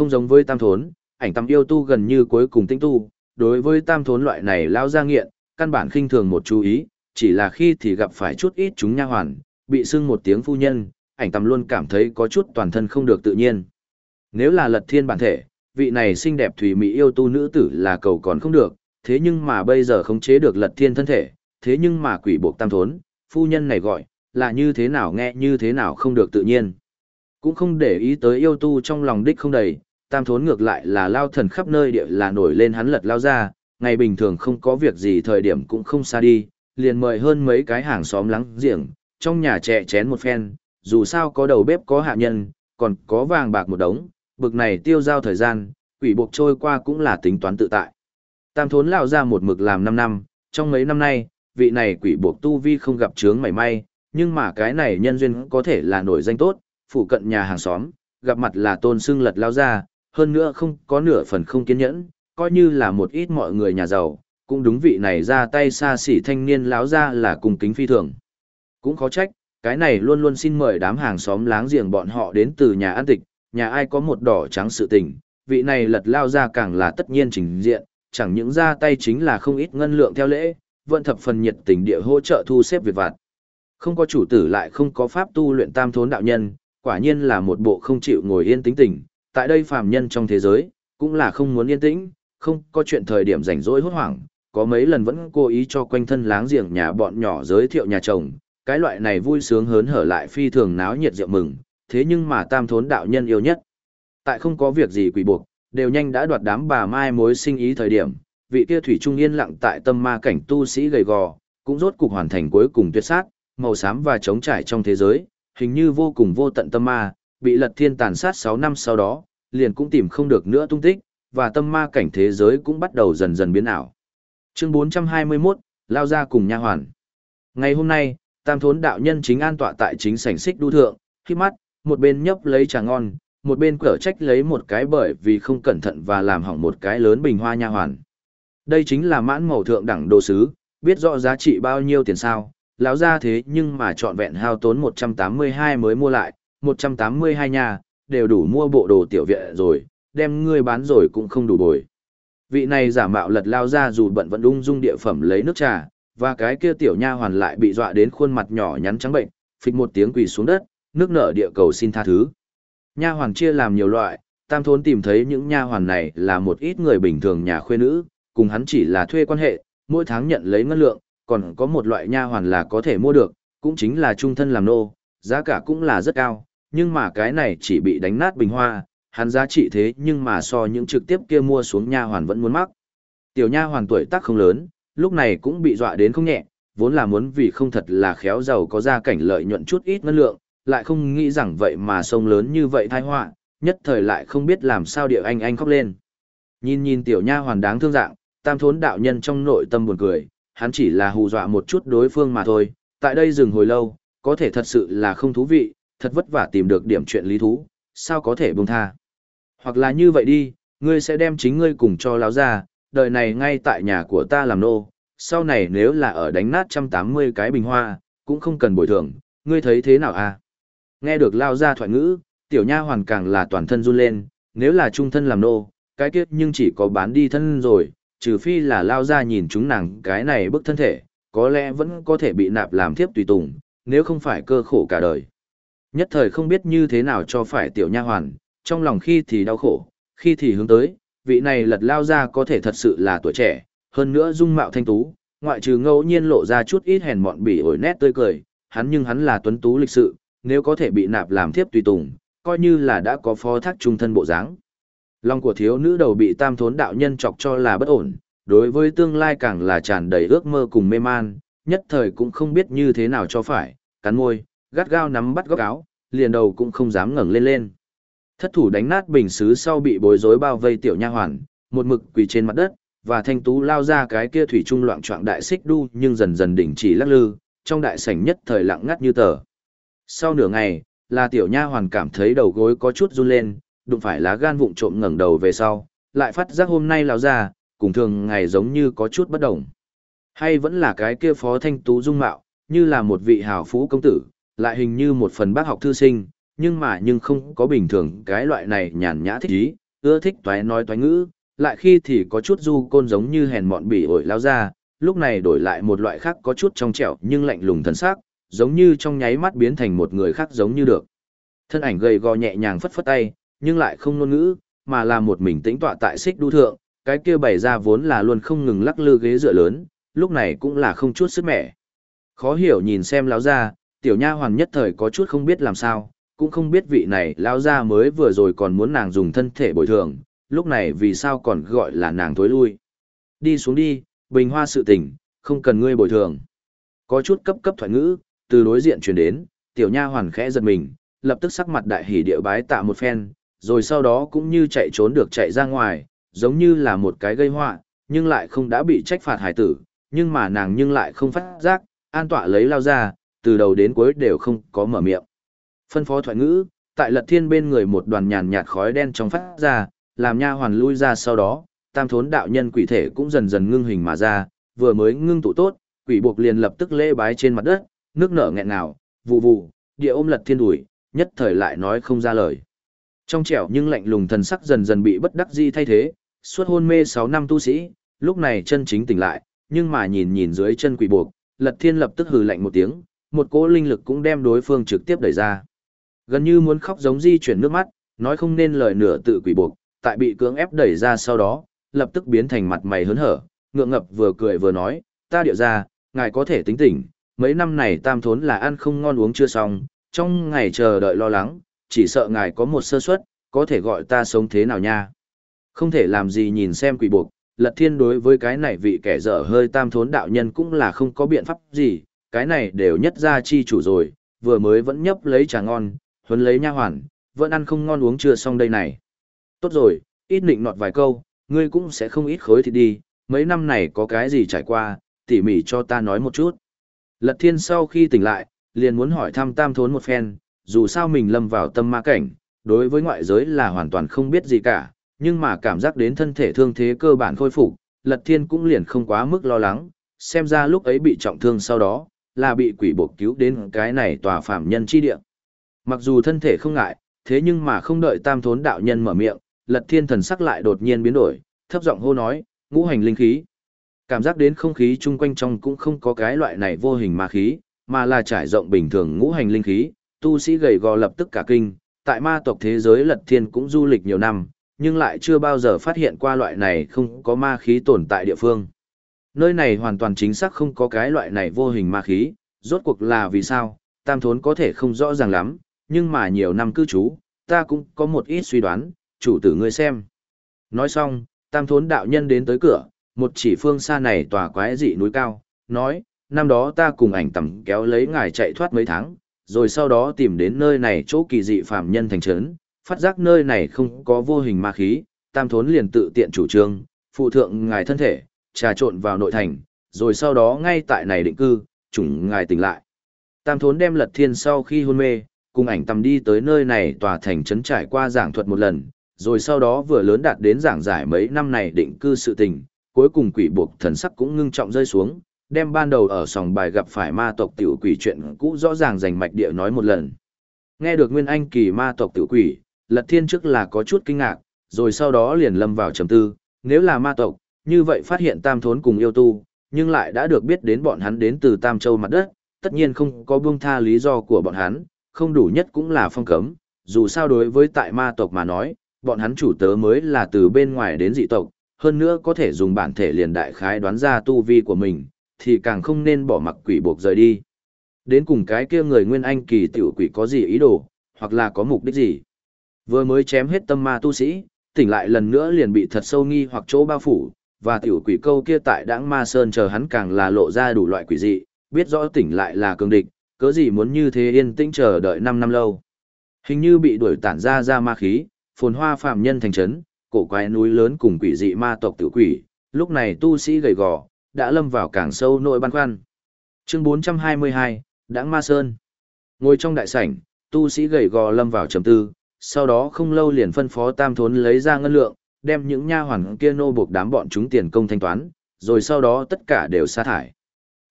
Không giống với tam thốn, ảnh tâm yêu tu gần như cuối cùng tinh tu, đối với tam thốn loại này lao ra nghiện, căn bản khinh thường một chú ý, chỉ là khi thì gặp phải chút ít chúng nha hoàn, bị sưng một tiếng phu nhân, ảnh tâm luôn cảm thấy có chút toàn thân không được tự nhiên. Nếu là lật thiên bản thể, vị này xinh đẹp thủy mỹ yêu tu nữ tử là cầu còn không được, thế nhưng mà bây giờ khống chế được lật thiên thân thể, thế nhưng mà quỷ buộc tam thốn, phu nhân này gọi, là như thế nào nghe như thế nào không được tự nhiên. Cũng không để ý tới yêu tu trong lòng đích không đầy, tam thốn ngược lại là lao thần khắp nơi địa là nổi lên hắn lật lao ra, ngày bình thường không có việc gì thời điểm cũng không xa đi, liền mời hơn mấy cái hàng xóm lắng giềng, trong nhà trẻ chén một phen, dù sao có đầu bếp có hạ nhân, còn có vàng bạc một đống, bực này tiêu giao thời gian, quỷ buộc trôi qua cũng là tính toán tự tại. Tam thốn lao ra một mực làm 5 năm, trong mấy năm nay, vị này quỷ buộc tu vi không gặp chướng mảy may, nhưng mà cái này nhân duyên có thể là nổi danh tốt, phụ cận nhà hàng xóm, gặp mặt là tôn xưng lật lao ra, hơn nữa không có nửa phần không kiên nhẫn, coi như là một ít mọi người nhà giàu, cũng đúng vị này ra tay xa xỉ thanh niên láo ra là cùng kính phi thường. Cũng khó trách, cái này luôn luôn xin mời đám hàng xóm láng giềng bọn họ đến từ nhà an tịch, nhà ai có một đỏ trắng sự tình, vị này lật lao ra càng là tất nhiên trình diện, chẳng những ra tay chính là không ít ngân lượng theo lễ, vận thập phần nhiệt tình địa hỗ trợ thu xếp việc vặt. Không có chủ tử lại không có pháp tu luyện tam thốn đạo nhân, quả nhiên là một bộ không chịu ngồi yên tính tình, tại đây phàm nhân trong thế giới, cũng là không muốn yên tĩnh, không có chuyện thời điểm rảnh rỗi hốt hoảng, có mấy lần vẫn cố ý cho quanh thân láng giềng nhà bọn nhỏ giới thiệu nhà chồng, cái loại này vui sướng hớn hở lại phi thường náo nhiệt rượu mừng, thế nhưng mà tam thốn đạo nhân yêu nhất. Tại không có việc gì quỷ buộc, đều nhanh đã đoạt đám bà mai mối sinh ý thời điểm, vị kia thủy trung yên lặng tại tâm ma cảnh tu sĩ gầy gò, cũng rốt cục hoàn thành cuối cùng tuyệt sát, màu xám và trống trải trong thế giới, hình như vô cùng vô tận tâm ma, bị lật thiên tàn sát 6 năm sau đó, liền cũng tìm không được nữa tung tích, và tâm ma cảnh thế giới cũng bắt đầu dần dần biến ảo. Chương 421, lao ra cùng nha hoàn. Ngày hôm nay, tam thốn đạo nhân chính an tọa tại chính sảnh xích đu thượng, khi mắt, một bên nhấp lấy trà ngon, một bên cở trách lấy một cái bởi vì không cẩn thận và làm hỏng một cái lớn bình hoa nha hoàn. Đây chính là mãn màu thượng đẳng đồ sứ, biết rõ giá trị bao nhiêu tiền sao, lão ra thế nhưng mà trọn vẹn hao tốn 182 mới mua lại, 182 nha, đều đủ mua bộ đồ tiểu viện rồi, đem ngươi bán rồi cũng không đủ bồi. Vị này giả mạo lật lao ra dù bận vẫn ung dung địa phẩm lấy nước trà, và cái kia tiểu nha hoàn lại bị dọa đến khuôn mặt nhỏ nhắn trắng bệnh, phịch một tiếng quỳ xuống đất, nước nở địa cầu xin tha thứ. Nha hoàn chia làm nhiều loại, tam thốn tìm thấy những nha hoàn này là một ít người bình thường nhà khuê nữ, cùng hắn chỉ là thuê quan hệ, mỗi tháng nhận lấy ngân lượng, còn có một loại nha hoàn là có thể mua được, cũng chính là trung thân làm nô, giá cả cũng là rất cao, nhưng mà cái này chỉ bị đánh nát bình hoa, hắn giá trị thế nhưng mà so những trực tiếp kia mua xuống nha hoàn vẫn muốn mắc. Tiểu nha hoàn tuổi tác không lớn, lúc này cũng bị dọa đến không nhẹ, vốn là muốn vì không thật là khéo giàu có ra cảnh lợi nhuận chút ít ngân lượng, lại không nghĩ rằng vậy mà sông lớn như vậy tai họa, nhất thời lại không biết làm sao địa anh anh khóc lên. Nhìn nhìn tiểu nha hoàn đáng thương dạng, tam thốn đạo nhân trong nội tâm buồn cười, hắn chỉ là hù dọa một chút đối phương mà thôi, tại đây dừng hồi lâu, có thể thật sự là không thú vị, thật vất vả tìm được điểm chuyện lý thú, sao có thể buông tha. Hoặc là như vậy đi, ngươi sẽ đem chính ngươi cùng cho láo ra, đời này ngay tại nhà của ta làm nô, sau này nếu là ở đánh nát 180 cái bình hoa, cũng không cần bồi thường, ngươi thấy thế nào à? Nghe được lao ra thoại ngữ, tiểu nha hoàn càng là toàn thân run lên, nếu là trung thân làm nô, cái kiếp nhưng chỉ có bán đi thân rồi, trừ phi là lao ra nhìn chúng nàng cái này bức thân thể, có lẽ vẫn có thể bị nạp làm thiếp tùy tùng, nếu không phải cơ khổ cả đời. Nhất thời không biết như thế nào cho phải tiểu nha hoàn, trong lòng khi thì đau khổ, khi thì hướng tới, vị này lật lao ra có thể thật sự là tuổi trẻ, hơn nữa dung mạo thanh tú, ngoại trừ ngẫu nhiên lộ ra chút ít hèn mọn bỉ ổi nét tươi cười, hắn nhưng hắn là tuấn tú lịch sự, nếu có thể bị nạp làm thiếp tùy tùng, coi như là đã có phó thác trung thân bộ dáng. Lòng của thiếu nữ đầu bị tam thốn đạo nhân chọc cho là bất ổn, đối với tương lai càng là tràn đầy ước mơ cùng mê man, nhất thời cũng không biết như thế nào cho phải, cắn môi, gắt gao nắm bắt góc áo, liền đầu cũng không dám ngẩng lên lên. Thất thủ đánh nát bình sứ sau bị bối rối bao vây tiểu nha hoàn, một mực quỳ trên mặt đất, và thanh tú lao ra cái kia thủy trung loạn trọng đại xích đu nhưng dần dần đỉnh chỉ lắc lư, trong đại sảnh nhất thời lặng ngắt như tờ. Sau nửa ngày, là tiểu nha hoàn cảm thấy đầu gối có chút run lên, đụng phải lá gan vụng trộm ngẩng đầu về sau, lại phát giác hôm nay lao ra, cùng thường ngày giống như có chút bất đồng. Hay vẫn là cái kia phó thanh tú dung mạo, như là một vị hào phú công tử, lại hình như một phần bác học thư sinh, nhưng mà nhưng không có bình thường cái loại này nhàn nhã thích ý, ưa thích toái nói toái ngữ, lại khi thì có chút du côn giống như hèn mọn bỉ ổi lao ra, lúc này đổi lại một loại khác có chút trong trẻo nhưng lạnh lùng thần sắc, giống như trong nháy mắt biến thành một người khác giống như được. Thân ảnh gầy gò nhẹ nhàng phất phất tay, nhưng lại không ngôn ngữ, mà là một mình tĩnh tọa tại xích đu thượng, cái kia bày ra vốn là luôn không ngừng lắc lư ghế dựa lớn, lúc này cũng là không chút sức mẻ. Khó hiểu nhìn xem lão ra, tiểu nha hoàn nhất thời có chút không biết làm sao, cũng không biết vị này lão ra mới vừa rồi còn muốn nàng dùng thân thể bồi thường, lúc này vì sao còn gọi là nàng thối lui. Đi xuống đi, bình hoa sự tình, không cần ngươi bồi thường. Có chút cấp cấp thoại ngữ, từ đối diện truyền đến, tiểu nha hoàn khẽ giật mình, lập tức sắc mặt đại hỉ địa bái tạ một phen, rồi sau đó cũng như chạy trốn được chạy ra ngoài, giống như là một cái gây họa, nhưng lại không đã bị trách phạt hải tử, nhưng mà nàng nhưng lại không phát giác, an tọa lấy lao ra, từ đầu đến cuối đều không có mở miệng. Phân phó thoại ngữ, tại lật thiên bên người một đoàn nhàn nhạt khói đen trong phát ra, làm nha hoàn lui ra sau đó, tam thốn đạo nhân quỷ thể cũng dần dần ngưng hình mà ra, vừa mới ngưng tụ tốt, quỷ buộc liền lập tức lễ bái trên mặt đất, nước nở nghẹn nào, vụ vụ, địa ôm lật thiên đùi, nhất thời lại nói không ra lời. Trong trẻo nhưng lạnh lùng thần sắc dần dần bị bất đắc di thay thế, suốt hôn mê 6 năm tu sĩ, lúc này chân chính tỉnh lại, nhưng mà nhìn nhìn dưới chân quỷ buộc, lật thiên lập tức hừ lạnh một tiếng, một cỗ linh lực cũng đem đối phương trực tiếp đẩy ra. Gần như muốn khóc giống di chuyển nước mắt, nói không nên lời nửa tự quỷ buộc, tại bị cưỡng ép đẩy ra sau đó, lập tức biến thành mặt mày hớn hở, ngượng ngập vừa cười vừa nói, ta điệu ra, ngài có thể tính tỉnh, mấy năm này tam thốn là ăn không ngon uống chưa xong, trong ngày chờ đợi lo lắng, chỉ sợ ngài có một sơ suất, có thể gọi ta sống thế nào nha. Không thể làm gì nhìn xem quỷ buộc, lật thiên đối với cái này vị kẻ dở hơi tam thốn đạo nhân cũng là không có biện pháp gì, cái này đều nhất ra chi chủ rồi, vừa mới vẫn nhấp lấy trà ngon, huấn lấy nha hoàn, vẫn ăn không ngon uống chưa xong đây này. Tốt rồi, ít định nọt vài câu, ngươi cũng sẽ không ít khối thịt đi, mấy năm này có cái gì trải qua, tỉ mỉ cho ta nói một chút. Lật thiên sau khi tỉnh lại, liền muốn hỏi thăm tam thốn một phen, dù sao mình lâm vào tâm ma cảnh, đối với ngoại giới là hoàn toàn không biết gì cả, nhưng mà cảm giác đến thân thể thương thế cơ bản khôi phục, lật thiên cũng liền không quá mức lo lắng, xem ra lúc ấy bị trọng thương sau đó, là bị quỷ buộc cứu đến cái này tòa phạm nhân chi địa. Mặc dù thân thể không ngại, thế nhưng mà không đợi tam thốn đạo nhân mở miệng, lật thiên thần sắc lại đột nhiên biến đổi, thấp giọng hô nói, ngũ hành linh khí. Cảm giác đến không khí chung quanh trong cũng không có cái loại này vô hình ma khí, mà là trải rộng bình thường ngũ hành linh khí, tu sĩ gầy gò lập tức cả kinh, tại ma tộc thế giới lật thiên cũng du lịch nhiều năm, nhưng lại chưa bao giờ phát hiện qua loại này không có ma khí tồn tại địa phương. Nơi này hoàn toàn chính xác không có cái loại này vô hình ma khí, rốt cuộc là vì sao, tam thốn có thể không rõ ràng lắm, nhưng mà nhiều năm cư trú, ta cũng có một ít suy đoán, chủ tử ngươi xem. Nói xong, tam thốn đạo nhân đến tới cửa, một chỉ phương xa này tòa quái dị núi cao, nói, năm đó ta cùng ảnh tầm kéo lấy ngài chạy thoát mấy tháng, rồi sau đó tìm đến nơi này chỗ kỳ dị phàm nhân thành trấn, phát giác nơi này không có vô hình ma khí, tam thốn liền tự tiện chủ trương, phụ thượng ngài thân thể, trà trộn vào nội thành, rồi sau đó ngay tại này định cư, chủng ngài tỉnh lại. Tam thốn đem lật thiên sau khi hôn mê, cùng ảnh tầm đi tới nơi này tòa thành trấn trải qua giảng thuật một lần, rồi sau đó vừa lớn đạt đến giảng giải mấy năm này định cư sự tình, cuối cùng quỷ buộc thần sắc cũng ngưng trọng rơi xuống, đem ban đầu ở sòng bài gặp phải ma tộc tiểu quỷ chuyện cũ rõ ràng dành mạch địa nói một lần. Nghe được Nguyên Anh kỳ ma tộc tiểu quỷ, Lật Thiên trước là có chút kinh ngạc, rồi sau đó liền lâm vào trầm tư, nếu là ma tộc, như vậy phát hiện tam thốn cùng yêu tu, nhưng lại đã được biết đến bọn hắn đến từ tam châu mặt đất, tất nhiên không có buông tha lý do của bọn hắn, không đủ nhất cũng là phong cấm, dù sao đối với tại ma tộc mà nói, bọn hắn chủ tớ mới là từ bên ngoài đến dị tộc, hơn nữa có thể dùng bản thể liền đại khái đoán ra tu vi của mình, thì càng không nên bỏ mặc quỷ buộc rời đi. Đến cùng cái kia người nguyên anh kỳ tiểu quỷ có gì ý đồ, hoặc là có mục đích gì. Vừa mới chém hết tâm ma tu sĩ, tỉnh lại lần nữa liền bị thật sâu nghi hoặc chỗ bao phủ, và tiểu quỷ câu kia tại đãng ma sơn chờ hắn càng là lộ ra đủ loại quỷ dị, biết rõ tỉnh lại là cường địch, cớ gì muốn như thế yên tĩnh chờ đợi 5 năm lâu. Hình như bị đuổi tản ra ra ma khí, phồn hoa phạm nhân thành trấn, cổ quái núi lớn cùng quỷ dị ma tộc tiểu quỷ, lúc này tu sĩ gầy gò, đã lâm vào càng sâu nội băn khoăn. Chương 422, Đãng Ma Sơn. Ngồi trong đại sảnh, tu sĩ gầy gò lâm vào trầm tư, sau đó không lâu liền phân phó Tam Thốn lấy ra ngân lượng, đem những nha hoàn kia nô buộc đám bọn chúng tiền công thanh toán, rồi sau đó tất cả đều sa thải.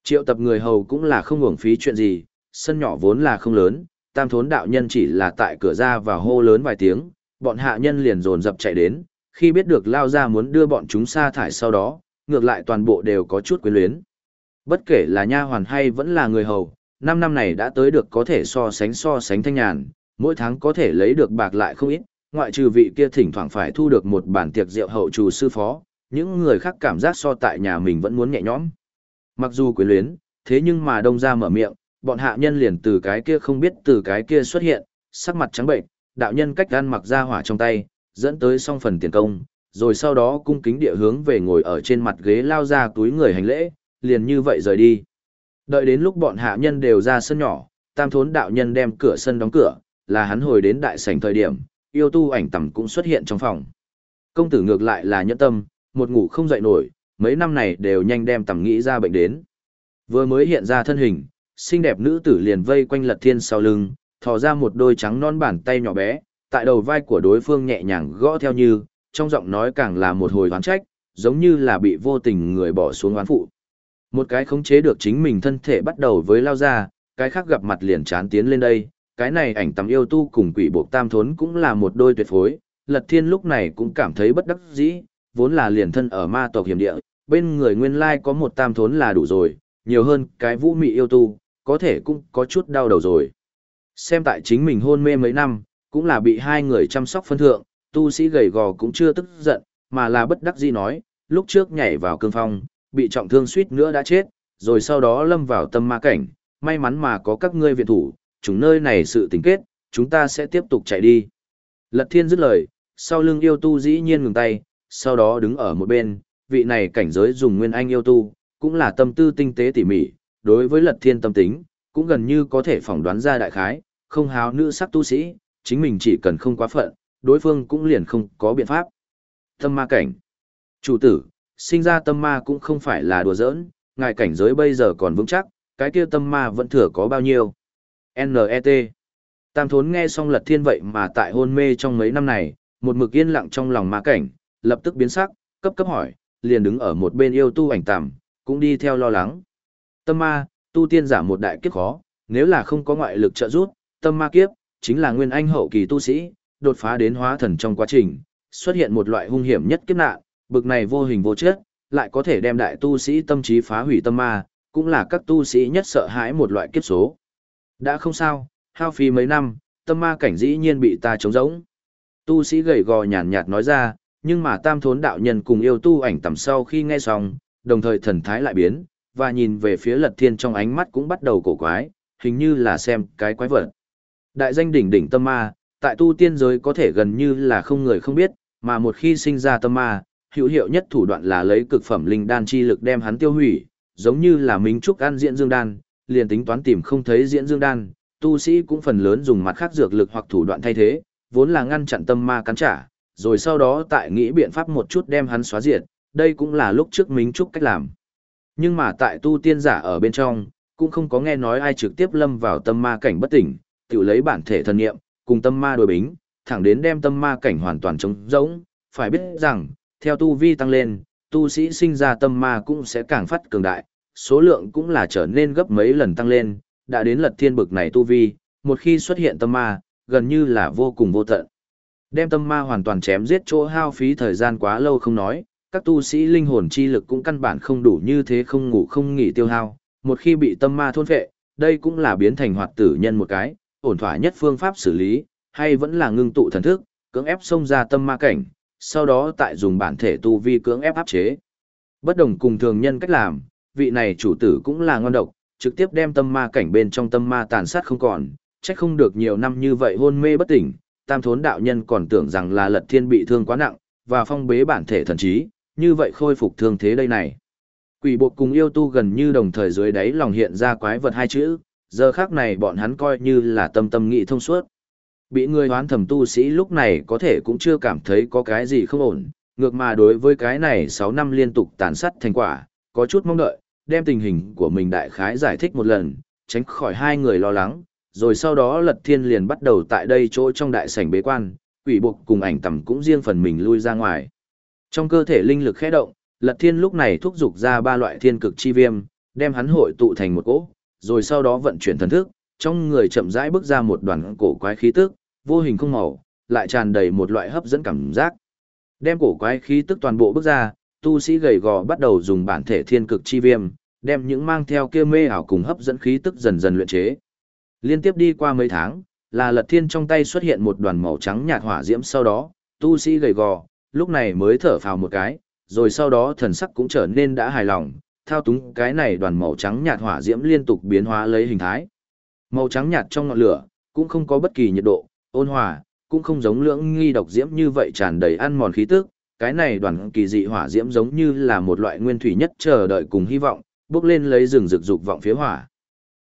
Triệu tập người hầu cũng là không hưởng phí chuyện gì, sân nhỏ vốn là không lớn, Tam Thốn đạo nhân chỉ là tại cửa ra và hô lớn vài tiếng, bọn hạ nhân liền dồn dập chạy đến, khi biết được lao ra muốn đưa bọn chúng sa thải sau đó, ngược lại toàn bộ đều có chút quyến luyến. Bất kể là nha hoàn hay vẫn là người hầu, năm năm này đã tới được có thể so sánh so sánh thanh nhàn, mỗi tháng có thể lấy được bạc lại không ít, ngoại trừ vị kia thỉnh thoảng phải thu được một bản tiệc rượu hậu chủ sư phó, những người khác cảm giác so tại nhà mình vẫn muốn nhẹ nhõm. Mặc dù quyến luyến, thế nhưng mà đông ra mở miệng, bọn hạ nhân liền từ cái kia không biết từ cái kia xuất hiện, sắc mặt trắng bệnh, đạo nhân cách gan mặc ra hỏa trong tay, dẫn tới xong phần tiền công, rồi sau đó cung kính địa hướng về ngồi ở trên mặt ghế lao ra túi người hành lễ, liền như vậy rời đi. Đợi đến lúc bọn hạ nhân đều ra sân nhỏ, tam thốn đạo nhân đem cửa sân đóng cửa, là hắn hồi đến đại sảnh thời điểm, yêu tu ảnh tầm cũng xuất hiện trong phòng. Công tử ngược lại là nhẫn tâm, một ngủ không dậy nổi, mấy năm này đều nhanh đem tầm nghĩ ra bệnh đến. Vừa mới hiện ra thân hình, xinh đẹp nữ tử liền vây quanh lật thiên sau lưng, thò ra một đôi trắng non bàn tay nhỏ bé, tại đầu vai của đối phương nhẹ nhàng gõ theo như, trong giọng nói càng là một hồi oán trách, giống như là bị vô tình người bỏ xuống oán phụ. Một cái khống chế được chính mình thân thể bắt đầu với lao ra, cái khác gặp mặt liền chán tiến lên đây, cái này ảnh tầm yêu tu cùng quỷ buộc tam thốn cũng là một đôi tuyệt phối, lật thiên lúc này cũng cảm thấy bất đắc dĩ, vốn là liền thân ở ma tộc hiểm địa, bên người nguyên lai có một tam thốn là đủ rồi, nhiều hơn cái vũ mị yêu tu, có thể cũng có chút đau đầu rồi. Xem tại chính mình hôn mê mấy năm, cũng là bị hai người chăm sóc phân thượng, tu sĩ gầy gò cũng chưa tức giận, mà là bất đắc dĩ nói, lúc trước nhảy vào cương phong, bị trọng thương suýt nữa đã chết, rồi sau đó lâm vào tâm ma cảnh, may mắn mà có các ngươi viện thủ, chúng nơi này sự tình kết, chúng ta sẽ tiếp tục chạy đi. Lật thiên dứt lời, sau lưng yêu tu dĩ nhiên ngừng tay, sau đó đứng ở một bên, vị này cảnh giới dùng nguyên anh yêu tu, cũng là tâm tư tinh tế tỉ mỉ, đối với lật thiên tâm tính, cũng gần như có thể phỏng đoán ra đại khái, không háo nữ sắc tu sĩ, chính mình chỉ cần không quá phận, đối phương cũng liền không có biện pháp. Tâm ma cảnh. Chủ tử, sinh ra tâm ma cũng không phải là đùa giỡn, ngài cảnh giới bây giờ còn vững chắc, cái kia tâm ma vẫn thừa có bao nhiêu. NET. Tam thốn nghe xong lật thiên vậy mà tại hôn mê trong mấy năm này, một mực yên lặng trong lòng ma cảnh, lập tức biến sắc, cấp cấp hỏi, liền đứng ở một bên yêu tu ảnh tạm, cũng đi theo lo lắng. Tâm ma, tu tiên giả một đại kiếp khó, nếu là không có ngoại lực trợ giúp, tâm ma kiếp, chính là nguyên anh hậu kỳ tu sĩ, đột phá đến hóa thần trong quá trình, xuất hiện một loại hung hiểm nhất kiếp nạn, bực này vô hình vô chất, lại có thể đem đại tu sĩ tâm trí phá hủy tâm ma, cũng là các tu sĩ nhất sợ hãi một loại kiếp số. Đã không sao, hao phí mấy năm, tâm ma cảnh dĩ nhiên bị ta chống rỗng. Tu sĩ gầy gò nhàn nhạt nói ra, nhưng mà tam thốn đạo nhân cùng yêu tu ảnh tầm sau khi nghe xong, đồng thời thần thái lại biến, và nhìn về phía lật thiên trong ánh mắt cũng bắt đầu cổ quái, hình như là xem cái quái vật. Đại danh đỉnh đỉnh tâm ma, tại tu tiên giới có thể gần như là không người không biết, mà một khi sinh ra tâm ma, hữu hiệu nhất thủ đoạn là lấy cực phẩm linh đan chi lực đem hắn tiêu hủy, giống như là Minh Trúc ăn diễn dương đan, liền tính toán tìm không thấy diễn dương đan, tu sĩ cũng phần lớn dùng mặt khác dược lực hoặc thủ đoạn thay thế, vốn là ngăn chặn tâm ma cắn trả, rồi sau đó tại nghĩ biện pháp một chút đem hắn xóa diệt, đây cũng là lúc trước Minh Trúc cách làm. Nhưng mà tại tu tiên giả ở bên trong, cũng không có nghe nói ai trực tiếp lâm vào tâm ma cảnh bất tỉnh, tự lấy bản thể thần niệm, cùng tâm ma đối bính, thẳng đến đem tâm ma cảnh hoàn toàn trống rỗng, phải biết rằng, theo tu vi tăng lên, tu sĩ sinh ra tâm ma cũng sẽ càng phát cường đại, số lượng cũng là trở nên gấp mấy lần tăng lên, đã đến lật thiên bực này tu vi, một khi xuất hiện tâm ma, gần như là vô cùng vô tận. Đem tâm ma hoàn toàn chém giết chỗ hao phí thời gian quá lâu không nói, các tu sĩ linh hồn chi lực cũng căn bản không đủ như thế không ngủ không nghỉ tiêu hao, một khi bị tâm ma thôn phệ, đây cũng là biến thành hoạt tử nhân một cái, ổn thỏa nhất phương pháp xử lý, hay vẫn là ngưng tụ thần thức, cưỡng ép xông ra tâm ma cảnh, sau đó tại dùng bản thể tu vi cưỡng ép áp chế. Bất đồng cùng thường nhân cách làm, vị này chủ tử cũng là ngon độc, trực tiếp đem tâm ma cảnh bên trong tâm ma tàn sát không còn, trách không được nhiều năm như vậy hôn mê bất tỉnh, tam thốn đạo nhân còn tưởng rằng là lật thiên bị thương quá nặng, và phong bế bản thể thần trí, như vậy khôi phục thương thế đây này. Quỷ bộ cùng yêu tu gần như đồng thời dưới đáy lòng hiện ra quái vật hai chữ, giờ khác này bọn hắn coi như là tâm tâm nghị thông suốt. Bị người hoán thầm tu sĩ lúc này có thể cũng chưa cảm thấy có cái gì không ổn, ngược mà đối với cái này 6 năm liên tục tàn sát thành quả, có chút mong đợi, đem tình hình của mình đại khái giải thích một lần, tránh khỏi hai người lo lắng, rồi sau đó lật thiên liền bắt đầu tại đây chỗ trong đại sảnh bế quan, quỷ buộc cùng ảnh tầm cũng riêng phần mình lui ra ngoài. Trong cơ thể linh lực khẽ động, lật thiên lúc này thúc dục ra ba loại thiên cực chi viêm, đem hắn hội tụ thành một cỗ, rồi sau đó vận chuyển thần thức, trong người chậm rãi bước ra một đoàn cổ quái khí tức, vô hình không màu, lại tràn đầy một loại hấp dẫn cảm giác. Đem cổ quái khí tức toàn bộ bước ra, tu sĩ gầy gò bắt đầu dùng bản thể thiên cực chi viêm, đem những mang theo kia mê ảo cùng hấp dẫn khí tức dần dần luyện chế. Liên tiếp đi qua mấy tháng, là Lật Thiên trong tay xuất hiện một đoàn màu trắng nhạt hỏa diễm sau đó, tu sĩ gầy gò, lúc này mới thở phào một cái, rồi sau đó thần sắc cũng trở nên đã hài lòng, thao túng cái này đoàn màu trắng nhạt hỏa diễm liên tục biến hóa lấy hình thái. Màu trắng nhạt trong ngọn lửa, cũng không có bất kỳ nhiệt độ, ôn hòa, cũng không giống lưỡng nghi độc diễm như vậy tràn đầy ăn mòn khí tức, cái này đoàn kỳ dị hỏa diễm giống như là một loại nguyên thủy nhất chờ đợi cùng hy vọng, bước lên lấy rừng rực dục vọng phía hỏa.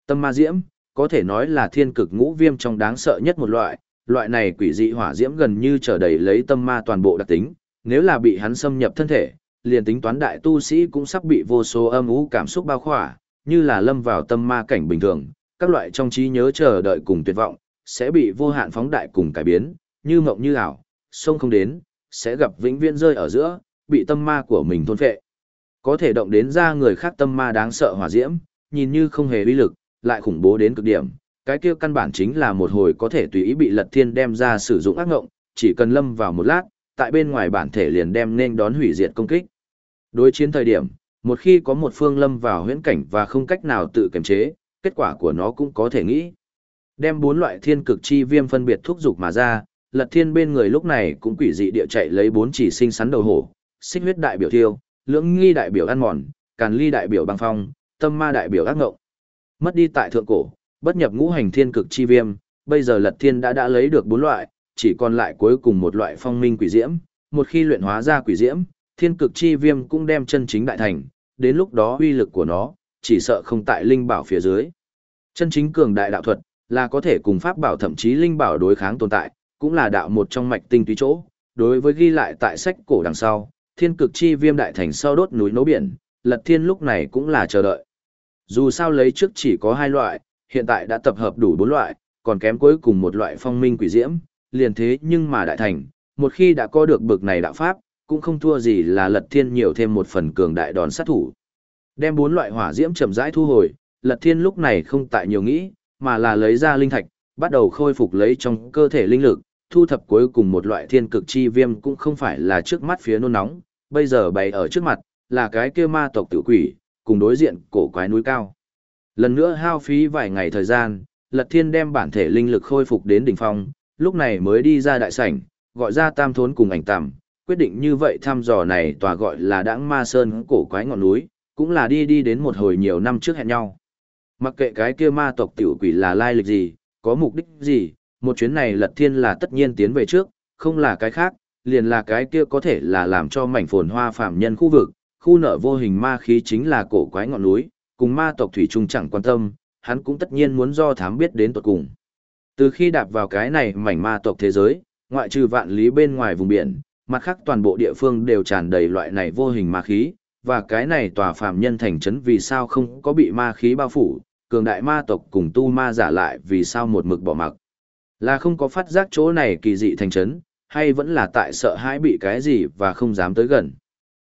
Tâm ma diễm, có thể nói là thiên cực ngũ viêm trong đáng sợ nhất một loại, loại này quỷ dị hỏa diễm gần như trở đầy lấy tâm ma toàn bộ đặc tính, nếu là bị hắn xâm nhập thân thể, liền tính toán đại tu sĩ cũng sắp bị vô số âm u cảm xúc bao khỏa, như là lâm vào tâm ma cảnh bình thường, các loại trong trí nhớ chờ đợi cùng tuyệt vọng, sẽ bị vô hạn phóng đại cùng cải biến, như mộng như ảo, sông không đến, sẽ gặp vĩnh viễn rơi ở giữa, bị tâm ma của mình thôn phệ. Có thể động đến ra người khác tâm ma đáng sợ hỏa diễm, nhìn như không hề uy lực, lại khủng bố đến cực điểm, cái kia căn bản chính là một hồi có thể tùy ý bị Lật Thiên đem ra sử dụng ác ngộng, chỉ cần lâm vào một lát, tại bên ngoài bản thể liền đem nên đón hủy diệt công kích. Đối chiến thời điểm, một khi có một phương lâm vào huyễn cảnh và không cách nào tự kiềm chế, kết quả của nó cũng có thể nghĩ. Đem bốn loại thiên cực chi viêm phân biệt thúc dục mà ra, Lật Thiên bên người lúc này cũng quỷ dị địa chạy lấy bốn chỉ sinh sắn đầu hổ, xích huyết đại biểu thiêu, lưỡng nghi đại biểu ăn mòn, càn ly đại biểu băng phong, tâm ma đại biểu ác ngộng. Mất đi tại thượng cổ, bất nhập ngũ hành thiên cực chi viêm, bây giờ Lật Thiên đã đã lấy được bốn loại, chỉ còn lại cuối cùng một loại phong minh quỷ diễm, một khi luyện hóa ra quỷ diễm, thiên cực chi viêm cũng đem chân chính đại thành, đến lúc đó uy lực của nó, chỉ sợ không tại linh bảo phía dưới. Chân chính cường đại đạo thuật, là có thể cùng pháp bảo thậm chí linh bảo đối kháng tồn tại, cũng là đạo một trong mạch tinh túy chỗ. Đối với ghi lại tại sách cổ đằng sau, thiên cực chi viêm đại thành sau đốt núi nấu biển, lật thiên lúc này cũng là chờ đợi. Dù sao lấy trước chỉ có hai loại, hiện tại đã tập hợp đủ bốn loại, còn kém cuối cùng một loại phong minh quỷ diễm, liền thế nhưng mà đại thành, một khi đã có được bực này đạo pháp, cũng không thua gì là lật thiên nhiều thêm một phần cường đại đòn sát thủ. Đem bốn loại hỏa diễm chậm rãi thu hồi, lật thiên lúc này không tại nhiều nghĩ, mà là lấy ra linh thạch, bắt đầu khôi phục lấy trong cơ thể linh lực, thu thập cuối cùng một loại thiên cực chi viêm cũng không phải là trước mắt phía nôn nóng, bây giờ bày ở trước mặt, là cái kia ma tộc tử quỷ, cùng đối diện cổ quái núi cao. Lần nữa hao phí vài ngày thời gian, Lật Thiên đem bản thể linh lực khôi phục đến đỉnh phong, lúc này mới đi ra đại sảnh, gọi ra tam thốn cùng ảnh tạm, quyết định như vậy thăm dò này tòa gọi là đãng ma sơn cổ quái ngọn núi, cũng là đi đi đến một hồi nhiều năm trước hẹn nhau. Mặc kệ cái kia ma tộc tiểu quỷ là lai lịch gì, có mục đích gì, một chuyến này lật thiên là tất nhiên tiến về trước, không là cái khác, liền là cái kia có thể là làm cho mảnh phồn hoa phạm nhân khu vực, khu nợ vô hình ma khí chính là cổ quái ngọn núi, cùng ma tộc thủy trung chẳng quan tâm, hắn cũng tất nhiên muốn do thám biết đến tột cùng. Từ khi đạp vào cái này mảnh ma tộc thế giới, ngoại trừ vạn lý bên ngoài vùng biển, mặt khác toàn bộ địa phương đều tràn đầy loại này vô hình ma khí, và cái này tòa phạm nhân thành trấn vì sao không có bị ma khí bao phủ, cường đại ma tộc cùng tu ma giả lại vì sao một mực bỏ mặc. Là không có phát giác chỗ này kỳ dị thành trấn, hay vẫn là tại sợ hãi bị cái gì và không dám tới gần.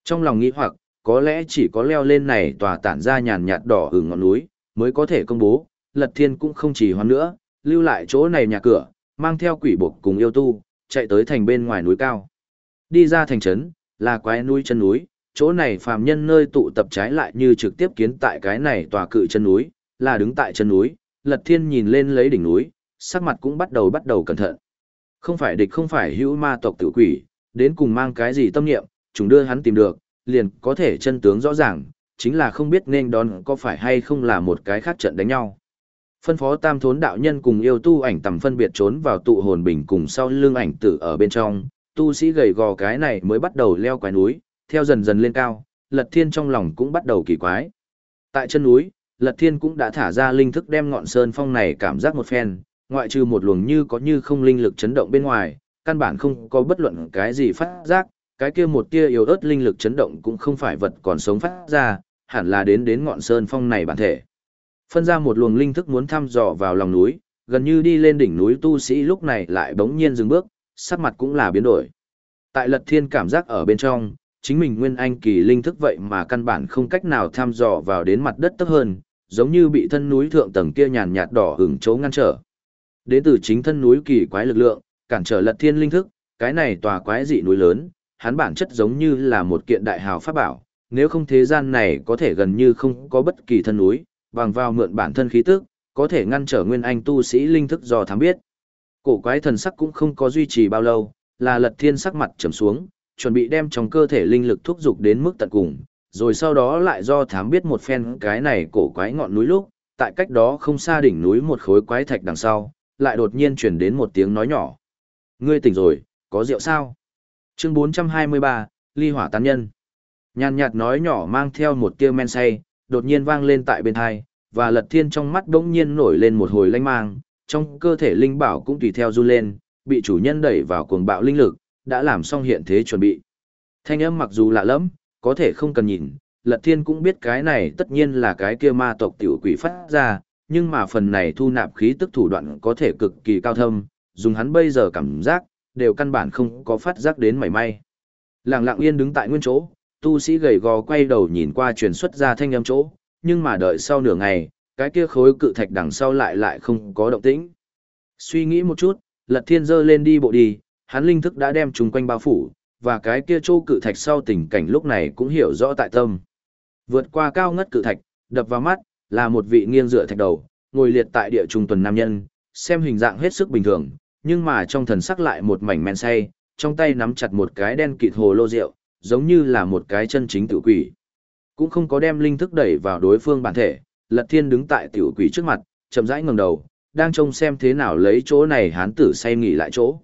Trong lòng nghĩ hoặc, có lẽ chỉ có leo lên này tòa tản ra nhàn nhạt đỏ hừng ngọn núi, mới có thể công bố, Lật Thiên cũng không chỉ hoan nữa, lưu lại chỗ này nhà cửa, mang theo quỷ buộc cùng yêu tu, chạy tới thành bên ngoài núi cao. Đi ra thành trấn, là quái núi chân núi, chỗ này phàm nhân nơi tụ tập trái lại như trực tiếp kiến tại cái này tòa cự chân núi, là đứng tại chân núi, Lật Thiên nhìn lên lấy đỉnh núi, sắc mặt cũng bắt đầu bắt đầu cẩn thận. Không phải địch không phải hữu ma tộc tử quỷ, đến cùng mang cái gì tâm niệm, chúng đưa hắn tìm được, liền có thể chân tướng rõ ràng, chính là không biết nên đón có phải hay không là một cái khác trận đánh nhau. Phân phó tam thốn đạo nhân cùng yêu tu ảnh tầm phân biệt trốn vào tụ hồn bình cùng sau lưng ảnh tử ở bên trong, tu sĩ gầy gò cái này mới bắt đầu leo quái núi, theo dần dần lên cao, lật thiên trong lòng cũng bắt đầu kỳ quái. Tại chân núi, lật thiên cũng đã thả ra linh thức đem ngọn sơn phong này cảm giác một phen, ngoại trừ một luồng như có như không linh lực chấn động bên ngoài, căn bản không có bất luận cái gì phát giác, cái kia một tia yếu ớt linh lực chấn động cũng không phải vật còn sống phát ra, hẳn là đến đến ngọn sơn phong này bản thể. Phân ra một luồng linh thức muốn thăm dò vào lòng núi, gần như đi lên đỉnh núi tu sĩ lúc này lại bỗng nhiên dừng bước, sắc mặt cũng là biến đổi. Tại lật thiên cảm giác ở bên trong, chính mình nguyên anh kỳ linh thức vậy mà căn bản không cách nào thăm dò vào đến mặt đất tấp hơn, giống như bị thân núi thượng tầng kia nhàn nhạt đỏ hừng chấu ngăn trở. Đến từ chính thân núi kỳ quái lực lượng, cản trở lật thiên linh thức, cái này tòa quái dị núi lớn, hắn bản chất giống như là một kiện đại hào pháp bảo, nếu không thế gian này có thể gần như không có bất kỳ thân núi, bằng vào mượn bản thân khí tức, có thể ngăn trở nguyên anh tu sĩ linh thức do thám biết. Cổ quái thần sắc cũng không có duy trì bao lâu, là lật thiên sắc mặt trầm xuống, chuẩn bị đem trong cơ thể linh lực thúc dục đến mức tận cùng, rồi sau đó lại do thám biết một phen cái này cổ quái ngọn núi lúc, tại cách đó không xa đỉnh núi một khối quái thạch đằng sau, lại đột nhiên chuyển đến một tiếng nói nhỏ. Ngươi tỉnh rồi, có rượu sao? Chương 423, Ly Hỏa Tán Nhân. Nhàn nhạt nói nhỏ mang theo một tia men say, đột nhiên vang lên tại bên thai, và lật thiên trong mắt đống nhiên nổi lên một hồi lanh mang, trong cơ thể linh bảo cũng tùy theo run lên, bị chủ nhân đẩy vào cuồng bạo linh lực, đã làm xong hiện thế chuẩn bị. Thanh âm mặc dù lạ lẫm, có thể không cần nhìn, lật thiên cũng biết cái này tất nhiên là cái kia ma tộc tiểu quỷ phát ra, nhưng mà phần này thu nạp khí tức thủ đoạn có thể cực kỳ cao thâm, dùng hắn bây giờ cảm giác, đều căn bản không có phát giác đến mảy may. Lặng lặng yên đứng tại nguyên chỗ, tu sĩ gầy gò quay đầu nhìn qua truyền xuất ra thanh âm chỗ, nhưng mà đợi sau nửa ngày, cái kia khối cự thạch đằng sau lại lại không có động tĩnh. Suy nghĩ một chút, Lật Thiên giơ lên đi bộ đi, hắn linh thức đã đem chúng quanh bao phủ, và cái kia châu cự thạch sau tình cảnh lúc này cũng hiểu rõ tại tâm. Vượt qua cao ngất cự thạch, đập vào mắt, là một vị nghiêng dựa thạch đầu, ngồi liệt tại địa trung tuần nam nhân, xem hình dạng hết sức bình thường, nhưng mà trong thần sắc lại một mảnh men say, trong tay nắm chặt một cái đen kịt hồ lô rượu, giống như là một cái chân chính tự quỷ. Cũng không có đem linh thức đẩy vào đối phương bản thể, Lật Thiên đứng tại tiểu quỷ trước mặt, chậm rãi ngẩng đầu, đang trông xem thế nào lấy chỗ này hán tử say nghỉ lại chỗ.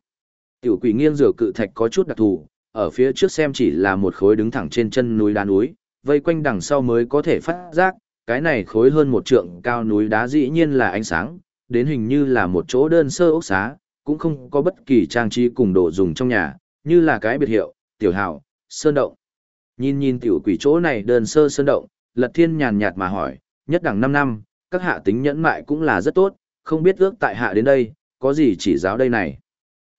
Tiểu quỷ nghiêng dựa cự thạch có chút đặc thù, ở phía trước xem chỉ là một khối đứng thẳng trên chân núi đá núi, vây quanh đằng sau mới có thể phát giác, cái này khối hơn một trượng cao núi đá dĩ nhiên là ánh sáng, đến hình như là một chỗ đơn sơ ốc xá, cũng không có bất kỳ trang trí cùng đồ dùng trong nhà, như là cái biệt hiệu, tiểu hào, sơn động. Nhìn nhìn tiểu quỷ chỗ này đơn sơ sơn động, lật thiên nhàn nhạt mà hỏi, nhất đẳng 5 năm, các hạ tính nhẫn mại cũng là rất tốt, không biết ước tại hạ đến đây, có gì chỉ giáo đây này.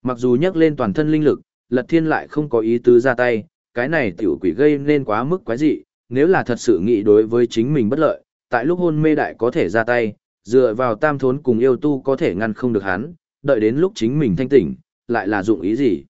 Mặc dù nhắc lên toàn thân linh lực, lật thiên lại không có ý tứ ra tay, cái này tiểu quỷ gây nên quá mức quái dị, nếu là thật sự nghĩ đối với chính mình bất lợi, tại lúc hôn mê đại có thể ra tay, dựa vào tam thốn cùng yêu tu có thể ngăn không được hắn, đợi đến lúc chính mình thanh tỉnh, lại là dụng ý gì.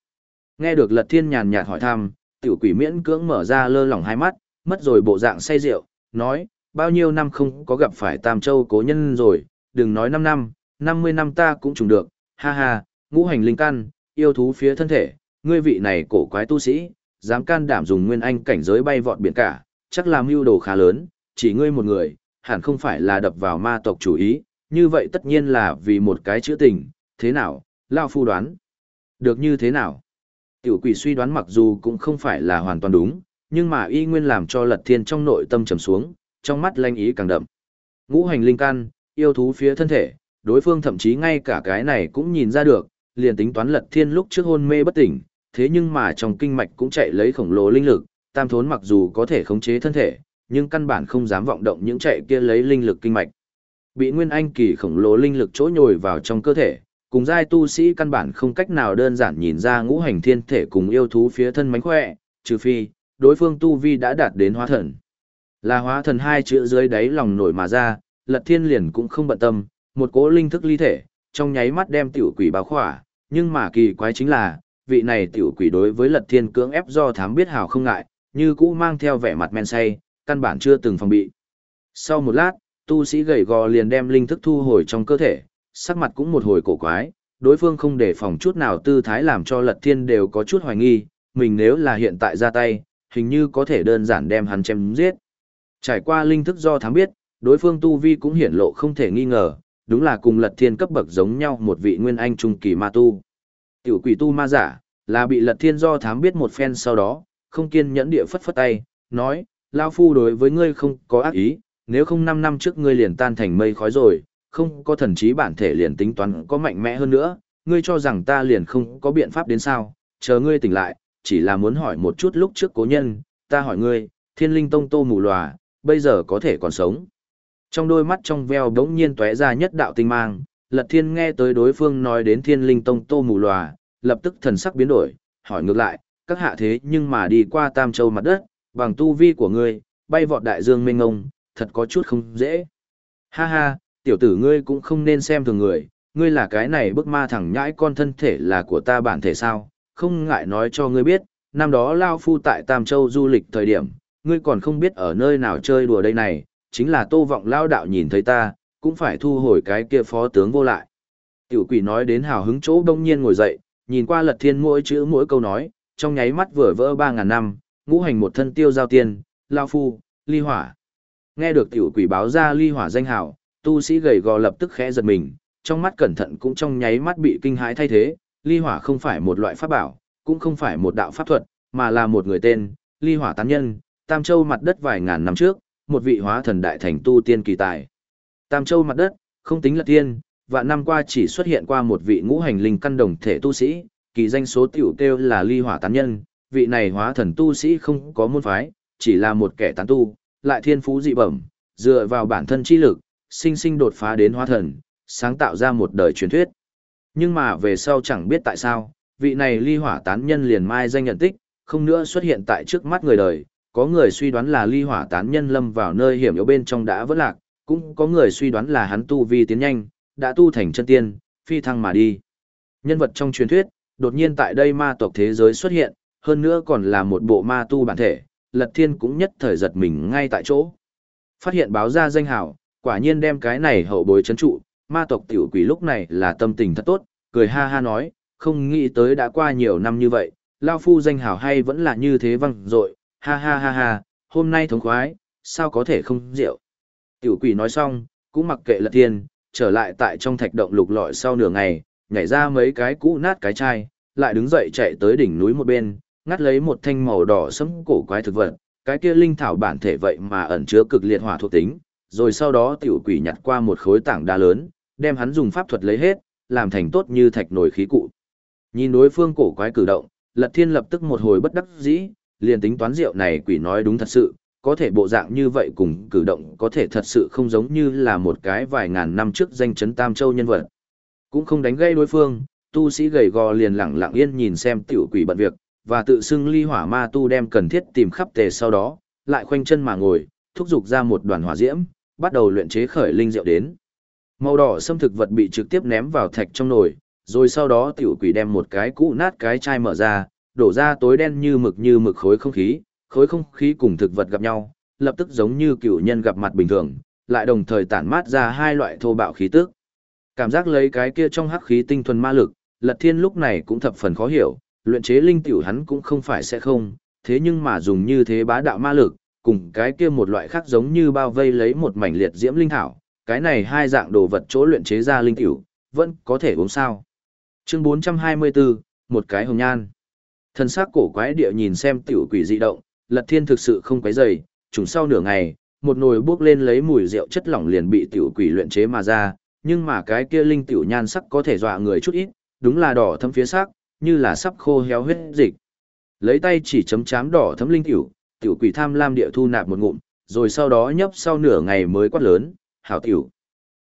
Nghe được lật thiên nhàn nhạt hỏi thăm, tiểu quỷ miễn cưỡng mở ra lơ lỏng hai mắt, mất rồi bộ dạng say rượu, nói, bao nhiêu năm không có gặp phải tam châu cố nhân rồi, đừng nói năm năm, năm mươi năm ta cũng trùng được, ha ha, ngũ hành linh căn, yêu thú phía thân thể, ngươi vị này cổ quái tu sĩ, dám can đảm dùng nguyên anh cảnh giới bay vọt biển cả, chắc là mưu đồ khá lớn, chỉ ngươi một người, hẳn không phải là đập vào ma tộc chủ ý, như vậy tất nhiên là vì một cái chữ tình, thế nào, Lao Phu đoán. Được như thế nào? Tiểu quỷ suy đoán mặc dù cũng không phải là hoàn toàn đúng, nhưng mà y nguyên làm cho lật thiên trong nội tâm trầm xuống, trong mắt lanh ý càng đậm. Ngũ hành linh căn, yêu thú phía thân thể, đối phương thậm chí ngay cả cái này cũng nhìn ra được, liền tính toán lật thiên lúc trước hôn mê bất tỉnh, thế nhưng mà trong kinh mạch cũng chạy lấy khổng lồ linh lực, tam thốn mặc dù có thể khống chế thân thể, nhưng căn bản không dám vọng động những chạy kia lấy linh lực kinh mạch. Bị nguyên anh kỳ khổng lồ linh lực chỗ nhồi vào trong cơ thể, cùng giai tu sĩ căn bản không cách nào đơn giản nhìn ra ngũ hành thiên thể cùng yêu thú phía thân mánh khỏe, trừ phi, đối phương tu vi đã đạt đến hóa thần. Là hóa thần hai chữ dưới đáy lòng nổi mà ra, lật thiên liền cũng không bận tâm, một cỗ linh thức ly thể, trong nháy mắt đem tiểu quỷ báo khỏa, nhưng mà kỳ quái chính là, vị này tiểu quỷ đối với lật thiên cưỡng ép do thám biết hào không ngại, như cũ mang theo vẻ mặt men say, căn bản chưa từng phòng bị. Sau một lát, tu sĩ gầy gò liền đem linh thức thu hồi trong cơ thể, sắc mặt cũng một hồi cổ quái, đối phương không để phòng chút nào tư thái làm cho lật thiên đều có chút hoài nghi, mình nếu là hiện tại ra tay, hình như có thể đơn giản đem hắn chém giết. Trải qua linh thức do thám biết, đối phương tu vi cũng hiển lộ không thể nghi ngờ, đúng là cùng lật thiên cấp bậc giống nhau một vị nguyên anh trung kỳ ma tu. Tiểu quỷ tu ma giả, là bị lật thiên do thám biết một phen sau đó, không kiên nhẫn địa phất phất tay, nói, Lao Phu đối với ngươi không có ác ý, nếu không 5 năm trước ngươi liền tan thành mây khói rồi, không có thần trí bản thể liền tính toán có mạnh mẽ hơn nữa, ngươi cho rằng ta liền không có biện pháp đến sao, chờ ngươi tỉnh lại, chỉ là muốn hỏi một chút lúc trước cố nhân, ta hỏi ngươi, thiên linh tông tô mù lòa, bây giờ có thể còn sống. Trong đôi mắt trong veo đống nhiên tóe ra nhất đạo tinh mang, lật thiên nghe tới đối phương nói đến thiên linh tông tô mù lòa, lập tức thần sắc biến đổi, hỏi ngược lại, các hạ thế nhưng mà đi qua tam châu mặt đất, bằng tu vi của ngươi, bay vọt đại dương mênh ngông, thật có chút không dễ. Ha ha, tiểu tử ngươi cũng không nên xem thường người, ngươi là cái này bức ma thẳng nhãi con thân thể là của ta bản thể sao, không ngại nói cho ngươi biết, năm đó Lao Phu tại Tam Châu du lịch thời điểm, ngươi còn không biết ở nơi nào chơi đùa đây này, chính là tô vọng Lao đạo nhìn thấy ta, cũng phải thu hồi cái kia phó tướng vô lại. Tiểu quỷ nói đến hào hứng chỗ đông nhiên ngồi dậy, nhìn qua lật thiên mỗi chữ mỗi câu nói, trong nháy mắt vừa vỡ ba ngàn năm, ngũ hành một thân tiêu giao tiên, Lao Phu, ly hỏa. Nghe được tiểu quỷ báo ra ly hỏa danh hào, tu sĩ gầy gò lập tức khẽ giật mình, trong mắt cẩn thận cũng trong nháy mắt bị kinh hãi thay thế, ly hỏa không phải một loại pháp bảo, cũng không phải một đạo pháp thuật, mà là một người tên, ly hỏa tán nhân, Tam Châu mặt đất vài ngàn năm trước, một vị hóa thần đại thành tu tiên kỳ tài. Tam Châu mặt đất, không tính là tiên, vạn năm qua chỉ xuất hiện qua một vị ngũ hành linh căn đồng thể tu sĩ, kỳ danh số tiểu kêu là ly hỏa tán nhân, vị này hóa thần tu sĩ không có môn phái, chỉ là một kẻ tán tu, lại thiên phú dị bẩm, dựa vào bản thân chi lực, sinh sinh đột phá đến hóa thần, sáng tạo ra một đời truyền thuyết. Nhưng mà về sau chẳng biết tại sao, vị này ly hỏa tán nhân liền mai danh nhận tích, không nữa xuất hiện tại trước mắt người đời, có người suy đoán là ly hỏa tán nhân lâm vào nơi hiểm yếu bên trong đã vỡ lạc, cũng có người suy đoán là hắn tu vi tiến nhanh, đã tu thành chân tiên, phi thăng mà đi. Nhân vật trong truyền thuyết, đột nhiên tại đây ma tộc thế giới xuất hiện, hơn nữa còn là một bộ ma tu bản thể, Lật Thiên cũng nhất thời giật mình ngay tại chỗ. Phát hiện báo ra danh hào, quả nhiên đem cái này hậu bối chấn trụ, ma tộc tiểu quỷ lúc này là tâm tình thật tốt, cười ha ha nói, không nghĩ tới đã qua nhiều năm như vậy, Lao Phu danh hào hay vẫn là như thế văng dội ha ha ha ha, hôm nay thống khoái, sao có thể không rượu. Tiểu quỷ nói xong, cũng mặc kệ lật thiên, trở lại tại trong thạch động lục lọi sau nửa ngày, nhảy ra mấy cái cũ nát cái chai, lại đứng dậy chạy tới đỉnh núi một bên, ngắt lấy một thanh màu đỏ sẫm cổ quái thực vật, cái kia linh thảo bản thể vậy mà ẩn chứa cực liệt hỏa thuộc tính, rồi sau đó tiểu quỷ nhặt qua một khối tảng đá lớn, đem hắn dùng pháp thuật lấy hết, làm thành tốt như thạch nổi khí cụ. Nhìn đối phương cổ quái cử động, Lật Thiên lập tức một hồi bất đắc dĩ, liền tính toán rượu này quỷ nói đúng thật sự, có thể bộ dạng như vậy cùng cử động có thể thật sự không giống như là một cái vài ngàn năm trước danh chấn Tam Châu nhân vật. Cũng không đánh gây đối phương, tu sĩ gầy gò liền lặng lặng yên nhìn xem tiểu quỷ bận việc, và tự xưng ly hỏa ma tu đem cần thiết tìm khắp tề sau đó, lại khoanh chân mà ngồi, thúc giục ra một đoàn hỏa diễm, bắt đầu luyện chế khởi linh rượu đến. Màu đỏ xâm thực vật bị trực tiếp ném vào thạch trong nồi, rồi sau đó tiểu quỷ đem một cái cũ nát cái chai mở ra, đổ ra tối đen như mực như mực khối không khí, khối không khí cùng thực vật gặp nhau, lập tức giống như cựu nhân gặp mặt bình thường, lại đồng thời tản mát ra hai loại thô bạo khí tức. Cảm giác lấy cái kia trong hắc khí tinh thuần ma lực, Lật Thiên lúc này cũng thập phần khó hiểu, luyện chế linh tiểu hắn cũng không phải sẽ không, thế nhưng mà dùng như thế bá đạo ma lực, cùng cái kia một loại khác giống như bao vây lấy một mảnh liệt diễm linh thảo, cái này hai dạng đồ vật chỗ luyện chế ra linh tiểu, vẫn có thể uống sao. Chương 424, một cái hồng nhan. Thân xác cổ quái địa nhìn xem tiểu quỷ dị động, Lật Thiên thực sự không quấy rầy, trùng sau nửa ngày, một nồi bước lên lấy mùi rượu chất lỏng liền bị tiểu quỷ luyện chế mà ra, nhưng mà cái kia linh tiểu nhan sắc có thể dọa người chút ít, đúng là đỏ thấm phía sắc, như là sắp khô héo huyết dịch. Lấy tay chỉ chấm chám đỏ thấm linh tiểu, tiểu quỷ tham lam địa thu nạp một ngụm, rồi sau đó nhấp sau nửa ngày mới quát lớn, hảo tiểu.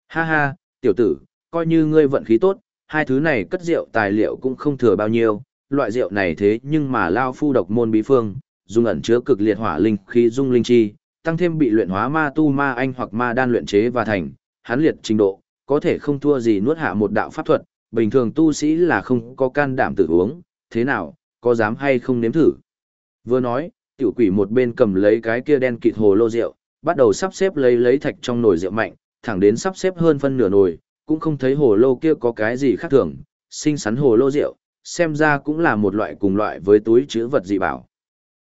Ha ha, tiểu tử, coi như ngươi vận khí tốt, hai thứ này cất rượu tài liệu cũng không thừa bao nhiêu, loại rượu này thế nhưng mà lao phu độc môn bí phương, dung ẩn chứa cực liệt hỏa linh khí dung linh chi, tăng thêm bị luyện hóa ma tu ma anh hoặc ma đan luyện chế và thành, hán liệt trình độ, có thể không thua gì nuốt hạ một đạo pháp thuật, bình thường tu sĩ là không có can đảm tự uống, thế nào, có dám hay không nếm thử. Vừa nói, tiểu quỷ một bên cầm lấy cái kia đen kịt hồ lô rượu, bắt đầu sắp xếp lấy lấy thạch trong nồi rượu mạnh, thẳng đến sắp xếp hơn phân nửa nồi, cũng không thấy hồ lô kia có cái gì khác thường, xinh xắn hồ lô rượu, xem ra cũng là một loại cùng loại với túi chứa vật dị bảo.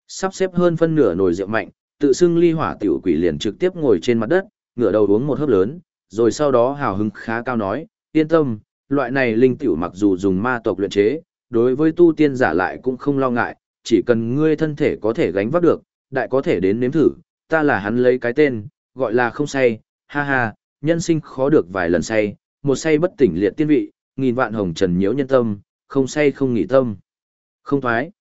Sắp xếp hơn phân nửa nồi rượu mạnh, tự xưng ly hỏa tiểu quỷ liền trực tiếp ngồi trên mặt đất, ngửa đầu uống một hớp lớn, rồi sau đó hào hứng khá cao nói, yên tâm, loại này linh tiểu mặc dù dùng ma tộc luyện chế, đối với tu tiên giả lại cũng không lo ngại, chỉ cần ngươi thân thể có thể gánh vác được, đại có thể đến nếm thử, ta là hắn lấy cái tên, gọi là không say, ha ha, nhân sinh khó được vài lần say, một say bất tỉnh liệt tiên vị, nghìn vạn hồng trần nhiễu nhân tâm, không say không nghỉ tâm. Không thoái.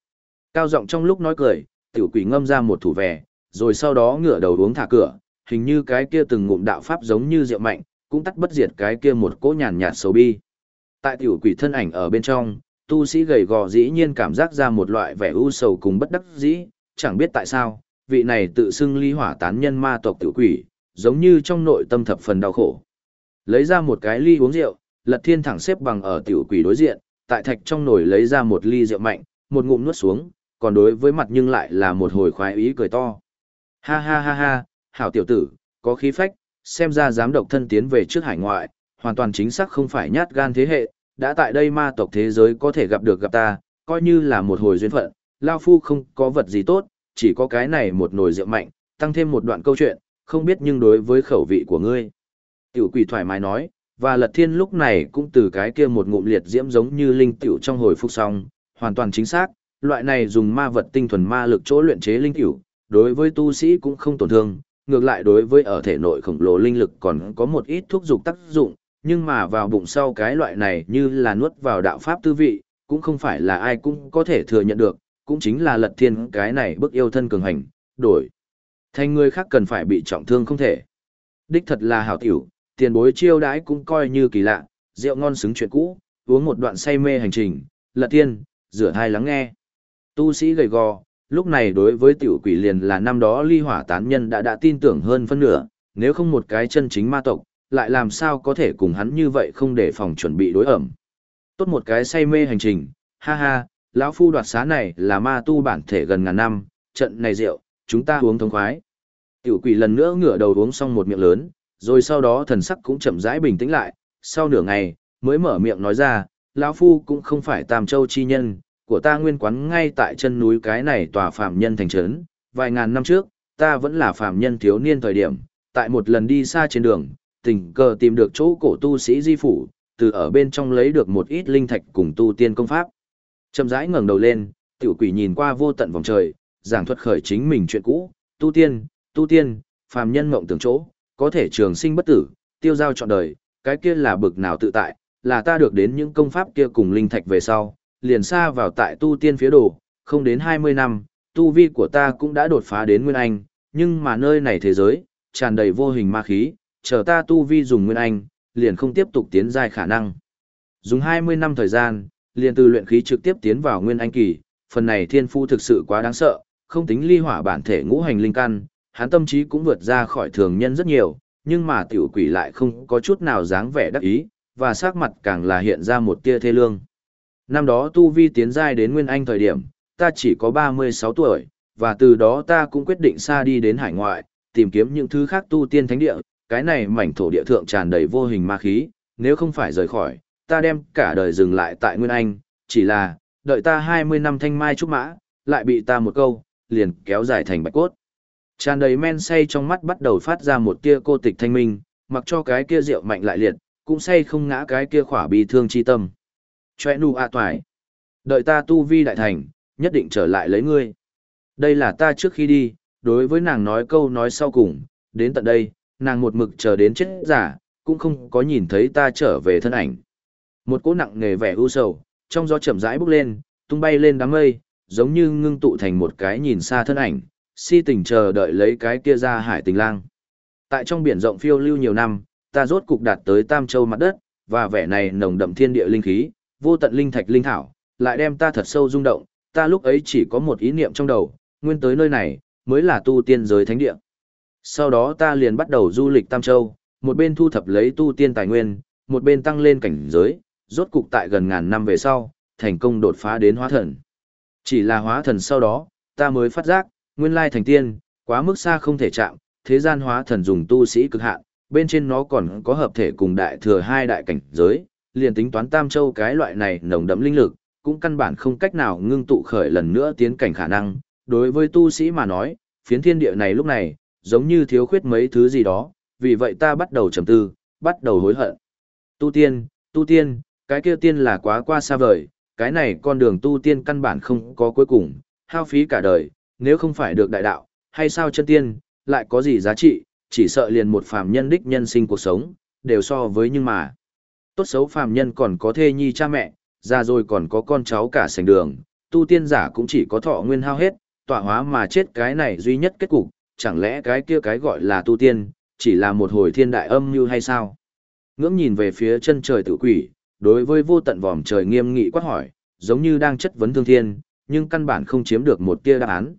Cao giọng trong lúc nói cười, tiểu quỷ ngâm ra một thủ vẻ, rồi sau đó ngửa đầu uống thả cửa, hình như cái kia từng ngụm đạo pháp giống như rượu mạnh, cũng tắt bất diệt cái kia một cỗ nhàn nhạt xấu bi. Tại tiểu quỷ thân ảnh ở bên trong, tu sĩ gầy gò dĩ nhiên cảm giác ra một loại vẻ u sầu cùng bất đắc dĩ, chẳng biết tại sao, vị này tự xưng ly hỏa tán nhân ma tộc tiểu quỷ, giống như trong nội tâm thập phần đau khổ. Lấy ra một cái ly uống rượu, Lật Thiên thẳng xếp bằng ở tiểu quỷ đối diện, tại thạch trong nồi lấy ra một ly rượu mạnh, một ngụm nuốt xuống, còn đối với mặt nhưng lại là một hồi khoái ý cười to. Ha ha ha ha, hảo tiểu tử, có khí phách, xem ra dám độc thân tiến về trước hải ngoại, hoàn toàn chính xác không phải nhát gan thế hệ, đã tại đây ma tộc thế giới có thể gặp được gặp ta, coi như là một hồi duyên phận, Lao Phu không có vật gì tốt, chỉ có cái này một nồi rượu mạnh, tăng thêm một đoạn câu chuyện, không biết nhưng đối với khẩu vị của ngươi. Tiểu quỷ thoải mái nói, và lật thiên lúc này cũng từ cái kia một ngụm liệt diễm giống như linh tiểu trong hồi phục xong, hoàn toàn chính xác, loại này dùng ma vật tinh thuần ma lực chỗ luyện chế linh tiểu, đối với tu sĩ cũng không tổn thương, ngược lại đối với ở thể nội khổng lồ linh lực còn có một ít thuốc dục tác dụng, nhưng mà vào bụng sau cái loại này như là nuốt vào đạo pháp tư vị, cũng không phải là ai cũng có thể thừa nhận được, cũng chính là lật thiên cái này bức yêu thân cường hành, đổi. Thành người khác cần phải bị trọng thương không thể. Đích thật là hảo tiểu, tiền bối chiêu đãi cũng coi như kỳ lạ, rượu ngon xứng chuyện cũ, uống một đoạn say mê hành trình, lật thiên, rửa thai lắng nghe. Tu sĩ gầy gò, lúc này đối với tiểu quỷ liền là năm đó ly hỏa tán nhân đã đã tin tưởng hơn phân nửa, nếu không một cái chân chính ma tộc, lại làm sao có thể cùng hắn như vậy không để phòng chuẩn bị đối ẩm. Tốt một cái say mê hành trình, ha ha, lão phu đoạt xá này là ma tu bản thể gần ngàn năm, trận này rượu, chúng ta uống thông khoái. Tiểu quỷ lần nữa ngửa đầu uống xong một miệng lớn, rồi sau đó thần sắc cũng chậm rãi bình tĩnh lại, sau nửa ngày, mới mở miệng nói ra, lão phu cũng không phải tam châu chi nhân, của ta nguyên quán ngay tại chân núi cái này tòa phạm nhân thành trấn, vài ngàn năm trước, ta vẫn là phạm nhân thiếu niên thời điểm, tại một lần đi xa trên đường, tình cờ tìm được chỗ cổ tu sĩ di phủ, từ ở bên trong lấy được một ít linh thạch cùng tu tiên công pháp. Chậm rãi ngẩng đầu lên, tiểu quỷ nhìn qua vô tận vòng trời, giảng thuật khởi chính mình chuyện cũ, tu tiên, tu tiên, phàm nhân mộng tưởng chỗ, có thể trường sinh bất tử, tiêu giao trọn đời, cái kia là bực nào tự tại, là ta được đến những công pháp kia cùng linh thạch về sau, liền xa vào tại tu tiên phía đồ, không đến 20 năm, tu vi của ta cũng đã đột phá đến Nguyên Anh, nhưng mà nơi này thế giới, tràn đầy vô hình ma khí, chờ ta tu vi dùng Nguyên Anh, liền không tiếp tục tiến dài khả năng. Dùng 20 năm thời gian, liền từ luyện khí trực tiếp tiến vào Nguyên Anh kỳ, phần này thiên phu thực sự quá đáng sợ, không tính ly hỏa bản thể ngũ hành linh căn, hắn tâm trí cũng vượt ra khỏi thường nhân rất nhiều, nhưng mà tiểu quỷ lại không có chút nào dáng vẻ đắc ý, và sắc mặt càng là hiện ra một tia thê lương. Năm đó tu vi tiến giai đến Nguyên Anh thời điểm, ta chỉ có 36 tuổi, và từ đó ta cũng quyết định xa đi đến hải ngoại, tìm kiếm những thứ khác tu tiên thánh địa, cái này mảnh thổ địa thượng tràn đầy vô hình ma khí, nếu không phải rời khỏi, ta đem cả đời dừng lại tại Nguyên Anh, chỉ là, đợi ta 20 năm thanh mai trúc mã, lại bị ta một câu, liền kéo dài thành bạch cốt. Tràn đầy men say trong mắt bắt đầu phát ra một tia cô tịch thanh minh, mặc cho cái kia rượu mạnh lại liệt, cũng say không ngã cái kia khỏa bi thương chi tâm choe nu a à toài. Đợi ta tu vi đại thành, nhất định trở lại lấy ngươi. Đây là ta trước khi đi, đối với nàng nói câu nói sau cùng, đến tận đây, nàng một mực chờ đến chết giả, cũng không có nhìn thấy ta trở về thân ảnh. Một cỗ nặng nề vẻ u sầu, trong gió chậm rãi bốc lên, tung bay lên đám mây, giống như ngưng tụ thành một cái nhìn xa thân ảnh, si tình chờ đợi lấy cái kia ra hải tình lang. Tại trong biển rộng phiêu lưu nhiều năm, ta rốt cục đạt tới Tam Châu mặt đất, và vẻ này nồng đậm thiên địa linh khí, vô tận linh thạch linh thảo, lại đem ta thật sâu rung động, ta lúc ấy chỉ có một ý niệm trong đầu, nguyên tới nơi này, mới là tu tiên giới thánh địa. Sau đó ta liền bắt đầu du lịch Tam Châu, một bên thu thập lấy tu tiên tài nguyên, một bên tăng lên cảnh giới, rốt cục tại gần ngàn năm về sau, thành công đột phá đến hóa thần. Chỉ là hóa thần sau đó, ta mới phát giác, nguyên lai thành tiên, quá mức xa không thể chạm, thế gian hóa thần dùng tu sĩ cực hạn, bên trên nó còn có hợp thể cùng đại thừa hai đại cảnh giới, liền tính toán tam châu cái loại này nồng đậm linh lực, cũng căn bản không cách nào ngưng tụ khởi lần nữa tiến cảnh khả năng. Đối với tu sĩ mà nói, phiến thiên địa này lúc này, giống như thiếu khuyết mấy thứ gì đó, vì vậy ta bắt đầu trầm tư, bắt đầu hối hận. Tu tiên, tu tiên, cái kia tiên là quá qua xa vời, cái này con đường tu tiên căn bản không có cuối cùng, hao phí cả đời, nếu không phải được đại đạo, hay sao chân tiên, lại có gì giá trị, chỉ sợ liền một phàm nhân đích nhân sinh cuộc sống, đều so với nhưng mà. Tốt xấu phàm nhân còn có thê nhi cha mẹ, già rồi còn có con cháu cả sành đường, tu tiên giả cũng chỉ có thọ nguyên hao hết, tọa hóa mà chết cái này duy nhất kết cục, chẳng lẽ cái kia cái gọi là tu tiên, chỉ là một hồi thiên đại âm như hay sao? Ngưỡng nhìn về phía chân trời tự quỷ, đối với vô tận vòm trời nghiêm nghị quát hỏi, giống như đang chất vấn thương thiên, nhưng căn bản không chiếm được một tia đáp án.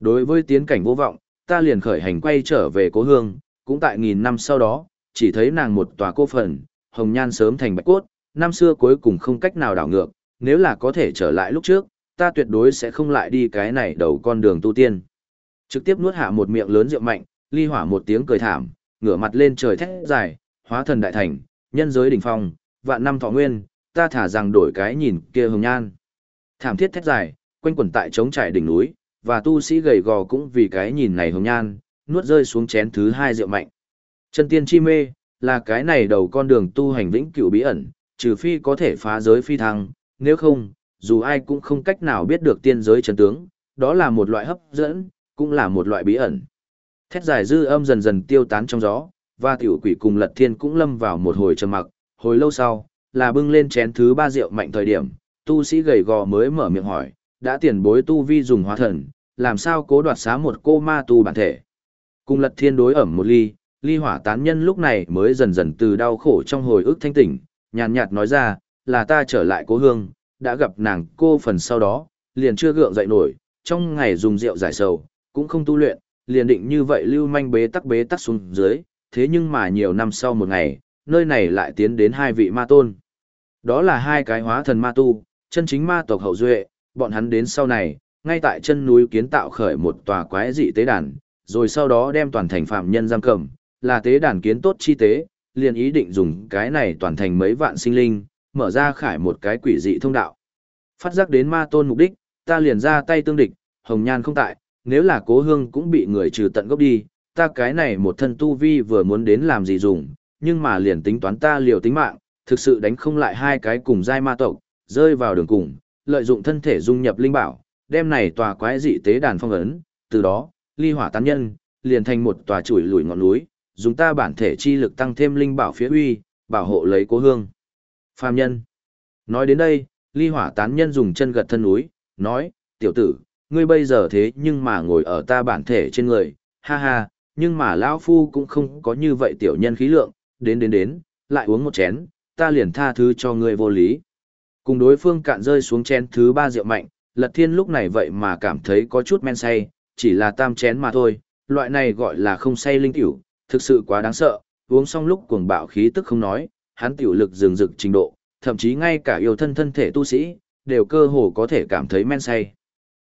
Đối với tiến cảnh vô vọng, ta liền khởi hành quay trở về cố hương, cũng tại nghìn năm sau đó, chỉ thấy nàng một tòa cô phần, hồng nhan sớm thành bạch cốt, năm xưa cuối cùng không cách nào đảo ngược, nếu là có thể trở lại lúc trước, ta tuyệt đối sẽ không lại đi cái này đầu con đường tu tiên. Trực tiếp nuốt hạ một miệng lớn rượu mạnh, ly hỏa một tiếng cười thảm, ngửa mặt lên trời thét dài, hóa thần đại thành, nhân giới đỉnh phong, vạn năm thọ nguyên, ta thả rằng đổi cái nhìn kia hồng nhan. Thảm thiết thét dài, quanh quẩn tại trống trải đỉnh núi, và tu sĩ gầy gò cũng vì cái nhìn này hồng nhan, nuốt rơi xuống chén thứ hai rượu mạnh. Chân tiên chi mê, là cái này đầu con đường tu hành vĩnh cửu bí ẩn, trừ phi có thể phá giới phi thăng, nếu không, dù ai cũng không cách nào biết được tiên giới chân tướng, đó là một loại hấp dẫn, cũng là một loại bí ẩn. Thét dài dư âm dần dần tiêu tán trong gió, và tiểu quỷ cùng lật thiên cũng lâm vào một hồi trầm mặc, hồi lâu sau, là bưng lên chén thứ ba rượu mạnh thời điểm, tu sĩ gầy gò mới mở miệng hỏi, đã tiền bối tu vi dùng hóa thần, làm sao cố đoạt xá một cô ma tu bản thể. Cùng lật thiên đối ẩm một ly, ly hỏa tán nhân lúc này mới dần dần từ đau khổ trong hồi ức thanh tỉnh, nhàn nhạt nói ra, là ta trở lại cố hương, đã gặp nàng cô phần sau đó, liền chưa gượng dậy nổi, trong ngày dùng rượu giải sầu, cũng không tu luyện, liền định như vậy lưu manh bế tắc bế tắc xuống dưới, thế nhưng mà nhiều năm sau một ngày, nơi này lại tiến đến hai vị ma tôn. Đó là hai cái hóa thần ma tu, chân chính ma tộc hậu duệ, bọn hắn đến sau này, ngay tại chân núi kiến tạo khởi một tòa quái dị tế đàn, rồi sau đó đem toàn thành phạm nhân giam cầm, là tế đàn kiến tốt chi tế, liền ý định dùng cái này toàn thành mấy vạn sinh linh, mở ra khải một cái quỷ dị thông đạo. Phát giác đến ma tôn mục đích, ta liền ra tay tương địch, hồng nhan không tại, nếu là cố hương cũng bị người trừ tận gốc đi, ta cái này một thân tu vi vừa muốn đến làm gì dùng, nhưng mà liền tính toán ta liều tính mạng, thực sự đánh không lại hai cái cùng giai ma tộc, rơi vào đường cùng, lợi dụng thân thể dung nhập linh bảo, đem này tòa quái dị tế đàn phong ấn, từ đó, ly hỏa tán nhân, liền thành một tòa chuỗi lùi ngọn núi, dùng ta bản thể chi lực tăng thêm linh bảo phía uy, bảo hộ lấy cố hương. Phàm nhân. Nói đến đây, ly hỏa tán nhân dùng chân gật thân núi, nói, tiểu tử, ngươi bây giờ thế nhưng mà ngồi ở ta bản thể trên người, ha ha, nhưng mà lão phu cũng không có như vậy tiểu nhân khí lượng, đến đến đến, lại uống một chén, ta liền tha thứ cho ngươi vô lý. Cùng đối phương cạn rơi xuống chén thứ ba rượu mạnh, lật thiên lúc này vậy mà cảm thấy có chút men say, chỉ là tam chén mà thôi, loại này gọi là không say linh tiểu, thực sự quá đáng sợ, uống xong lúc cuồng bạo khí tức không nói, hắn tiểu lực dừng dực trình độ, thậm chí ngay cả yêu thân thân thể tu sĩ, đều cơ hồ có thể cảm thấy men say.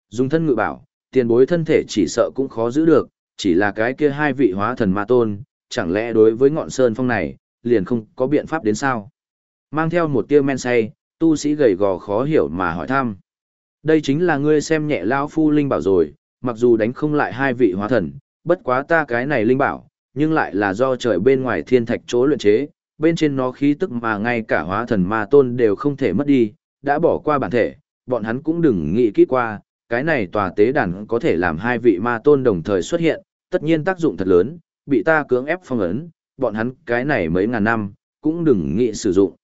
Dùng thân ngự bảo, tiền bối thân thể chỉ sợ cũng khó giữ được, chỉ là cái kia hai vị hóa thần ma tôn, chẳng lẽ đối với ngọn sơn phong này, liền không có biện pháp đến sao? Mang theo một tia men say, tu sĩ gầy gò khó hiểu mà hỏi thăm. Đây chính là ngươi xem nhẹ lão phu linh bảo rồi, mặc dù đánh không lại hai vị hóa thần, bất quá ta cái này linh bảo, nhưng lại là do trời bên ngoài thiên thạch chỗ luyện chế, bên trên nó khí tức mà ngay cả hóa thần ma tôn đều không thể mất đi, đã bỏ qua bản thể, bọn hắn cũng đừng nghĩ kỹ qua, cái này tòa tế đàn có thể làm hai vị ma tôn đồng thời xuất hiện, tất nhiên tác dụng thật lớn, bị ta cưỡng ép phong ấn, bọn hắn cái này mấy ngàn năm, cũng đừng nghĩ sử dụng.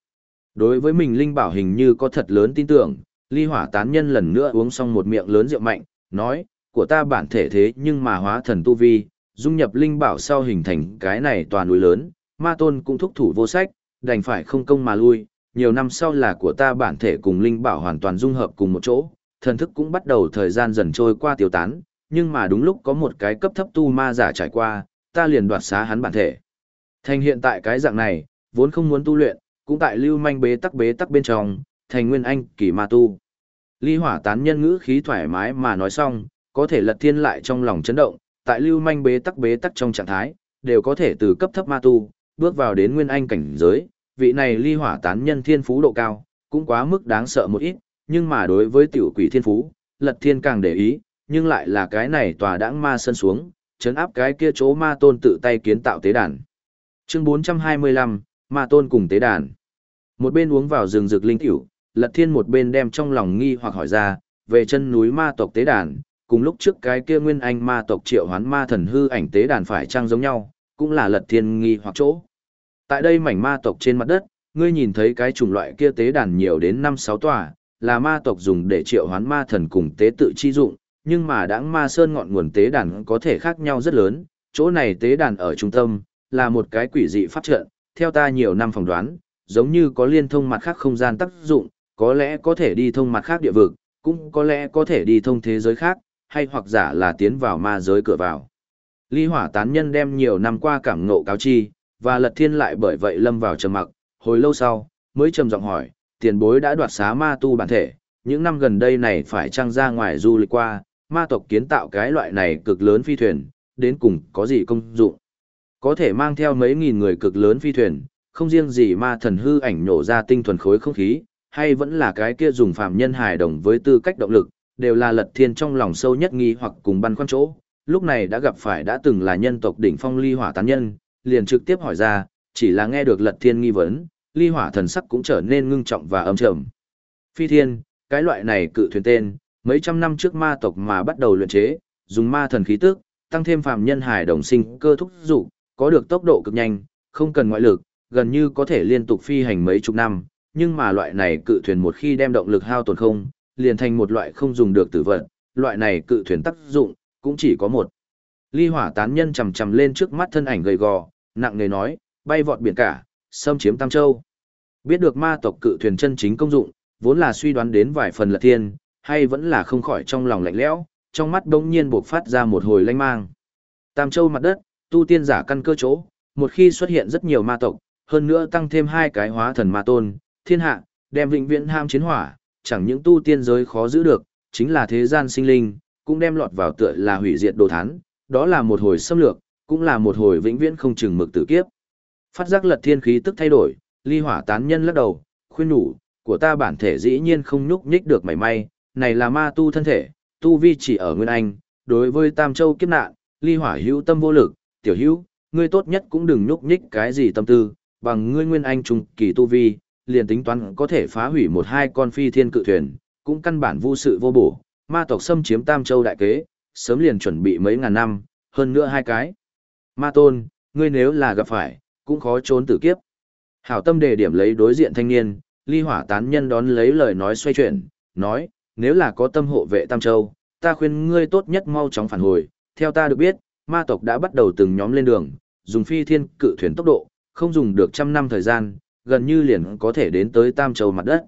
Đối với mình Linh Bảo hình như có thật lớn tin tưởng, ly hỏa tán nhân lần nữa uống xong một miệng lớn rượu mạnh, nói, của ta bản thể thế nhưng mà hóa thần tu vi, dung nhập Linh Bảo sau hình thành cái này tòa núi lớn, ma tôn cũng thúc thủ vô sách, đành phải không công mà lui, nhiều năm sau là của ta bản thể cùng Linh Bảo hoàn toàn dung hợp cùng một chỗ, thần thức cũng bắt đầu thời gian dần trôi qua tiêu tán, nhưng mà đúng lúc có một cái cấp thấp tu ma giả trải qua, ta liền đoạt xá hắn bản thể. Thành hiện tại cái dạng này, vốn không muốn tu luyện, cũng tại lưu manh bế tắc bế tắc bên trong, thành nguyên anh kỳ ma tu. Ly hỏa tán nhân ngữ khí thoải mái mà nói xong, có thể lật thiên lại trong lòng chấn động, tại lưu manh bế tắc bế tắc trong trạng thái, đều có thể từ cấp thấp ma tu, bước vào đến nguyên anh cảnh giới, vị này ly hỏa tán nhân thiên phú độ cao, cũng quá mức đáng sợ một ít, nhưng mà đối với tiểu quỷ thiên phú, lật thiên càng để ý, nhưng lại là cái này tòa đãng ma sân xuống, chấn áp cái kia chỗ ma tôn tự tay kiến tạo tế đàn. Chương 425, ma tôn cùng tế đàn. Một bên uống vào rừng rực linh tiểu, lật thiên một bên đem trong lòng nghi hoặc hỏi ra, về chân núi ma tộc tế đàn, cùng lúc trước cái kia nguyên anh ma tộc triệu hoán ma thần hư ảnh tế đàn phải trang giống nhau, cũng là lật thiên nghi hoặc chỗ. Tại đây mảnh ma tộc trên mặt đất, ngươi nhìn thấy cái chủng loại kia tế đàn nhiều đến 5-6 tòa, là ma tộc dùng để triệu hoán ma thần cùng tế tự chi dụng, nhưng mà đãng ma sơn ngọn nguồn tế đàn có thể khác nhau rất lớn, chỗ này tế đàn ở trung tâm, là một cái quỷ dị pháp trận, theo ta nhiều năm phỏng đoán, giống như có liên thông mặt khác không gian tác dụng, có lẽ có thể đi thông mặt khác địa vực, cũng có lẽ có thể đi thông thế giới khác, hay hoặc giả là tiến vào ma giới cửa vào. Ly hỏa tán nhân đem nhiều năm qua cảm ngộ cáo chi, và lật thiên lại bởi vậy lâm vào trầm mặc, hồi lâu sau, mới trầm giọng hỏi, tiền bối đã đoạt xá ma tu bản thể, những năm gần đây này phải trăng ra ngoài du lịch qua, ma tộc kiến tạo cái loại này cực lớn phi thuyền, đến cùng có gì công dụng. Có thể mang theo mấy nghìn người cực lớn phi thuyền, không riêng gì ma thần hư ảnh nổ ra tinh thuần khối không khí, hay vẫn là cái kia dùng phàm nhân hài đồng với tư cách động lực, đều là lật thiên trong lòng sâu nhất nghi hoặc cùng băn khoăn chỗ. Lúc này đã gặp phải đã từng là nhân tộc đỉnh phong ly hỏa tán nhân, liền trực tiếp hỏi ra, chỉ là nghe được lật thiên nghi vấn, ly hỏa thần sắc cũng trở nên ngưng trọng và âm trầm. Phi thiên, cái loại này cự thuyền tên, mấy trăm năm trước ma tộc mà bắt đầu luyện chế, dùng ma thần khí tức, tăng thêm phàm nhân hải đồng sinh cơ thúc dụ, có được tốc độ cực nhanh, không cần ngoại lực, gần như có thể liên tục phi hành mấy chục năm, nhưng mà loại này cự thuyền một khi đem động lực hao tổn không, liền thành một loại không dùng được tử vật, loại này cự thuyền tác dụng cũng chỉ có một. Ly Hỏa tán nhân chầm chầm lên trước mắt thân ảnh gầy gò, nặng nề nói, bay vọt biển cả, xâm chiếm Tam Châu. Biết được ma tộc cự thuyền chân chính công dụng, vốn là suy đoán đến vài phần là thiên, hay vẫn là không khỏi trong lòng lạnh lẽo, trong mắt đống nhiên buộc phát ra một hồi lanh mang. Tam Châu mặt đất, tu tiên giả căn cơ chỗ, một khi xuất hiện rất nhiều ma tộc, hơn nữa tăng thêm hai cái hóa thần ma tôn, thiên hạ, đem vĩnh viễn ham chiến hỏa, chẳng những tu tiên giới khó giữ được, chính là thế gian sinh linh, cũng đem lọt vào tựa là hủy diệt đồ thán, đó là một hồi xâm lược, cũng là một hồi vĩnh viễn không chừng mực tử kiếp. Phát giác lật thiên khí tức thay đổi, ly hỏa tán nhân lắc đầu, khuyên nhủ, của ta bản thể dĩ nhiên không nhúc nhích được mảy may, này là ma tu thân thể, tu vi chỉ ở Nguyên Anh, đối với Tam Châu kiếp nạn, ly hỏa hữu tâm vô lực, tiểu hữu, ngươi tốt nhất cũng đừng nhúc nhích cái gì tâm tư, bằng ngươi Nguyên Anh trùng kỳ tu vi, liền tính toán có thể phá hủy một hai con phi thiên cự thuyền, cũng căn bản vô sự vô bổ, ma tộc xâm chiếm Tam Châu đại kế, sớm liền chuẩn bị mấy ngàn năm, hơn nữa hai cái. Ma tôn, ngươi nếu là gặp phải, cũng khó trốn tử kiếp. Hảo tâm đề điểm lấy đối diện thanh niên, ly hỏa tán nhân đón lấy lời nói xoay chuyển, nói, nếu là có tâm hộ vệ Tam Châu, ta khuyên ngươi tốt nhất mau chóng phản hồi, theo ta được biết, ma tộc đã bắt đầu từng nhóm lên đường, dùng phi thiên cự thuyền tốc độ, không dùng được trăm năm thời gian, gần như liền có thể đến tới Tam Châu mặt đất.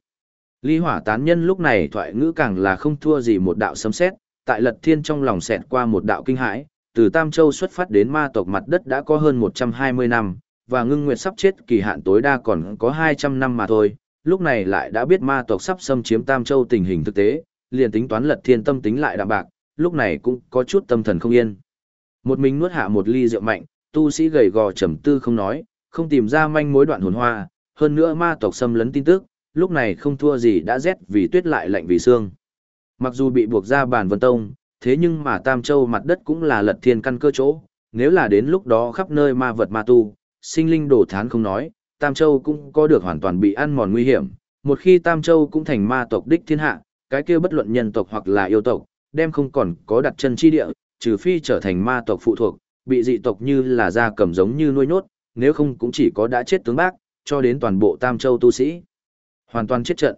Ly hỏa tán nhân lúc này thoại ngữ càng là không thua gì một đạo sấm sét, tại lật thiên trong lòng xẹt qua một đạo kinh hãi, từ Tam Châu xuất phát đến ma tộc mặt đất đã có hơn 120 năm, và ngưng nguyệt sắp chết kỳ hạn tối đa còn có 200 năm mà thôi, lúc này lại đã biết ma tộc sắp xâm chiếm Tam Châu tình hình thực tế, liền tính toán lật thiên tâm tính lại đạm bạc, lúc này cũng có chút tâm thần không yên. Một mình nuốt hạ một ly rượu mạnh, tu sĩ gầy gò trầm tư không nói, không tìm ra manh mối đoạn hồn hoa, hơn nữa ma tộc xâm lấn tin tức, lúc này không thua gì đã rét vì tuyết lại lạnh vì xương. Mặc dù bị buộc ra bàn vân tông, thế nhưng mà Tam Châu mặt đất cũng là lật thiên căn cơ chỗ, nếu là đến lúc đó khắp nơi ma vật ma tu, sinh linh đổ thán không nói, Tam Châu cũng có được hoàn toàn bị ăn mòn nguy hiểm, một khi Tam Châu cũng thành ma tộc đích thiên hạ, cái kia bất luận nhân tộc hoặc là yêu tộc, đem không còn có đặt chân chi địa, trừ phi trở thành ma tộc phụ thuộc, bị dị tộc như là da cầm giống như nuôi nhốt, nếu không cũng chỉ có đã chết tướng bác, cho đến toàn bộ Tam Châu tu sĩ. Hoàn toàn chết trận.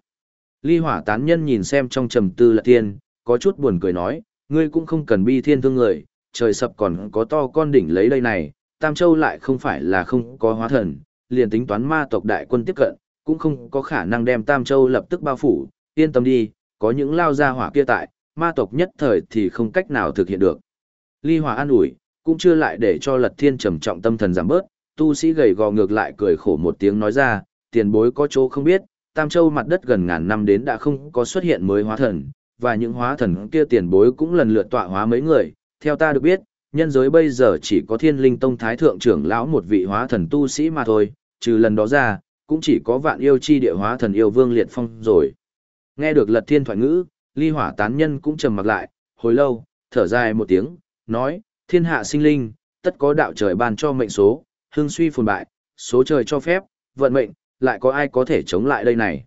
Ly hỏa tán nhân nhìn xem trong trầm tư lật thiên, có chút buồn cười nói, ngươi cũng không cần bi thiên thương người, trời sập còn có to con đỉnh lấy đây này, Tam Châu lại không phải là không có hóa thần, liền tính toán ma tộc đại quân tiếp cận, cũng không có khả năng đem Tam Châu lập tức bao phủ, yên tâm đi, có những lao ra hỏa kia tại, ma tộc nhất thời thì không cách nào thực hiện được. Ly Hỏa an ủi, cũng chưa lại để cho Lật Thiên trầm trọng tâm thần giảm bớt, tu sĩ gầy gò ngược lại cười khổ một tiếng nói ra, tiền bối có chỗ không biết, Tam Châu mặt đất gần ngàn năm đến đã không có xuất hiện mới hóa thần, và những hóa thần kia tiền bối cũng lần lượt tọa hóa mấy người, theo ta được biết, nhân giới bây giờ chỉ có thiên linh tông thái thượng trưởng lão một vị hóa thần tu sĩ mà thôi, trừ lần đó ra, cũng chỉ có vạn yêu chi địa hóa thần yêu vương liệt phong rồi. Nghe được lật thiên thoại ngữ, ly hỏa tán nhân cũng trầm mặc lại, hồi lâu, thở dài một tiếng, nói, thiên hạ sinh linh, tất có đạo trời ban cho mệnh số, hương suy phồn bại, số trời cho phép, vận mệnh, lại có ai có thể chống lại đây này.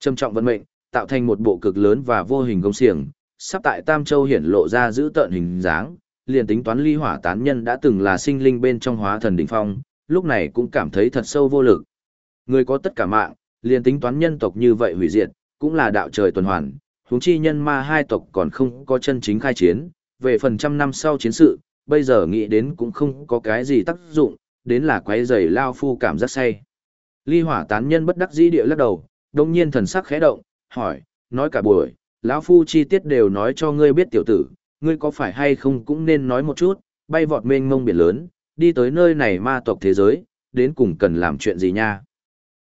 Trầm trọng vận mệnh, tạo thành một bộ cực lớn và vô hình công xiềng, sắp tại Tam Châu hiển lộ ra giữ tợn hình dáng, liền tính toán ly hỏa tán nhân đã từng là sinh linh bên trong hóa thần đỉnh phong, lúc này cũng cảm thấy thật sâu vô lực. Người có tất cả mạng, liền tính toán nhân tộc như vậy hủy diệt, cũng là đạo trời tuần hoàn, huống chi nhân ma hai tộc còn không có chân chính khai chiến, về phần trăm năm sau chiến sự, bây giờ nghĩ đến cũng không có cái gì tác dụng, đến là quấy rầy lao phu cảm giác say. Ly hỏa tán nhân bất đắc dĩ địa lắc đầu, đồng nhiên thần sắc khẽ động, hỏi, nói cả buổi, lão phu chi tiết đều nói cho ngươi biết tiểu tử, ngươi có phải hay không cũng nên nói một chút, bay vọt mênh mông biển lớn, đi tới nơi này ma tộc thế giới, đến cùng cần làm chuyện gì nha.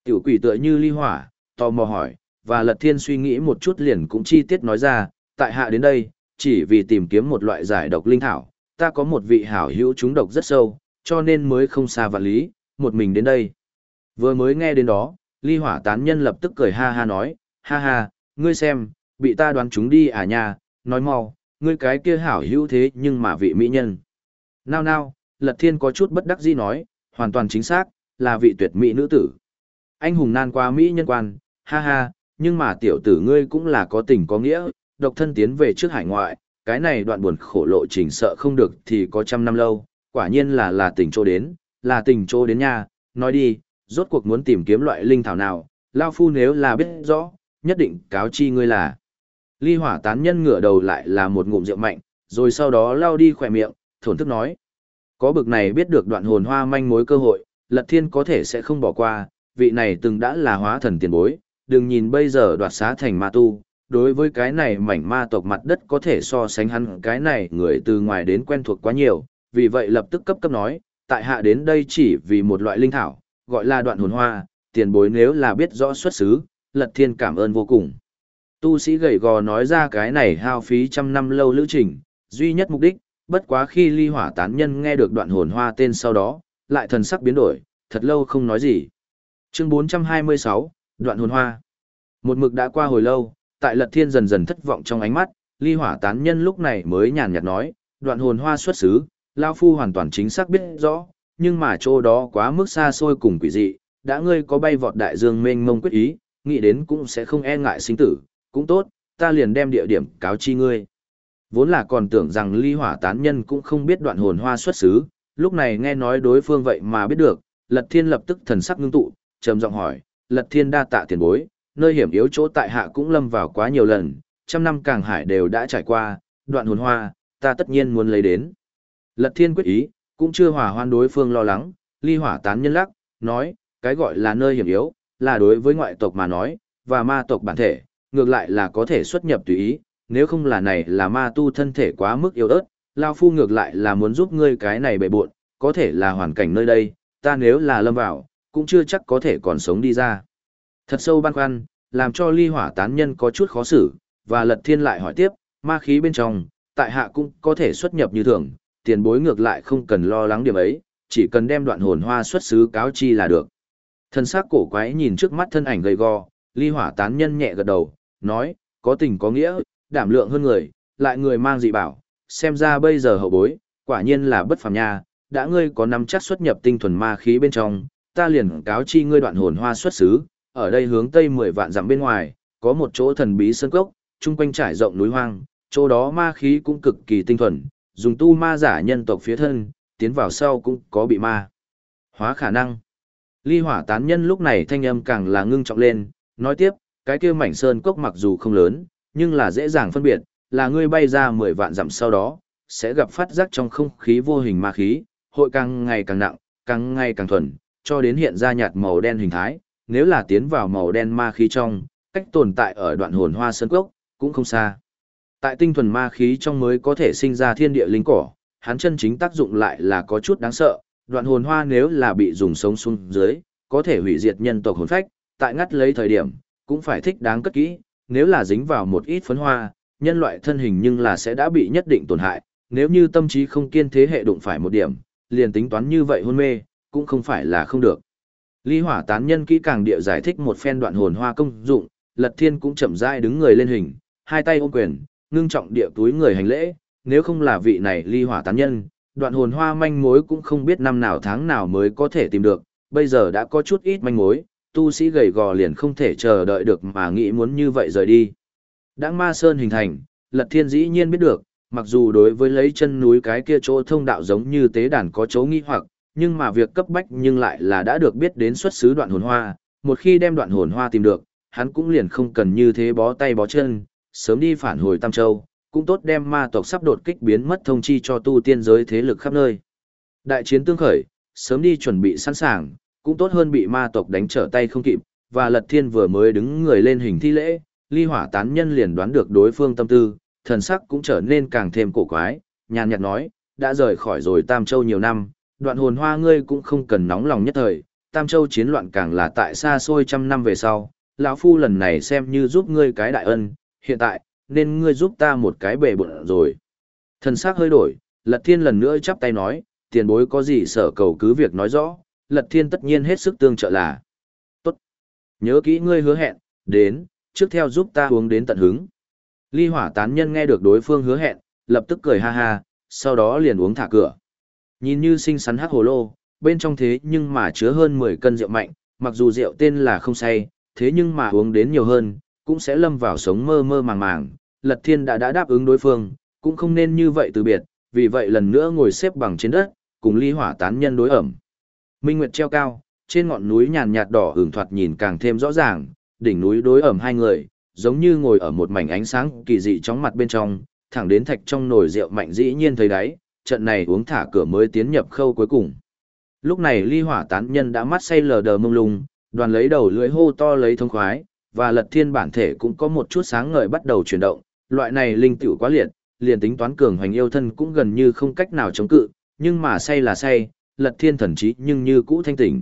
Tiểu quỷ tựa như ly hỏa, tò mò hỏi, và lật thiên suy nghĩ một chút liền cũng chi tiết nói ra, tại hạ đến đây, chỉ vì tìm kiếm một loại giải độc linh thảo, ta có một vị hảo hữu chúng độc rất sâu, cho nên mới không xa vạn lý, một mình đến đây. Vừa mới nghe đến đó, ly hỏa tán nhân lập tức cười ha ha nói, ha ha, ngươi xem, bị ta đoán chúng đi à nha, nói mau, ngươi cái kia hảo hữu thế nhưng mà vị mỹ nhân. Nào nào, lật thiên có chút bất đắc dĩ nói, hoàn toàn chính xác, là vị tuyệt mỹ nữ tử. Anh hùng nan qua mỹ nhân quan, ha ha, nhưng mà tiểu tử ngươi cũng là có tình có nghĩa, độc thân tiến về trước hải ngoại, cái này đoạn buồn khổ lộ trình sợ không được thì có trăm năm lâu, quả nhiên là là tình chỗ đến, là tình chỗ đến nha, nói đi, rốt cuộc muốn tìm kiếm loại linh thảo nào, Lao Phu nếu là biết rõ, nhất định cáo chi ngươi là. Ly hỏa tán nhân ngửa đầu lại là một ngụm rượu mạnh, rồi sau đó lao đi khỏe miệng, thổn thức nói. Có bực này biết được đoạn hồn hoa manh mối cơ hội, lật thiên có thể sẽ không bỏ qua, vị này từng đã là hóa thần tiền bối, đừng nhìn bây giờ đoạt xá thành ma tu, đối với cái này mảnh ma tộc mặt đất có thể so sánh hắn cái này người từ ngoài đến quen thuộc quá nhiều, vì vậy lập tức cấp cấp nói, tại hạ đến đây chỉ vì một loại linh thảo, gọi là đoạn hồn hoa, tiền bối nếu là biết rõ xuất xứ, lật thiên cảm ơn vô cùng. Tu sĩ gầy gò nói ra cái này hao phí trăm năm lâu lữ trình, duy nhất mục đích, bất quá khi ly hỏa tán nhân nghe được đoạn hồn hoa tên sau đó, lại thần sắc biến đổi, thật lâu không nói gì. Chương 426, đoạn hồn hoa. Một mực đã qua hồi lâu, tại lật thiên dần dần thất vọng trong ánh mắt, ly hỏa tán nhân lúc này mới nhàn nhạt nói, đoạn hồn hoa xuất xứ, Lao Phu hoàn toàn chính xác biết rõ, nhưng mà chỗ đó quá mức xa xôi cùng quỷ dị, đã ngươi có bay vọt đại dương mênh mông quyết ý, nghĩ đến cũng sẽ không e ngại sinh tử, cũng tốt, ta liền đem địa điểm cáo chi ngươi. Vốn là còn tưởng rằng ly hỏa tán nhân cũng không biết đoạn hồn hoa xuất xứ, lúc này nghe nói đối phương vậy mà biết được, lật thiên lập tức thần sắc ngưng tụ, trầm giọng hỏi, lật thiên đa tạ tiền bối, nơi hiểm yếu chỗ tại hạ cũng lâm vào quá nhiều lần, trăm năm càng hải đều đã trải qua, đoạn hồn hoa, ta tất nhiên muốn lấy đến. Lật thiên quyết ý, cũng chưa hòa hoan đối phương lo lắng, ly hỏa tán nhân lắc, nói, cái gọi là nơi hiểm yếu, là đối với ngoại tộc mà nói, và ma tộc bản thể, ngược lại là có thể xuất nhập tùy ý, nếu không là này là ma tu thân thể quá mức yếu ớt, Lao Phu ngược lại là muốn giúp ngươi cái này bệ buộn, có thể là hoàn cảnh nơi đây, ta nếu là lâm vào, cũng chưa chắc có thể còn sống đi ra. Thật sâu băn khoăn, làm cho ly hỏa tán nhân có chút khó xử, và lật thiên lại hỏi tiếp, ma khí bên trong, tại hạ cũng có thể xuất nhập như thường, tiền bối ngược lại không cần lo lắng điểm ấy, chỉ cần đem đoạn hồn hoa xuất xứ cáo chi là được. Thân xác cổ quái nhìn trước mắt thân ảnh gầy gò, ly hỏa tán nhân nhẹ gật đầu, nói, có tình có nghĩa, đảm lượng hơn người, lại người mang dị bảo, xem ra bây giờ hậu bối, quả nhiên là bất phàm nha, đã ngươi có nắm chắc xuất nhập tinh thuần ma khí bên trong, ta liền cáo chi ngươi đoạn hồn hoa xuất xứ, ở đây hướng tây 10 vạn dặm bên ngoài, có một chỗ thần bí sơn cốc, chung quanh trải rộng núi hoang, chỗ đó ma khí cũng cực kỳ tinh thuần, dùng tu ma giả nhân tộc phía thân, tiến vào sau cũng có bị ma. Hóa khả năng. Ly hỏa tán nhân lúc này thanh âm càng là ngưng trọng lên, nói tiếp, cái kia mảnh sơn cốc mặc dù không lớn, nhưng là dễ dàng phân biệt, là ngươi bay ra 10 vạn dặm sau đó, sẽ gặp phát giác trong không khí vô hình ma khí, hội càng ngày càng nặng, càng ngày càng thuần, cho đến hiện ra nhạt màu đen hình thái, nếu là tiến vào màu đen ma khí trong, cách tồn tại ở đoạn hồn hoa sơn cốc, cũng không xa. Tại tinh thuần ma khí trong mới có thể sinh ra thiên địa linh cỏ, hắn chân chính tác dụng lại là có chút đáng sợ, đoạn hồn hoa nếu là bị dùng sống xuống dưới, có thể hủy diệt nhân tộc hồn phách, tại ngắt lấy thời điểm, cũng phải thích đáng cất kỹ, nếu là dính vào một ít phấn hoa, nhân loại thân hình nhưng là sẽ đã bị nhất định tổn hại, nếu như tâm trí không kiên thế hệ đụng phải một điểm, liền tính toán như vậy hôn mê, cũng không phải là không được. Lý hỏa tán nhân kỹ càng địa giải thích một phen đoạn hồn hoa công dụng, lật thiên cũng chậm rãi đứng người lên hình, hai tay ôm quyền, ngưng trọng địa túi người hành lễ, nếu không là vị này ly hỏa tán nhân, đoạn hồn hoa manh mối cũng không biết năm nào tháng nào mới có thể tìm được, bây giờ đã có chút ít manh mối, tu sĩ gầy gò liền không thể chờ đợi được mà nghĩ muốn như vậy rời đi. Đãng ma sơn hình thành, lật thiên dĩ nhiên biết được, mặc dù đối với lấy chân núi cái kia chỗ thông đạo giống như tế đàn có chỗ nghi hoặc, nhưng mà việc cấp bách nhưng lại là đã được biết đến xuất xứ đoạn hồn hoa, một khi đem đoạn hồn hoa tìm được, hắn cũng liền không cần như thế bó tay bó chân, sớm đi phản hồi Tam Châu, cũng tốt đem ma tộc sắp đột kích biến mất thông chi cho tu tiên giới thế lực khắp nơi. Đại chiến tương khởi, sớm đi chuẩn bị sẵn sàng, cũng tốt hơn bị ma tộc đánh trở tay không kịp, và Lật Thiên vừa mới đứng người lên hình thi lễ, ly hỏa tán nhân liền đoán được đối phương tâm tư, thần sắc cũng trở nên càng thêm cổ quái, nhàn nhạt nói, đã rời khỏi rồi Tam Châu nhiều năm, đoạn hồn hoa ngươi cũng không cần nóng lòng nhất thời, Tam Châu chiến loạn càng là tại xa xôi trăm năm về sau, lão phu lần này xem như giúp ngươi cái đại ân, hiện tại, nên ngươi giúp ta một cái bể bộn rồi. Thần sắc hơi đổi, Lật Thiên lần nữa chắp tay nói, tiền bối có gì sở cầu cứ việc nói rõ, Lật Thiên tất nhiên hết sức tương trợ là. Tốt. Nhớ kỹ ngươi hứa hẹn, đến, trước theo giúp ta uống đến tận hứng. Ly hỏa tán nhân nghe được đối phương hứa hẹn, lập tức cười ha ha, sau đó liền uống thả cửa. Nhìn như xinh xắn hắc hồ lô, bên trong thế nhưng mà chứa hơn 10 cân rượu mạnh, mặc dù rượu tên là không say, thế nhưng mà uống đến nhiều hơn, cũng sẽ lâm vào sống mơ mơ màng màng. Lật thiên đã đã đáp ứng đối phương, cũng không nên như vậy từ biệt, vì vậy lần nữa ngồi xếp bằng trên đất, cùng ly hỏa tán nhân đối ẩm. Minh Nguyệt treo cao, trên ngọn núi nhàn nhạt đỏ hưởng thoạt nhìn càng thêm rõ ràng, đỉnh núi đối ẩm hai người, giống như ngồi ở một mảnh ánh sáng kỳ dị trong mặt bên trong, thẳng đến thạch trong nồi rượu mạnh dĩ nhiên thấy đáy, trận này uống thả cửa mới tiến nhập khâu cuối cùng. Lúc này ly hỏa tán nhân đã mắt say lờ đờ mông lung, đoàn lấy đầu lưỡi hô to lấy thông khoái, và lật thiên bản thể cũng có một chút sáng ngời bắt đầu chuyển động, loại này linh tiểu quá liệt, liền tính toán cường hoành yêu thân cũng gần như không cách nào chống cự, nhưng mà say là say, lật thiên thần trí nhưng như cũ thanh tỉnh.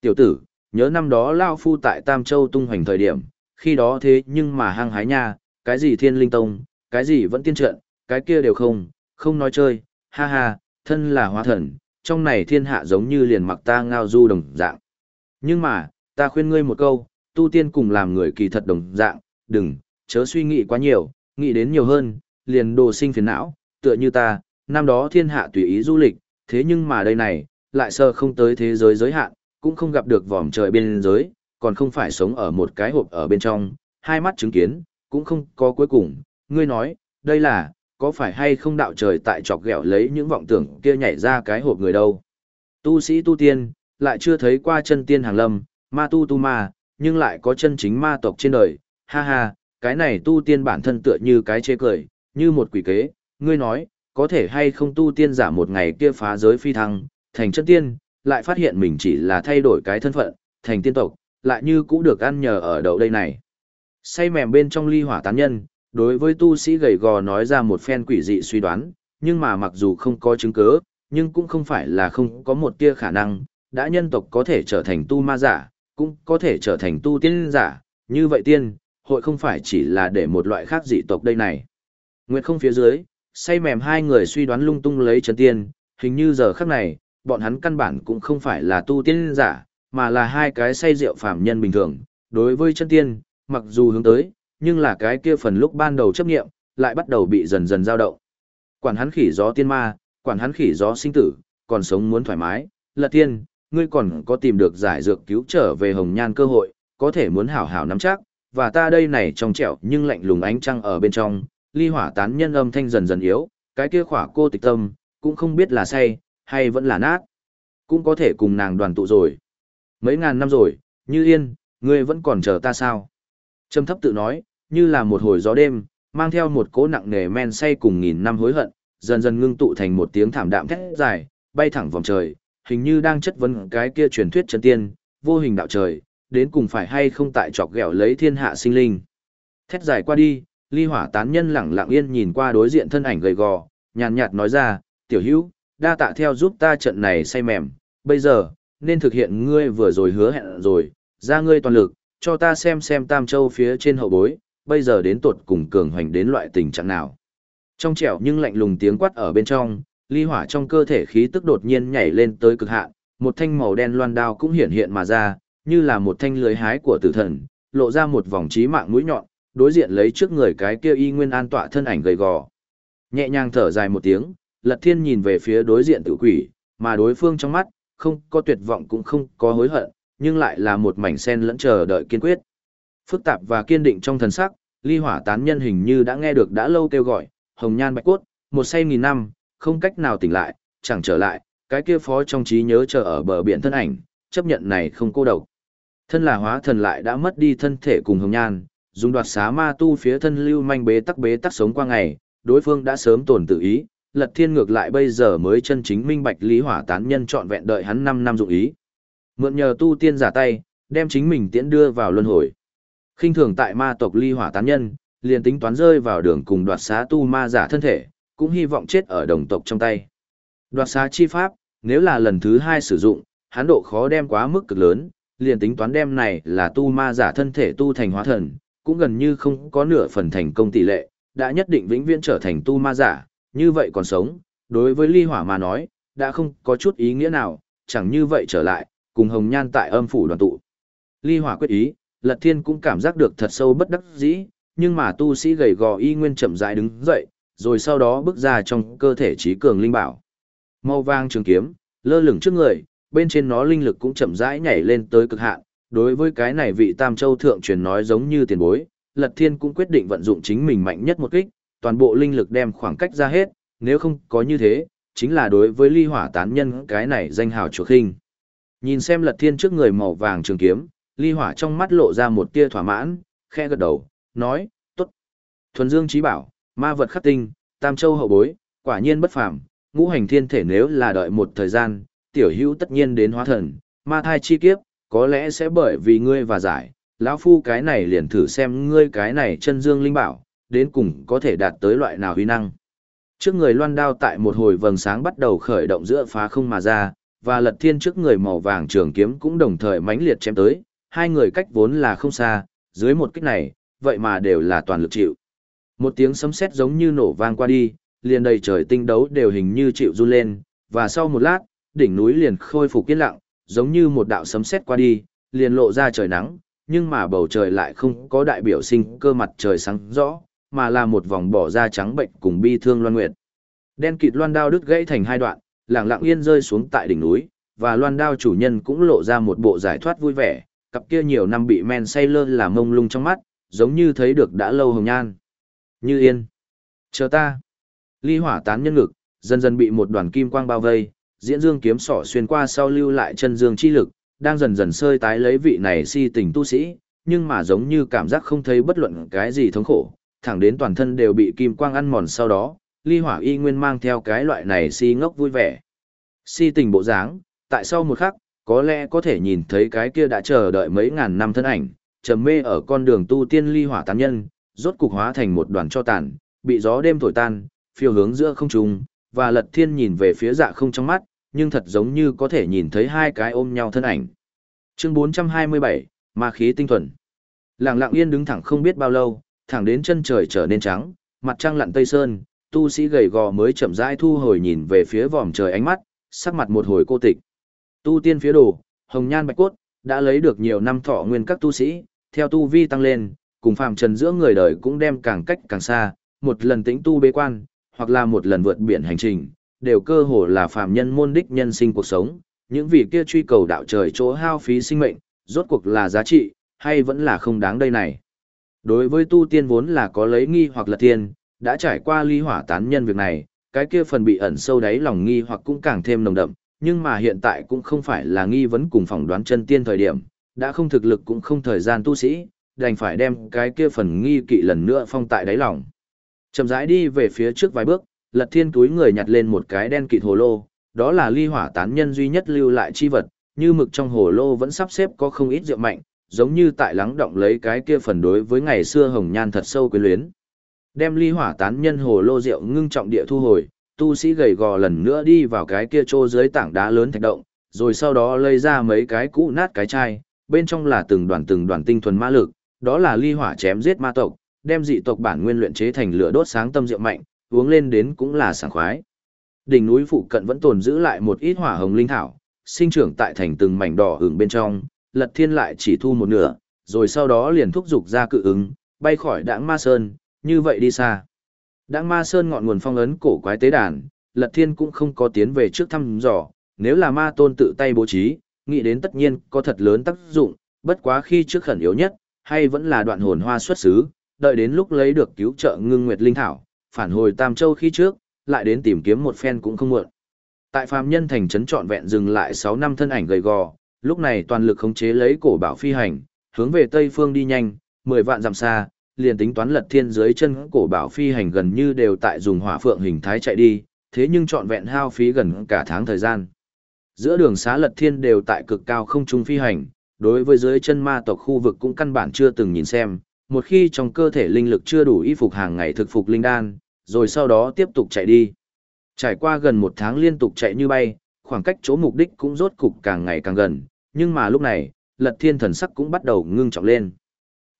Tiểu tử, nhớ năm đó Lao Phu tại Tam Châu tung hoành thời điểm, khi đó thế nhưng mà hăng hái nha, cái gì thiên linh tông, cái gì vẫn tiên trận, cái kia đều không, không nói chơi, ha ha, thân là hóa thần, trong này thiên hạ giống như liền mặc ta ngao du đồng dạng. Nhưng mà, ta khuyên ngươi một câu, tu tiên cùng làm người kỳ thật đồng dạng, đừng, chớ suy nghĩ quá nhiều, nghĩ đến nhiều hơn, liền đồ sinh phiền não, tựa như ta, năm đó thiên hạ tùy ý du lịch, thế nhưng mà đây này, lại sơ không tới thế giới giới hạn, cũng không gặp được vòm trời bên giới, còn không phải sống ở một cái hộp ở bên trong, hai mắt chứng kiến, cũng không có cuối cùng, ngươi nói, đây là, có phải hay không đạo trời tại chọc ghẹo lấy những vọng tưởng kia nhảy ra cái hộp người đâu. Tu sĩ tu tiên, lại chưa thấy qua chân tiên hàng lâm, ma tu tu ma, nhưng lại có chân chính ma tộc trên đời, ha ha, cái này tu tiên bản thân tựa như cái chê cười, như một quỷ kế, ngươi nói, có thể hay không tu tiên giả một ngày kia phá giới phi thăng, thành chân tiên, lại phát hiện mình chỉ là thay đổi cái thân phận, thành tiên tộc, lại như cũ được ăn nhờ ở đậu đây này. Say mềm bên trong ly hỏa tán nhân, đối với tu sĩ gầy gò nói ra một phen quỷ dị suy đoán, nhưng mà mặc dù không có chứng cứ, nhưng cũng không phải là không có một tia khả năng, đã nhân tộc có thể trở thành tu ma giả, cũng có thể trở thành tu tiên giả, như vậy tiên, hội không phải chỉ là để một loại khác dị tộc đây này. Nguyệt không phía dưới, say mềm hai người suy đoán lung tung lấy chân tiên, hình như giờ khắc này, bọn hắn căn bản cũng không phải là tu tiên giả, mà là hai cái say rượu phàm nhân bình thường. Đối với chân tiên, mặc dù hướng tới, nhưng là cái kia phần lúc ban đầu chấp nghiệm, lại bắt đầu bị dần dần dao động. Quản hắn khỉ gió tiên ma, quản hắn khỉ gió sinh tử, còn sống muốn thoải mái, lật tiên, ngươi còn có tìm được giải dược cứu trở về hồng nhan cơ hội, có thể muốn hảo hảo nắm chắc, và ta đây này trong trẻo nhưng lạnh lùng ánh trăng ở bên trong, ly hỏa tán nhân âm thanh dần dần yếu, cái kia khỏa cô tịch tâm, cũng không biết là say, hay vẫn là nát, cũng có thể cùng nàng đoàn tụ rồi. Mấy ngàn năm rồi, như yên, ngươi vẫn còn chờ ta sao? Trầm thấp tự nói, như là một hồi gió đêm, mang theo một cỗ nặng nề men say cùng nghìn năm hối hận, dần dần ngưng tụ thành một tiếng thảm đạm thét dài, bay thẳng vòng trời, hình như đang chất vấn cái kia truyền thuyết chân tiên, vô hình đạo trời, đến cùng phải hay không tại chọc ghẹo lấy thiên hạ sinh linh. Thét dài qua đi, ly hỏa tán nhân lẳng lặng yên nhìn qua đối diện thân ảnh gầy gò, nhàn nhạt nói ra, tiểu hữu, đa tạ theo giúp ta trận này say mềm, bây giờ, nên thực hiện ngươi vừa rồi hứa hẹn rồi, ra ngươi toàn lực, cho ta xem xem tam châu phía trên hậu bối, bây giờ đến tuột cùng cường hoành đến loại tình trạng nào. Trong trẻo nhưng lạnh lùng tiếng quát ở bên trong, ly hỏa trong cơ thể khí tức đột nhiên nhảy lên tới cực hạn, một thanh màu đen loan đao cũng hiện hiện mà ra, như là một thanh lưới hái của tử thần, lộ ra một vòng trí mạng mũi nhọn, đối diện lấy trước người cái kia y nguyên an tọa thân ảnh gầy gò. Nhẹ nhàng thở dài một tiếng, Lật Thiên nhìn về phía đối diện tử quỷ, mà đối phương trong mắt, không có tuyệt vọng cũng không có hối hận, nhưng lại là một mảnh sen lẫn chờ đợi kiên quyết. Phức tạp và kiên định trong thần sắc, ly hỏa tán nhân hình như đã nghe được đã lâu kêu gọi, hồng nhan bạch cốt, một say nghìn năm, không cách nào tỉnh lại, chẳng trở lại, cái kia phó trong trí nhớ chờ ở bờ biển thân ảnh, chấp nhận này không cô độc. Thân là hóa thần lại đã mất đi thân thể cùng hồng nhan, dùng đoạt xá ma tu phía thân lưu manh bế tắc bế tắc sống qua ngày, đối phương đã sớm tổn tự ý, lật thiên ngược lại bây giờ mới chân chính minh bạch lý hỏa tán nhân trọn vẹn đợi hắn 5 năm dụng ý. Mượn nhờ tu tiên giả tay, đem chính mình tiễn đưa vào luân hồi. khinh thường tại ma tộc ly hỏa tán nhân, liền tính toán rơi vào đường cùng đoạt xá tu ma giả thân thể, cũng hy vọng chết ở đồng tộc trong tay. Đoạt xá chi pháp, nếu là lần thứ hai sử dụng, hắn độ khó đem quá mức cực lớn, liền tính toán đem này là tu ma giả thân thể tu thành hóa thần, cũng gần như không có nửa phần thành công tỷ lệ, đã nhất định vĩnh viễn trở thành tu ma giả, như vậy còn sống, đối với ly hỏa mà nói, đã không có chút ý nghĩa nào, chẳng như vậy trở lại, cùng hồng nhan tại âm phủ đoàn tụ. Ly hỏa quyết ý, lật thiên cũng cảm giác được thật sâu bất đắc dĩ, nhưng mà tu sĩ gầy gò y nguyên chậm rãi đứng dậy, rồi sau đó bước ra trong cơ thể trí cường linh bảo. Màu vàng trường kiếm, lơ lửng trước người, bên trên nó linh lực cũng chậm rãi nhảy lên tới cực hạn. Đối với cái này vị Tam Châu thượng truyền nói giống như tiền bối, Lật Thiên cũng quyết định vận dụng chính mình mạnh nhất một kích, toàn bộ linh lực đem khoảng cách ra hết, nếu không có như thế, chính là đối với ly hỏa tán nhân cái này danh hào chuộc khinh. Nhìn xem Lật Thiên trước người màu vàng trường kiếm, ly hỏa trong mắt lộ ra một tia thỏa mãn, khe gật đầu, nói, tốt. Thuần Dương trí bảo, ma vật khắc tinh, Tam Châu hậu bối, quả nhiên bất phàm, ngũ hành thiên thể nếu là đợi một thời gian, tiểu hữu tất nhiên đến hóa thần, ma thai chi kiếp, có lẽ sẽ bởi vì ngươi và giải, lão phu cái này liền thử xem ngươi cái này chân dương linh bảo, đến cùng có thể đạt tới loại nào huy năng. Trước người loan đao tại một hồi vầng sáng bắt đầu khởi động giữa phá không mà ra, và lật thiên trước người màu vàng trường kiếm cũng đồng thời mãnh liệt chém tới, hai người cách vốn là không xa, dưới một kích này, vậy mà đều là toàn lực chịu. Một tiếng sấm sét giống như nổ vang qua đi, liền đầy trời tinh đấu đều hình như chịu run lên, và sau một lát, đỉnh núi liền khôi phục yên lặng, giống như một đạo sấm sét qua đi, liền lộ ra trời nắng, nhưng mà bầu trời lại không có đại biểu sinh cơ mặt trời sáng rõ, mà là một vòng bỏ ra trắng bệnh cùng bi thương loan nguyệt. Đen kịt loan đao đứt gãy thành hai đoạn, lặng lặng yên rơi xuống tại đỉnh núi, và loan đao chủ nhân cũng lộ ra một bộ giải thoát vui vẻ, cặp kia nhiều năm bị men say lơ là mông lung trong mắt, giống như thấy được đã lâu hồng nhan. Như yên. Chờ ta. Ly hỏa tán nhân ngực, dần dần bị một đoàn kim quang bao vây, diễn dương kiếm sỏ xuyên qua sau lưu lại chân dương chi lực, đang dần dần sơi tái lấy vị này si tình tu sĩ, nhưng mà giống như cảm giác không thấy bất luận cái gì thống khổ, thẳng đến toàn thân đều bị kim quang ăn mòn sau đó, ly hỏa y nguyên mang theo cái loại này si ngốc vui vẻ. Si tình bộ dáng, tại sau một khắc, có lẽ có thể nhìn thấy cái kia đã chờ đợi mấy ngàn năm thân ảnh, trầm mê ở con đường tu tiên ly hỏa tán nhân, rốt cục hóa thành một đoàn cho tàn, bị gió đêm thổi tan, phiêu hướng giữa không trung, và lật thiên nhìn về phía dạ không trong mắt, nhưng thật giống như có thể nhìn thấy hai cái ôm nhau thân ảnh. Chương 427, Ma khí tinh thuần. Lặng lặng yên đứng thẳng không biết bao lâu, thẳng đến chân trời trở nên trắng, mặt trăng lặn tây sơn, tu sĩ gầy gò mới chậm rãi thu hồi nhìn về phía vòm trời ánh mắt, sắc mặt một hồi cô tịch. Tu tiên phía đồ, hồng nhan bạch cốt, đã lấy được nhiều năm thọ nguyên các tu sĩ, theo tu vi tăng lên, cùng phàm trần giữa người đời cũng đem càng cách càng xa, một lần tĩnh tu bế quan, hoặc là một lần vượt biển hành trình, đều cơ hồ là phàm nhân môn đích nhân sinh cuộc sống, những vị kia truy cầu đạo trời chỗ hao phí sinh mệnh, rốt cuộc là giá trị, hay vẫn là không đáng đây này. Đối với tu tiên vốn là có lấy nghi hoặc là tiên, đã trải qua ly hỏa tán nhân việc này, cái kia phần bị ẩn sâu đáy lòng nghi hoặc cũng càng thêm nồng đậm, nhưng mà hiện tại cũng không phải là nghi vấn cùng phỏng đoán chân tiên thời điểm, đã không thực lực cũng không thời gian tu sĩ, đành phải đem cái kia phần nghi kỵ lần nữa phong tại đáy lòng. Chậm rãi đi về phía trước vài bước, Lật Thiên túi người nhặt lên một cái đen kịt hồ lô, đó là ly hỏa tán nhân duy nhất lưu lại chi vật, như mực trong hồ lô vẫn sắp xếp có không ít rượu mạnh, giống như tại lắng động lấy cái kia phần đối với ngày xưa hồng nhan thật sâu quyến luyến. Đem ly hỏa tán nhân hồ lô rượu ngưng trọng địa thu hồi, tu sĩ gầy gò lần nữa đi vào cái kia trô dưới tảng đá lớn thạch động, rồi sau đó lấy ra mấy cái cũ nát cái chai, bên trong là từng đoàn từng đoàn tinh thuần ma lực, đó là ly hỏa chém giết ma tộc, đem dị tộc bản nguyên luyện chế thành lửa đốt sáng tâm rượu mạnh, uống lên đến cũng là sảng khoái. Đỉnh núi phụ cận vẫn tồn giữ lại một ít hỏa hồng linh thảo, sinh trưởng tại thành từng mảnh đỏ hưởng bên trong, Lật Thiên lại chỉ thu một nửa, rồi sau đó liền thúc dục ra cự ứng, bay khỏi Đãng Ma Sơn, như vậy đi xa. Đãng Ma Sơn ngọn nguồn phong ấn cổ quái tế đàn, Lật Thiên cũng không có tiến về trước thăm dò, nếu là ma tôn tự tay bố trí, nghĩ đến tất nhiên có thật lớn tác dụng, bất quá khi trước khẩn yếu nhất, hay vẫn là đoạn hồn hoa xuất xứ, đợi đến lúc lấy được cứu trợ ngưng nguyệt linh thảo, phản hồi Tam Châu khi trước, lại đến tìm kiếm một phen cũng không muộn. Tại phàm nhân thành trấn trọn vẹn dừng lại 6 năm thân ảnh gầy gò, lúc này toàn lực khống chế lấy cổ bảo phi hành, hướng về tây phương đi nhanh, 10 vạn dặm xa, liền tính toán lật thiên dưới chân cổ bảo phi hành gần như đều tại dùng hỏa phượng hình thái chạy đi, thế nhưng trọn vẹn hao phí gần cả tháng thời gian. Giữa đường xá lật thiên đều tại cực cao không trung phi hành, đối với dưới chân ma tộc khu vực cũng căn bản chưa từng nhìn xem, một khi trong cơ thể linh lực chưa đủ y phục hàng ngày thực phục linh đan, rồi sau đó tiếp tục chạy đi. Trải qua gần một tháng liên tục chạy như bay, khoảng cách chỗ mục đích cũng rốt cục càng ngày càng gần, nhưng mà lúc này, Lật Thiên thần sắc cũng bắt đầu ngưng trọng lên.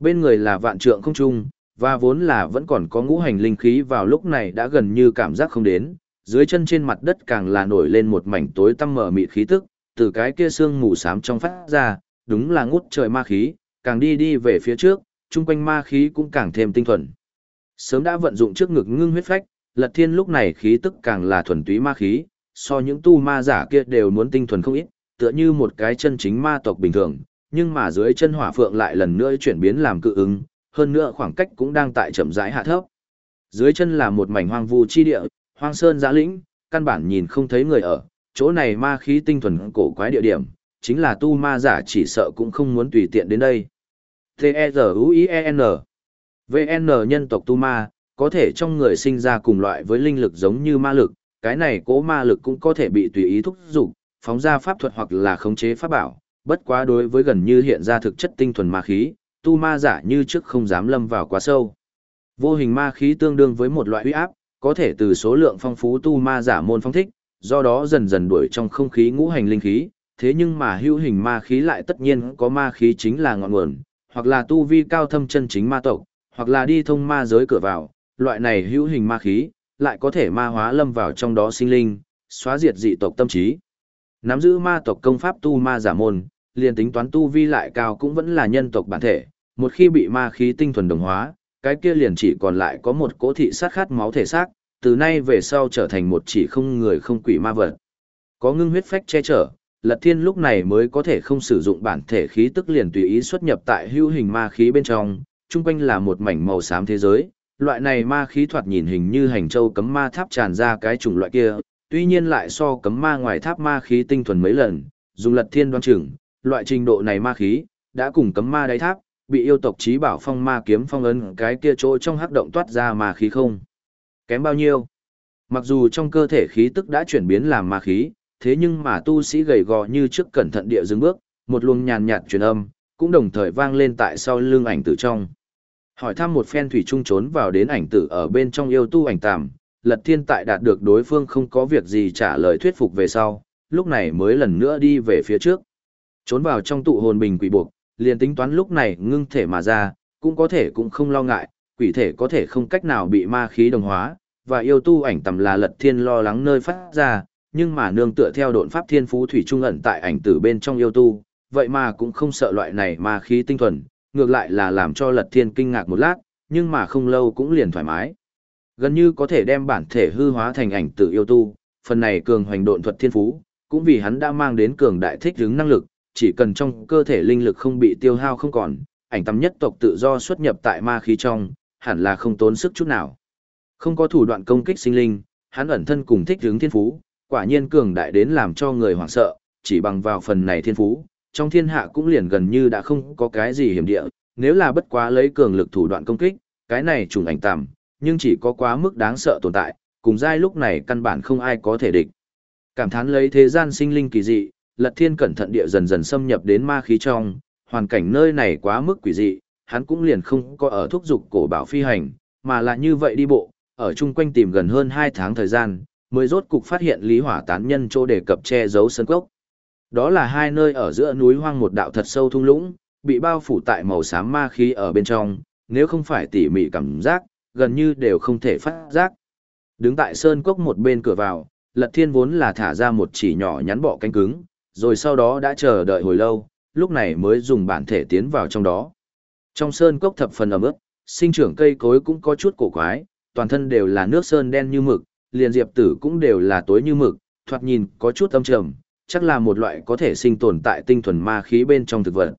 Bên người là vạn trượng không trung, và vốn là vẫn còn có ngũ hành linh khí vào lúc này đã gần như cảm giác không đến, dưới chân trên mặt đất càng là nổi lên một mảnh tối tăm mở mịt khí tức, từ cái kia xương mù xám trong phát ra, đúng là ngút trời ma khí, càng đi đi về phía trước, chung quanh ma khí cũng càng thêm tinh thuần. Sớm đã vận dụng trước ngực ngưng huyết phách, Lật Thiên lúc này khí tức càng là thuần túy ma khí, so những tu ma giả kia đều muốn tinh thuần không ít, tựa như một cái chân chính ma tộc bình thường, nhưng mà dưới chân hỏa phượng lại lần nữa chuyển biến làm cự ứng, hơn nữa khoảng cách cũng đang tại chậm rãi hạ thấp. Dưới chân là một mảnh hoang vu chi địa, hoang sơn giã lĩnh, căn bản nhìn không thấy người ở, chỗ này ma khí tinh thuần cổ quái địa điểm, chính là tu ma giả chỉ sợ cũng không muốn tùy tiện đến đây. T-E-Z-U-I-E-N VN nhân tộc tu ma, có thể trong người sinh ra cùng loại với linh lực giống như ma lực, cái này cố ma lực cũng có thể bị tùy ý thúc dục phóng ra pháp thuật hoặc là khống chế pháp bảo, bất quá đối với gần như hiện ra thực chất tinh thuần ma khí, tu ma giả như trước không dám lâm vào quá sâu. Vô hình ma khí tương đương với một loại uy áp, có thể từ số lượng phong phú tu ma giả môn phong thích, do đó dần dần đuổi trong không khí ngũ hành linh khí, thế nhưng mà hữu hình ma khí lại tất nhiên có ma khí chính là ngọn nguồn, hoặc là tu vi cao thâm chân chính ma tộc, hoặc là đi thông ma giới cửa vào, loại này hữu hình ma khí, lại có thể ma hóa lâm vào trong đó sinh linh, xóa diệt dị tộc tâm trí. Nắm giữ ma tộc công pháp tu ma giả môn, liền tính toán tu vi lại cao cũng vẫn là nhân tộc bản thể, một khi bị ma khí tinh thuần đồng hóa, cái kia liền chỉ còn lại có một cỗ thị sát khát máu thể xác, từ nay về sau trở thành một chỉ không người không quỷ ma vật. Có ngưng huyết phách che chở, Lật Thiên lúc này mới có thể không sử dụng bản thể khí tức liền tùy ý xuất nhập tại hữu hình ma khí bên trong, chung quanh là một mảnh màu xám thế giới, loại này ma khí thoạt nhìn hình như hành châu cấm ma tháp tràn ra cái chủng loại kia, tuy nhiên lại so cấm ma ngoài tháp ma khí tinh thuần mấy lần, dùng Lật Thiên đoán chừng, loại trình độ này ma khí đã cùng cấm ma đáy tháp, bị yêu tộc trí bảo phong ma kiếm phong ấn cái kia chỗ trong hắc động toát ra ma khí không. Kém bao nhiêu? Mặc dù trong cơ thể khí tức đã chuyển biến làm ma khí, thế nhưng mà tu sĩ gầy gò như trước cẩn thận địa dừng bước, một luồng nhàn nhạt truyền âm, cũng đồng thời vang lên tại sau lưng ảnh tử trong. Hỏi thăm một phen thủy trung trốn vào đến ảnh tử ở bên trong yêu tu ảnh tạm, Lật Thiên tại đạt được đối phương không có việc gì trả lời thuyết phục về sau, lúc này mới lần nữa đi về phía trước. Trốn vào trong tụ hồn bình quỷ buộc, liền tính toán lúc này ngưng thể mà ra, cũng có thể cũng không lo ngại, quỷ thể có thể không cách nào bị ma khí đồng hóa, và yêu tu ảnh tầm là lật thiên lo lắng nơi phát ra, nhưng mà nương tựa theo độn pháp thiên phú thủy trung ẩn tại ảnh tử bên trong yêu tu, vậy mà cũng không sợ loại này ma khí tinh thuần, ngược lại là làm cho lật thiên kinh ngạc một lát, nhưng mà không lâu cũng liền thoải mái. Gần như có thể đem bản thể hư hóa thành ảnh tử yêu tu, phần này cường hoành độn thuật thiên phú, cũng vì hắn đã mang đến cường đại thích ứng năng lực, chỉ cần trong cơ thể linh lực không bị tiêu hao không còn, ảnh tâm nhất tộc tự do xuất nhập tại ma khí trong, hẳn là không tốn sức chút nào. Không có thủ đoạn công kích sinh linh, hắn ẩn thân cùng thích hướng thiên phú, quả nhiên cường đại đến làm cho người hoảng sợ, chỉ bằng vào phần này thiên phú, trong thiên hạ cũng liền gần như đã không có cái gì hiểm địa, nếu là bất quá lấy cường lực thủ đoạn công kích, cái này trùng ảnh tạm, nhưng chỉ có quá mức đáng sợ tồn tại, cùng giai lúc này căn bản không ai có thể địch. Cảm thán lấy thế gian sinh linh kỳ dị, Lật Thiên cẩn thận địa dần dần xâm nhập đến ma khí trong, hoàn cảnh nơi này quá mức quỷ dị, hắn cũng liền không có ở thúc dục cổ bảo phi hành, mà là như vậy đi bộ, ở chung quanh tìm gần hơn 2 tháng thời gian, mới rốt cục phát hiện Lý Hỏa tán nhân chỗ để cập che giấu sân cốc. Đó là hai nơi ở giữa núi hoang một đạo thật sâu thung lũng, bị bao phủ tại màu xám ma khí ở bên trong, nếu không phải tỉ mỉ cảm giác, gần như đều không thể phát giác. Đứng tại sơn cốc một bên cửa vào, Lật Thiên vốn là thả ra một chỉ nhỏ nhắn bọ cánh cứng, rồi sau đó đã chờ đợi hồi lâu, lúc này mới dùng bản thể tiến vào trong đó. Trong sơn cốc thập phần ẩm ướt, sinh trưởng cây cối cũng có chút cổ quái, toàn thân đều là nước sơn đen như mực, liền diệp tử cũng đều là tối như mực, thoạt nhìn có chút âm trầm, chắc là một loại có thể sinh tồn tại tinh thuần ma khí bên trong thực vật.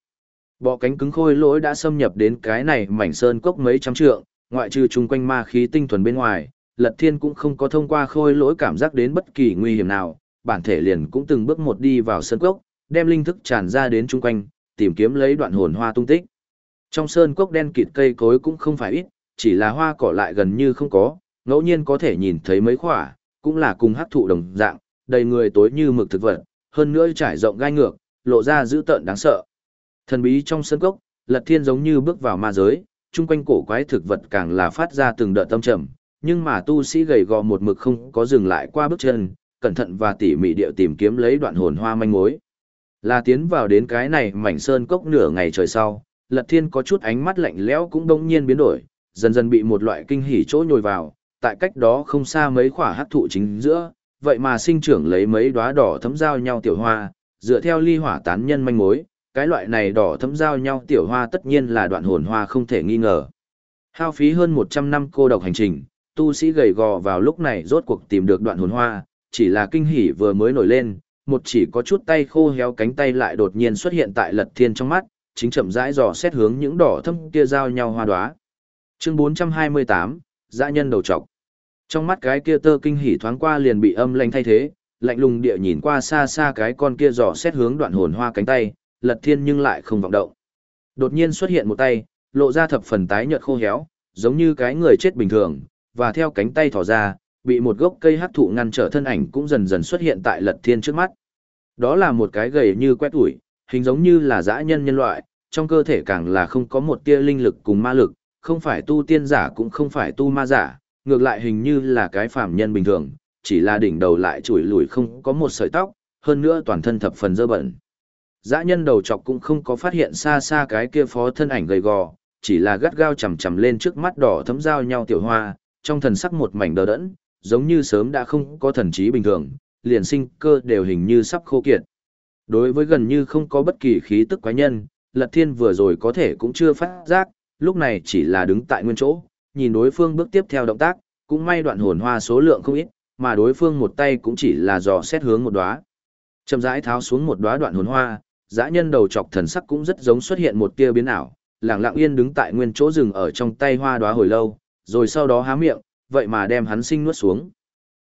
Bọ cánh cứng khôi lỗi đã xâm nhập đến cái này mảnh sơn cốc mấy trăm trượng, ngoại trừ chung quanh ma khí tinh thuần bên ngoài, Lật Thiên cũng không có thông qua khôi lỗi cảm giác đến bất kỳ nguy hiểm nào, bản thể liền cũng từng bước một đi vào sơn cốc, đem linh thức tràn ra đến chung quanh, tìm kiếm lấy đoạn hồn hoa tung tích. Trong sơn cốc đen kịt cây cối cũng không phải ít, chỉ là hoa cỏ lại gần như không có, ngẫu nhiên có thể nhìn thấy mấy khỏa, cũng là cùng hấp thụ đồng dạng, đầy người tối như mực thực vật, hơn nữa trải rộng gai ngược, lộ ra dữ tợn đáng sợ. Thần bí trong sơn cốc, Lật Thiên giống như bước vào ma giới, chung quanh cổ quái thực vật càng là phát ra từng đợt tâm trầm, nhưng mà tu sĩ gầy gò một mực không có dừng lại qua bước chân, cẩn thận và tỉ mỉ địa tìm kiếm lấy đoạn hồn hoa manh mối. Là tiến vào đến cái này mảnh sơn cốc nửa ngày trời sau, Lật Thiên có chút ánh mắt lạnh lẽo cũng đông nhiên biến đổi, dần dần bị một loại kinh hỉ chỗ nhồi vào, tại cách đó không xa mấy khỏa hắc thụ chính giữa, vậy mà sinh trưởng lấy mấy đóa đỏ thấm giao nhau tiểu hoa, dựa theo ly hỏa tán nhân manh mối, cái loại này đỏ thấm giao nhau tiểu hoa tất nhiên là đoạn hồn hoa không thể nghi ngờ. Hao phí hơn 100 năm cô độc hành trình, tu sĩ gầy gò vào lúc này rốt cuộc tìm được đoạn hồn hoa, chỉ là kinh hỉ vừa mới nổi lên, một chỉ có chút tay khô héo cánh tay lại đột nhiên xuất hiện tại lật thiên trong mắt, chính chậm rãi dò xét hướng những đỏ thâm kia giao nhau hoa đóa. Chương 428, dã nhân đầu trọc. Trong mắt cái kia tơ kinh hỉ thoáng qua liền bị âm lanh thay thế, lạnh lùng địa nhìn qua xa xa cái con kia dò xét hướng đoạn hồn hoa cánh tay, lật thiên nhưng lại không vọng động. Đột nhiên xuất hiện một tay, lộ ra thập phần tái nhợt khô héo, giống như cái người chết bình thường, và theo cánh tay thỏ ra, bị một gốc cây hắc thụ ngăn trở thân ảnh cũng dần dần xuất hiện tại lật thiên trước mắt. Đó là một cái gầy như quét ủi, hình giống như là dã nhân nhân loại, trong cơ thể càng là không có một tia linh lực cùng ma lực, không phải tu tiên giả cũng không phải tu ma giả, ngược lại hình như là cái phàm nhân bình thường, chỉ là đỉnh đầu lại chùi lùi không có một sợi tóc, hơn nữa toàn thân thập phần dơ bẩn. Dã nhân đầu chọc cũng không có phát hiện xa xa cái kia phó thân ảnh gầy gò, chỉ là gắt gao chầm chầm lên trước mắt đỏ thấm giao nhau tiểu hoa, trong thần sắc một mảnh đờ đẫn, giống như sớm đã không có thần trí bình thường, liền sinh cơ đều hình như sắp khô kiệt. Đối với gần như không có bất kỳ khí tức quái nhân, Lật Thiên vừa rồi có thể cũng chưa phát giác, lúc này chỉ là đứng tại nguyên chỗ, nhìn đối phương bước tiếp theo động tác, cũng may đoạn hồn hoa số lượng không ít, mà đối phương một tay cũng chỉ là dò xét hướng một đóa. Chậm rãi tháo xuống một đóa đoạn hồn hoa, dã nhân đầu chọc thần sắc cũng rất giống xuất hiện một tia biến ảo, lặng lặng yên đứng tại nguyên chỗ rừng ở trong tay hoa đóa hồi lâu, rồi sau đó há miệng, vậy mà đem hắn sinh nuốt xuống.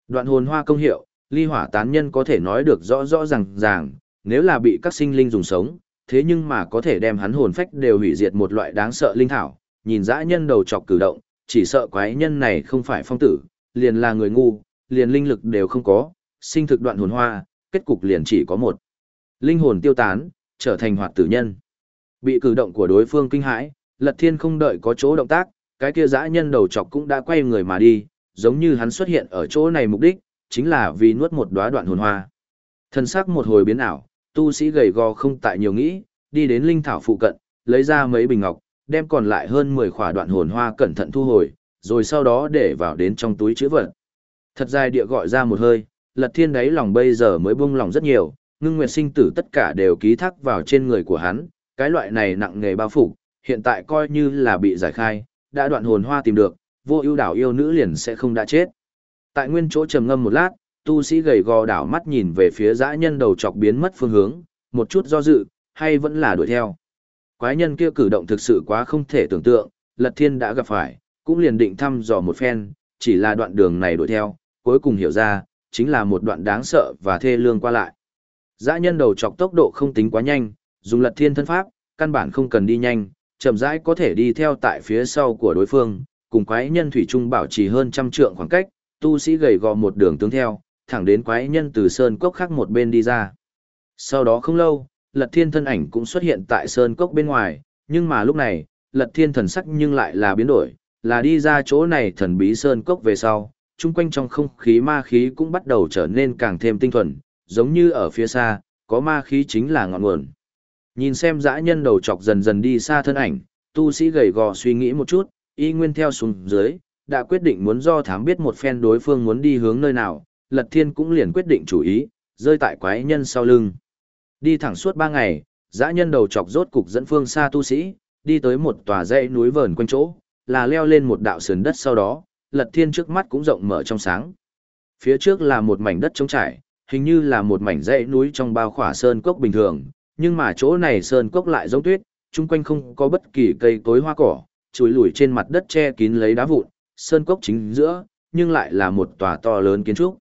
Đoạn hồn hoa công hiệu, ly hỏa tán nhân có thể nói được rõ rõ ràng ràng, nếu là bị các sinh linh dùng sống, thế nhưng mà có thể đem hắn hồn phách đều hủy diệt một loại đáng sợ linh thảo, nhìn dã nhân đầu chọc cử động, chỉ sợ quái nhân này không phải phong tử, liền là người ngu, liền linh lực đều không có, sinh thực đoạn hồn hoa, kết cục liền chỉ có một. Linh hồn tiêu tán, trở thành hoạt tử nhân. Bị cử động của đối phương kinh hãi, Lật Thiên không đợi có chỗ động tác, cái kia dã nhân đầu chọc cũng đã quay người mà đi, giống như hắn xuất hiện ở chỗ này mục đích, chính là vì nuốt một đóa đoạn hồn hoa. Thân sắc một hồi biến ảo, tu sĩ gầy gò không tại nhiều nghĩ, đi đến linh thảo phụ cận, lấy ra mấy bình ngọc, đem còn lại hơn 10 khỏa đoạn hồn hoa cẩn thận thu hồi, rồi sau đó để vào đến trong túi chứa vật. Thật dài địa gọi ra một hơi, lật thiên đáy lòng bây giờ mới buông lòng rất nhiều, ngưng nguyệt sinh tử tất cả đều ký thác vào trên người của hắn, cái loại này nặng nghề bao phủ, hiện tại coi như là bị giải khai, đã đoạn hồn hoa tìm được, vô ưu đảo yêu nữ liền sẽ không đã chết. Tại nguyên chỗ trầm ngâm một lát, tu sĩ gầy gò đảo mắt nhìn về phía dã nhân đầu chọc biến mất phương hướng, một chút do dự, hay vẫn là đuổi theo. Quái nhân kia cử động thực sự quá không thể tưởng tượng, Lật Thiên đã gặp phải, cũng liền định thăm dò một phen, chỉ là đoạn đường này đuổi theo, cuối cùng hiểu ra, chính là một đoạn đáng sợ và thê lương qua lại. Dã nhân đầu chọc tốc độ không tính quá nhanh, dùng Lật Thiên thân pháp, căn bản không cần đi nhanh, chậm rãi có thể đi theo tại phía sau của đối phương, cùng quái nhân thủy trung bảo trì hơn trăm trượng khoảng cách, tu sĩ gầy gò một đường tương theo, thẳng đến quái nhân từ sơn cốc khác một bên đi ra. Sau đó không lâu, Lật Thiên thân ảnh cũng xuất hiện tại sơn cốc bên ngoài, nhưng mà lúc này, Lật Thiên thần sắc nhưng lại là biến đổi, là đi ra chỗ này thần bí sơn cốc về sau, chung quanh trong không khí ma khí cũng bắt đầu trở nên càng thêm tinh thuần, giống như ở phía xa, có ma khí chính là ngọn nguồn. Nhìn xem dã nhân đầu chọc dần dần đi xa thân ảnh, tu sĩ gầy gò suy nghĩ một chút, y nguyên theo xuống dưới, đã quyết định muốn do thám biết một phen đối phương muốn đi hướng nơi nào, Lật Thiên cũng liền quyết định chủ ý, rơi tại quái nhân sau lưng. Đi thẳng suốt ba ngày, dã nhân đầu chọc rốt cục dẫn phương xa tu sĩ, đi tới một tòa dãy núi vờn quanh chỗ, là leo lên một đạo sườn đất sau đó, Lật Thiên trước mắt cũng rộng mở trong sáng. Phía trước là một mảnh đất trống trải, hình như là một mảnh dãy núi trong bao khỏa sơn cốc bình thường, nhưng mà chỗ này sơn cốc lại giống tuyết, chung quanh không có bất kỳ cây cối hoa cỏ, chuối lủi trên mặt đất che kín lấy đá vụn, sơn cốc chính giữa, nhưng lại là một tòa to lớn kiến trúc.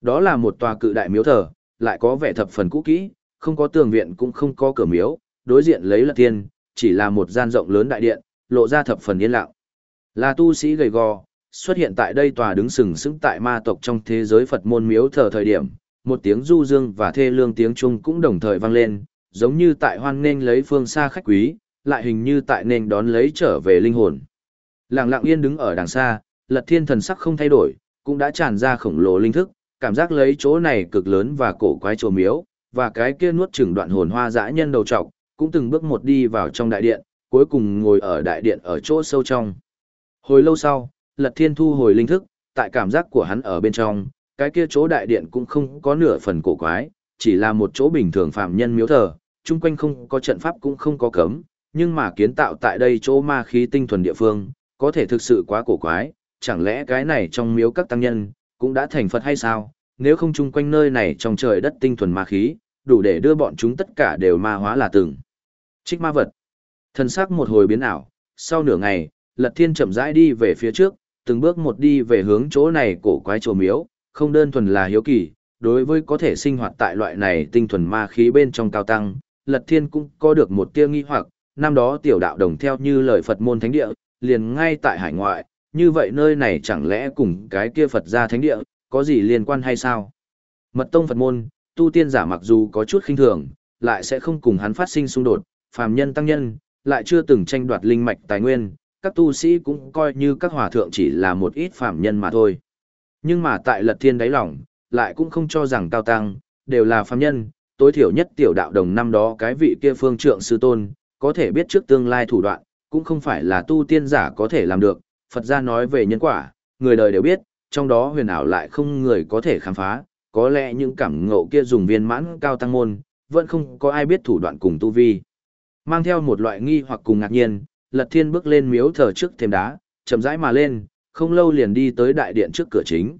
Đó là một tòa cự đại miếu thờ, lại có vẻ thập phần cũ kỹ, không có tường viện cũng không có cửa miếu, đối diện lấy là tiên, chỉ là một gian rộng lớn đại điện, lộ ra thập phần yên lặng. Là tu sĩ gầy gò, xuất hiện tại đây tòa đứng sừng sững tại ma tộc trong thế giới Phật môn miếu thờ thời điểm, một tiếng du dương và thê lương tiếng trung cũng đồng thời vang lên, giống như tại hoan nghênh lấy phương xa khách quý, lại hình như tại nên đón lấy trở về linh hồn. Lặng lặng yên đứng ở đằng xa, Lật Thiên thần sắc không thay đổi, cũng đã tràn ra khổng lồ linh thức, cảm giác lấy chỗ này cực lớn và cổ quái chùa miếu, và cái kia nuốt chửng đoạn hồn hoa dã nhân đầu trọc, cũng từng bước một đi vào trong đại điện, cuối cùng ngồi ở đại điện ở chỗ sâu trong. Hồi lâu sau, Lật Thiên thu hồi linh thức, tại cảm giác của hắn ở bên trong, cái kia chỗ đại điện cũng không có nửa phần cổ quái, chỉ là một chỗ bình thường phạm nhân miếu thờ, chung quanh không có trận pháp cũng không có cấm, nhưng mà kiến tạo tại đây chỗ ma khí tinh thuần địa phương, có thể thực sự quá cổ quái, chẳng lẽ cái này trong miếu các tăng nhân, cũng đã thành Phật hay sao, nếu không chung quanh nơi này trong trời đất tinh thuần ma khí, đủ để đưa bọn chúng tất cả đều ma hóa là từng. Trích ma vật. Thân xác một hồi biến ảo, sau nửa ngày, Lật Thiên chậm rãi đi về phía trước, từng bước một đi về hướng chỗ này cổ quái chùa miếu, không đơn thuần là hiếu kỳ, đối với có thể sinh hoạt tại loại này tinh thuần ma khí bên trong cao tăng, Lật Thiên cũng có được một tia nghi hoặc, năm đó tiểu đạo đồng theo như lời Phật môn thánh địa, liền ngay tại hải ngoại, như vậy nơi này chẳng lẽ cùng cái kia Phật gia thánh địa, có gì liên quan hay sao? Mật tông Phật môn, tu tiên giả mặc dù có chút khinh thường, lại sẽ không cùng hắn phát sinh xung đột, phàm nhân tăng nhân, lại chưa từng tranh đoạt linh mạch tài nguyên, các tu sĩ cũng coi như các hòa thượng chỉ là một ít phàm nhân mà thôi. Nhưng mà tại lật thiên đáy lòng, lại cũng không cho rằng cao tăng, đều là phàm nhân, tối thiểu nhất tiểu đạo đồng năm đó cái vị kia phương trượng sư tôn, có thể biết trước tương lai thủ đoạn, cũng không phải là tu tiên giả có thể làm được, Phật gia nói về nhân quả, người đời đều biết, trong đó huyền ảo lại không người có thể khám phá, có lẽ những cảm ngộ kia dùng viên mãn cao tăng môn, vẫn không có ai biết thủ đoạn cùng tu vi. Mang theo một loại nghi hoặc cùng ngạc nhiên, Lật Thiên bước lên miếu thờ trước thềm đá, chậm rãi mà lên, không lâu liền đi tới đại điện trước cửa chính.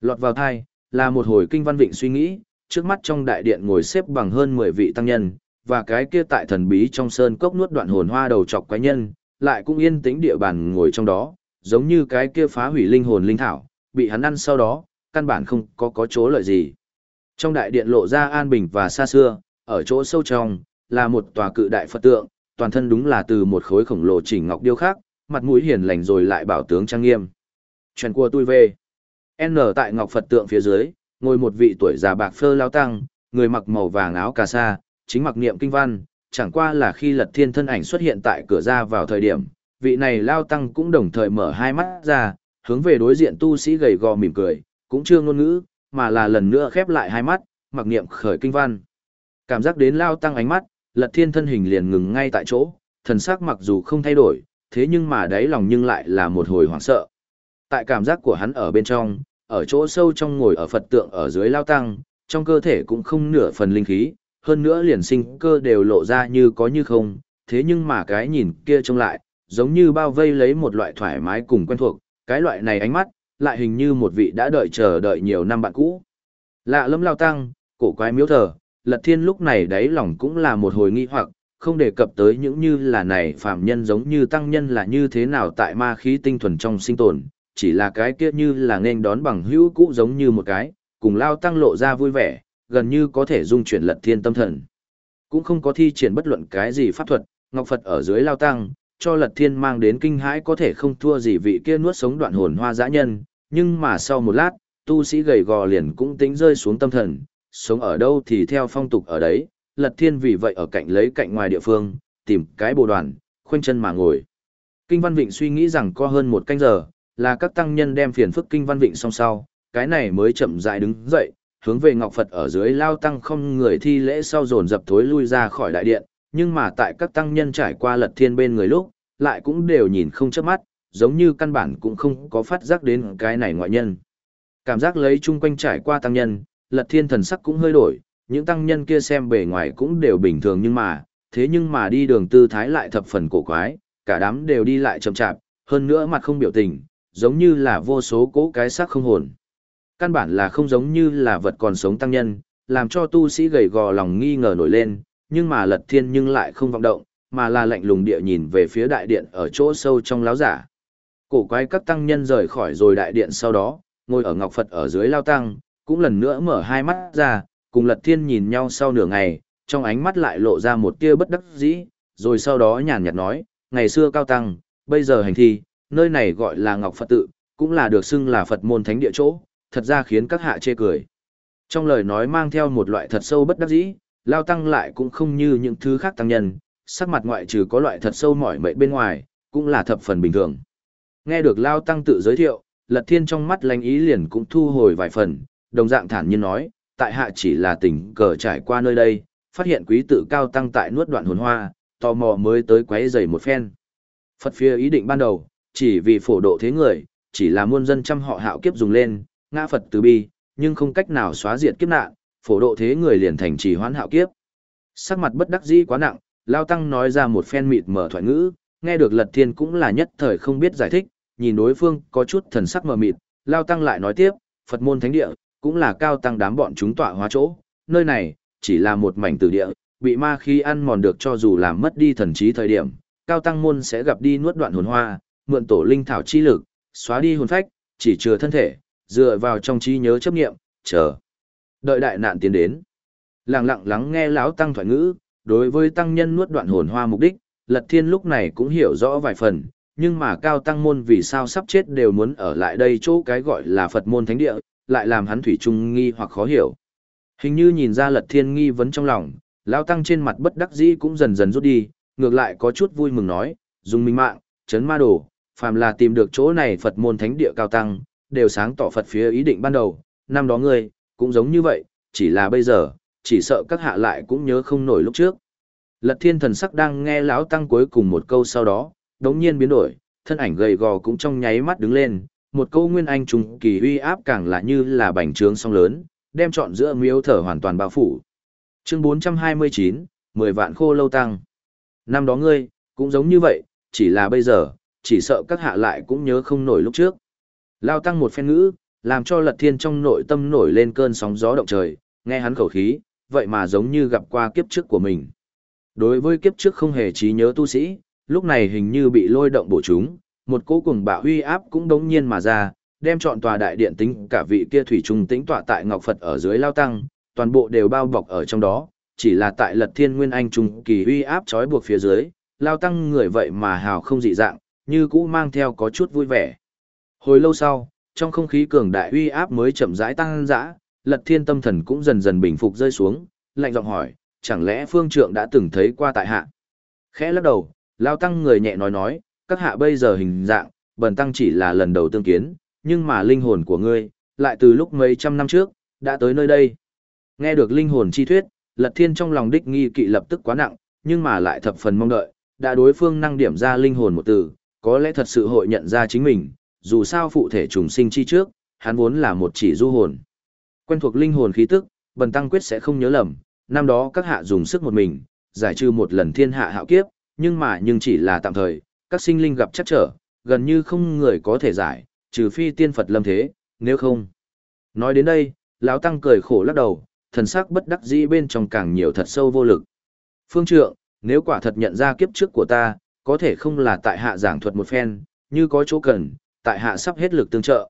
Lọt vào thai, là một hồi kinh văn vịnh suy nghĩ, trước mắt trong đại điện ngồi xếp bằng hơn 10 vị tăng nhân, và cái kia tại thần bí trong sơn cốc nuốt đoạn hồn hoa đầu chọc quái nhân, lại cũng yên tĩnh địa bàn ngồi trong đó, giống như cái kia phá hủy linh hồn linh thảo, bị hắn ăn sau đó, căn bản không có có chỗ lợi gì. Trong đại điện lộ ra an bình và xa xưa, ở chỗ sâu trong, là một tòa cự đại Phật tượng, toàn thân đúng là từ một khối khổng lồ chỉnh ngọc điêu khắc, mặt mũi hiền lành rồi lại bảo tướng trang nghiêm. Chuyện của tôi về. N tại ngọc Phật tượng phía dưới, ngồi một vị tuổi già bạc phơ lao tăng, người mặc màu vàng áo cà sa, chính mặc niệm kinh văn, chẳng qua là khi lật thiên thân ảnh xuất hiện tại cửa ra vào thời điểm, vị này lao tăng cũng đồng thời mở hai mắt ra, hướng về đối diện tu sĩ gầy gò mỉm cười, cũng chưa ngôn ngữ, mà là lần nữa khép lại hai mắt, mặc niệm khởi kinh văn. Cảm giác đến lao tăng ánh mắt, lật thiên thân hình liền ngừng ngay tại chỗ, thần sắc mặc dù không thay đổi, thế nhưng mà đáy lòng nhưng lại là một hồi hoảng sợ. Tại cảm giác của hắn ở bên trong, ở chỗ sâu trong ngồi ở Phật tượng ở dưới lao tăng, trong cơ thể cũng không nửa phần linh khí, hơn nữa liền sinh cơ đều lộ ra như có như không, thế nhưng mà cái nhìn kia trông lại, giống như bao vây lấy một loại thoải mái cùng quen thuộc, cái loại này ánh mắt, lại hình như một vị đã đợi chờ đợi nhiều năm bạn cũ. Lạ lẫm lao tăng, cổ quái miếu thờ, lật thiên lúc này đáy lòng cũng là một hồi nghi hoặc, không đề cập tới những như là này phạm nhân giống như tăng nhân là như thế nào tại ma khí tinh thuần trong sinh tồn, chỉ là cái kia như là nên đón bằng hữu cũ giống như một cái, cùng lao tăng lộ ra vui vẻ, gần như có thể dung chuyển lật thiên tâm thần. Cũng không có thi triển bất luận cái gì pháp thuật, Ngọc Phật ở dưới lao tăng, cho lật thiên mang đến kinh hãi có thể không thua gì vị kia nuốt sống đoạn hồn hoa dã nhân, nhưng mà sau một lát, tu sĩ gầy gò liền cũng tính rơi xuống tâm thần, sống ở đâu thì theo phong tục ở đấy, lật thiên vì vậy ở cạnh lấy cạnh ngoài địa phương, tìm cái bồ đoàn, khoanh chân mà ngồi. Kinh Văn Vịnh suy nghĩ rằng có hơn một canh giờ, là các tăng nhân đem phiền phức Kinh Văn Vịnh song sau, cái này mới chậm rãi đứng dậy, hướng về Ngọc Phật ở dưới lao tăng không người thi lễ sau dồn dập thối lui ra khỏi đại điện, nhưng mà tại các tăng nhân trải qua lật thiên bên người lúc, lại cũng đều nhìn không chớp mắt, giống như căn bản cũng không có phát giác đến cái này ngoại nhân. Cảm giác lấy chung quanh trải qua tăng nhân, lật thiên thần sắc cũng hơi đổi, những tăng nhân kia xem bề ngoài cũng đều bình thường nhưng mà, thế nhưng mà đi đường tư thái lại thập phần cổ quái, cả đám đều đi lại chậm chạp, hơn nữa mặt không biểu tình, giống như là vô số cố cái xác không hồn. Căn bản là không giống như là vật còn sống tăng nhân, làm cho tu sĩ gầy gò lòng nghi ngờ nổi lên, nhưng mà lật thiên nhưng lại không vọng động, mà là lạnh lùng địa nhìn về phía đại điện ở chỗ sâu trong láo giả. Cổ quái các tăng nhân rời khỏi rồi đại điện sau đó, ngồi ở ngọc Phật ở dưới lao tăng, cũng lần nữa mở hai mắt ra, cùng lật thiên nhìn nhau sau nửa ngày, trong ánh mắt lại lộ ra một tia bất đắc dĩ, rồi sau đó nhàn nhạt nói, ngày xưa cao tăng, bây giờ hành thi, nơi này gọi là ngọc Phật tự, cũng là được xưng là Phật môn thánh địa chỗ, thật ra khiến các hạ chê cười. Trong lời nói mang theo một loại thật sâu bất đắc dĩ, lao tăng lại cũng không như những thứ khác tăng nhân, sắc mặt ngoại trừ có loại thật sâu mỏi mệt bên ngoài, cũng là thập phần bình thường. Nghe được lao tăng tự giới thiệu, lật thiên trong mắt lành ý liền cũng thu hồi vài phần, đồng dạng thản nhiên nói, tại hạ chỉ là tình cờ trải qua nơi đây, phát hiện quý tự cao tăng tại nuốt đoạn hồn hoa, tò mò mới tới quấy rầy một phen. Phật phía ý định ban đầu, chỉ vì phổ độ thế người, chỉ là muôn dân trăm họ hạo kiếp dùng lên, ngã Phật từ bi, nhưng không cách nào xóa diệt kiếp nạn, phổ độ thế người liền thành trì hoán hạo kiếp. Sắc mặt bất đắc dĩ quá nặng, Lao Tăng nói ra một phen mịt mở thoại ngữ, nghe được Lật Thiên cũng là nhất thời không biết giải thích, nhìn đối phương có chút thần sắc mờ mịt, Lao Tăng lại nói tiếp, Phật môn thánh địa, cũng là cao tăng đám bọn chúng tọa hóa chỗ, nơi này, chỉ là một mảnh tử địa, bị ma khí ăn mòn được cho dù làm mất đi thần trí thời điểm, cao tăng môn sẽ gặp đi nuốt đoạn hồn hoa, mượn tổ linh thảo chi lực, xóa đi hồn phách, chỉ chừa thân thể, dựa vào trong trí nhớ chấp nghiệm, chờ. Đợi đại nạn tiến đến. Lặng lặng lắng nghe lão tăng thoại ngữ, đối với tăng nhân nuốt đoạn hồn hoa mục đích, Lật Thiên lúc này cũng hiểu rõ vài phần, nhưng mà cao tăng môn vì sao sắp chết đều muốn ở lại đây chỗ cái gọi là Phật môn thánh địa, lại làm hắn thủy chung nghi hoặc khó hiểu. Hình như nhìn ra Lật Thiên nghi vấn trong lòng, lão tăng trên mặt bất đắc dĩ cũng dần dần rút đi, ngược lại có chút vui mừng nói, dùng minh mạng, chấn ma đồ, phàm là tìm được chỗ này Phật môn thánh địa cao tăng, đều sáng tỏ Phật phía ý định ban đầu, năm đó ngươi, cũng giống như vậy, chỉ là bây giờ, chỉ sợ các hạ lại cũng nhớ không nổi lúc trước. Lật thiên thần sắc đang nghe lão tăng cuối cùng một câu sau đó, đống nhiên biến đổi, thân ảnh gầy gò cũng trong nháy mắt đứng lên, một câu nguyên anh trùng kỳ uy áp càng là như là bành trướng song lớn, đem trọn giữa miếu thở hoàn toàn bao phủ. Chương 429, 10 vạn khô lâu tăng. Năm đó ngươi, cũng giống như vậy, chỉ là bây giờ, chỉ sợ các hạ lại cũng nhớ không nổi lúc trước. Lao tăng một phen ngữ, làm cho lật thiên trong nội tâm nổi lên cơn sóng gió động trời, nghe hắn khẩu khí, vậy mà giống như gặp qua kiếp trước của mình. Đối với kiếp trước không hề trí nhớ tu sĩ, lúc này hình như bị lôi động bổ chúng, một cỗ cùng bạo huy áp cũng đống nhiên mà ra, đem chọn tòa đại điện tính cả vị kia thủy trung tĩnh tọa tại ngọc Phật ở dưới lao tăng, toàn bộ đều bao bọc ở trong đó, chỉ là tại lật thiên nguyên anh trung kỳ huy áp trói buộc phía dưới, lao tăng người vậy mà hào không dị dạng, như cũ mang theo có chút vui vẻ. Hồi lâu sau, trong không khí cường đại uy áp mới chậm rãi tăng dã, Lật Thiên tâm thần cũng dần dần bình phục rơi xuống, lạnh giọng hỏi, chẳng lẽ phương trượng đã từng thấy qua tại hạ? Khẽ lắc đầu, lao tăng người nhẹ nói nói, các hạ bây giờ hình dạng, bần tăng chỉ là lần đầu tương kiến, nhưng mà linh hồn của ngươi, lại từ lúc mấy trăm năm trước, đã tới nơi đây. Nghe được linh hồn chi thuyết, Lật Thiên trong lòng đích nghi kỵ lập tức quá nặng, nhưng mà lại thập phần mong đợi, đã đối phương năng điểm ra linh hồn một từ, có lẽ thật sự hội nhận ra chính mình, dù sao phụ thể trùng sinh chi trước, hắn vốn là một chỉ du hồn. Quen thuộc linh hồn khí tức, Bần Tăng quyết sẽ không nhớ lầm, năm đó các hạ dùng sức một mình, giải trừ một lần thiên hạ hạo kiếp, nhưng mà nhưng chỉ là tạm thời, các sinh linh gặp chắc trở, gần như không người có thể giải, trừ phi tiên Phật lâm thế, nếu không. Nói đến đây, lão Tăng cười khổ lắc đầu, thần sắc bất đắc dĩ bên trong càng nhiều thật sâu vô lực. Phương trượng, nếu quả thật nhận ra kiếp trước của ta, có thể không là tại hạ giảng thuật một phen, như có chỗ cần, tại hạ sắp hết lực tương trợ.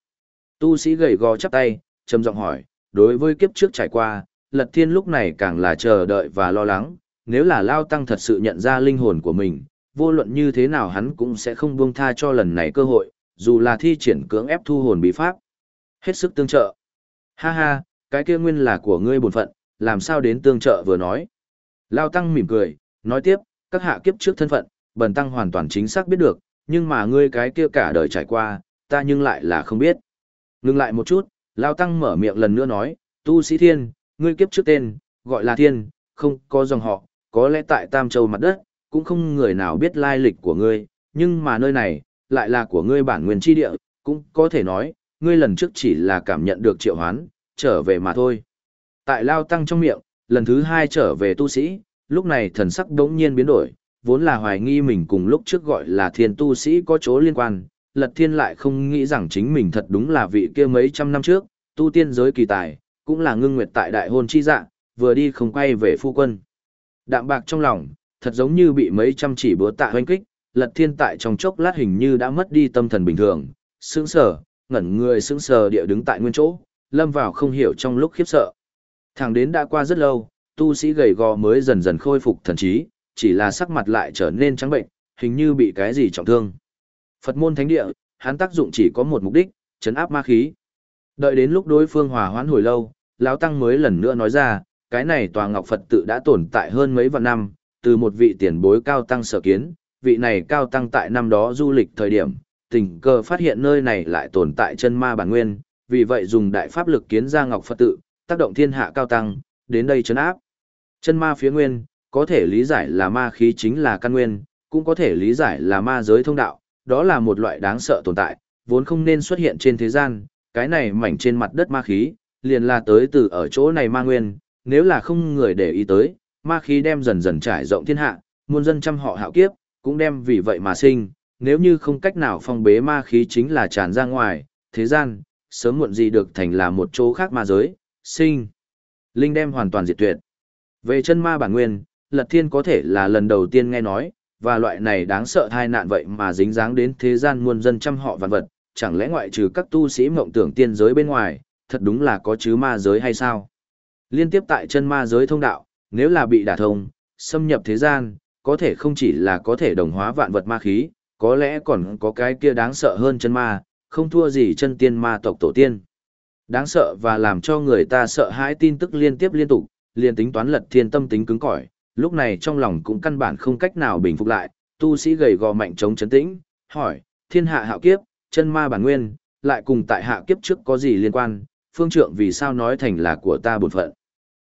Tu sĩ gầy gò chắp tay, trầm giọng hỏi, đối với kiếp trước trải qua, Lật Thiên lúc này càng là chờ đợi và lo lắng, nếu là Lao Tăng thật sự nhận ra linh hồn của mình, vô luận như thế nào hắn cũng sẽ không buông tha cho lần này cơ hội, dù là thi triển cưỡng ép thu hồn bí pháp. Hết sức tương trợ. Ha ha, cái kia nguyên là của ngươi bổn phận, làm sao đến tương trợ vừa nói. Lao Tăng mỉm cười, nói tiếp, các hạ kiếp trước thân phận, bần tăng hoàn toàn chính xác biết được, nhưng mà ngươi cái kia cả đời trải qua, ta nhưng lại là không biết. Ngừng lại một chút, Lao Tăng mở miệng lần nữa nói, tu sĩ thiên, ngươi kiếp trước tên, gọi là thiên, không có dòng họ, có lẽ tại Tam Châu mặt đất, cũng không người nào biết lai lịch của ngươi, nhưng mà nơi này, lại là của ngươi bản nguyên chi địa, cũng có thể nói, ngươi lần trước chỉ là cảm nhận được triệu hoán, trở về mà thôi. Tại Lao Tăng trong miệng, lần thứ hai trở về tu sĩ, lúc này thần sắc đống nhiên biến đổi, vốn là hoài nghi mình cùng lúc trước gọi là thiên tu sĩ có chỗ liên quan, lật thiên lại không nghĩ rằng chính mình thật đúng là vị kia mấy trăm năm trước, tu tiên giới kỳ tài, cũng là ngưng nguyệt tại đại hôn chi dạ, vừa đi không quay về phu quân. Đạm bạc trong lòng, thật giống như bị mấy trăm chỉ búa tạ hoanh kích, lật thiên tại trong chốc lát hình như đã mất đi tâm thần bình thường, sững sờ, ngẩn người sững sờ địa đứng tại nguyên chỗ, lâm vào không hiểu trong lúc khiếp sợ. Thẳng đến đã qua rất lâu, tu sĩ gầy gò mới dần dần khôi phục thần trí, chỉ là sắc mặt lại trở nên trắng bệnh, hình như bị cái gì trọng thương. Phật môn thánh địa, hắn tác dụng chỉ có một mục đích, chấn áp ma khí. Đợi đến lúc đối phương hòa hoãn hồi lâu, lão tăng mới lần nữa nói ra, cái này tòa ngọc Phật tự đã tồn tại hơn mấy vạn năm, từ một vị tiền bối cao tăng sở kiến, vị này cao tăng tại năm đó du lịch thời điểm, tình cờ phát hiện nơi này lại tồn tại chân ma bản nguyên, vì vậy dùng đại pháp lực kiến ra ngọc Phật tự, tác động thiên hạ cao tăng, đến đây chấn áp. Chân ma phía nguyên, có thể lý giải là ma khí chính là căn nguyên, cũng có thể lý giải là ma giới thông đạo, đó là một loại đáng sợ tồn tại, vốn không nên xuất hiện trên thế gian, cái này mảnh trên mặt đất ma khí, liền là tới từ ở chỗ này ma nguyên, nếu là không người để ý tới, ma khí đem dần dần trải rộng thiên hạ, muôn dân trăm họ hạo kiếp, cũng đem vì vậy mà sinh, nếu như không cách nào phong bế ma khí chính là tràn ra ngoài, thế gian, sớm muộn gì được thành là một chỗ khác ma giới, sinh. Linh đem hoàn toàn diệt tuyệt. Về chân ma bản nguyên, Lật Thiên có thể là lần đầu tiên nghe nói, và loại này đáng sợ thai nạn vậy mà dính dáng đến thế gian muôn dân trăm họ vạn vật, chẳng lẽ ngoại trừ các tu sĩ mộng tưởng tiên giới bên ngoài, thật đúng là có chứ ma giới hay sao? Liên tiếp tại chân ma giới thông đạo, nếu là bị đả thông, xâm nhập thế gian, có thể không chỉ là có thể đồng hóa vạn vật ma khí, có lẽ còn có cái kia đáng sợ hơn chân ma, không thua gì chân tiên ma tộc tổ tiên. Đáng sợ và làm cho người ta sợ hãi tin tức liên tiếp liên tục, liền tính toán lật thiên tâm tính cứng cỏi, lúc này trong lòng cũng căn bản không cách nào bình phục lại, tu sĩ gầy gò mạnh chống chấn tĩnh, hỏi, thiên hạ hạo kiếp, chân ma bản nguyên, lại cùng tại hạ kiếp trước có gì liên quan, phương trượng vì sao nói thành là của ta bổn phận.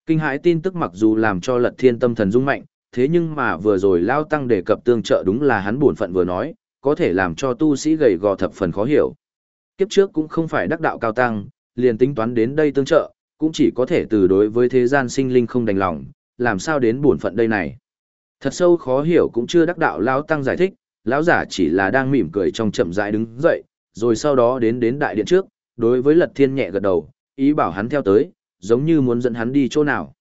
Kinh hãi tin tức mặc dù làm cho lật thiên tâm thần rung mạnh, thế nhưng mà vừa rồi Lao Tăng đề cập tương trợ đúng là hắn bổn phận vừa nói, có thể làm cho tu sĩ gầy gò thập phần khó hiểu. Kiếp trước cũng không phải đắc đạo cao tăng, liền tính toán đến đây tương trợ, cũng chỉ có thể từ đối với thế gian sinh linh không đành lòng, làm sao đến bổn phận đây này. Thật sâu khó hiểu cũng chưa đắc đạo Lão Tăng giải thích, lão giả chỉ là đang mỉm cười trong chậm rãi đứng dậy, rồi sau đó đến đến đại điện trước, đối với Lật Thiên nhẹ gật đầu, ý bảo hắn theo tới, giống như muốn dẫn hắn đi chỗ nào.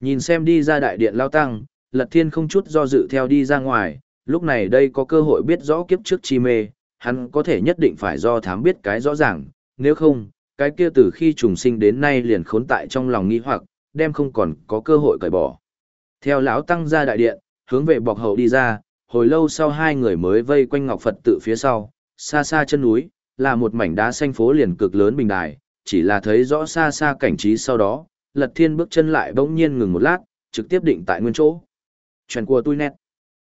Nhìn xem đi ra đại điện Lão Tăng, Lật Thiên không chút do dự theo đi ra ngoài, lúc này đây có cơ hội biết rõ kiếp trước chi mê, hắn có thể nhất định phải do thám biết cái rõ ràng, nếu không, cái kia từ khi trùng sinh đến nay liền khốn tại trong lòng nghi hoặc, đem không còn có cơ hội cởi bỏ. Theo lão tăng ra đại điện, hướng về bọc hậu đi ra, hồi lâu sau hai người mới vây quanh ngọc Phật tự phía sau, xa xa chân núi, là một mảnh đá xanh phố liền cực lớn bình đài, chỉ là thấy rõ xa xa cảnh trí sau đó, lật thiên bước chân lại bỗng nhiên ngừng một lát, trực tiếp định tại nguyên chỗ. Chuyện của tôi nét.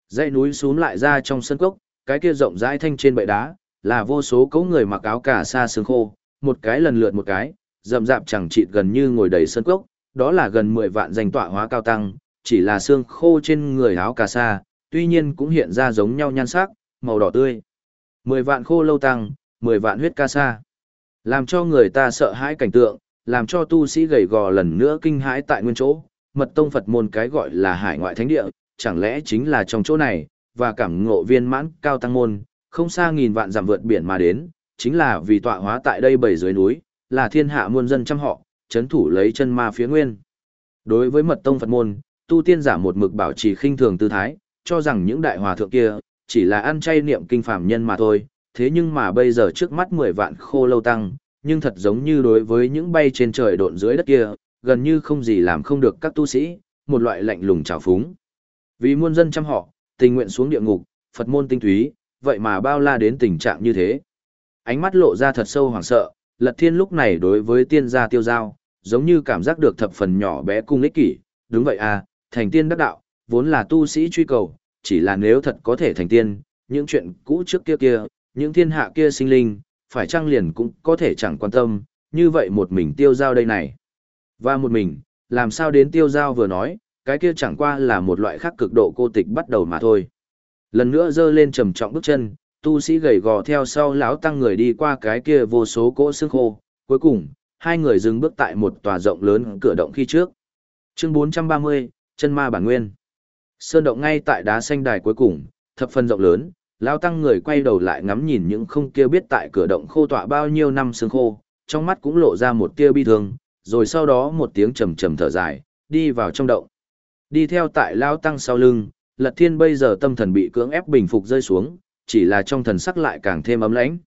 Dãy núi xuống lại ra trong sân cốc, cái kia rộng rãi thanh trên bệ đá, là vô số cấu người mặc áo cả xa sương khô, một cái lần lượt một cái, rậm rạp chẳng chịt gần như ngồi đầy sân cốc, đó là gần 10 vạn danh tọa hóa cao tăng, chỉ là xương khô trên người áo cà sa, tuy nhiên cũng hiện ra giống nhau nhan sắc, màu đỏ tươi. 10 vạn khô lâu tăng, 10 vạn huyết ca sa. Làm cho người ta sợ hãi cảnh tượng, làm cho tu sĩ gầy gò lần nữa kinh hãi tại nguyên chỗ, mật tông Phật môn cái gọi là hải ngoại thánh địa, chẳng lẽ chính là trong chỗ này, và cảm ngộ viên mãn cao tăng môn, không xa nghìn vạn dặm vượt biển mà đến, chính là vì tọa hóa tại đây bảy dưới núi, là thiên hạ muôn dân trăm họ, chấn thủ lấy chân ma phía nguyên. Đối với mật tông Phật môn, tu tiên giả một mực bảo trì khinh thường tư thái, cho rằng những đại hòa thượng kia, chỉ là ăn chay niệm kinh phàm nhân mà thôi, thế nhưng mà bây giờ trước mắt 10 vạn khô lâu tăng, nhưng thật giống như đối với những bay trên trời độn dưới đất kia, gần như không gì làm không được các tu sĩ, một loại lạnh lùng trào phúng. Vì muôn dân chăm họ, tình nguyện xuống địa ngục, Phật môn tinh túy, vậy mà bao la đến tình trạng như thế. Ánh mắt lộ ra thật sâu hoảng sợ, Lật Thiên lúc này đối với tiên gia tiêu giao, giống như cảm giác được thập phần nhỏ bé cung ích kỷ, đúng vậy à, thành tiên đắc đạo, vốn là tu sĩ truy cầu, chỉ là nếu thật có thể thành tiên, những chuyện cũ trước kia kia, những thiên hạ kia sinh linh, phải chăng liền cũng có thể chẳng quan tâm, như vậy một mình tiêu giao đây này. Và một mình, làm sao đến tiêu giao vừa nói, cái kia chẳng qua là một loại khác cực độ cô tịch bắt đầu mà thôi. Lần nữa dơ lên trầm trọng bước chân, tu sĩ gầy gò theo sau lão tăng người đi qua cái kia vô số cỗ xương khô, cuối cùng, hai người dừng bước tại một tòa rộng lớn cửa động khi trước. Chương 430, chân ma bản nguyên. Sơn động ngay tại đá xanh đài cuối cùng, thập phần rộng lớn, lão tăng người quay đầu lại ngắm nhìn những không kia biết tại cửa động khô tọa bao nhiêu năm xương khô, trong mắt cũng lộ ra một tia bi thương, rồi sau đó một tiếng trầm trầm thở dài, đi vào trong động. Đi theo tại lao tăng sau lưng, lật thiên bây giờ tâm thần bị cưỡng ép bình phục rơi xuống, chỉ là trong thần sắc lại càng thêm ấm lãnh.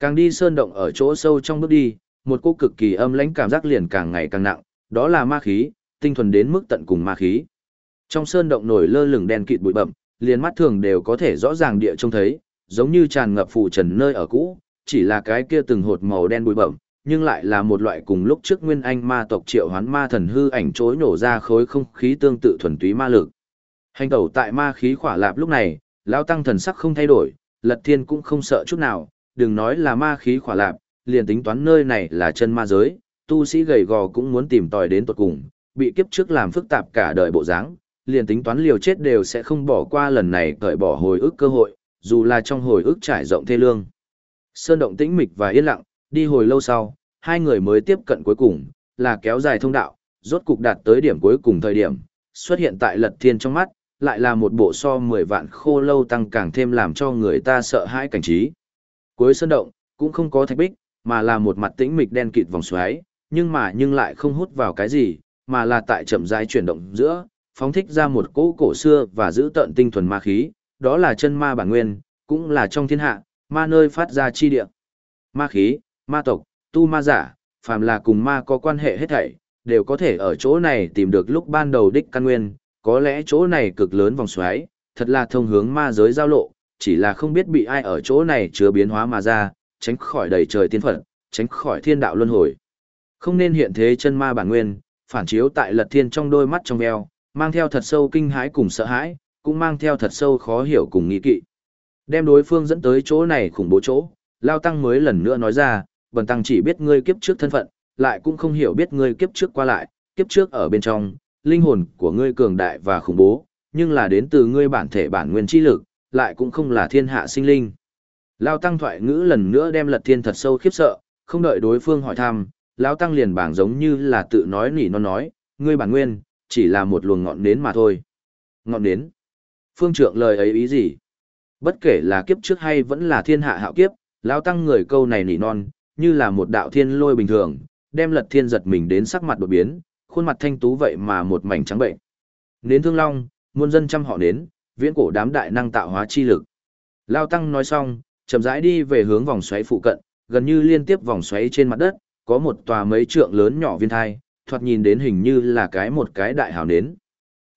Càng đi sơn động ở chỗ sâu trong bước đi, một cô cực kỳ âm lãnh cảm giác liền càng ngày càng nặng, đó là ma khí, tinh thuần đến mức tận cùng ma khí. Trong sơn động nổi lơ lửng đen kịt bụi bậm, liền mắt thường đều có thể rõ ràng địa trông thấy, giống như tràn ngập phù trần nơi ở cũ, chỉ là cái kia từng hột màu đen bụi bậm, nhưng lại là một loại cùng lúc trước nguyên anh ma tộc triệu hoán ma thần hư ảnh chối nổ ra khối không khí tương tự thuần túy ma lực. Hành tẩu tại ma khí khỏa lạp lúc này, lão tăng thần sắc không thay đổi, lật thiên cũng không sợ chút nào, đừng nói là ma khí khỏa lạp, liền tính toán nơi này là chân ma giới, tu sĩ gầy gò cũng muốn tìm tòi đến tột cùng, bị kiếp trước làm phức tạp cả đời bộ dáng, liền tính toán liều chết đều sẽ không bỏ qua lần này cởi bỏ hồi ức cơ hội, dù là trong hồi ức trải rộng thê lương. Sơn động tĩnh mịch và yên lặng, đi hồi lâu sau, hai người mới tiếp cận cuối cùng, là kéo dài thông đạo, rốt cục đạt tới điểm cuối cùng thời điểm, xuất hiện tại lật thiên trong mắt, lại là một bộ so 10 vạn khô lâu tăng càng thêm làm cho người ta sợ hãi cảnh trí. Cuối sơn động, cũng không có thạch bích, mà là một mặt tĩnh mịch đen kịt vòng xoáy, nhưng mà nhưng lại không hút vào cái gì, mà là tại chậm rãi chuyển động giữa, phóng thích ra một cỗ cổ xưa và giữ tận tinh thuần ma khí, đó là chân ma bản nguyên, cũng là trong thiên hạ, ma nơi phát ra chi địa. Ma khí, ma tộc, tu ma giả, phàm là cùng ma có quan hệ hết thảy, đều có thể ở chỗ này tìm được lúc ban đầu đích căn nguyên, có lẽ chỗ này cực lớn vòng xoáy, thật là thông hướng ma giới giao lộ, chỉ là không biết bị ai ở chỗ này chứa biến hóa mà ra, tránh khỏi đầy trời tiên phận, tránh khỏi thiên đạo luân hồi. Không nên hiện thế chân ma bản nguyên, phản chiếu tại lật thiên trong đôi mắt trong veo, mang theo thật sâu kinh hãi cùng sợ hãi, cũng mang theo thật sâu khó hiểu cùng nghi kỵ. Đem đối phương dẫn tới chỗ này khủng bố chỗ, Lao Tăng mới lần nữa nói ra, bần tăng chỉ biết ngươi kiếp trước thân phận, lại cũng không hiểu biết ngươi kiếp trước qua lại, kiếp trước ở bên trong, linh hồn của ngươi cường đại và khủng bố, nhưng là đến từ ngươi bản thể bản nguyên chi lực, lại cũng không là thiên hạ sinh linh. Lao Tăng thoại ngữ lần nữa đem lật thiên thật sâu khiếp sợ, không đợi đối phương hỏi thăm, Lão Tăng liền bảng giống như là tự nói nỉ non nói, ngươi bản nguyên, chỉ là một luồng ngọn nến mà thôi. Ngọn nến. Phương trượng lời ấy ý gì? Bất kể là kiếp trước hay vẫn là thiên hạ hạo kiếp, Lão Tăng người câu này nỉ non, như là một đạo thiên lôi bình thường, đem lật thiên giật mình đến sắc mặt đột biến, khuôn mặt thanh tú vậy mà một mảnh trắng bệnh. Nến thương long, muôn dân trăm họ nến, viễn cổ đám đại năng tạo hóa chi lực. Lao Tăng nói xong, chậm rãi đi về hướng vòng xoáy phụ cận, gần như liên tiếp vòng xoáy trên mặt đất, có một tòa mấy trượng lớn nhỏ viên thai, thoạt nhìn đến hình như là cái một cái đại hào nến.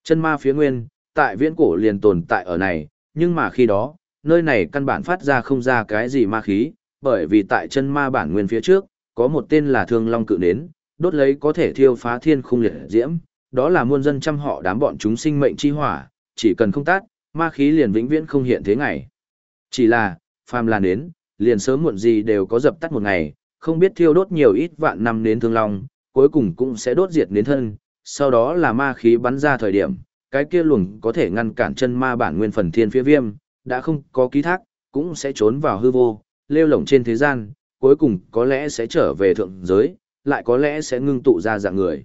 Chân ma phía nguyên, tại viễn cổ liền tồn tại ở này, nhưng mà khi đó, nơi này căn bản phát ra không ra cái gì ma khí, bởi vì tại chân ma bản nguyên phía trước, có một tên là Thương Long Cự Nến, đốt lấy có thể thiêu phá thiên khung liệt diễm, đó là muôn dân trăm họ đám bọn chúng sinh mệnh chi hỏa, chỉ cần không tát, ma khí liền vĩnh viễn không hiện thế ngày. Chỉ là, phàm là nến, liền sớm muộn gì đều có dập tắt một ngày, không biết thiêu đốt nhiều ít vạn năm nến thương long, cuối cùng cũng sẽ đốt diệt nến thân, sau đó là ma khí bắn ra thời điểm, cái kia luồng có thể ngăn cản chân ma bản nguyên phần thiên phía viêm, đã không có ký thác, cũng sẽ trốn vào hư vô, lêu lổng trên thế gian, cuối cùng có lẽ sẽ trở về thượng giới, lại có lẽ sẽ ngưng tụ ra dạng người.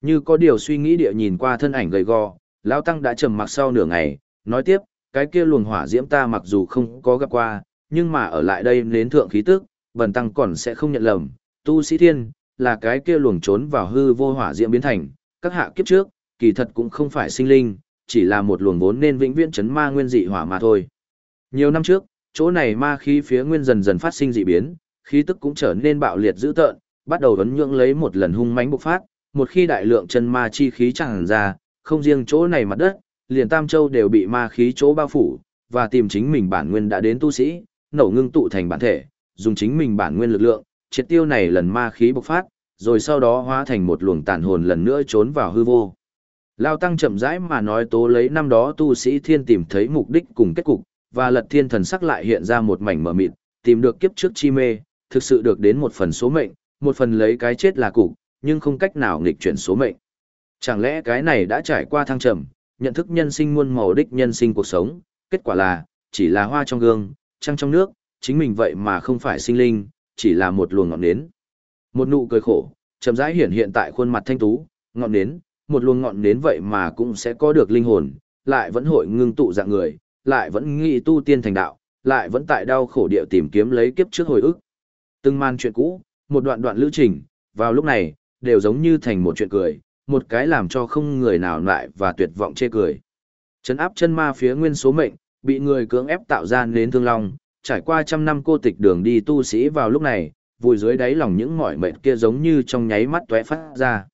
Như có điều suy nghĩ địa nhìn qua thân ảnh gầy gò, lão tăng đã trầm mặc sau nửa ngày, nói tiếp, cái kia luồng hỏa diễm ta mặc dù không có gặp qua, nhưng mà ở lại đây nến thượng khí tức, bần tăng còn sẽ không nhận lầm, tu sĩ thiên, là cái kia luồng trốn vào hư vô hỏa diễm biến thành, các hạ kiếp trước, kỳ thật cũng không phải sinh linh, chỉ là một luồng vốn nên vĩnh viễn chấn ma nguyên dị hỏa mà thôi. Nhiều năm trước, chỗ này ma khí phía nguyên dần dần phát sinh dị biến, khí tức cũng trở nên bạo liệt dữ tợn, bắt đầu vấn nhượng lấy một lần hung mãnh bộc phát, một khi đại lượng chân ma chi khí tràn ra, không riêng chỗ này mặt đất, liền Tam Châu đều bị ma khí chỗ bao phủ, và tìm chính mình bản nguyên đã đến tu sĩ, nổ ngưng tụ thành bản thể, dùng chính mình bản nguyên lực lượng, triệt tiêu này lần ma khí bộc phát, rồi sau đó hóa thành một luồng tàn hồn lần nữa trốn vào hư vô. Lao Tăng chậm rãi mà nói tố lấy năm đó tu sĩ thiên tìm thấy mục đích cùng kết cục, và lật thiên thần sắc lại hiện ra một mảnh mở mịt, tìm được kiếp trước chi mê, thực sự được đến một phần số mệnh, một phần lấy cái chết là cục, nhưng không cách nào nghịch chuyển số mệnh. Chẳng lẽ cái này đã trải qua thăng trầm, nhận thức nhân sinh muôn màu đích nhân sinh cuộc sống, kết quả là, chỉ là hoa trong gương, trăng trong nước, chính mình vậy mà không phải sinh linh, chỉ là một luồng ngọn nến. Một nụ cười khổ, chậm rãi hiện hiện tại khuôn mặt thanh tú, ngọn nến, một luồng ngọn nến vậy mà cũng sẽ có được linh hồn, lại vẫn hội ngưng tụ dạng người, lại vẫn nghĩ tu tiên thành đạo, lại vẫn tại đau khổ địa tìm kiếm lấy kiếp trước hồi ức. Từng man chuyện cũ, một đoạn đoạn lữ trình, vào lúc này, đều giống như thành một chuyện cười, một cái làm cho không người nào lại và tuyệt vọng chê cười. Chấn áp chân ma phía nguyên số mệnh, bị người cưỡng ép tạo ra nến thương long, trải qua trăm năm cô tịch đường đi tu sĩ vào lúc này, vùi dưới đáy lòng những mỏi mệt kia giống như trong nháy mắt tóe phát ra.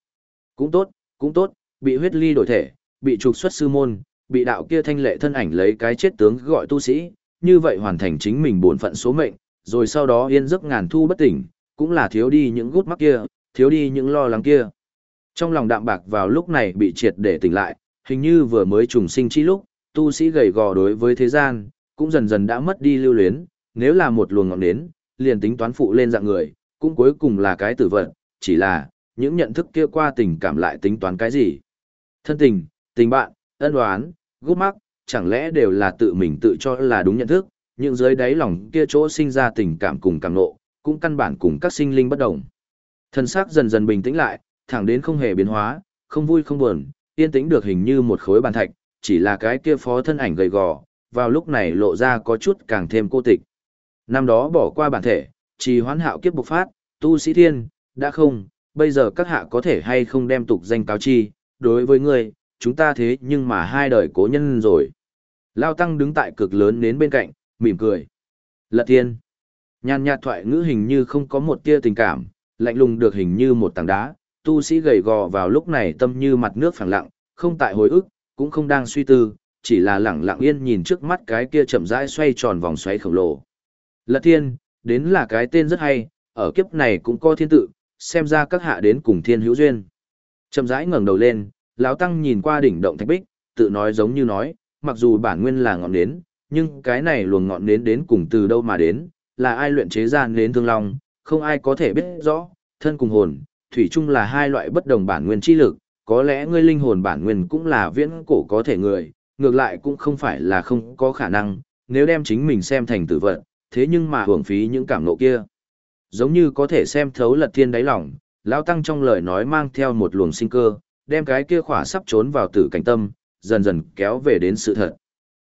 Cũng tốt, cũng tốt, bị huyết ly đổi thể, bị trục xuất sư môn, bị đạo kia thanh lệ thân ảnh lấy cái chết tướng gọi tu sĩ, như vậy hoàn thành chính mình bổn phận số mệnh, rồi sau đó yên giấc ngàn thu bất tỉnh, cũng là thiếu đi những gút mắc kia, thiếu đi những lo lắng kia. Trong lòng đạm bạc vào lúc này bị triệt để tỉnh lại, hình như vừa mới trùng sinh chi lúc, tu sĩ gầy gò đối với thế gian, cũng dần dần đã mất đi lưu luyến, nếu là một luồng ngọn nến, liền tính toán phụ lên dạng người, cũng cuối cùng là cái tử vận, chỉ là, những nhận thức kia qua tình cảm lại tính toán cái gì. Thân tình, tình bạn, ân đoán, gút mắc, chẳng lẽ đều là tự mình tự cho là đúng nhận thức, nhưng dưới đáy lòng kia chỗ sinh ra tình cảm cùng cảm nộ, cũng căn bản cùng các sinh linh bất đồng. Thân xác dần dần bình tĩnh lại, thẳng đến không hề biến hóa, không vui không buồn, yên tĩnh được hình như một khối bàn thạch, chỉ là cái kia phó thân ảnh gầy gò, vào lúc này lộ ra có chút càng thêm cô tịch. Năm đó bỏ qua bản thể, trì hoán hạo kiếp bộc phát, tu sĩ thiên, đã không, bây giờ các hạ có thể hay không đem tục danh cáo chi, đối với ngươi, chúng ta thế nhưng mà hai đời cố nhân rồi. Lao Tăng đứng tại cực lớn đến bên cạnh, mỉm cười. Lật tiên. Nhàn nhạt thoại ngữ hình như không có một tia tình cảm, lạnh lùng được hình như một tảng đá, tu sĩ gầy gò vào lúc này tâm như mặt nước phẳng lặng, không tại hồi ức, cũng không đang suy tư, chỉ là lặng lặng yên nhìn trước mắt cái kia chậm rãi xoay tròn vòng xoáy khổng lồ. Lật thiên, đến là cái tên rất hay, ở kiếp này cũng có thiên tự, xem ra các hạ đến cùng thiên hữu duyên. Chậm rãi ngẩng đầu lên, lão tăng nhìn qua đỉnh động thạch bích, tự nói giống như nói, mặc dù bản nguyên là ngọn nến, nhưng cái này luồng ngọn nến đến cùng từ đâu mà đến, là ai luyện chế ra nến thương long, không ai có thể biết rõ, thân cùng hồn, thủy chung là hai loại bất đồng bản nguyên chi lực, có lẽ ngươi linh hồn bản nguyên cũng là viễn cổ có thể người, ngược lại cũng không phải là không có khả năng, nếu đem chính mình xem thành tử vận, thế nhưng mà hưởng phí những cảm nộ kia. Giống như có thể xem thấu lật thiên đáy lòng, lão tăng trong lời nói mang theo một luồng sinh cơ, đem cái kia khỏa sắp trốn vào tử cảnh tâm, dần dần kéo về đến sự thật.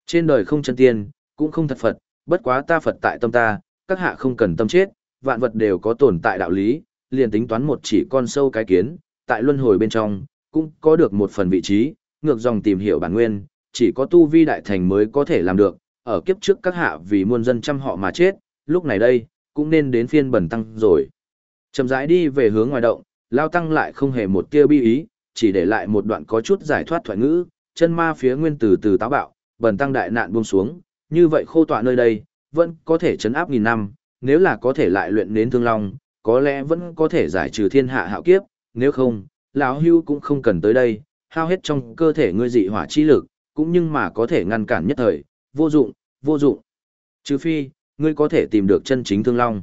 Trên đời không chân tiên, cũng không thật Phật, bất quá ta Phật tại tâm ta, các hạ không cần tâm chết, vạn vật đều có tồn tại đạo lý, liền tính toán một chỉ con sâu cái kiến, tại luân hồi bên trong, cũng có được một phần vị trí, ngược dòng tìm hiểu bản nguyên, chỉ có tu vi đại thành mới có thể làm được, ở kiếp trước các hạ vì muôn dân trăm họ mà chết, lúc này đây, cũng nên đến phiên bẩn tăng rồi. Chậm rãi đi về hướng ngoài động, lao tăng lại không hề một tia bi ý, chỉ để lại một đoạn có chút giải thoát thoại ngữ, chân ma phía nguyên từ từ táo bạo, bẩn tăng đại nạn buông xuống, như vậy khô tọa nơi đây, vẫn có thể chấn áp nghìn năm, nếu là có thể lại luyện đến thương long, có lẽ vẫn có thể giải trừ thiên hạ hạo kiếp, nếu không, lão hưu cũng không cần tới đây, hao hết trong cơ thể ngươi dị hỏa chi lực, cũng nhưng mà có thể ngăn cản nhất thời, vô dụng, vô dụng. Trừ phi, ngươi có thể tìm được chân chính thương long.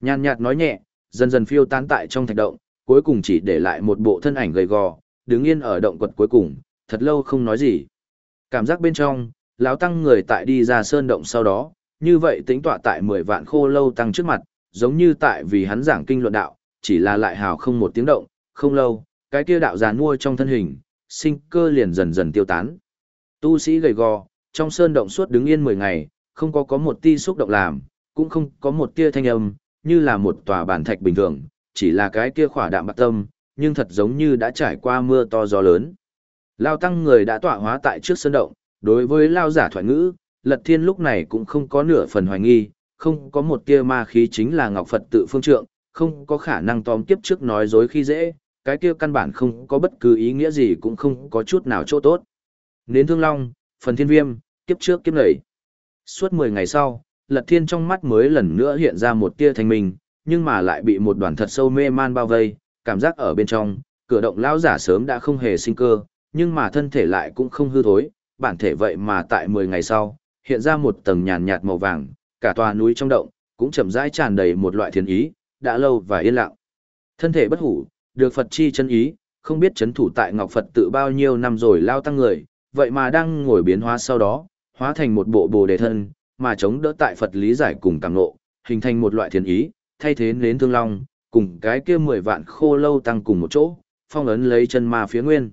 Nhàn nhạt nói nhẹ, dần dần phiêu tán tại trong thạch động, cuối cùng chỉ để lại một bộ thân ảnh gầy gò, đứng yên ở động quật cuối cùng, thật lâu không nói gì. Cảm giác bên trong, lão tăng người tại đi ra sơn động sau đó, như vậy tính tọa tại 10 vạn khô lâu tăng trước mặt, giống như tại vì hắn giảng kinh luận đạo, chỉ là lại hào không một tiếng động, không lâu, cái kia đạo giàn mua trong thân hình, sinh cơ liền dần dần tiêu tán. Tu sĩ gầy gò, trong sơn động suốt đứng yên 10 ngày, không có có một ti xúc động làm, cũng không có một tia thanh âm, như là một tòa bản thạch bình thường, chỉ là cái kia khỏa đạm bạc tâm, nhưng thật giống như đã trải qua mưa to gió lớn. Lao tăng người đã tọa hóa tại trước sơn động, đối với Lao giả thoại ngữ, Lật Thiên lúc này cũng không có nửa phần hoài nghi, không có một tia ma khí chính là Ngọc Phật tự phương trượng, không có khả năng tóm tiếp trước nói dối khi dễ, cái kia căn bản không có bất cứ ý nghĩa gì cũng không có chút nào chỗ tốt. Nến Thương Long, phần thiên viêm, kiếp trước kiếp nảy. Suốt 10 ngày sau, Lật Thiên trong mắt mới lần nữa hiện ra một tia thành mình nhưng mà lại bị một đoàn thật sâu mê man bao vây, cảm giác ở bên trong, cửa động lão giả sớm đã không hề sinh cơ, nhưng mà thân thể lại cũng không hư thối, bản thể vậy mà tại 10 ngày sau, hiện ra một tầng nhàn nhạt màu vàng, cả tòa núi trong động, cũng chậm rãi tràn đầy một loại thiên ý, đã lâu và yên lặng. Thân thể bất hủ, được Phật chi chân ý, không biết chấn thủ tại Ngọc Phật tự bao nhiêu năm rồi lao tăng người, vậy mà đang ngồi biến hóa sau đó, hóa thành một bộ bồ đề thân, mà chống đỡ tại Phật lý giải cùng càng ngộ, hình thành một loại thiền ý, thay thế nến thương long, cùng cái kia mười vạn khô lâu tăng cùng một chỗ, phong ấn lấy chân ma phía nguyên.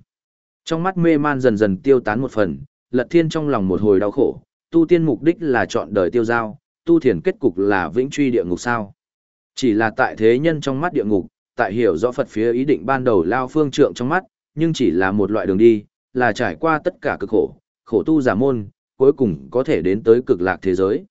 Trong mắt mê man dần dần tiêu tán một phần, lật thiên trong lòng một hồi đau khổ, tu tiên mục đích là chọn đời tiêu giao, tu thiền kết cục là vĩnh truy địa ngục sao. Chỉ là tại thế nhân trong mắt địa ngục, tại hiểu rõ Phật phía ý định ban đầu lao phương trượng trong mắt, nhưng chỉ là một loại đường đi, là trải qua tất cả cực khổ, khổ tu giả môn, cuối cùng có thể đến tới cực lạc thế giới.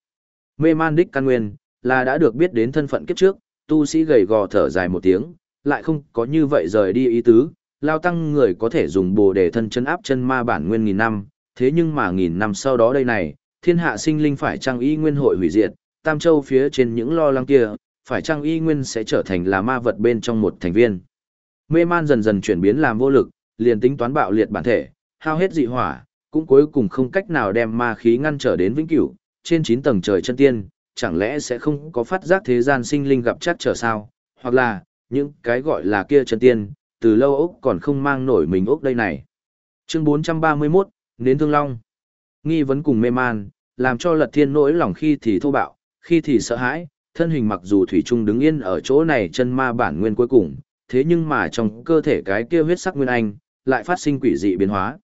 Mê man đích căn nguyên, là đã được biết đến thân phận kiếp trước, tu sĩ gầy gò thở dài một tiếng, lại không có như vậy rời đi ý tứ, lao tăng người có thể dùng bồ đề thân chân áp chân ma bản nguyên nghìn năm, thế nhưng mà nghìn năm sau đó đây này, thiên hạ sinh linh phải trang y nguyên hội hủy diệt, tam châu phía trên những lo lắng kia, phải chăng y nguyên sẽ trở thành là ma vật bên trong một thành viên. Mê man dần dần chuyển biến làm vô lực, liền tính toán bạo liệt bản thể, hao hết dị hỏa, cũng cuối cùng không cách nào đem ma khí ngăn trở đến vĩnh cửu, trên 9 tầng trời chân tiên, chẳng lẽ sẽ không có phát giác thế gian sinh linh gặp chắc trở sao, hoặc là, những cái gọi là kia chân tiên, từ lâu ốc còn không mang nổi mình ốc đây này. Chương 431, Nến Thương Long. Nghi vấn cùng mê man, làm cho lật thiên nỗi lòng khi thì thô bạo, khi thì sợ hãi, thân hình mặc dù Thủy Trung đứng yên ở chỗ này chân ma bản nguyên cuối cùng, thế nhưng mà trong cơ thể cái kia huyết sắc nguyên anh, lại phát sinh quỷ dị biến hóa.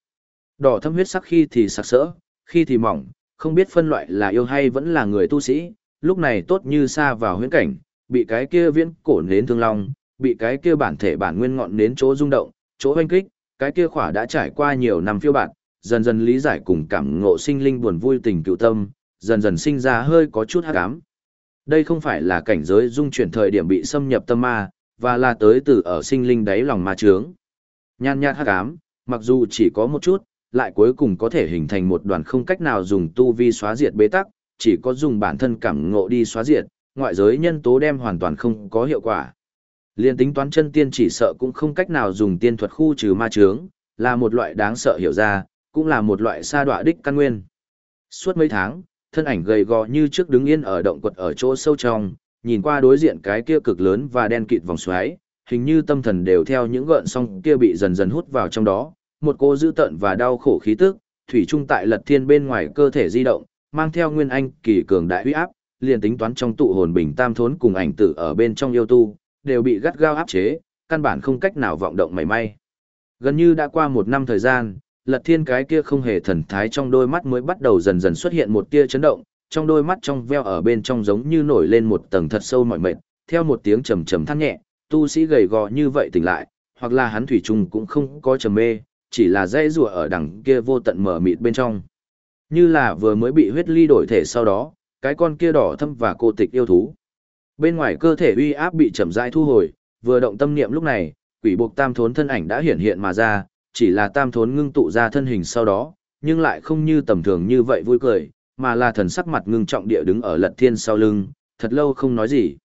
Đỏ thâm huyết sắc khi thì sặc sỡ, khi thì mỏng, không biết phân loại là yêu hay vẫn là người tu sĩ, lúc này tốt như xa vào huyễn cảnh, bị cái kia viễn cổ nến thương long, bị cái kia bản thể bản nguyên ngọn nến chỗ rung động, chỗ hoanh kích, cái kia khỏa đã trải qua nhiều năm phiêu bạt, dần dần lý giải cùng cảm ngộ sinh linh buồn vui tình cựu tâm, dần dần sinh ra hơi có chút hắc ám. Đây không phải là cảnh giới dung chuyển thời điểm bị xâm nhập tâm ma, và là tới từ ở sinh linh đáy lòng ma trướng. Nhan nhạt hắc ám, mặc dù chỉ có một chút, lại cuối cùng có thể hình thành một đoàn không cách nào dùng tu vi xóa diệt bế tắc, chỉ có dùng bản thân cảm ngộ đi xóa diệt, ngoại giới nhân tố đem hoàn toàn không có hiệu quả. Liên tính toán chân tiên chỉ sợ cũng không cách nào dùng tiên thuật khu trừ ma trướng, là một loại đáng sợ hiểu ra, cũng là một loại sa đọa đích căn nguyên. Suốt mấy tháng, thân ảnh gầy gò như trước đứng yên ở động quật ở chỗ sâu trong, nhìn qua đối diện cái kia cực lớn và đen kịt vòng xoáy, hình như tâm thần đều theo những gợn sóng kia bị dần dần hút vào trong đó, một cô dữ tợn và đau khổ khí tức, thủy trung tại Lật Thiên bên ngoài cơ thể di động, mang theo nguyên anh kỳ cường đại uy áp, liền tính toán trong tụ hồn bình tam thốn cùng ảnh tử ở bên trong yêu tu, đều bị gắt gao áp chế, căn bản không cách nào vọng động mảy may. Gần như đã qua một năm thời gian, lật thiên cái kia không hề thần thái trong đôi mắt mới bắt đầu dần dần xuất hiện một tia chấn động, trong đôi mắt trong veo ở bên trong giống như nổi lên một tầng thật sâu mỏi mệt, theo một tiếng trầm trầm than nhẹ, tu sĩ gầy gò như vậy tỉnh lại, hoặc là hắn thủy chung cũng không có trầm mê, chỉ là dây rùa ở đằng kia vô tận mở mịt bên trong. Như là vừa mới bị huyết ly đổi thể sau đó, cái con kia đỏ thâm và cô tịch yêu thú. Bên ngoài cơ thể uy áp bị chậm rãi thu hồi, vừa động tâm niệm lúc này, quỷ buộc tam thốn thân ảnh đã hiện hiện mà ra, chỉ là tam thốn ngưng tụ ra thân hình sau đó, nhưng lại không như tầm thường như vậy vui cười, mà là thần sắc mặt ngưng trọng địa đứng ở lật thiên sau lưng, thật lâu không nói gì.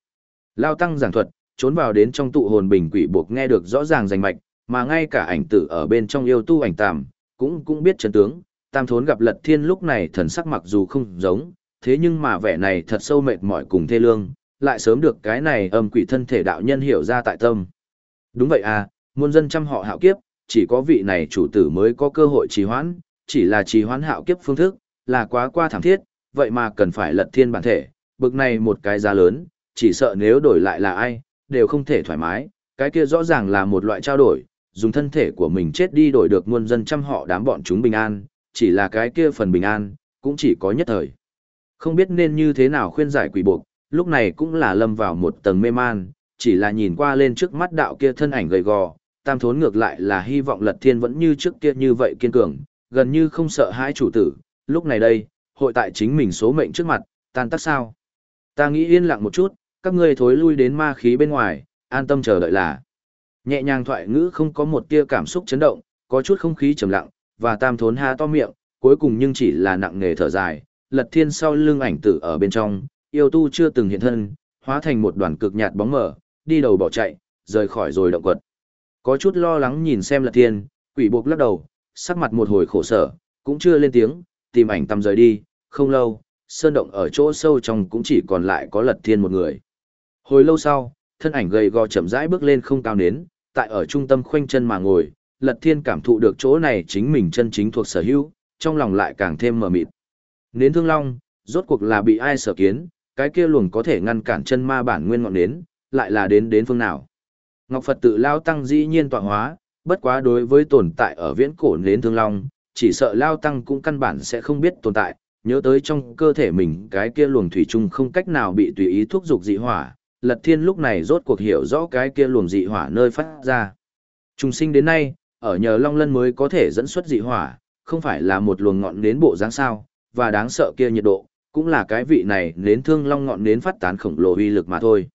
Lao tăng giảng thuật, trốn vào đến trong tụ hồn bình quỷ buộc nghe được rõ ràng rành mạch, mà ngay cả ảnh tử ở bên trong yêu tu ảnh tàm, cũng cũng biết chân tướng, tam thốn gặp lật thiên lúc này thần sắc mặc dù không giống, thế nhưng mà vẻ này thật sâu mệt mỏi cùng thê lương, lại sớm được cái này âm quỷ thân thể đạo nhân hiểu ra tại tâm. Đúng vậy à, muôn dân trăm họ hạo kiếp, chỉ có vị này chủ tử mới có cơ hội trì hoãn, chỉ là trì hoãn hạo kiếp phương thức, là quá qua thảm thiết, vậy mà cần phải lật thiên bản thể, bực này một cái giá lớn, chỉ sợ nếu đổi lại là ai, đều không thể thoải mái, cái kia rõ ràng là một loại trao đổi, dùng thân thể của mình chết đi đổi được muôn dân trăm họ đám bọn chúng bình an, chỉ là cái kia phần bình an, cũng chỉ có nhất thời. Không biết nên như thế nào khuyên giải quỷ buộc, lúc này cũng là lâm vào một tầng mê man, chỉ là nhìn qua lên trước mắt đạo kia thân ảnh gầy gò, tam thốn ngược lại là hy vọng lật thiên vẫn như trước kia như vậy kiên cường, gần như không sợ hãi chủ tử, lúc này đây, hội tại chính mình số mệnh trước mặt, tan tác sao. Ta nghĩ yên lặng một chút, các ngươi thối lui đến ma khí bên ngoài, an tâm chờ đợi là. Nhẹ nhàng thoại ngữ không có một tia cảm xúc chấn động, có chút không khí trầm lặng, và tam thốn ha to miệng, cuối cùng nhưng chỉ là nặng nghề thở dài, lật thiên sau lưng ảnh tử ở bên trong, yêu tu chưa từng hiện thân, hóa thành một đoàn cực nhạt bóng mờ, đi đầu bỏ chạy, rời khỏi rồi động quật. Có chút lo lắng nhìn xem lật thiên, quỷ buộc lắc đầu, sắc mặt một hồi khổ sở, cũng chưa lên tiếng, tìm ảnh tầm rời đi, không lâu, sơn động ở chỗ sâu trong cũng chỉ còn lại có lật thiên một người. Hồi lâu sau, thân ảnh gầy gò chậm rãi bước lên không cao nến, tại ở trung tâm khoanh chân mà ngồi, lật thiên cảm thụ được chỗ này chính mình chân chính thuộc sở hữu, trong lòng lại càng thêm mờ mịt. Nến thương long, rốt cuộc là bị ai sở kiến, cái kia luồng có thể ngăn cản chân ma bản nguyên ngọn nến, lại là đến đến phương nào. Ngọc Phật tự lao tăng dĩ nhiên tọa hóa, bất quá đối với tồn tại ở viễn cổ nến thương long, chỉ sợ lao tăng cũng căn bản sẽ không biết tồn tại, nhớ tới trong cơ thể mình cái kia luồng thủy chung không cách nào bị tùy ý thuốc dục dị hỏa, Lật Thiên lúc này rốt cuộc hiểu rõ cái kia luồng dị hỏa nơi phát ra. Trung sinh đến nay, ở nhờ Long Lân mới có thể dẫn xuất dị hỏa, không phải là một luồng ngọn nến bộ dáng sao, và đáng sợ kia nhiệt độ, cũng là cái vị này nến thương long ngọn nến phát tán khổng lồ uy lực mà thôi.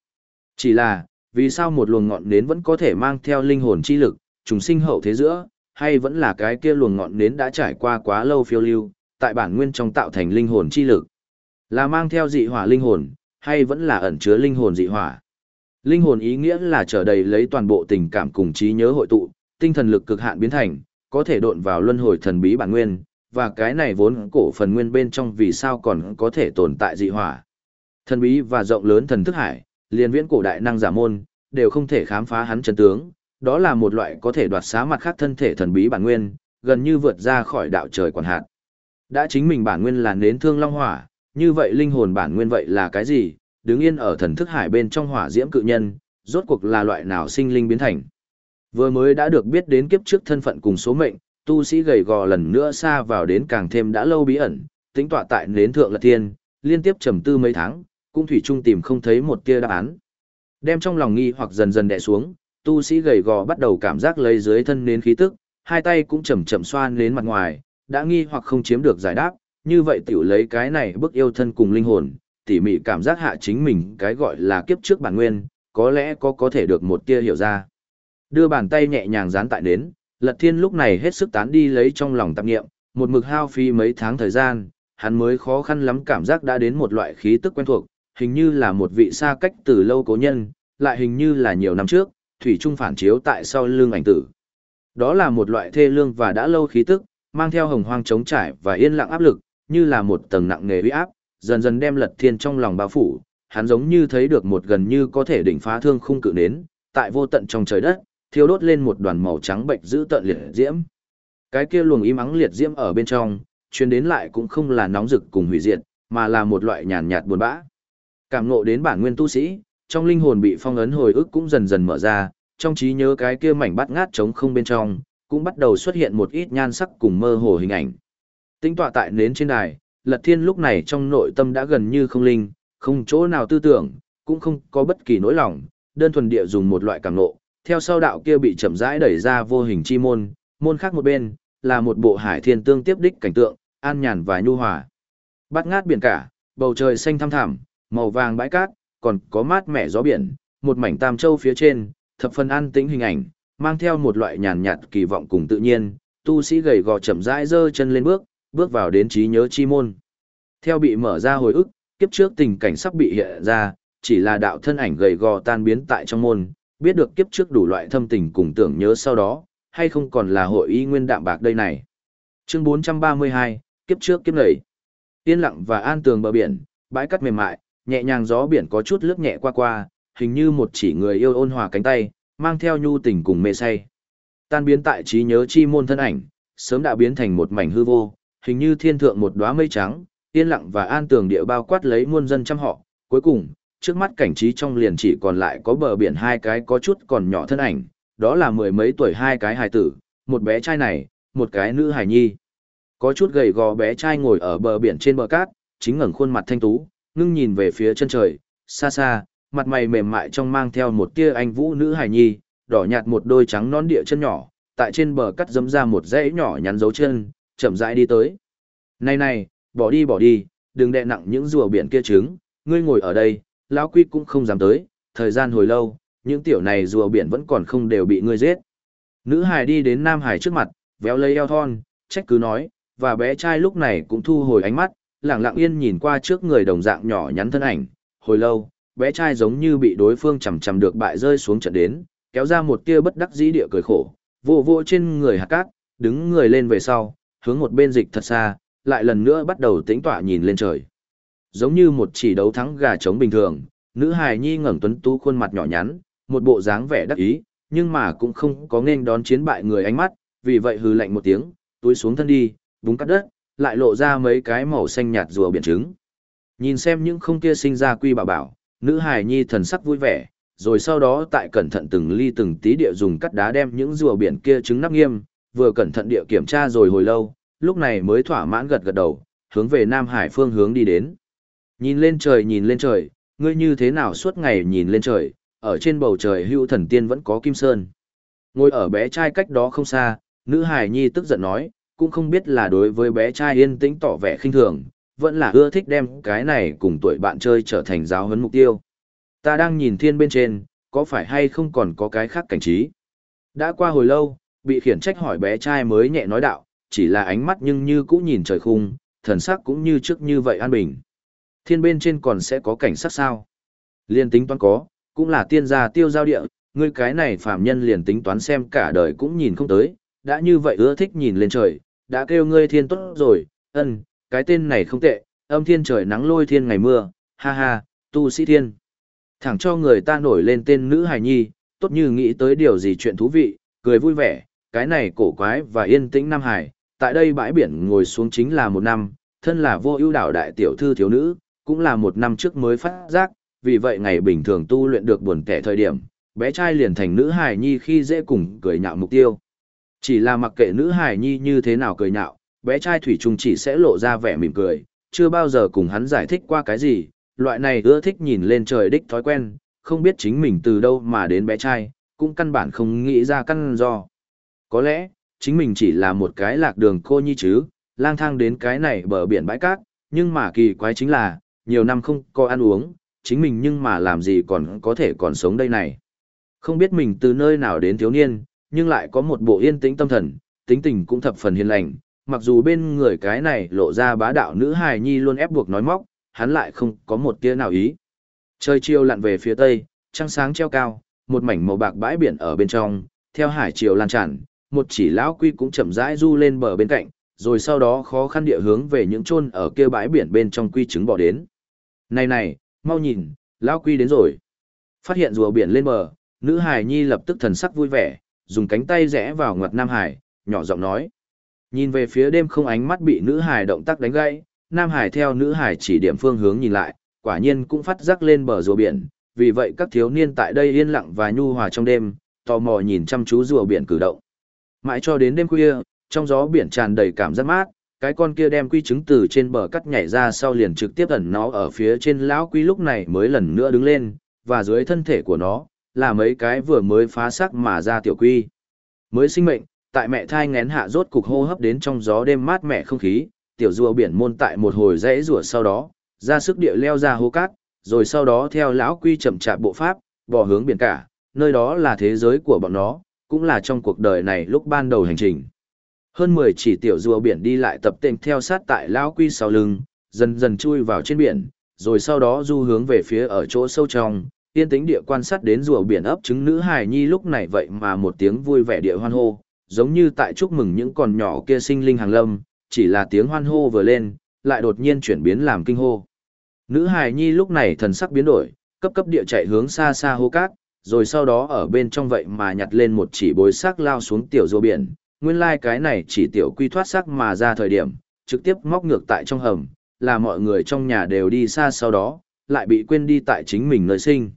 Chỉ là, vì sao một luồng ngọn nến vẫn có thể mang theo linh hồn chi lực, trùng sinh hậu thế giữa, hay vẫn là cái kia luồng ngọn nến đã trải qua quá lâu phiêu lưu, tại bản nguyên trong tạo thành linh hồn chi lực. Là mang theo dị hỏa linh hồn, hay vẫn là ẩn chứa linh hồn dị hỏa. Linh hồn ý nghĩa là trở đầy lấy toàn bộ tình cảm cùng trí nhớ hội tụ, tinh thần lực cực hạn biến thành, có thể độn vào luân hồi thần bí bản nguyên, và cái này vốn cổ phần nguyên bên trong vì sao còn có thể tồn tại dị hỏa. Thần bí và rộng lớn thần thức hải, liền viễn cổ đại năng giả môn, đều không thể khám phá hắn chân tướng, đó là một loại có thể đoạt xá mặt khác thân thể thần bí bản nguyên, gần như vượt ra khỏi đạo trời quản hạt. Đã chính mình bản nguyên là nến thương long hỏa, như vậy linh hồn bản nguyên vậy là cái gì? Đứng yên ở thần thức hải bên trong hỏa diễm cự nhân, rốt cuộc là loại nào sinh linh biến thành? Vừa mới đã được biết đến kiếp trước thân phận cùng số mệnh, tu sĩ gầy gò lần nữa xa vào đến càng thêm đã lâu bí ẩn, tính tọa tại nến thượng lật thiên, liên tiếp trầm tư mấy tháng, cũng thủy chung tìm không thấy một tia đáp án. Đem trong lòng nghi hoặc dần dần đè xuống, tu sĩ gầy gò bắt đầu cảm giác lấy dưới thân nến khí tức, hai tay cũng chậm chậm xoan đến mặt ngoài, đã nghi hoặc không chiếm được giải đáp, như vậy tiểu lấy cái này bức yêu thân cùng linh hồn, tỉ mỉ cảm giác hạ chính mình cái gọi là kiếp trước bản nguyên, có lẽ có có thể được một tia hiểu ra. Đưa bàn tay nhẹ nhàng dán tại nến, Lật Thiên lúc này hết sức tán đi lấy trong lòng tạp nghiệm, một mực hao phí mấy tháng thời gian, hắn mới khó khăn lắm cảm giác đã đến một loại khí tức quen thuộc, hình như là một vị xa cách từ lâu cố nhân, lại hình như là nhiều năm trước, thủy trung phản chiếu tại sau lưng ảnh tử. Đó là một loại thê lương và đã lâu khí tức, mang theo hồng hoang trống trải và yên lặng áp lực, như là một tầng nặng nề uy áp, dần dần đem Lật Thiên trong lòng bao phủ, hắn giống như thấy được một gần như có thể đỉnh phá thương khung cự nến, tại vô tận trong trời đất, thiêu đốt lên một đoàn màu trắng bệnh giữ tận liệt diễm. Cái kia luồng im ắng liệt diễm ở bên trong, truyền đến lại cũng không là nóng rực cùng hủy diệt, mà là một loại nhàn nhạt buồn bã. Cảm ngộ đến bản nguyên tu sĩ, trong linh hồn bị phong ấn hồi ức cũng dần dần mở ra, trong trí nhớ cái kia mảnh bắt ngát trống không bên trong, cũng bắt đầu xuất hiện một ít nhan sắc cùng mơ hồ hình ảnh. Tính tọa tại nến trên đài, Lật Thiên lúc này trong nội tâm đã gần như không linh, không chỗ nào tư tưởng, cũng không có bất kỳ nỗi lòng, đơn thuần địa dùng một loại cảm nộ theo sau đạo kia bị chậm rãi đẩy ra vô hình chi môn, môn khác một bên, là một bộ hải thiên tương tiếp đích cảnh tượng, an nhàn và nhu hòa. Bát ngát biển cả, bầu trời xanh thăm thẳm, màu vàng bãi cát, còn có mát mẻ gió biển, một mảnh tam châu phía trên, thập phần an tĩnh hình ảnh, mang theo một loại nhàn nhạt kỳ vọng cùng tự nhiên, tu sĩ gầy gò chậm rãi giơ chân lên bước, bước vào đến trí nhớ chi môn. Theo bị mở ra hồi ức, kiếp trước tình cảnh sắp bị hiện ra, chỉ là đạo thân ảnh gầy gò tan biến tại trong môn, biết được kiếp trước đủ loại thâm tình cùng tưởng nhớ sau đó, hay không còn là hội y nguyên đạm bạc đây này. Chương 432, kiếp trước kiếp nầy. Yên lặng và an tường bờ biển, bãi cát mềm mại, nhẹ nhàng gió biển có chút lướt nhẹ qua qua, hình như một chỉ người yêu ôn hòa cánh tay, mang theo nhu tình cùng mê say. Tan biến tại trí nhớ chi môn thân ảnh, sớm đã biến thành một mảnh hư vô, hình như thiên thượng một đóa mây trắng, yên lặng và an tường địa bao quát lấy muôn dân trăm họ, cuối cùng, trước mắt cảnh trí trong liền chỉ còn lại có bờ biển hai cái có chút còn nhỏ thân ảnh, đó là mười mấy tuổi hai cái hài tử, một bé trai này, một cái nữ hài nhi. Có chút gầy gò bé trai ngồi ở bờ biển trên bờ cát, chính ngẩng khuôn mặt thanh tú, ngưng nhìn về phía chân trời, xa xa, mặt mày mềm mại trong mang theo một tia anh vũ nữ hài nhi, đỏ nhạt một đôi trắng nón địa chân nhỏ, tại trên bờ cắt dấm ra một dãy nhỏ nhắn dấu chân, chậm rãi đi tới. Này này, bỏ đi bỏ đi, đừng đè nặng những rùa biển kia trứng, ngươi ngồi ở đây, lão quy cũng không dám tới, thời gian hồi lâu, những tiểu này rùa biển vẫn còn không đều bị ngươi giết. Nữ hài đi đến nam hải trước mặt, véo lấy eo thon, trách cứ nói, và bé trai lúc này cũng thu hồi ánh mắt, lặng lặng yên nhìn qua trước người đồng dạng nhỏ nhắn thân ảnh, hồi lâu, bé trai giống như bị đối phương chầm chầm được bại rơi xuống trận đến, kéo ra một tia bất đắc dĩ địa cười khổ, vô vô trên người hạt cát, đứng người lên về sau, hướng một bên dịch thật xa, lại lần nữa bắt đầu tĩnh tọa nhìn lên trời. Giống như một chỉ đấu thắng gà trống bình thường, nữ hài nhi ngẩng tuấn tú khuôn mặt nhỏ nhắn, một bộ dáng vẻ đắc ý, nhưng mà cũng không có nên đón chiến bại người ánh mắt, vì vậy hừ lạnh một tiếng, túi xuống thân đi, búng cắt đất, lại lộ ra mấy cái màu xanh nhạt rùa biển trứng. Nhìn xem những không kia sinh ra quy bảo bảo, nữ hài nhi thần sắc vui vẻ, rồi sau đó tại cẩn thận từng ly từng tí địa dùng cắt đá đem những rùa biển kia trứng nắp nghiêm, vừa cẩn thận địa kiểm tra rồi hồi lâu, lúc này mới thỏa mãn gật gật đầu, hướng về Nam Hải phương hướng đi đến. Nhìn lên trời nhìn lên trời, ngươi như thế nào suốt ngày nhìn lên trời, ở trên bầu trời hưu thần tiên vẫn có kim sơn. Ngồi ở bé trai cách đó không xa, nữ hải nhi tức giận nói, cũng không biết là đối với bé trai yên tĩnh tỏ vẻ khinh thường, vẫn là ưa thích đem cái này cùng tuổi bạn chơi trở thành giáo huấn mục tiêu. Ta đang nhìn thiên bên trên, có phải hay không còn có cái khác cảnh trí. Đã qua hồi lâu, bị khiển trách hỏi bé trai mới nhẹ nói đạo, chỉ là ánh mắt nhưng như cũ nhìn trời khung, thần sắc cũng như trước như vậy an bình. Thiên bên trên còn sẽ có cảnh sát sao? Liên tính toán có, cũng là tiên gia tiêu giao địa, ngươi cái này phạm nhân liền tính toán xem cả đời cũng nhìn không tới, đã như vậy ưa thích nhìn lên trời, đã kêu ngươi thiên tốt rồi, ân, cái tên này không tệ, âm thiên trời nắng lôi thiên ngày mưa, ha ha, tu sĩ thiên. Thẳng cho người ta nổi lên tên nữ hài nhi, tốt như nghĩ tới điều gì chuyện thú vị, cười vui vẻ, cái này cổ quái và yên tĩnh Nam Hải, tại đây bãi biển ngồi xuống chính là một năm, thân là vô ưu đảo đại tiểu thư thiếu nữ, cũng là một năm trước mới phát giác, vì vậy ngày bình thường tu luyện được buồn kẻ thời điểm, bé trai liền thành nữ hài nhi khi dễ cùng cười nhạo mục tiêu. Chỉ là mặc kệ nữ hải nhi như thế nào cười nhạo, bé trai thủy Trung chỉ sẽ lộ ra vẻ mỉm cười, chưa bao giờ cùng hắn giải thích qua cái gì, loại này ưa thích nhìn lên trời đích thói quen, không biết chính mình từ đâu mà đến bé trai, cũng căn bản không nghĩ ra căn do. Có lẽ, chính mình chỉ là một cái lạc đường cô nhi chứ, lang thang đến cái này bờ biển bãi cát, nhưng mà kỳ quái chính là, nhiều năm không có ăn uống, chính mình nhưng mà làm gì còn có thể còn sống đây này. Không biết mình từ nơi nào đến thiếu niên, nhưng lại có một bộ yên tĩnh tâm thần, tính tình cũng thập phần hiền lành, mặc dù bên người cái này lộ ra bá đạo nữ hài nhi luôn ép buộc nói móc, hắn lại không có một tia nào ý. Trời chiều lặn về phía tây, trăng sáng treo cao, một mảnh màu bạc bãi biển ở bên trong, theo hải chiều lan tràn, một chỉ lão quy cũng chậm rãi du lên bờ bên cạnh, rồi sau đó khó khăn địa hướng về những chôn ở kia bãi biển bên trong quy trứng bỏ đến. Này này, mau nhìn, lão quy đến rồi. Phát hiện rùa biển lên bờ, nữ hài nhi lập tức thần sắc vui vẻ, dùng cánh tay rẽ vào ngoặt Nam Hải, nhỏ giọng nói. Nhìn về phía đêm không ánh mắt bị nữ hải động tác đánh gãy, Nam Hải theo nữ hải chỉ điểm phương hướng nhìn lại, quả nhiên cũng phát giác lên bờ rùa biển, vì vậy các thiếu niên tại đây yên lặng và nhu hòa trong đêm, tò mò nhìn chăm chú rùa biển cử động. Mãi cho đến đêm khuya, trong gió biển tràn đầy cảm giác mát, cái con kia đem quy trứng từ trên bờ cắt nhảy ra sau liền trực tiếp ẩn nó ở phía trên lão quy lúc này mới lần nữa đứng lên, và dưới thân thể của nó, là mấy cái vừa mới phá sắc mà ra tiểu quy. Mới sinh mệnh, tại mẹ thai ngén hạ rốt cục hô hấp đến trong gió đêm mát mẻ không khí, tiểu rùa biển môn tại một hồi rẽ rùa sau đó, ra sức địa leo ra hố cát, rồi sau đó theo lão quy chậm chạp bộ pháp, bỏ hướng biển cả, nơi đó là thế giới của bọn nó, cũng là trong cuộc đời này lúc ban đầu hành trình. Hơn 10 chỉ tiểu rùa biển đi lại tập tên theo sát tại lão quy sau lưng, dần dần chui vào trên biển, rồi sau đó du hướng về phía ở chỗ sâu trong, yên tĩnh địa quan sát đến rùa biển ấp trứng nữ hài nhi lúc này vậy mà một tiếng vui vẻ địa hoan hô, giống như tại chúc mừng những con nhỏ kia sinh linh hàng lâm, chỉ là tiếng hoan hô vừa lên, lại đột nhiên chuyển biến làm kinh hô. Nữ hài nhi lúc này thần sắc biến đổi, cấp cấp địa chạy hướng xa xa hô cát, rồi sau đó ở bên trong vậy mà nhặt lên một chỉ bối xác lao xuống tiểu rùa biển, nguyên lai like cái này chỉ tiểu quy thoát xác mà ra thời điểm, trực tiếp móc ngược tại trong hầm, là mọi người trong nhà đều đi xa sau đó, lại bị quên đi tại chính mình nơi sinh.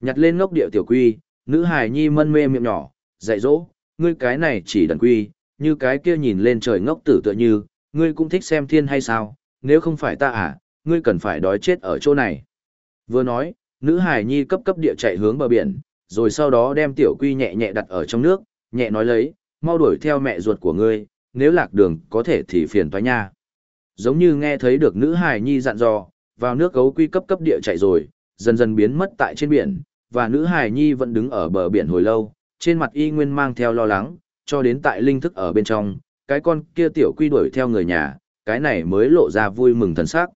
Nhặt lên ngốc điệu tiểu quy, nữ hài nhi mân mê miệng nhỏ, dạy dỗ, ngươi cái này chỉ đần quy, như cái kia nhìn lên trời ngốc tử tựa như, ngươi cũng thích xem thiên hay sao, nếu không phải ta à, ngươi cần phải đói chết ở chỗ này. Vừa nói, nữ hài nhi cấp cấp địa chạy hướng bờ biển, rồi sau đó đem tiểu quy nhẹ nhẹ đặt ở trong nước, nhẹ nói lấy, mau đuổi theo mẹ ruột của ngươi, nếu lạc đường có thể thì phiền toái nha. Giống như nghe thấy được nữ hài nhi dặn dò, vào nước gấu quy cấp cấp địa chạy rồi, dần dần biến mất tại trên biển, và nữ hài nhi vẫn đứng ở bờ biển hồi lâu, trên mặt y nguyên mang theo lo lắng, cho đến tại linh thức ở bên trong, cái con kia tiểu quy đuổi theo người nhà, cái này mới lộ ra vui mừng thần sắc.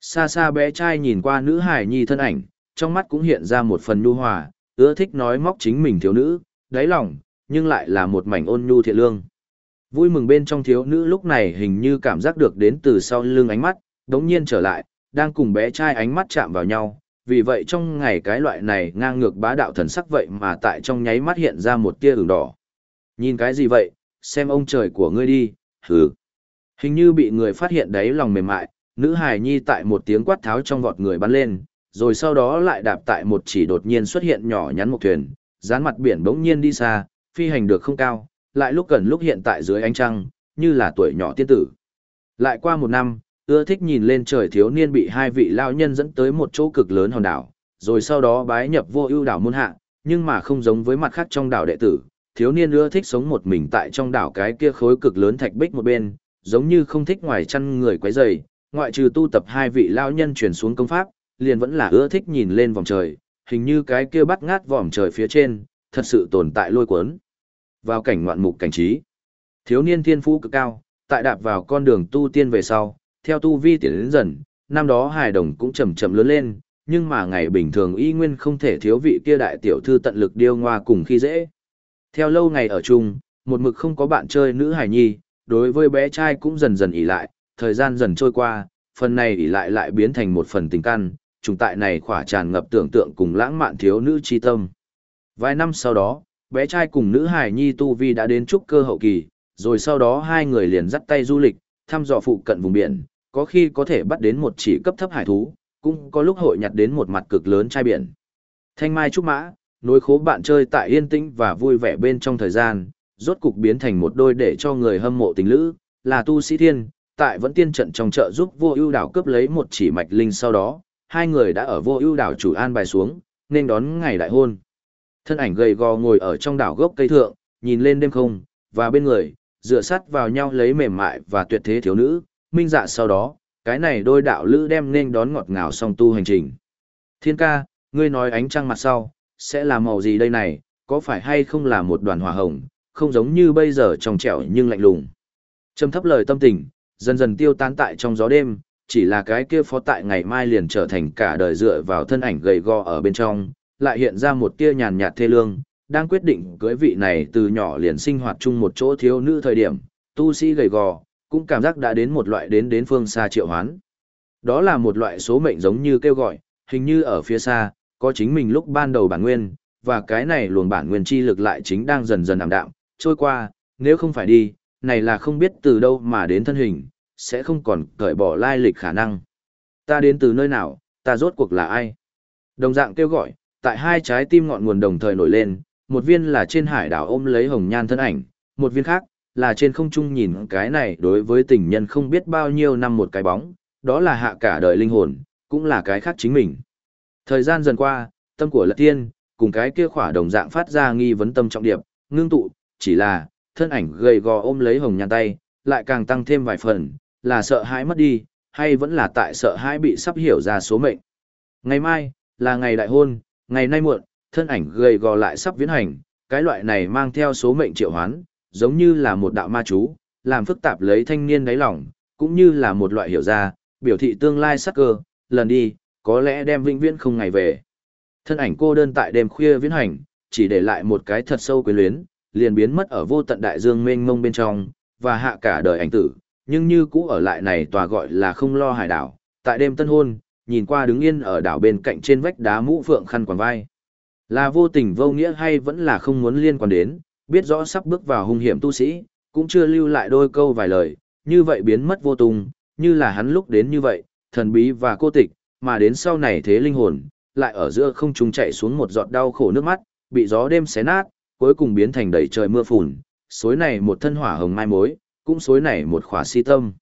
Xa xa bé trai nhìn qua nữ hài nhi thân ảnh, trong mắt cũng hiện ra một phần nhu hòa, ưa thích nói móc chính mình thiếu nữ, đáy lòng, nhưng lại là một mảnh ôn nhu thiện lương. Vui mừng bên trong thiếu nữ lúc này hình như cảm giác được đến từ sau lưng ánh mắt, đống nhiên trở lại, đang cùng bé trai ánh mắt chạm vào nhau, vì vậy trong ngày cái loại này ngang ngược bá đạo thần sắc vậy mà tại trong nháy mắt hiện ra một tia ửng đỏ. Nhìn cái gì vậy, xem ông trời của ngươi đi, hừ. Hình như bị người phát hiện đấy lòng mềm mại, nữ hài nhi tại một tiếng quát tháo trong vọt người bắn lên, rồi sau đó lại đạp tại một chỉ đột nhiên xuất hiện nhỏ nhắn một thuyền, dán mặt biển bỗng nhiên đi xa, phi hành được không cao, lại lúc gần lúc hiện tại dưới ánh trăng, như là tuổi nhỏ tiên tử. Lại qua một năm, ưa thích nhìn lên trời thiếu niên bị hai vị lao nhân dẫn tới một chỗ cực lớn hòn đảo, rồi sau đó bái nhập vô ưu đảo môn hạ, nhưng mà không giống với mặt khác trong đảo đệ tử, thiếu niên ưa thích sống một mình tại trong đảo cái kia khối cực lớn thạch bích một bên, giống như không thích ngoài chăn người quấy rầy, ngoại trừ tu tập hai vị lao nhân truyền xuống công pháp, liền vẫn là ưa thích nhìn lên vòng trời, hình như cái kia bắt ngát vòm trời phía trên, thật sự tồn tại lôi cuốn. Vào cảnh ngoạn mục cảnh trí, thiếu niên thiên phú cực cao, tại đạp vào con đường tu tiên về sau, theo tu vi tiến đến dần, năm đó hài đồng cũng chậm chậm lớn lên, nhưng mà ngày bình thường y nguyên không thể thiếu vị kia đại tiểu thư tận lực điêu ngoa cùng khi dễ. Theo lâu ngày ở chung, một mực không có bạn chơi nữ hài nhi, đối với bé trai cũng dần dần ỉ lại, thời gian dần trôi qua, phần này ỉ lại lại biến thành một phần tình căn, trùng tại này khỏa tràn ngập tưởng tượng cùng lãng mạn thiếu nữ chi tâm. Vài năm sau đó, bé trai cùng nữ hải nhi tu vi đã đến trúc cơ hậu kỳ, rồi sau đó hai người liền dắt tay du lịch, thăm dò phụ cận vùng biển, có khi có thể bắt đến một chỉ cấp thấp hải thú, cũng có lúc hội nhặt đến một mặt cực lớn trai biển. Thanh Mai Trúc Mã, nối khố bạn chơi tại yên tĩnh và vui vẻ bên trong thời gian, rốt cục biến thành một đôi để cho người hâm mộ tình lữ, là tu sĩ thiên, tại vẫn tiên trận trong chợ giúp vô ưu đảo cướp lấy một chỉ mạch linh sau đó, hai người đã ở vô ưu đảo chủ an bài xuống, nên đón ngày đại hôn. Thân ảnh gầy gò ngồi ở trong đảo gốc cây thượng, nhìn lên đêm không, và bên người, dựa sát vào nhau lấy mềm mại và tuyệt thế thiếu nữ, minh dạ sau đó, cái này đôi đạo lữ đem nên đón ngọt ngào song tu hành trình. Thiên ca, ngươi nói ánh trăng mặt sau, sẽ là màu gì đây này, có phải hay không là một đoàn hỏa hồng, không giống như bây giờ trong trẻo nhưng lạnh lùng. Trầm thấp lời tâm tình, dần dần tiêu tán tại trong gió đêm, chỉ là cái kia phó tại ngày mai liền trở thành cả đời dựa vào thân ảnh gầy gò ở bên trong, lại hiện ra một tia nhàn nhạt thê lương, đang quyết định cưới vị này từ nhỏ liền sinh hoạt chung một chỗ thiếu nữ thời điểm, tu sĩ gầy gò, cũng cảm giác đã đến một loại đến đến phương xa triệu hoán. Đó là một loại số mệnh giống như kêu gọi, hình như ở phía xa, có chính mình lúc ban đầu bản nguyên, và cái này luồng bản nguyên chi lực lại chính đang dần dần ảm đạm, trôi qua, nếu không phải đi, này là không biết từ đâu mà đến thân hình, sẽ không còn cởi bỏ lai lịch khả năng. Ta đến từ nơi nào, ta rốt cuộc là ai? Đồng dạng kêu gọi, tại hai trái tim ngọn nguồn đồng thời nổi lên, một viên là trên hải đảo ôm lấy hồng nhan thân ảnh, một viên khác là trên không trung nhìn cái này đối với tình nhân không biết bao nhiêu năm một cái bóng, đó là hạ cả đời linh hồn, cũng là cái khác chính mình. Thời gian dần qua, tâm của Lật Thiên, cùng cái kia khỏa đồng dạng phát ra nghi vấn tâm trọng điệp, ngưng tụ, chỉ là, thân ảnh gầy gò ôm lấy hồng nhàn tay, lại càng tăng thêm vài phần, là sợ hãi mất đi, hay vẫn là tại sợ hãi bị sắp hiểu ra số mệnh. Ngày mai, là ngày đại hôn, ngày nay muộn, thân ảnh gầy gò lại sắp viễn hành, cái loại này mang theo số mệnh triệu hoán, giống như là một đạo ma chú, làm phức tạp lấy thanh niên đáy lòng, cũng như là một loại hiểu ra, biểu thị tương lai sắc cơ, lần đi, có lẽ đem vĩnh viễn không ngày về. Thân ảnh cô đơn tại đêm khuya viễn hành, chỉ để lại một cái thật sâu quyến luyến, liền biến mất ở vô tận đại dương mênh mông bên trong, và hạ cả đời ảnh tử, nhưng như cũ ở lại này tòa gọi là không lo hải đảo, tại đêm tân hôn, nhìn qua đứng yên ở đảo bên cạnh trên vách đá mũ phượng khăn quàng vai. Là vô tình vô nghĩa hay vẫn là không muốn liên quan đến, biết rõ sắp bước vào hung hiểm tu sĩ, cũng chưa lưu lại đôi câu vài lời, như vậy biến mất vô tung, như là hắn lúc đến như vậy, thần bí và cô tịch, mà đến sau này thế linh hồn, lại ở giữa không trung chạy xuống một giọt đau khổ nước mắt, bị gió đêm xé nát, cuối cùng biến thành đầy trời mưa phùn, xối này một thân hỏa hồng mai mối, cũng xối này một khỏa si tâm.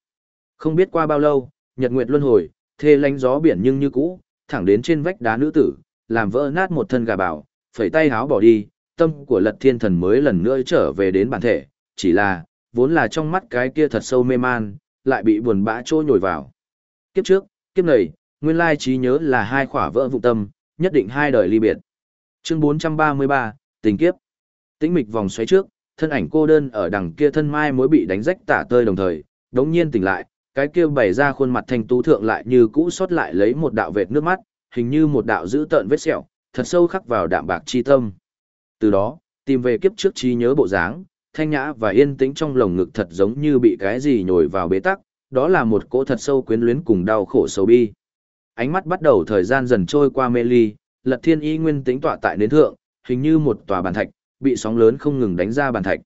Không biết qua bao lâu, nhật nguyệt luân hồi, thê lánh gió biển nhưng như cũ, thẳng đến trên vách đá nữ tử, làm vỡ nát một thân gà bảo, phẩy tay háo bỏ đi, tâm của lật thiên thần mới lần nữa trở về đến bản thể, chỉ là, vốn là trong mắt cái kia thật sâu mê man, lại bị buồn bã trôi nhồi vào. Kiếp trước, kiếp này, nguyên lai trí nhớ là hai khỏa vỡ vụ tâm, nhất định hai đời ly biệt. Chương 433, tình kiếp. Tĩnh mịch vòng xoáy trước, thân ảnh cô đơn ở đằng kia thân mai mối bị đánh rách tả tơi đồng thời, đống nhiên tỉnh lại, cái kia bày ra khuôn mặt thanh tú thượng lại như cũ sót lại lấy một đạo vệt nước mắt, hình như một đạo dữ tợn vết sẹo, thật sâu khắc vào đạm bạc chi tâm. Từ đó, tìm về kiếp trước trí nhớ bộ dáng, thanh nhã và yên tĩnh trong lồng ngực thật giống như bị cái gì nhồi vào bế tắc, đó là một cỗ thật sâu quyến luyến cùng đau khổ sâu bi. Ánh mắt bắt đầu thời gian dần trôi qua mê ly, Lật Thiên Y nguyên tĩnh tọa tại nến thượng, hình như một tòa bàn thạch, bị sóng lớn không ngừng đánh ra bàn thạch.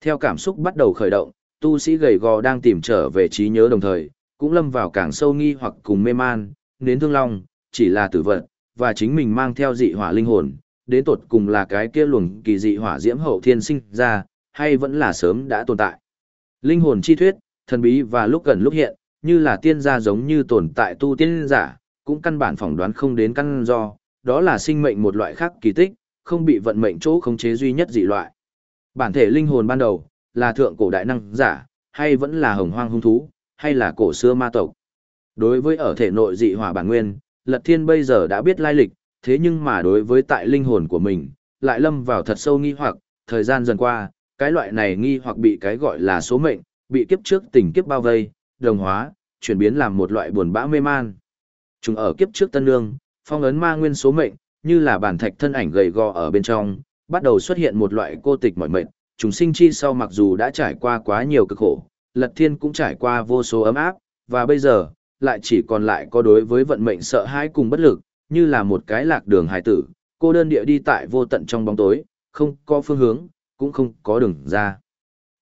Theo cảm xúc bắt đầu khởi động, tu sĩ gầy gò đang tìm trở về trí nhớ đồng thời, cũng lâm vào càng sâu nghi hoặc cùng mê man, nến thương long, chỉ là tử vật, và chính mình mang theo dị hỏa linh hồn, đến tột cùng là cái kia luồng kỳ dị hỏa diễm hậu thiên sinh ra, hay vẫn là sớm đã tồn tại. Linh hồn chi thuyết, thần bí và lúc gần lúc hiện, như là tiên gia giống như tồn tại tu tiên giả, cũng căn bản phỏng đoán không đến căn do, đó là sinh mệnh một loại khác kỳ tích, không bị vận mệnh chỗ khống chế duy nhất dị loại. Bản thể linh hồn ban đầu, là thượng cổ đại năng giả, hay vẫn là hồng hoang hung thú, hay là cổ xưa ma tộc. Đối với ở thể nội dị hỏa bản nguyên, Lật Thiên bây giờ đã biết lai lịch, thế nhưng mà đối với tại linh hồn của mình, lại lâm vào thật sâu nghi hoặc, thời gian dần qua, cái loại này nghi hoặc bị cái gọi là số mệnh, bị kiếp trước tình kiếp bao vây, đồng hóa, chuyển biến làm một loại buồn bã mê man. Chúng ở kiếp trước tân lương, phong ấn ma nguyên số mệnh, như là bản thạch thân ảnh gầy gò ở bên trong, bắt đầu xuất hiện một loại cô tịch mỏi mệt, chúng sinh chi sau mặc dù đã trải qua quá nhiều cực khổ, Lật Thiên cũng trải qua vô số ấm áp, và bây giờ, lại chỉ còn lại có đối với vận mệnh sợ hãi cùng bất lực, như là một cái lạc đường hải tử, cô đơn địa đi tại vô tận trong bóng tối, không có phương hướng, cũng không có đường ra.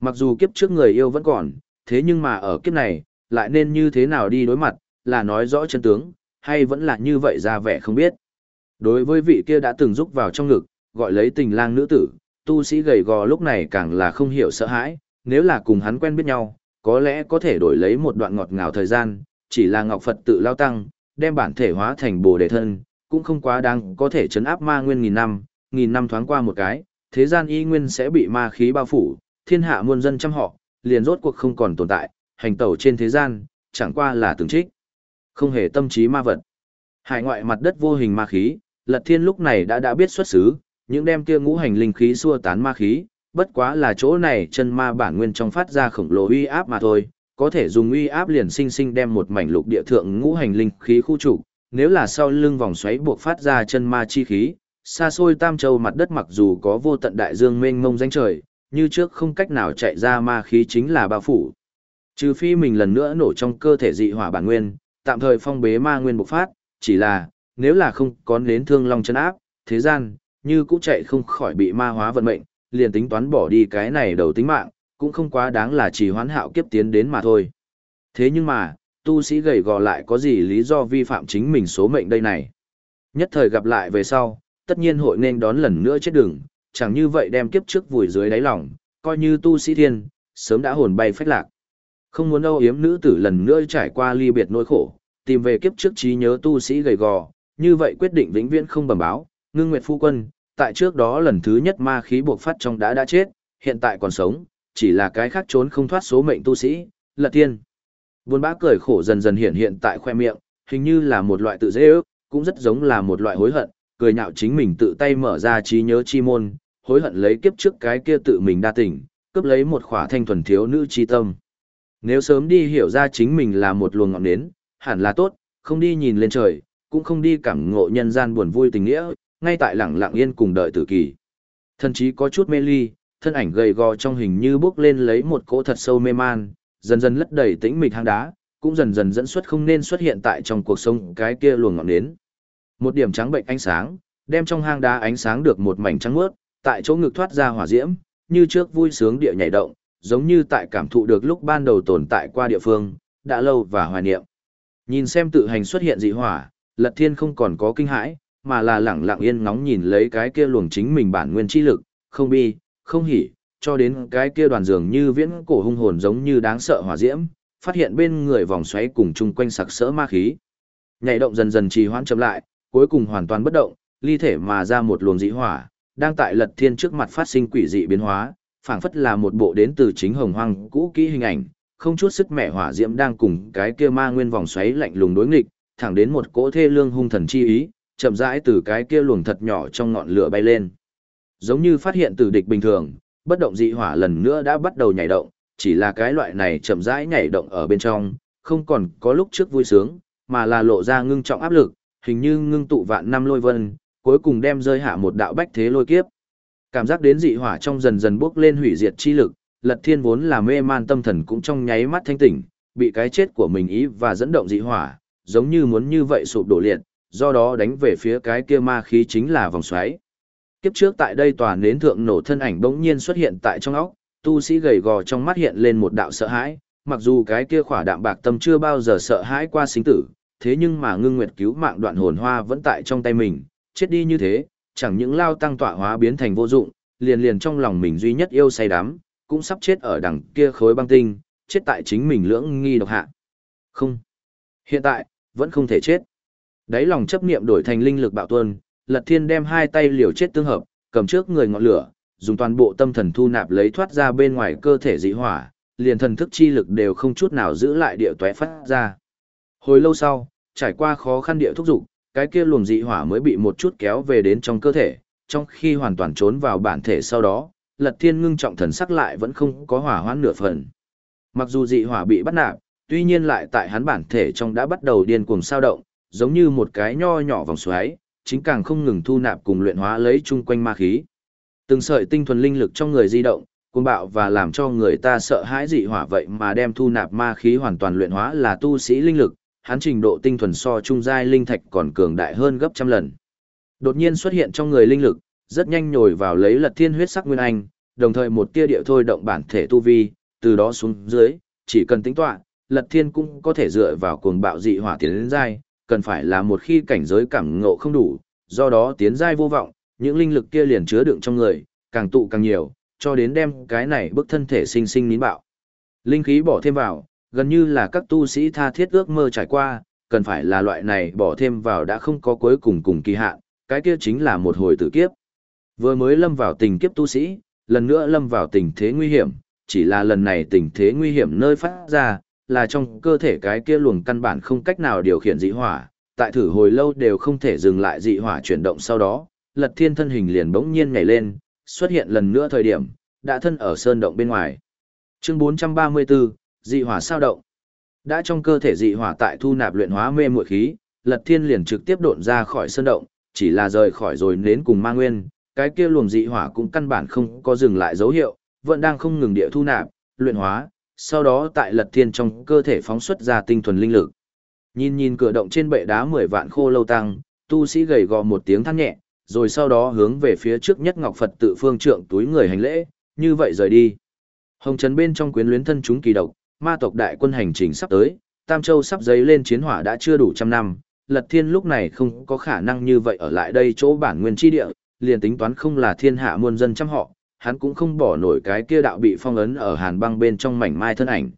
Mặc dù kiếp trước người yêu vẫn còn, thế nhưng mà ở kiếp này, lại nên như thế nào đi đối mặt, là nói rõ chân tướng, hay vẫn là như vậy ra vẻ không biết. Đối với vị kia đã từng rúc vào trong ngực, gọi lấy tình lang nữ tử, tu sĩ gầy gò lúc này càng là không hiểu sợ hãi, nếu là cùng hắn quen biết nhau, có lẽ có thể đổi lấy một đoạn ngọt ngào thời gian, chỉ là Ngọc Phật tự lao tăng, đem bản thể hóa thành bồ đề thân, cũng không quá đáng có thể chấn áp ma nguyên nghìn năm, nghìn năm thoáng qua một cái, thế gian y nguyên sẽ bị ma khí bao phủ, thiên hạ muôn dân trăm họ, liền rốt cuộc không còn tồn tại, hành tẩu trên thế gian, chẳng qua là từng trích. Không hề tâm trí ma vật. Hải ngoại mặt đất vô hình ma khí, Lật Thiên lúc này đã đã biết xuất xứ, những đem kia ngũ hành linh khí xua tán ma khí, bất quá là chỗ này chân ma bản nguyên trong phát ra khổng lồ uy áp mà thôi, có thể dùng uy áp liền sinh sinh đem một mảnh lục địa thượng ngũ hành linh khí khu trụ, nếu là sau lưng vòng xoáy buộc phát ra chân ma chi khí, xa xôi tam châu mặt đất mặc dù có vô tận đại dương mênh mông danh trời, như trước không cách nào chạy ra ma khí chính là bao phủ. Trừ phi mình lần nữa nổ trong cơ thể dị hỏa bản nguyên, tạm thời phong bế ma nguyên bộc phát, chỉ là, nếu là không có đến thương long chân áp, thế gian, như cũng chạy không khỏi bị ma hóa vận mệnh, liền tính toán bỏ đi cái này đầu tính mạng, cũng không quá đáng là chỉ hoán hạo kiếp tiến đến mà thôi. Thế nhưng mà, tu sĩ gầy gò lại có gì lý do vi phạm chính mình số mệnh đây này. Nhất thời gặp lại về sau, tất nhiên hội nên đón lần nữa chết đường, chẳng như vậy đem kiếp trước vùi dưới đáy lòng, coi như tu sĩ thiên, sớm đã hồn bay phách lạc. Không muốn âu yếm nữ tử lần nữa trải qua ly biệt nỗi khổ, tìm về kiếp trước trí nhớ tu sĩ gầy gò, như vậy quyết định vĩnh viễn không bẩm báo, ngưng nguyệt phu quân, tại trước đó lần thứ nhất ma khí buộc phát trong đã đã chết, hiện tại còn sống, chỉ là cái khác trốn không thoát số mệnh tu sĩ, lật tiên. Buồn bã cười khổ dần dần hiện hiện tại khoe miệng, hình như là một loại tự dễ ước, cũng rất giống là một loại hối hận, cười nhạo chính mình tự tay mở ra trí nhớ chi môn, hối hận lấy kiếp trước cái kia tự mình đa tình, cướp lấy một khỏa thanh thuần thiếu nữ chi tâm. Nếu sớm đi hiểu ra chính mình là một luồng ngọn nến, hẳn là tốt, không đi nhìn lên trời, cũng không đi cảm ngộ nhân gian buồn vui tình nghĩa, ngay tại lặng lặng yên cùng đợi tử kỳ. thần chí có chút mê ly, thân ảnh gầy gò trong hình như bước lên lấy một cỗ thật sâu mê man, dần dần lất đầy tĩnh mịch hang đá, cũng dần dần dẫn xuất không nên xuất hiện tại trong cuộc sống cái kia luồng ngọn nến. Một điểm trắng bệnh ánh sáng, đem trong hang đá ánh sáng được một mảnh trắng mướt, tại chỗ ngực thoát ra hỏa diễm, như trước vui sướng địa nhảy động, giống như tại cảm thụ được lúc ban đầu tồn tại qua địa phương, đã lâu và hoài niệm. Nhìn xem tự hành xuất hiện dị hỏa, Lật Thiên không còn có kinh hãi, mà là lẳng lặng yên ngóng nhìn lấy cái kia luồng chính mình bản nguyên chi lực, không bi, không hỉ, cho đến cái kia đoàn dường như viễn cổ hung hồn giống như đáng sợ hỏa diễm, phát hiện bên người vòng xoáy cùng chung quanh sặc sỡ ma khí. Nhảy động dần dần trì hoãn chậm lại, cuối cùng hoàn toàn bất động, ly thể mà ra một luồng dị hỏa, đang tại Lật Thiên trước mặt phát sinh quỷ dị biến hóa, phảng phất là một bộ đến từ chính hồng hoang cũ kỹ hình ảnh, không chút sức mẹ hỏa diễm đang cùng cái kia ma nguyên vòng xoáy lạnh lùng đối nghịch, thẳng đến một cỗ thê lương hung thần chi ý, chậm rãi từ cái kia luồng thật nhỏ trong ngọn lửa bay lên. Giống như phát hiện từ địch bình thường, bất động dị hỏa lần nữa đã bắt đầu nhảy động, chỉ là cái loại này chậm rãi nhảy động ở bên trong, không còn có lúc trước vui sướng, mà là lộ ra ngưng trọng áp lực, hình như ngưng tụ vạn năm lôi vân, cuối cùng đem rơi hạ một đạo bách thế lôi kiếp. Cảm giác đến dị hỏa trong dần dần bốc lên hủy diệt chi lực, Lật Thiên vốn là mê man tâm thần cũng trong nháy mắt thanh tỉnh, bị cái chết của mình ý và dẫn động dị hỏa, giống như muốn như vậy sụp đổ liệt, do đó đánh về phía cái kia ma khí chính là vòng xoáy. Kiếp trước tại đây tòa nến thượng nổ thân ảnh bỗng nhiên xuất hiện tại trong óc, tu sĩ gầy gò trong mắt hiện lên một đạo sợ hãi, mặc dù cái kia khỏa đạm bạc tâm chưa bao giờ sợ hãi qua sinh tử, thế nhưng mà ngưng nguyệt cứu mạng đoạn hồn hoa vẫn tại trong tay mình, chết đi như thế, chẳng những lao tăng tọa hóa biến thành vô dụng, liền liền trong lòng mình duy nhất yêu say đắm, cũng sắp chết ở đằng kia khối băng tinh, chết tại chính mình lưỡng nghi độc hạ. Không. Hiện tại, vẫn không thể chết. Đáy lòng chấp niệm đổi thành linh lực bạo tuân, Lật Thiên đem hai tay liều chết tương hợp, cầm trước người ngọn lửa, dùng toàn bộ tâm thần thu nạp lấy thoát ra bên ngoài cơ thể dị hỏa, liền thần thức chi lực đều không chút nào giữ lại địa toé phát ra. Hồi lâu sau, trải qua khó khăn địa thúc dục, cái kia luồng dị hỏa mới bị một chút kéo về đến trong cơ thể, trong khi hoàn toàn trốn vào bản thể sau đó, Lật Thiên ngưng trọng thần sắc lại vẫn không có hỏa hoãn nửa phần. Mặc dù dị hỏa bị bắt nạp, tuy nhiên lại tại hắn bản thể trong đã bắt đầu điên cuồng sao động, giống như một cái nho nhỏ vòng xoáy, chính càng không ngừng thu nạp cùng luyện hóa lấy chung quanh ma khí. Từng sợi tinh thuần linh lực trong người di động, cuồng bạo và làm cho người ta sợ hãi dị hỏa vậy mà đem thu nạp ma khí hoàn toàn luyện hóa là tu sĩ linh lực, hắn trình độ tinh thuần so trung giai linh thạch còn cường đại hơn gấp trăm lần. Đột nhiên xuất hiện trong người linh lực, rất nhanh nhồi vào lấy Lật Thiên huyết sắc nguyên anh, đồng thời một tia địa thôi động bản thể tu vi, từ đó xuống dưới, chỉ cần tính toán, Lật Thiên cũng có thể dựa vào cuồng bạo dị hỏa tiến lên giai, cần phải là một khi cảnh giới cảm ngộ không đủ, do đó tiến giai vô vọng, những linh lực kia liền chứa đựng trong người, càng tụ càng nhiều, cho đến đem cái này bức thân thể sinh sinh nín bạo. Linh khí bỏ thêm vào, gần như là các tu sĩ tha thiết ước mơ trải qua, cần phải là loại này bỏ thêm vào đã không có cuối cùng cùng kỳ hạn, cái kia chính là một hồi tử kiếp. Vừa mới lâm vào tình kiếp tu sĩ, lần nữa lâm vào tình thế nguy hiểm, chỉ là lần này tình thế nguy hiểm nơi phát ra, là trong cơ thể cái kia luồng căn bản không cách nào điều khiển dị hỏa, tại thử hồi lâu đều không thể dừng lại dị hỏa chuyển động sau đó, lật thiên thân hình liền bỗng nhiên nhảy lên, xuất hiện lần nữa thời điểm, đã thân ở sơn động bên ngoài. Chương 434, dị hỏa sao động. Đã trong cơ thể dị hỏa tại thu nạp luyện hóa mê muội khí, Lật Thiên liền trực tiếp độn ra khỏi sơn động, chỉ là rời khỏi rồi nến cùng ma nguyên, cái kia luồng dị hỏa cũng căn bản không có dừng lại dấu hiệu, vẫn đang không ngừng địa thu nạp, luyện hóa, sau đó tại Lật Thiên trong cơ thể phóng xuất ra tinh thuần linh lực. Nhìn nhìn cửa động trên bệ đá 10 vạn khô lâu tăng, tu sĩ gầy gò một tiếng than nhẹ, rồi sau đó hướng về phía trước nhất Ngọc Phật tự phương trượng túi người hành lễ, như vậy rời đi. Hồng trần bên trong quyến luyến thân chúng kỳ độc, ma tộc đại quân hành trình sắp tới, Tam Châu sắp giấy lên chiến hỏa đã chưa đủ trăm năm, Lật Thiên lúc này không có khả năng như vậy ở lại đây chỗ bản nguyên chi địa, liền tính toán không là thiên hạ muôn dân trăm họ, hắn cũng không bỏ nổi cái kia đạo bị phong ấn ở hàn băng bên trong mảnh mai thân ảnh.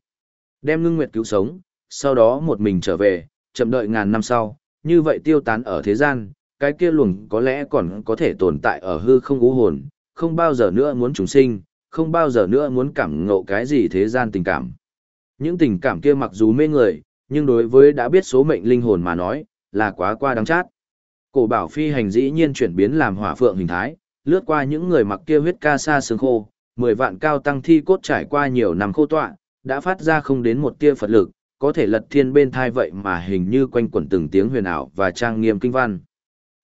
Đem ngưng nguyệt cứu sống, sau đó một mình trở về, chậm đợi ngàn năm sau, như vậy tiêu tán ở thế gian, cái kia luồng có lẽ còn có thể tồn tại ở hư không ngũ hồn, không bao giờ nữa muốn trùng sinh, không bao giờ nữa muốn cảm ngộ cái gì thế gian tình cảm. Những tình cảm kia mặc dù mê người, nhưng đối với đã biết số mệnh linh hồn mà nói, là quá qua đáng chát. Cổ bảo phi hành dĩ nhiên chuyển biến làm hỏa phượng hình thái, lướt qua những người mặc kia huyết ca sa sương khô, mười vạn cao tăng thi cốt trải qua nhiều năm khô tọa, đã phát ra không đến một tia Phật lực, có thể lật thiên bên thai vậy mà hình như quanh quẩn từng tiếng huyền ảo và trang nghiêm kinh văn.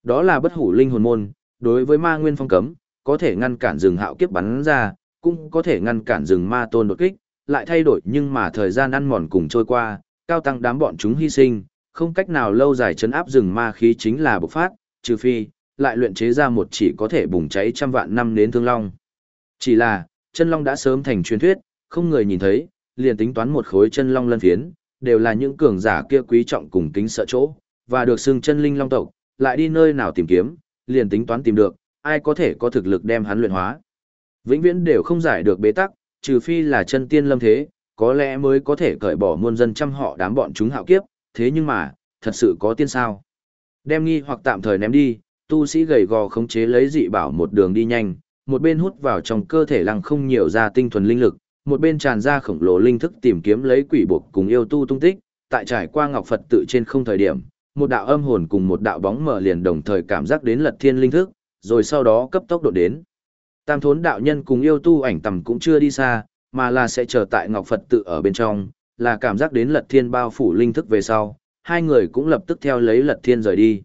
Đó là bất hủ linh hồn môn, đối với ma nguyên phong cấm, có thể ngăn cản rừng hạo kiếp bắn ra, cũng có thể ngăn cản rừng ma tôn đột kích, lại thay đổi nhưng mà thời gian ăn mòn cùng trôi qua, cao tăng đám bọn chúng hy sinh, không cách nào lâu dài chấn áp rừng ma khí chính là bộc phát, trừ phi, lại luyện chế ra một chỉ có thể bùng cháy trăm vạn năm đến thương long. Chỉ là, chân long đã sớm thành truyền thuyết, không người nhìn thấy, liền tính toán một khối chân long lân phiến, đều là những cường giả kia quý trọng cùng kính sợ chỗ, và được xưng chân linh long tộc, lại đi nơi nào tìm kiếm, liền tính toán tìm được, ai có thể có thực lực đem hắn luyện hóa. Vĩnh viễn đều không giải được bế tắc, trừ phi là chân tiên lâm thế, có lẽ mới có thể cởi bỏ muôn dân trăm họ đám bọn chúng hạo kiếp, thế nhưng mà, thật sự có tiên sao. Đem nghi hoặc tạm thời ném đi, tu sĩ gầy gò khống chế lấy dị bảo một đường đi nhanh, một bên hút vào trong cơ thể lăng không nhiều ra tinh thuần linh lực, một bên tràn ra khổng lồ linh thức tìm kiếm lấy quỷ buộc cùng yêu tu tung tích, tại trải qua ngọc Phật tự trên không thời điểm, một đạo âm hồn cùng một đạo bóng mở liền đồng thời cảm giác đến lật thiên linh thức, rồi sau đó cấp tốc độ đến. Tam thốn đạo nhân cùng yêu tu ảnh tầm cũng chưa đi xa, mà là sẽ chờ tại ngọc Phật tự ở bên trong, là cảm giác đến lật thiên bao phủ linh thức về sau, hai người cũng lập tức theo lấy lật thiên rời đi.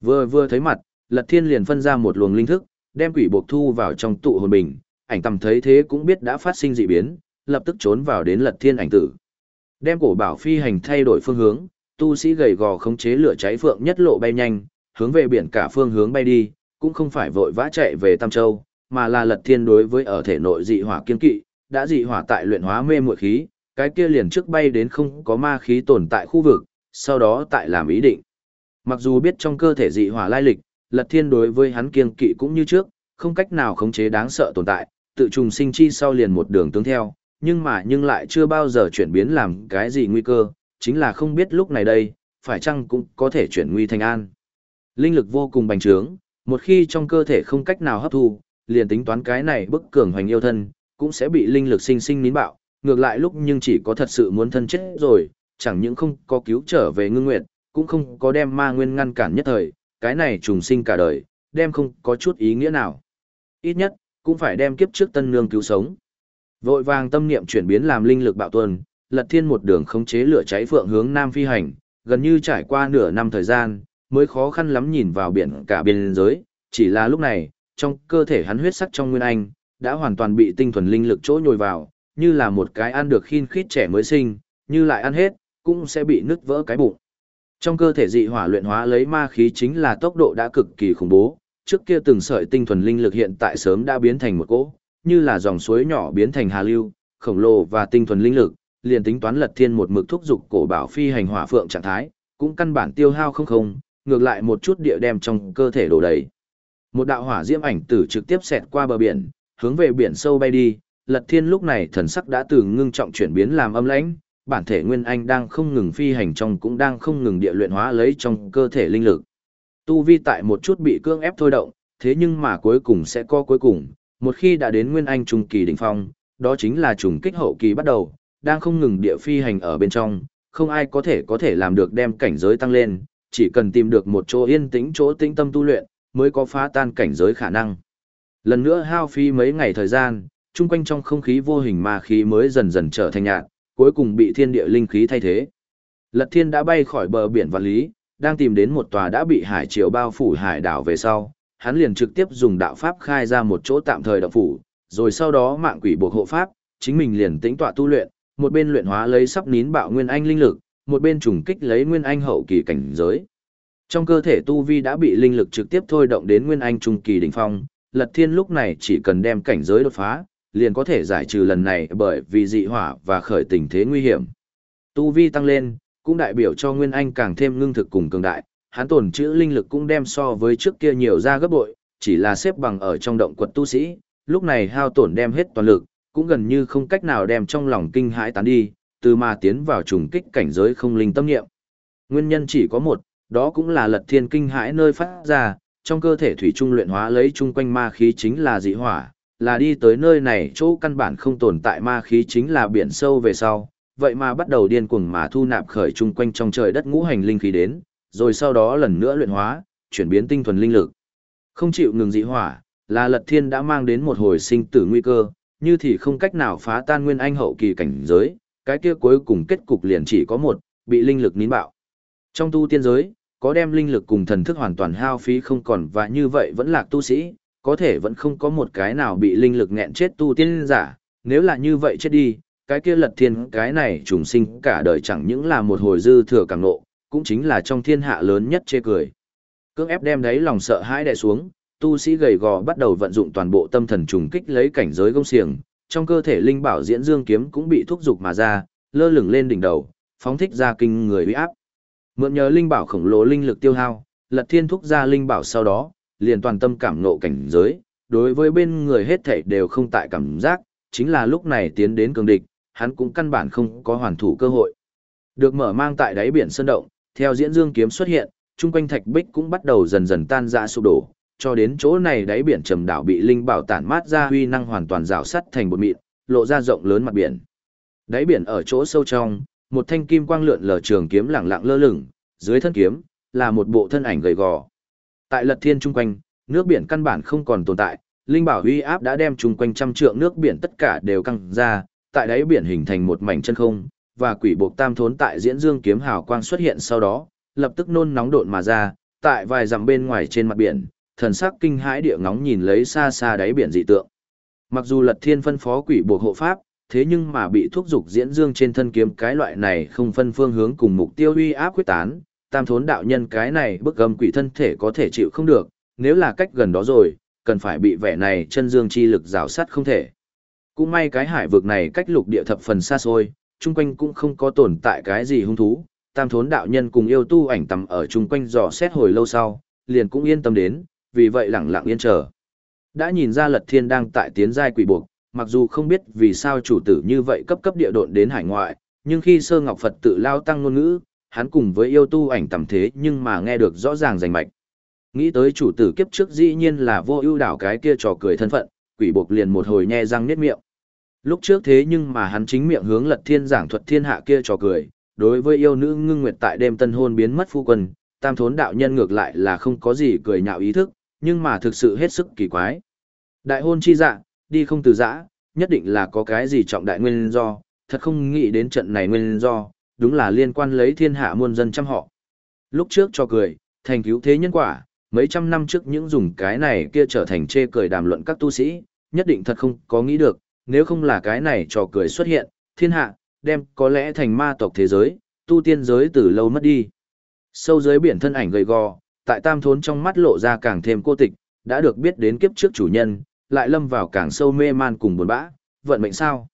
Vừa vừa thấy mặt, lật thiên liền phân ra một luồng linh thức, đem quỷ buộc thu vào trong tụ hồn bình, ảnh tầm thấy thế cũng biết đã phát sinh dị biến, lập tức trốn vào đến lật thiên ảnh tử. Đem cổ bảo phi hành thay đổi phương hướng, tu sĩ gầy gò khống chế lửa cháy phượng nhất lộ bay nhanh, hướng về biển cả phương hướng bay đi, cũng không phải vội vã chạy về Tam Châu, mà là lật thiên đối với ở thể nội dị hỏa kiên kỵ, đã dị hỏa tại luyện hóa mê muội khí, cái kia liền trước bay đến không có ma khí tồn tại khu vực, sau đó tại làm ý định. Mặc dù biết trong cơ thể dị hỏa lai lịch, lật thiên đối với hắn kiên kỵ cũng như trước, không cách nào khống chế đáng sợ tồn tại, tự trùng sinh chi sau liền một đường tướng theo, nhưng mà nhưng lại chưa bao giờ chuyển biến làm cái gì nguy cơ, chính là không biết lúc này đây, phải chăng cũng có thể chuyển nguy thành an. Linh lực vô cùng bành trướng, một khi trong cơ thể không cách nào hấp thu, liền tính toán cái này bức cường hoành yêu thân, cũng sẽ bị linh lực sinh sinh nín bạo, ngược lại lúc nhưng chỉ có thật sự muốn thân chết rồi, chẳng những không có cứu trở về ngưng nguyệt, cũng không có đem ma nguyên ngăn cản nhất thời, cái này trùng sinh cả đời, đem không có chút ý nghĩa nào. Ít nhất, cũng phải đem kiếp trước tân nương cứu sống. Vội vàng tâm niệm chuyển biến làm linh lực bạo tuần, lật thiên một đường khống chế lửa cháy phượng hướng nam phi hành, gần như trải qua nửa năm thời gian, mới khó khăn lắm nhìn vào biển cả biên giới, chỉ là lúc này, trong cơ thể hắn huyết sắc trong nguyên anh, đã hoàn toàn bị tinh thuần linh lực chỗ nhồi vào, như là một cái ăn được khiên khít trẻ mới sinh, như lại ăn hết, cũng sẽ bị nứt vỡ cái bụng. Trong cơ thể dị hỏa luyện hóa lấy ma khí chính là tốc độ đã cực kỳ khủng bố, trước kia từng sợi tinh thuần linh lực hiện tại sớm đã biến thành một cỗ, như là dòng suối nhỏ biến thành hà lưu, khổng lồ và tinh thuần linh lực, liền tính toán lật thiên một mực thúc dục cổ bảo phi hành hỏa phượng trạng thái, cũng căn bản tiêu hao không không, ngược lại một chút địa đem trong cơ thể đổ đầy. Một đạo hỏa diễm ảnh tử trực tiếp xẹt qua bờ biển, hướng về biển sâu bay đi, Lật Thiên lúc này thần sắc đã từ ngưng trọng chuyển biến làm âm lãnh, bản thể Nguyên Anh đang không ngừng phi hành trong cũng đang không ngừng địa luyện hóa lấy trong cơ thể linh lực. Tu vi tại một chút bị cương ép thôi động, thế nhưng mà cuối cùng sẽ có cuối cùng, một khi đã đến Nguyên Anh trung kỳ đỉnh phong, đó chính là trùng kích hậu kỳ bắt đầu, đang không ngừng địa phi hành ở bên trong, không ai có thể có thể làm được đem cảnh giới tăng lên, chỉ cần tìm được một chỗ yên tĩnh chỗ tĩnh tâm tu luyện, mới có phá tan cảnh giới khả năng. Lần nữa hao phí mấy ngày thời gian, chung quanh trong không khí vô hình ma khí mới dần dần trở thành nhạt, cuối cùng bị thiên địa linh khí thay thế. Lật Thiên đã bay khỏi bờ biển Vạn Lý, đang tìm đến một tòa đã bị hải triều bao phủ hải đảo về sau, hắn liền trực tiếp dùng đạo pháp khai ra một chỗ tạm thời động phủ, rồi sau đó mạng quỷ buộc hộ pháp, chính mình liền tĩnh tọa tu luyện, một bên luyện hóa lấy sắp nín bạo nguyên anh linh lực, một bên trùng kích lấy nguyên anh hậu kỳ cảnh giới. Trong cơ thể tu vi đã bị linh lực trực tiếp thôi động đến nguyên anh trung kỳ đỉnh phong, Lật Thiên lúc này chỉ cần đem cảnh giới đột phá, liền có thể giải trừ lần này bởi vì dị hỏa và khởi tình thế nguy hiểm. Tu vi tăng lên, cũng đại biểu cho Nguyên Anh càng thêm ngưng thực cùng cường đại, hắn tổn trữ linh lực cũng đem so với trước kia nhiều ra gấp bội, chỉ là xếp bằng ở trong động quật tu sĩ, lúc này hao tổn đem hết toàn lực, cũng gần như không cách nào đem trong lòng kinh hãi tán đi, từ mà tiến vào trùng kích cảnh giới không linh tâm niệm. Nguyên nhân chỉ có một, đó cũng là lật thiên kinh hãi nơi phát ra, trong cơ thể thủy trung luyện hóa lấy chung quanh ma khí chính là dị hỏa, là đi tới nơi này chỗ căn bản không tồn tại ma khí chính là biển sâu về sau, vậy mà bắt đầu điên cuồng mà thu nạp khởi chung quanh trong trời đất ngũ hành linh khí đến, rồi sau đó lần nữa luyện hóa, chuyển biến tinh thuần linh lực. Không chịu ngừng dị hỏa, là lật thiên đã mang đến một hồi sinh tử nguy cơ, như thì không cách nào phá tan nguyên anh hậu kỳ cảnh giới, cái kia cuối cùng kết cục liền chỉ có một, bị linh lực nín bạo. Trong tu tiên giới, có đem linh lực cùng thần thức hoàn toàn hao phí không còn và như vậy vẫn lạc tu sĩ, có thể vẫn không có một cái nào bị linh lực nghẹn chết tu tiên giả, nếu là như vậy chết đi, cái kia lật thiên cái này trùng sinh cả đời chẳng những là một hồi dư thừa càng nộ, cũng chính là trong thiên hạ lớn nhất chê cười. Cưỡng ép đem đấy lòng sợ hãi đè xuống, tu sĩ gầy gò bắt đầu vận dụng toàn bộ tâm thần trùng kích lấy cảnh giới gông xiềng, trong cơ thể linh bảo diễn dương kiếm cũng bị thúc dục mà ra, lơ lửng lên đỉnh đầu, phóng thích ra kinh người uy áp. Mượn nhờ linh bảo khổng lồ linh lực tiêu hao, Lật Thiên thúc ra linh bảo sau đó, liền toàn tâm cảm nộ cảnh giới, đối với bên người hết thảy đều không tại cảm giác, chính là lúc này tiến đến cường địch, hắn cũng căn bản không có hoàn thủ cơ hội. Được mở mang tại đáy biển sơn động, theo diễn dương kiếm xuất hiện, chung quanh thạch bích cũng bắt đầu dần dần tan ra sụp đổ, cho đến chỗ này đáy biển trầm đảo bị linh bảo tản mát ra huy năng hoàn toàn rào sắt thành bột mịn, lộ ra rộng lớn mặt biển. Đáy biển ở chỗ sâu trong, một thanh kim quang lượn lờ trường kiếm lẳng lặng lơ lửng, dưới thân kiếm là một bộ thân ảnh gầy gò. Tại Lật Thiên chung quanh, nước biển căn bản không còn tồn tại, linh bảo uy áp đã đem chung quanh trăm trượng nước biển tất cả đều căng ra, tại đáy biển hình thành một mảnh chân không, và quỷ buộc tam thốn tại diễn dương kiếm hào quang xuất hiện sau đó, lập tức nôn nóng độn mà ra, tại vài dặm bên ngoài trên mặt biển, thần sắc kinh hãi địa ngóng nhìn lấy xa xa đáy biển dị tượng. Mặc dù Lật Thiên phân phó quỷ buộc hộ pháp, thế nhưng mà bị thúc dục diễn dương trên thân kiếm cái loại này không phân phương hướng cùng mục tiêu uy áp quyết tán, tam thốn đạo nhân cái này bức gầm quỷ thân thể có thể chịu không được, nếu là cách gần đó rồi, cần phải bị vẻ này chân dương chi lực rào sắt không thể. Cũng may cái hải vực này cách lục địa thập phần xa xôi, chung quanh cũng không có tồn tại cái gì hung thú, tam thốn đạo nhân cùng yêu tu ảnh tầm ở chung quanh dò xét hồi lâu sau, liền cũng yên tâm đến, vì vậy lặng lặng yên chờ. Đã nhìn ra lật thiên đang tại tiến giai quỷ buộc, mặc dù không biết vì sao chủ tử như vậy cấp cấp địa độn đến hải ngoại, nhưng khi sơ ngọc Phật tự lao tăng ngôn ngữ, hắn cùng với yêu tu ảnh tầm thế nhưng mà nghe được rõ ràng rành mạch. Nghĩ tới chủ tử kiếp trước dĩ nhiên là vô ưu đảo cái kia trò cười thân phận, quỷ buộc liền một hồi nhe răng niết miệng. Lúc trước thế nhưng mà hắn chính miệng hướng lật thiên giảng thuật thiên hạ kia trò cười, đối với yêu nữ ngưng nguyệt tại đêm tân hôn biến mất phu quân, tam thốn đạo nhân ngược lại là không có gì cười nhạo ý thức, nhưng mà thực sự hết sức kỳ quái. Đại hôn chi dạ, đi không từ giã, nhất định là có cái gì trọng đại nguyên do, thật không nghĩ đến trận này nguyên do, đúng là liên quan lấy thiên hạ muôn dân trăm họ. Lúc trước cho cười, thành cứu thế nhân quả, mấy trăm năm trước những dùng cái này kia trở thành chê cười đàm luận các tu sĩ, nhất định thật không có nghĩ được, nếu không là cái này trò cười xuất hiện, thiên hạ, đem có lẽ thành ma tộc thế giới, tu tiên giới từ lâu mất đi. Sâu dưới biển thân ảnh gầy gò, tại tam thốn trong mắt lộ ra càng thêm cô tịch, đã được biết đến kiếp trước chủ nhân, lại lâm vào càng sâu mê man cùng buồn bã, vận mệnh sao?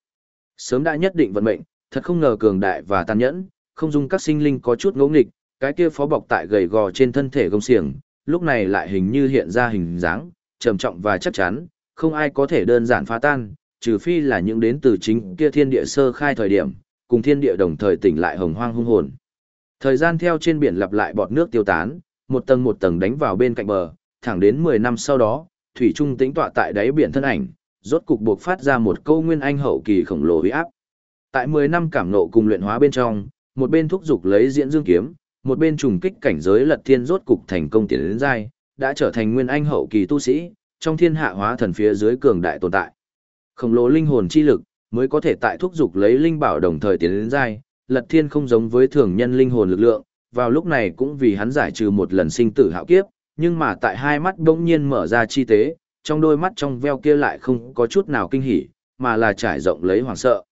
Sớm đã nhất định vận mệnh, thật không ngờ cường đại và tàn nhẫn, không dung các sinh linh có chút ngỗ nghịch, cái kia phó bọc tại gầy gò trên thân thể gông xiềng, lúc này lại hình như hiện ra hình dáng, trầm trọng và chắc chắn, không ai có thể đơn giản phá tan, trừ phi là những đến từ chính kia thiên địa sơ khai thời điểm, cùng thiên địa đồng thời tỉnh lại hồng hoang hung hồn. Thời gian theo trên biển lặp lại bọt nước tiêu tán, một tầng một tầng đánh vào bên cạnh bờ, thẳng đến 10 năm sau đó, thủy trung tĩnh tọa tại đáy biển thân ảnh, rốt cục buộc phát ra một câu nguyên anh hậu kỳ khổng lồ uy áp. Tại 10 năm cảm nộ cùng luyện hóa bên trong, một bên thúc dục lấy diễn dương kiếm, một bên trùng kích cảnh giới lật thiên rốt cục thành công tiến đến giai, đã trở thành nguyên anh hậu kỳ tu sĩ, trong thiên hạ hóa thần phía dưới cường đại tồn tại. Khổng lồ linh hồn chi lực mới có thể tại thúc dục lấy linh bảo đồng thời tiến đến giai, lật thiên không giống với thường nhân linh hồn lực lượng, vào lúc này cũng vì hắn giải trừ một lần sinh tử hạo kiếp, nhưng mà tại hai mắt bỗng nhiên mở ra chi tế, trong đôi mắt trong veo kia lại không có chút nào kinh hỉ, mà là trải rộng lấy hoàng sợ.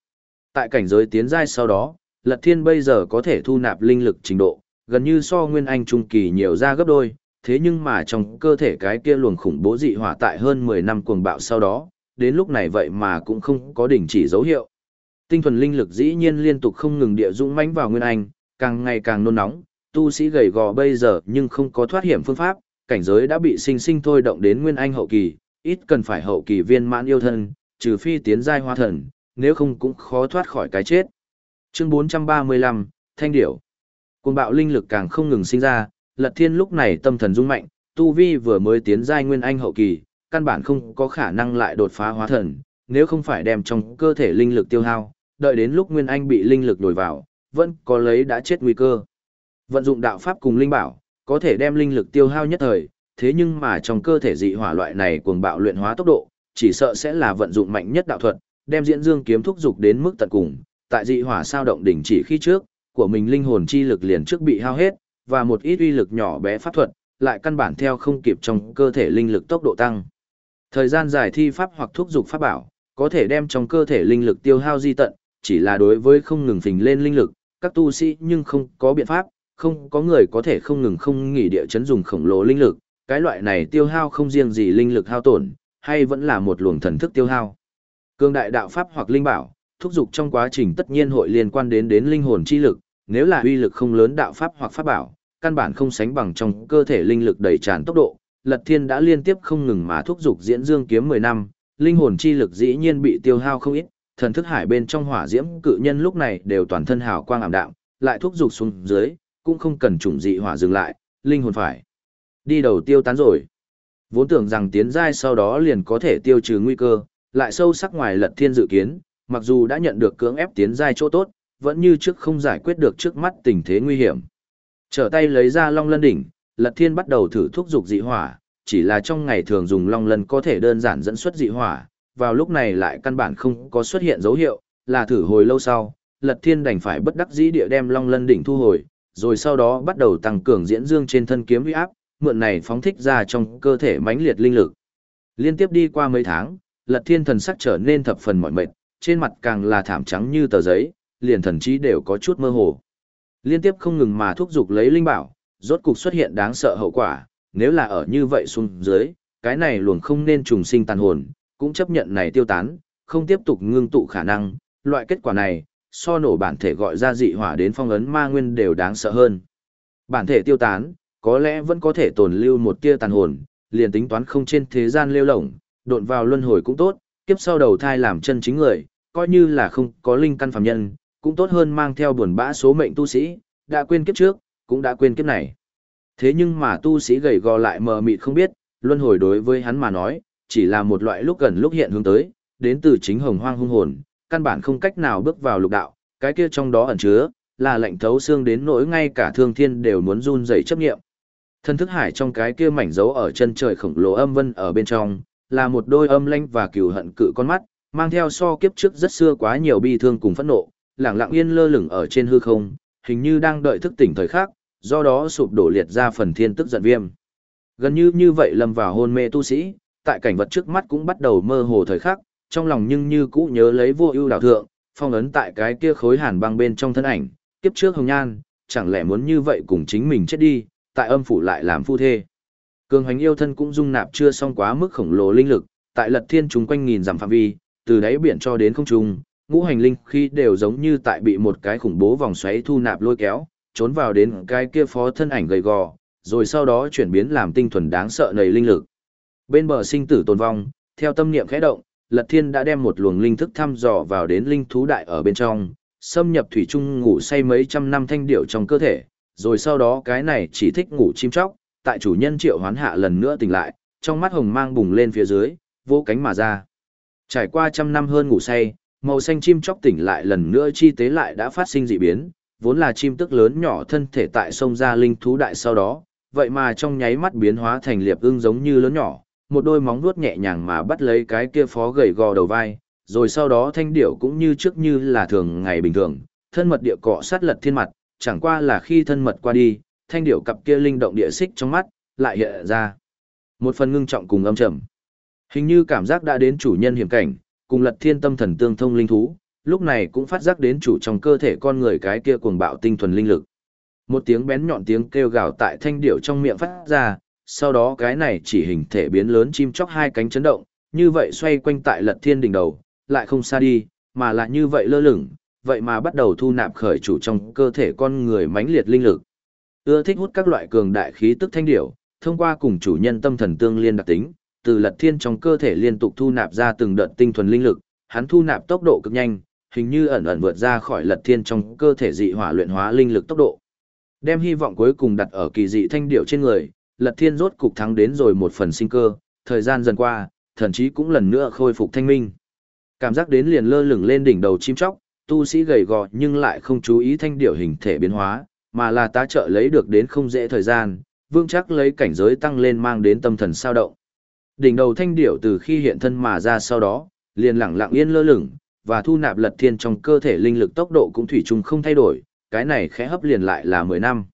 Tại cảnh giới tiến giai sau đó, Lật Thiên bây giờ có thể thu nạp linh lực trình độ, gần như so Nguyên Anh trung kỳ nhiều ra gấp đôi, thế nhưng mà trong cơ thể cái kia luồng khủng bố dị hỏa tại hơn 10 năm cuồng bạo sau đó, đến lúc này vậy mà cũng không có đỉnh chỉ dấu hiệu. Tinh thuần linh lực dĩ nhiên liên tục không ngừng địa dũng mãnh vào Nguyên Anh, càng ngày càng nôn nóng, tu sĩ gầy gò bây giờ nhưng không có thoát hiểm phương pháp, cảnh giới đã bị sinh sinh thôi động đến Nguyên Anh hậu kỳ, ít cần phải hậu kỳ viên mãn yêu thân, trừ phi tiến giai hoa thần, nếu không cũng khó thoát khỏi cái chết. Chương 435, Thanh Điểu Cuồng bạo linh lực càng không ngừng sinh ra, Lật Thiên lúc này tâm thần rung mạnh, Tu Vi vừa mới tiến giai Nguyên Anh hậu kỳ, căn bản không có khả năng lại đột phá hóa thần, nếu không phải đem trong cơ thể linh lực tiêu hao, đợi đến lúc Nguyên Anh bị linh lực đổi vào, vẫn có lấy đã chết nguy cơ. Vận dụng đạo pháp cùng linh bảo, có thể đem linh lực tiêu hao nhất thời, thế nhưng mà trong cơ thể dị hỏa loại này cuồng bạo luyện hóa tốc độ, chỉ sợ sẽ là vận dụng mạnh nhất đạo thuật, đem diễn dương kiếm thúc dục đến mức tận cùng, tại dị hỏa sao động đỉnh chỉ khi trước, của mình linh hồn chi lực liền trước bị hao hết, và một ít uy lực nhỏ bé pháp thuật, lại căn bản theo không kịp trong cơ thể linh lực tốc độ tăng. Thời gian dài thi pháp hoặc thúc dục pháp bảo, có thể đem trong cơ thể linh lực tiêu hao di tận, chỉ là đối với không ngừng phình lên linh lực, các tu sĩ nhưng không có biện pháp, không có người có thể không ngừng không nghỉ địa chấn dùng khổng lồ linh lực, cái loại này tiêu hao không riêng gì linh lực hao tổn, hay vẫn là một luồng thần thức tiêu hao. Cương đại đạo pháp hoặc linh bảo, thúc dục trong quá trình tất nhiên hội liên quan đến đến linh hồn chi lực, nếu là uy lực không lớn đạo pháp hoặc pháp bảo, căn bản không sánh bằng trong cơ thể linh lực đầy tràn tốc độ. Lật Thiên đã liên tiếp không ngừng mà thúc dục diễn dương kiếm 10 năm, linh hồn chi lực dĩ nhiên bị tiêu hao không ít, thần thức hải bên trong hỏa diễm cự nhân lúc này đều toàn thân hào quang ảm đạm, lại thúc dục xuống dưới, cũng không cần chủng dị hỏa dừng lại, linh hồn phải đi đầu tiêu tán rồi. Vốn tưởng rằng tiến giai sau đó liền có thể tiêu trừ nguy cơ, lại sâu sắc ngoài lật thiên dự kiến, mặc dù đã nhận được cưỡng ép tiến giai chỗ tốt, vẫn như trước không giải quyết được trước mắt tình thế nguy hiểm. Trở tay lấy ra long lân đỉnh, lật thiên bắt đầu thử thuốc dục dị hỏa, chỉ là trong ngày thường dùng long lân có thể đơn giản dẫn xuất dị hỏa, vào lúc này lại căn bản không có xuất hiện dấu hiệu, là thử hồi lâu sau, lật thiên đành phải bất đắc dĩ địa đem long lân đỉnh thu hồi, rồi sau đó bắt đầu tăng cường diễn dương trên thân kiếm uy áp, mượn này phóng thích ra trong cơ thể mãnh liệt linh lực. Liên tiếp đi qua mấy tháng, Lật Thiên thần sắc trở nên thập phần mỏi mệt, trên mặt càng là thảm trắng như tờ giấy, liền thần trí đều có chút mơ hồ. Liên tiếp không ngừng mà thúc giục lấy linh bảo, rốt cục xuất hiện đáng sợ hậu quả, nếu là ở như vậy xuống dưới, cái này luồng không nên trùng sinh tàn hồn, cũng chấp nhận này tiêu tán, không tiếp tục ngưng tụ khả năng, loại kết quả này, so nổ bản thể gọi ra dị hỏa đến phong ấn ma nguyên đều đáng sợ hơn. Bản thể tiêu tán, có lẽ vẫn có thể tồn lưu một tia tàn hồn, liền tính toán không trên thế gian lêu lổng, độn vào luân hồi cũng tốt, kiếp sau đầu thai làm chân chính người, coi như là không có linh căn phàm nhân, cũng tốt hơn mang theo buồn bã số mệnh tu sĩ, đã quên kiếp trước, cũng đã quên kiếp này. Thế nhưng mà tu sĩ gầy gò lại mờ mịt không biết, luân hồi đối với hắn mà nói, chỉ là một loại lúc gần lúc hiện hướng tới, đến từ chính hồng hoang hung hồn, căn bản không cách nào bước vào lục đạo, cái kia trong đó ẩn chứa, là lệnh thấu xương đến nỗi ngay cả thương thiên đều muốn run rẩy chấp nghiệm. Thân thức hải trong cái kia mảnh dấu ở chân trời khổng lồ âm vân ở bên trong, là một đôi âm lanh và cừu hận cự con mắt, mang theo so kiếp trước rất xưa quá nhiều bi thương cùng phẫn nộ, lẳng lặng yên lơ lửng ở trên hư không, hình như đang đợi thức tỉnh thời khắc, do đó sụp đổ liệt ra phần thiên tức giận viêm. Gần như như vậy lâm vào hôn mê tu sĩ, tại cảnh vật trước mắt cũng bắt đầu mơ hồ thời khắc, trong lòng nhưng như cũ nhớ lấy vô ưu đảo thượng, phong ấn tại cái kia khối hàn băng bên trong thân ảnh, kiếp trước hồng nhan, chẳng lẽ muốn như vậy cùng chính mình chết đi, tại âm phủ lại làm phu thê. Cường hành yêu thân cũng dung nạp chưa xong quá mức khổng lồ linh lực, tại lật thiên chúng quanh nghìn dặm phạm vi, từ đáy biển cho đến không trung, ngũ hành linh khi đều giống như tại bị một cái khủng bố vòng xoáy thu nạp lôi kéo, trốn vào đến cái kia phó thân ảnh gầy gò, rồi sau đó chuyển biến làm tinh thuần đáng sợ nầy linh lực. Bên bờ sinh tử tồn vong, theo tâm niệm khẽ động, Lật Thiên đã đem một luồng linh thức thăm dò vào đến linh thú đại ở bên trong, xâm nhập thủy trung ngủ say mấy trăm năm thanh điệu trong cơ thể, rồi sau đó cái này chỉ thích ngủ chim chóc, tại chủ nhân triệu hoán hạ lần nữa tỉnh lại, trong mắt hồng mang bùng lên phía dưới, vô cánh mà ra. Trải qua trăm năm hơn ngủ say, màu xanh chim chóc tỉnh lại lần nữa chi tế lại đã phát sinh dị biến, vốn là chim tức lớn nhỏ thân thể tại sông ra linh thú đại sau đó, vậy mà trong nháy mắt biến hóa thành liệp ưng giống như lớn nhỏ, một đôi móng vuốt nhẹ nhàng mà bắt lấy cái kia phó gầy gò đầu vai, rồi sau đó thanh điểu cũng như trước như là thường ngày bình thường, thân mật địa cọ sát lật thiên mặt, chẳng qua là khi thân mật qua đi, thanh điểu cặp kia linh động địa xích trong mắt, lại hiện ra. Một phần ngưng trọng cùng âm trầm. Hình như cảm giác đã đến chủ nhân hiểm cảnh, cùng lật thiên tâm thần tương thông linh thú, lúc này cũng phát giác đến chủ trong cơ thể con người cái kia cuồng bạo tinh thuần linh lực. Một tiếng bén nhọn tiếng kêu gào tại thanh điểu trong miệng phát ra, sau đó cái này chỉ hình thể biến lớn chim chóc hai cánh chấn động, như vậy xoay quanh tại lật thiên đỉnh đầu, lại không xa đi, mà lại như vậy lơ lửng, vậy mà bắt đầu thu nạp khởi chủ trong cơ thể con người mãnh liệt linh lực. Ưa thích hút các loại cường đại khí tức thanh điểu, thông qua cùng chủ nhân tâm thần tương liên đặc tính, từ lật thiên trong cơ thể liên tục thu nạp ra từng đợt tinh thuần linh lực, hắn thu nạp tốc độ cực nhanh, hình như ẩn ẩn vượt ra khỏi lật thiên trong cơ thể dị hỏa luyện hóa linh lực tốc độ. Đem hy vọng cuối cùng đặt ở kỳ dị thanh điệu trên người, lật thiên rốt cục thắng đến rồi một phần sinh cơ, thời gian dần qua, thần chí cũng lần nữa khôi phục thanh minh. Cảm giác đến liền lơ lửng lên đỉnh đầu chim chóc, tu sĩ gầy gò nhưng lại không chú ý thanh điệu hình thể biến hóa, mà là tá trợ lấy được đến không dễ thời gian, vương chắc lấy cảnh giới tăng lên mang đến tâm thần sao động. Đỉnh đầu thanh điệu từ khi hiện thân mà ra sau đó, liền lặng lặng yên lơ lửng, và thu nạp lật thiên trong cơ thể linh lực tốc độ cũng thủy chung không thay đổi, cái này khẽ hấp liền lại là 10 năm.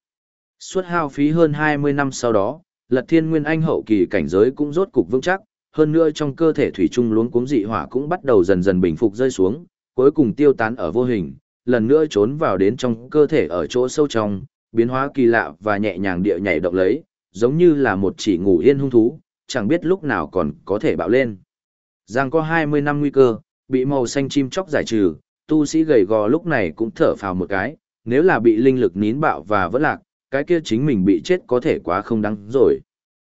Suốt hao phí hơn 20 năm sau đó, lật thiên nguyên anh hậu kỳ cảnh giới cũng rốt cục vững chắc, hơn nữa trong cơ thể thủy chung luống cuống dị hỏa cũng bắt đầu dần dần bình phục rơi xuống, cuối cùng tiêu tán ở vô hình, lần nữa trốn vào đến trong cơ thể ở chỗ sâu trong, biến hóa kỳ lạ và nhẹ nhàng địa nhảy động lấy, giống như là một chỉ ngủ yên hung thú, chẳng biết lúc nào còn có thể bạo lên. Giang có 20 năm nguy cơ, bị màu xanh chim chóc giải trừ, tu sĩ gầy gò lúc này cũng thở phào một cái, nếu là bị linh lực nín bạo và vỡ lạc, cái kia chính mình bị chết có thể quá không đáng rồi.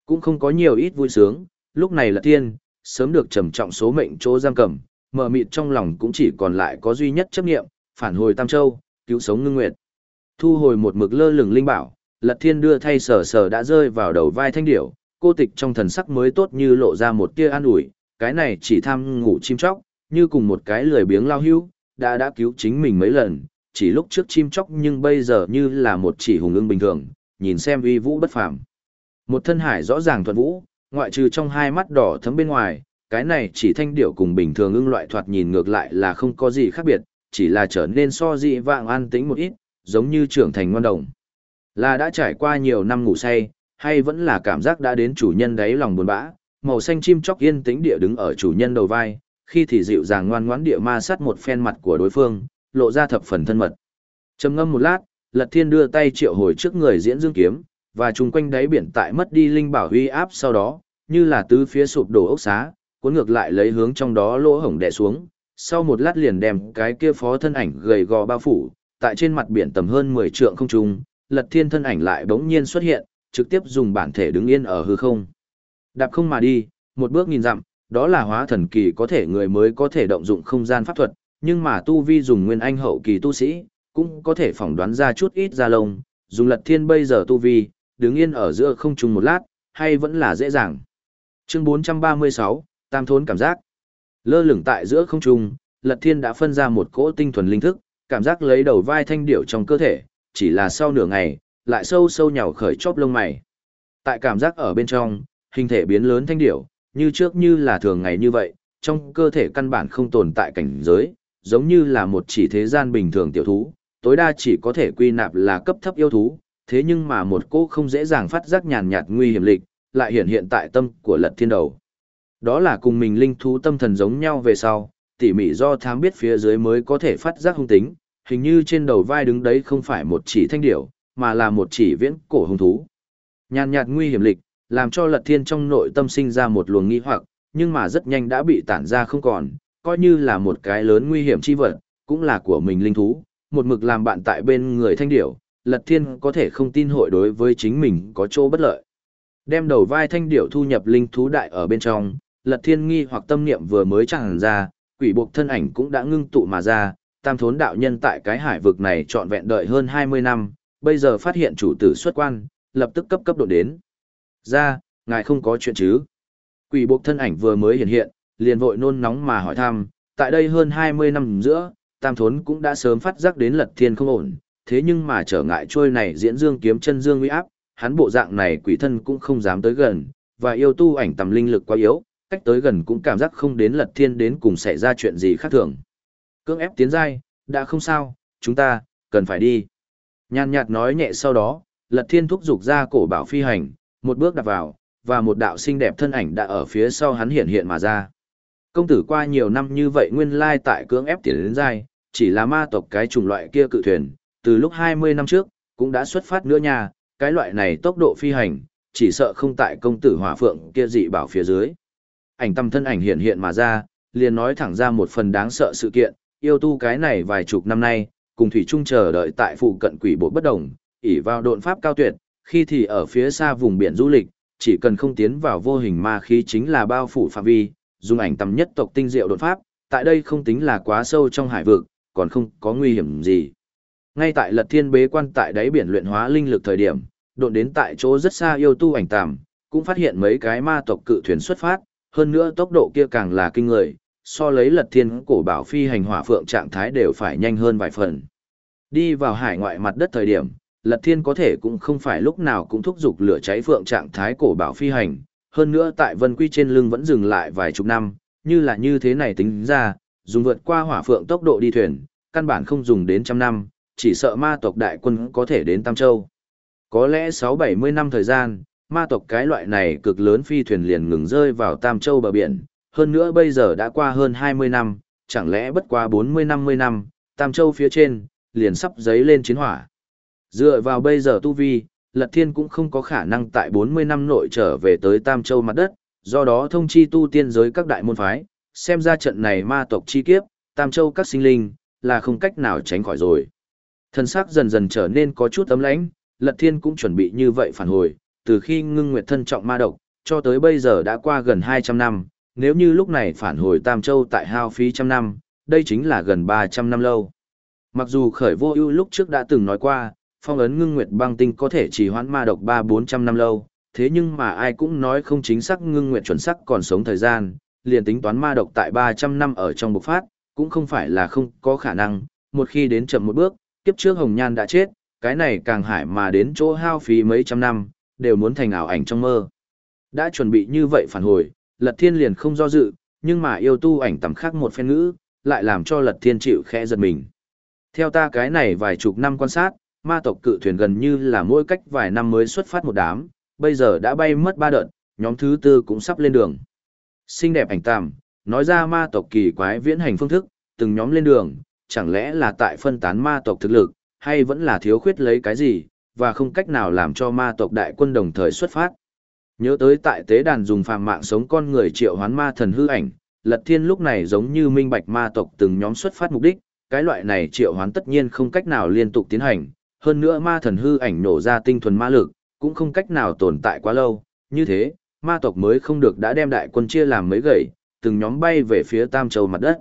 Cũng không có nhiều ít vui sướng, lúc này là tiên, sớm được trầm trọng số mệnh chỗ giam cầm, mở mịt trong lòng cũng chỉ còn lại có duy nhất chấp nghiệm, phản hồi Tam Châu, cứu sống ngưng nguyệt. Thu hồi một mực lơ lửng linh bảo, Lật Thiên đưa thay sờ sờ đã rơi vào đầu vai thanh điểu, cô tịch trong thần sắc mới tốt như lộ ra một tia an ủi, cái này chỉ tham ngủ chim chóc, như cùng một cái lười biếng lao hưu, đã đã cứu chính mình mấy lần, chỉ lúc trước chim chóc nhưng bây giờ như là một chỉ hùng ưng bình thường, nhìn xem uy vũ bất phàm. Một thân hải rõ ràng thuận vũ, ngoại trừ trong hai mắt đỏ thấm bên ngoài, cái này chỉ thanh điệu cùng bình thường ưng loại thoạt nhìn ngược lại là không có gì khác biệt, chỉ là trở nên so dị vạng an tĩnh một ít, giống như trưởng thành ngoan đồng. Là đã trải qua nhiều năm ngủ say, hay vẫn là cảm giác đã đến chủ nhân đáy lòng buồn bã, màu xanh chim chóc yên tĩnh địa đứng ở chủ nhân đầu vai, khi thì dịu dàng ngoan ngoãn địa ma sát một phen mặt của đối phương, lộ ra thập phần thân mật. Trầm ngâm một lát, Lật Thiên đưa tay triệu hồi trước người diễn dương kiếm, và chung quanh đáy biển tại mất đi linh bảo huy áp sau đó, như là tứ phía sụp đổ ốc xá, cuốn ngược lại lấy hướng trong đó lỗ hổng đè xuống, sau một lát liền đem cái kia phó thân ảnh gầy gò bao phủ, tại trên mặt biển tầm hơn 10 trượng không trung, Lật Thiên thân ảnh lại bỗng nhiên xuất hiện, trực tiếp dùng bản thể đứng yên ở hư không. Đạp không mà đi, một bước nhìn dặm, đó là hóa thần kỳ có thể người mới có thể động dụng không gian pháp thuật, nhưng mà tu vi dùng nguyên anh hậu kỳ tu sĩ, cũng có thể phỏng đoán ra chút ít ra lông, dùng lật thiên bây giờ tu vi, đứng yên ở giữa không trung một lát, hay vẫn là dễ dàng. Chương 436, Tam thốn cảm giác. Lơ lửng tại giữa không trung, lật thiên đã phân ra một cỗ tinh thuần linh thức, cảm giác lấy đầu vai thanh điệu trong cơ thể, chỉ là sau nửa ngày, lại sâu sâu nhào khởi chóp lông mày. Tại cảm giác ở bên trong, hình thể biến lớn thanh điệu, như trước như là thường ngày như vậy, trong cơ thể căn bản không tồn tại cảnh giới, giống như là một chỉ thế gian bình thường tiểu thú, tối đa chỉ có thể quy nạp là cấp thấp yêu thú, thế nhưng mà một cô không dễ dàng phát giác nhàn nhạt nguy hiểm lịch, lại hiện hiện tại tâm của lật thiên đầu. Đó là cùng mình linh thú tâm thần giống nhau về sau, tỉ mỉ do thám biết phía dưới mới có thể phát giác hung tính, hình như trên đầu vai đứng đấy không phải một chỉ thanh điểu, mà là một chỉ viễn cổ hung thú. Nhàn nhạt nguy hiểm lịch, làm cho Lật Thiên trong nội tâm sinh ra một luồng nghi hoặc, nhưng mà rất nhanh đã bị tản ra không còn, coi như là một cái lớn nguy hiểm chi vật, cũng là của mình linh thú, một mực làm bạn tại bên người thanh điểu, Lật Thiên có thể không tin hội đối với chính mình có chỗ bất lợi. Đem đầu vai thanh điểu thu nhập linh thú đại ở bên trong, Lật Thiên nghi hoặc tâm niệm vừa mới chẳng ra, quỷ buộc thân ảnh cũng đã ngưng tụ mà ra, tam thốn đạo nhân tại cái hải vực này trọn vẹn đợi hơn 20 năm, bây giờ phát hiện chủ tử xuất quan, lập tức cấp cấp độ đến. Ra, ngài không có chuyện chứ? Quỷ buộc thân ảnh vừa mới hiện hiện, liền vội nôn nóng mà hỏi thăm, tại đây hơn 20 năm giữa, tam thốn cũng đã sớm phát giác đến lật thiên không ổn, thế nhưng mà trở ngại trôi này diễn dương kiếm chân dương uy áp, hắn bộ dạng này quỷ thân cũng không dám tới gần, và yêu tu ảnh tầm linh lực quá yếu, cách tới gần cũng cảm giác không đến lật thiên đến cùng xảy ra chuyện gì khác thường. Cưỡng ép tiến giai, đã không sao, chúng ta, cần phải đi. Nhàn nhạt nói nhẹ sau đó, lật thiên thúc giục ra cổ bảo phi hành, một bước đặt vào, và một đạo xinh đẹp thân ảnh đã ở phía sau hắn hiện hiện mà ra. Công tử qua nhiều năm như vậy nguyên lai tại cưỡng ép tiến đến giai, chỉ là ma tộc cái chủng loại kia cự thuyền, từ lúc 20 năm trước, cũng đã xuất phát nữa nha, cái loại này tốc độ phi hành, chỉ sợ không tại công tử hỏa phượng kia dị bảo phía dưới. Ảnh tâm thân ảnh hiện hiện mà ra, liền nói thẳng ra một phần đáng sợ sự kiện, yêu tu cái này vài chục năm nay, cùng Thủy Trung chờ đợi tại phụ cận quỷ bộ bất đồng, ỉ vào độn pháp cao tuyệt, khi thì ở phía xa vùng biển du lịch, chỉ cần không tiến vào vô hình ma khí chính là bao phủ phạm vi, dùng ảnh tầm nhất tộc tinh diệu đột pháp, tại đây không tính là quá sâu trong hải vực, còn không có nguy hiểm gì. Ngay tại Lật Thiên bế quan tại đáy biển luyện hóa linh lực thời điểm, độn đến tại chỗ rất xa yêu tu ảnh tàm, cũng phát hiện mấy cái ma tộc cự thuyền xuất phát, hơn nữa tốc độ kia càng là kinh người, so lấy Lật Thiên cổ bảo phi hành hỏa phượng trạng thái đều phải nhanh hơn vài phần. Đi vào hải ngoại mặt đất thời điểm, Lật Thiên có thể cũng không phải lúc nào cũng thúc giục lửa cháy phượng trạng thái cổ bảo phi hành, hơn nữa tại vân quy trên lưng vẫn dừng lại vài chục năm, như là như thế này tính ra, dùng vượt qua hỏa phượng tốc độ đi thuyền, căn bản không dùng đến trăm năm, chỉ sợ ma tộc đại quân có thể đến Tam Châu. Có lẽ 6-70 năm thời gian, ma tộc cái loại này cực lớn phi thuyền liền ngừng rơi vào Tam Châu bờ biển, hơn nữa bây giờ đã qua hơn 20 năm, chẳng lẽ bất qua 40-50 năm, Tam Châu phía trên, liền sắp giấy lên chiến hỏa. Dựa vào bây giờ tu vi, Lật Thiên cũng không có khả năng tại 40 năm nội trở về tới Tam Châu mặt đất, do đó thông chi tu tiên giới các đại môn phái, xem ra trận này ma tộc chi kiếp, Tam Châu các sinh linh, là không cách nào tránh khỏi rồi. Thân xác dần dần trở nên có chút ấm lãnh, Lật Thiên cũng chuẩn bị như vậy phản hồi, từ khi ngưng nguyệt thân trọng ma độc, cho tới bây giờ đã qua gần 200 năm, nếu như lúc này phản hồi Tam Châu tại hao phí trăm năm, đây chính là gần 300 năm lâu. Mặc dù khởi vô ưu lúc trước đã từng nói qua, phong ấn ngưng nguyệt băng tinh có thể chỉ hoãn ma độc ba bốn trăm năm lâu, thế nhưng mà ai cũng nói không chính xác ngưng nguyệt chuẩn xác còn sống thời gian, liền tính toán ma độc tại ba trăm năm ở trong bộc phát, cũng không phải là không có khả năng, một khi đến chậm một bước, kiếp trước Hồng Nhan đã chết, cái này càng hải mà đến chỗ hao phí mấy trăm năm, đều muốn thành ảo ảnh trong mơ. Đã chuẩn bị như vậy phản hồi, Lật Thiên liền không do dự, nhưng mà yêu tu ảnh tầm khác một phen ngữ, lại làm cho Lật Thiên chịu khẽ giật mình. Theo ta cái này vài chục năm quan sát, ma tộc cự thuyền gần như là mỗi cách vài năm mới xuất phát một đám, bây giờ đã bay mất ba đợt, nhóm thứ tư cũng sắp lên đường. Xinh đẹp ảnh tàm, nói ra ma tộc kỳ quái viễn hành phương thức, từng nhóm lên đường, chẳng lẽ là tại phân tán ma tộc thực lực, hay vẫn là thiếu khuyết lấy cái gì, và không cách nào làm cho ma tộc đại quân đồng thời xuất phát. Nhớ tới tại tế đàn dùng phàm mạng sống con người triệu hoán ma thần hư ảnh, Lật Thiên lúc này giống như minh bạch ma tộc từng nhóm xuất phát mục đích, cái loại này triệu hoán tất nhiên không cách nào liên tục tiến hành, hơn nữa ma thần hư ảnh nổ ra tinh thuần ma lực, cũng không cách nào tồn tại quá lâu, như thế, ma tộc mới không được đã đem đại quân chia làm mấy gậy, từng nhóm bay về phía Tam Châu mặt đất.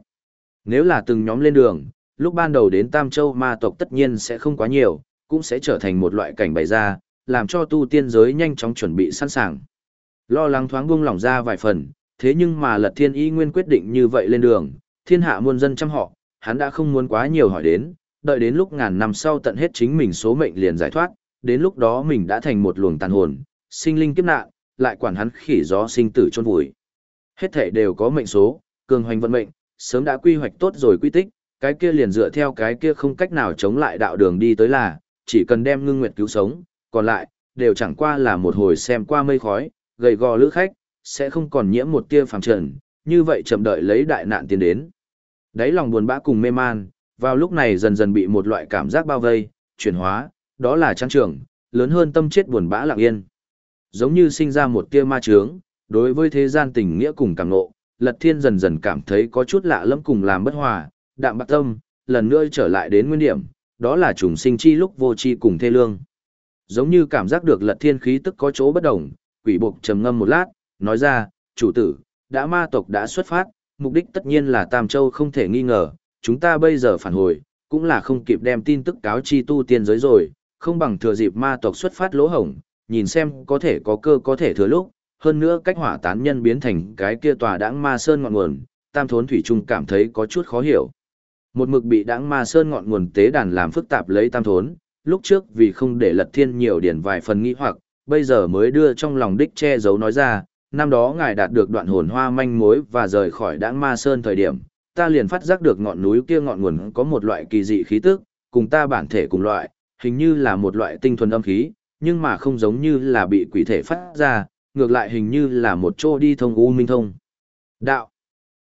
Nếu là từng nhóm lên đường, lúc ban đầu đến Tam Châu ma tộc tất nhiên sẽ không quá nhiều, cũng sẽ trở thành một loại cảnh bày ra, làm cho tu tiên giới nhanh chóng chuẩn bị sẵn sàng. Lo lắng thoáng buông lỏng ra vài phần, thế nhưng mà Lật Thiên Y Nguyên quyết định như vậy lên đường, thiên hạ muôn dân chăm họ, hắn đã không muốn quá nhiều hỏi đến, đợi đến lúc ngàn năm sau tận hết chính mình số mệnh liền giải thoát, đến lúc đó mình đã thành một luồng tàn hồn, sinh linh kiếp nạn, lại quản hắn khỉ gió sinh tử chôn vùi. Hết thể đều có mệnh số, cường hoành vận mệnh, sớm đã quy hoạch tốt rồi quy tích, cái kia liền dựa theo cái kia không cách nào chống lại đạo đường đi tới là, chỉ cần đem ngưng nguyệt cứu sống, còn lại, đều chẳng qua là một hồi xem qua mây khói, gầy gò lữ khách, sẽ không còn nhiễm một tia phàm trần, như vậy chậm đợi lấy đại nạn tiến đến. Đấy lòng buồn bã cùng mê man, vào lúc này dần dần bị một loại cảm giác bao vây, chuyển hóa, đó là trang trưởng lớn hơn tâm chết buồn bã lặng yên. Giống như sinh ra một tia ma trướng, đối với thế gian tình nghĩa cùng cảm ngộ, Lật Thiên dần dần cảm thấy có chút lạ lẫm cùng làm bất hòa, đạm bạc tâm, lần nữa trở lại đến nguyên điểm, đó là trùng sinh chi lúc vô chi cùng thê lương. Giống như cảm giác được Lật Thiên khí tức có chỗ bất đồng, quỷ buộc trầm ngâm một lát, nói ra, chủ tử, đã ma tộc đã xuất phát, mục đích tất nhiên là Tam Châu không thể nghi ngờ, chúng ta bây giờ phản hồi, cũng là không kịp đem tin tức cáo chi tu tiên giới rồi, không bằng thừa dịp ma tộc xuất phát lỗ hổng, nhìn xem có thể có cơ có thể thừa lúc, hơn nữa cách hỏa tán nhân biến thành cái kia tòa đãng ma sơn ngọn nguồn, tam thốn thủy trung cảm thấy có chút khó hiểu. Một mực bị đãng ma sơn ngọn nguồn tế đàn làm phức tạp lấy tam thốn, lúc trước vì không để lật thiên nhiều điển vài phần nghĩ hoặc, bây giờ mới đưa trong lòng đích che giấu nói ra, năm đó ngài đạt được đoạn hồn hoa manh mối và rời khỏi đãng ma sơn thời điểm, ta liền phát giác được ngọn núi kia ngọn nguồn có một loại kỳ dị khí tức, cùng ta bản thể cùng loại, hình như là một loại tinh thuần âm khí, nhưng mà không giống như là bị quỷ thể phát ra, ngược lại hình như là một chỗ đi thông U Minh thông. Đạo.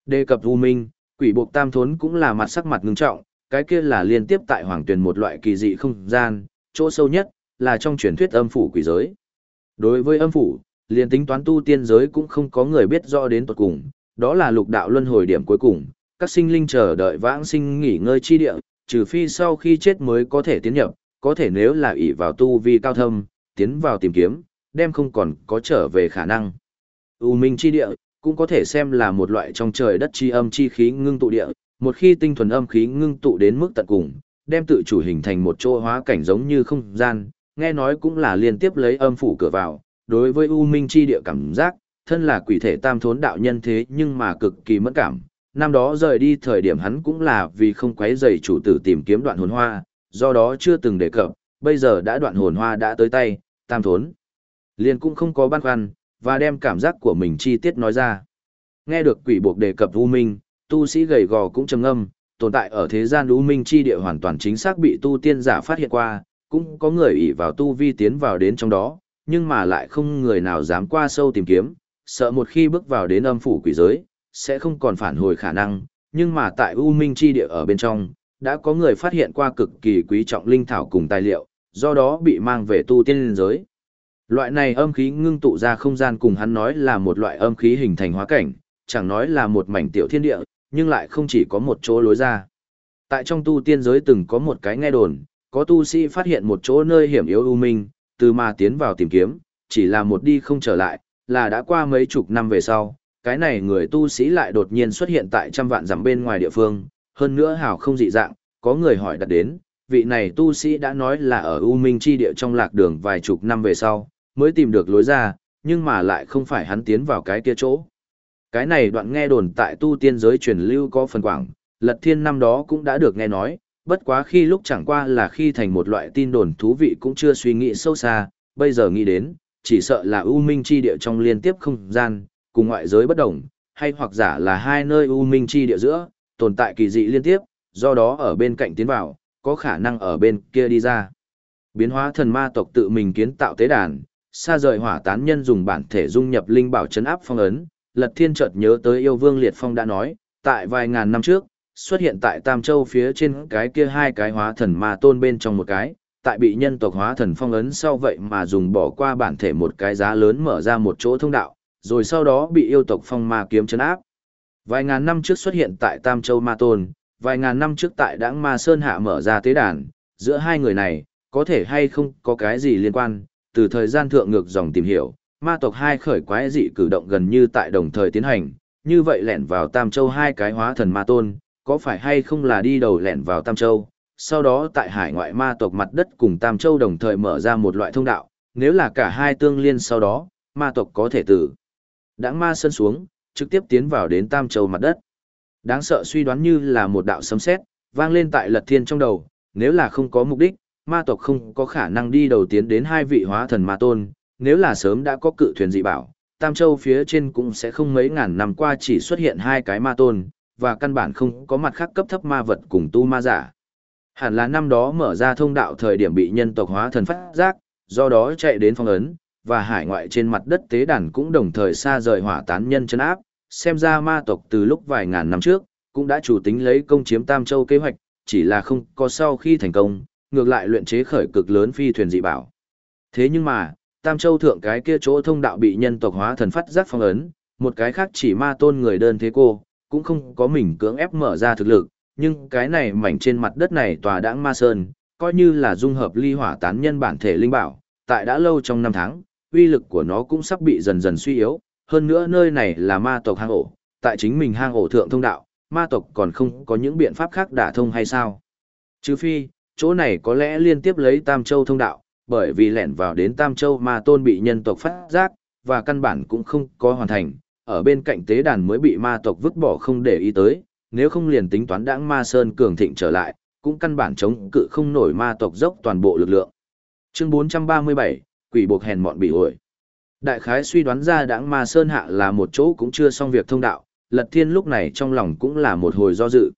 Đề cập U Minh, quỷ buộc tam thốn cũng là mặt sắc mặt ngưng trọng, cái kia là liên tiếp tại hoàng tuyển một loại kỳ dị không gian, chỗ sâu nhất, là trong truyền thuyết âm phủ quỷ giới. Đối với âm phủ, liền tính toán tu tiên giới cũng không có người biết rõ đến tuật cùng, đó là lục đạo luân hồi điểm cuối cùng, các sinh linh chờ đợi vãng sinh nghỉ ngơi chi địa, trừ phi sau khi chết mới có thể tiến nhập, có thể nếu là ỷ vào tu vi cao thâm, tiến vào tìm kiếm, đem không còn có trở về khả năng. U minh chi địa, cũng có thể xem là một loại trong trời đất chi âm chi khí ngưng tụ địa, một khi tinh thuần âm khí ngưng tụ đến mức tận cùng, đem tự chủ hình thành một chỗ hóa cảnh giống như không gian, nghe nói cũng là liên tiếp lấy âm phủ cửa vào, đối với u minh chi địa cảm giác, thân là quỷ thể tam thốn đạo nhân thế nhưng mà cực kỳ mẫn cảm. Năm đó rời đi thời điểm hắn cũng là vì không quấy rầy chủ tử tìm kiếm đoạn hồn hoa, do đó chưa từng đề cập, bây giờ đã đoạn hồn hoa đã tới tay, tam thốn. Liền cũng không có băn khoăn, và đem cảm giác của mình chi tiết nói ra. Nghe được quỷ buộc đề cập U Minh, tu sĩ gầy gò cũng trầm ngâm, tồn tại ở thế gian U Minh chi địa hoàn toàn chính xác bị tu tiên giả phát hiện qua, cũng có người ỷ vào tu vi tiến vào đến trong đó, nhưng mà lại không người nào dám qua sâu tìm kiếm, sợ một khi bước vào đến âm phủ quỷ giới, sẽ không còn phản hồi khả năng, nhưng mà tại U Minh chi địa ở bên trong, đã có người phát hiện qua cực kỳ quý trọng linh thảo cùng tài liệu, do đó bị mang về tu tiên giới. Loại này âm khí ngưng tụ ra không gian cùng hắn nói là một loại âm khí hình thành hóa cảnh, chẳng nói là một mảnh tiểu thiên địa, nhưng lại không chỉ có một chỗ lối ra. Tại trong tu tiên giới từng có một cái nghe đồn, có tu sĩ phát hiện một chỗ nơi hiểm yếu u minh, từ mà tiến vào tìm kiếm, chỉ là một đi không trở lại, là đã qua mấy chục năm về sau, cái này người tu sĩ lại đột nhiên xuất hiện tại trăm vạn dặm bên ngoài địa phương, hơn nữa hào không dị dạng, có người hỏi đặt đến, vị này tu sĩ đã nói là ở U Minh chi địa trong lạc đường vài chục năm về sau, mới tìm được lối ra, nhưng mà lại không phải hắn tiến vào cái kia chỗ. Cái này đoạn nghe đồn tại tu tiên giới truyền lưu có phần quảng, Lật Thiên năm đó cũng đã được nghe nói, bất quá khi lúc chẳng qua là khi thành một loại tin đồn thú vị cũng chưa suy nghĩ sâu xa, bây giờ nghĩ đến, chỉ sợ là U Minh chi địa trong liên tiếp không gian, cùng ngoại giới bất đồng, hay hoặc giả là hai nơi U Minh chi địa giữa, tồn tại kỳ dị liên tiếp, do đó ở bên cạnh tiến vào, có khả năng ở bên kia đi ra. Biến hóa thần ma tộc tự mình kiến tạo tế đàn, xa rời hỏa tán nhân dùng bản thể dung nhập linh bảo chấn áp phong ấn, Lật Thiên chợt nhớ tới yêu vương Liệt Phong đã nói, tại vài ngàn năm trước, xuất hiện tại Tam Châu phía trên cái kia hai cái hóa thần ma tôn bên trong một cái, tại bị nhân tộc hóa thần phong ấn sau vậy mà dùng bỏ qua bản thể một cái giá lớn mở ra một chỗ thông đạo, rồi sau đó bị yêu tộc phong ma kiếm chấn áp. Vài ngàn năm trước xuất hiện tại Tam Châu Ma Tôn, vài ngàn năm trước tại Đãng Ma Sơn Hạ mở ra tế đàn, giữa hai người này, có thể hay không có cái gì liên quan, từ thời gian thượng ngược dòng tìm hiểu, ma tộc hai khởi quái dị cử động gần như tại đồng thời tiến hành, như vậy lẻn vào Tam Châu hai cái hóa thần ma tôn, có phải hay không là đi đầu lẻn vào Tam Châu, sau đó tại hải ngoại ma tộc mặt đất cùng Tam Châu đồng thời mở ra một loại thông đạo, nếu là cả hai tương liên sau đó, ma tộc có thể tử. Đãng ma sân xuống, trực tiếp tiến vào đến Tam Châu mặt đất. Đáng sợ suy đoán như là một đạo sấm sét, vang lên tại Lật Thiên trong đầu, nếu là không có mục đích, ma tộc không có khả năng đi đầu tiến đến hai vị hóa thần ma tôn, nếu là sớm đã có cự thuyền dị bảo, Tam Châu phía trên cũng sẽ không mấy ngàn năm qua chỉ xuất hiện hai cái ma tôn, và căn bản không có mặt khác cấp thấp ma vật cùng tu ma giả. Hẳn là năm đó mở ra thông đạo thời điểm bị nhân tộc hóa thần phát giác, do đó chạy đến phong ấn, và hải ngoại trên mặt đất tế đàn cũng đồng thời xa rời hỏa tán nhân chân áp, xem ra ma tộc từ lúc vài ngàn năm trước, cũng đã chủ tính lấy công chiếm Tam Châu kế hoạch, chỉ là không có sau khi thành công, ngược lại luyện chế khởi cực lớn phi thuyền dị bảo. Thế nhưng mà, Tam Châu thượng cái kia chỗ thông đạo bị nhân tộc hóa thần phát giác phong ấn, một cái khác chỉ ma tôn người đơn thế cô, cũng không có mình cưỡng ép mở ra thực lực, nhưng cái này mảnh trên mặt đất này tòa đãng ma sơn, coi như là dung hợp ly hỏa tán nhân bản thể linh bảo, tại đã lâu trong năm tháng, uy lực của nó cũng sắp bị dần dần suy yếu, hơn nữa nơi này là ma tộc hang ổ, tại chính mình hang ổ thượng thông đạo, ma tộc còn không có những biện pháp khác đả thông hay sao? Trừ phi, chỗ này có lẽ liên tiếp lấy Tam Châu thông đạo, bởi vì lẻn vào đến Tam Châu mà tôn bị nhân tộc phát giác, và căn bản cũng không có hoàn thành, ở bên cạnh tế đàn mới bị ma tộc vứt bỏ không để ý tới, nếu không liền tính toán đãng ma sơn cường thịnh trở lại, cũng căn bản chống cự không nổi ma tộc dốc toàn bộ lực lượng. Chương 437, quỷ buộc hèn mọn bị ổi. Đại khái suy đoán ra đãng ma sơn hạ là một chỗ cũng chưa xong việc thông đạo, lật thiên lúc này trong lòng cũng là một hồi do dự.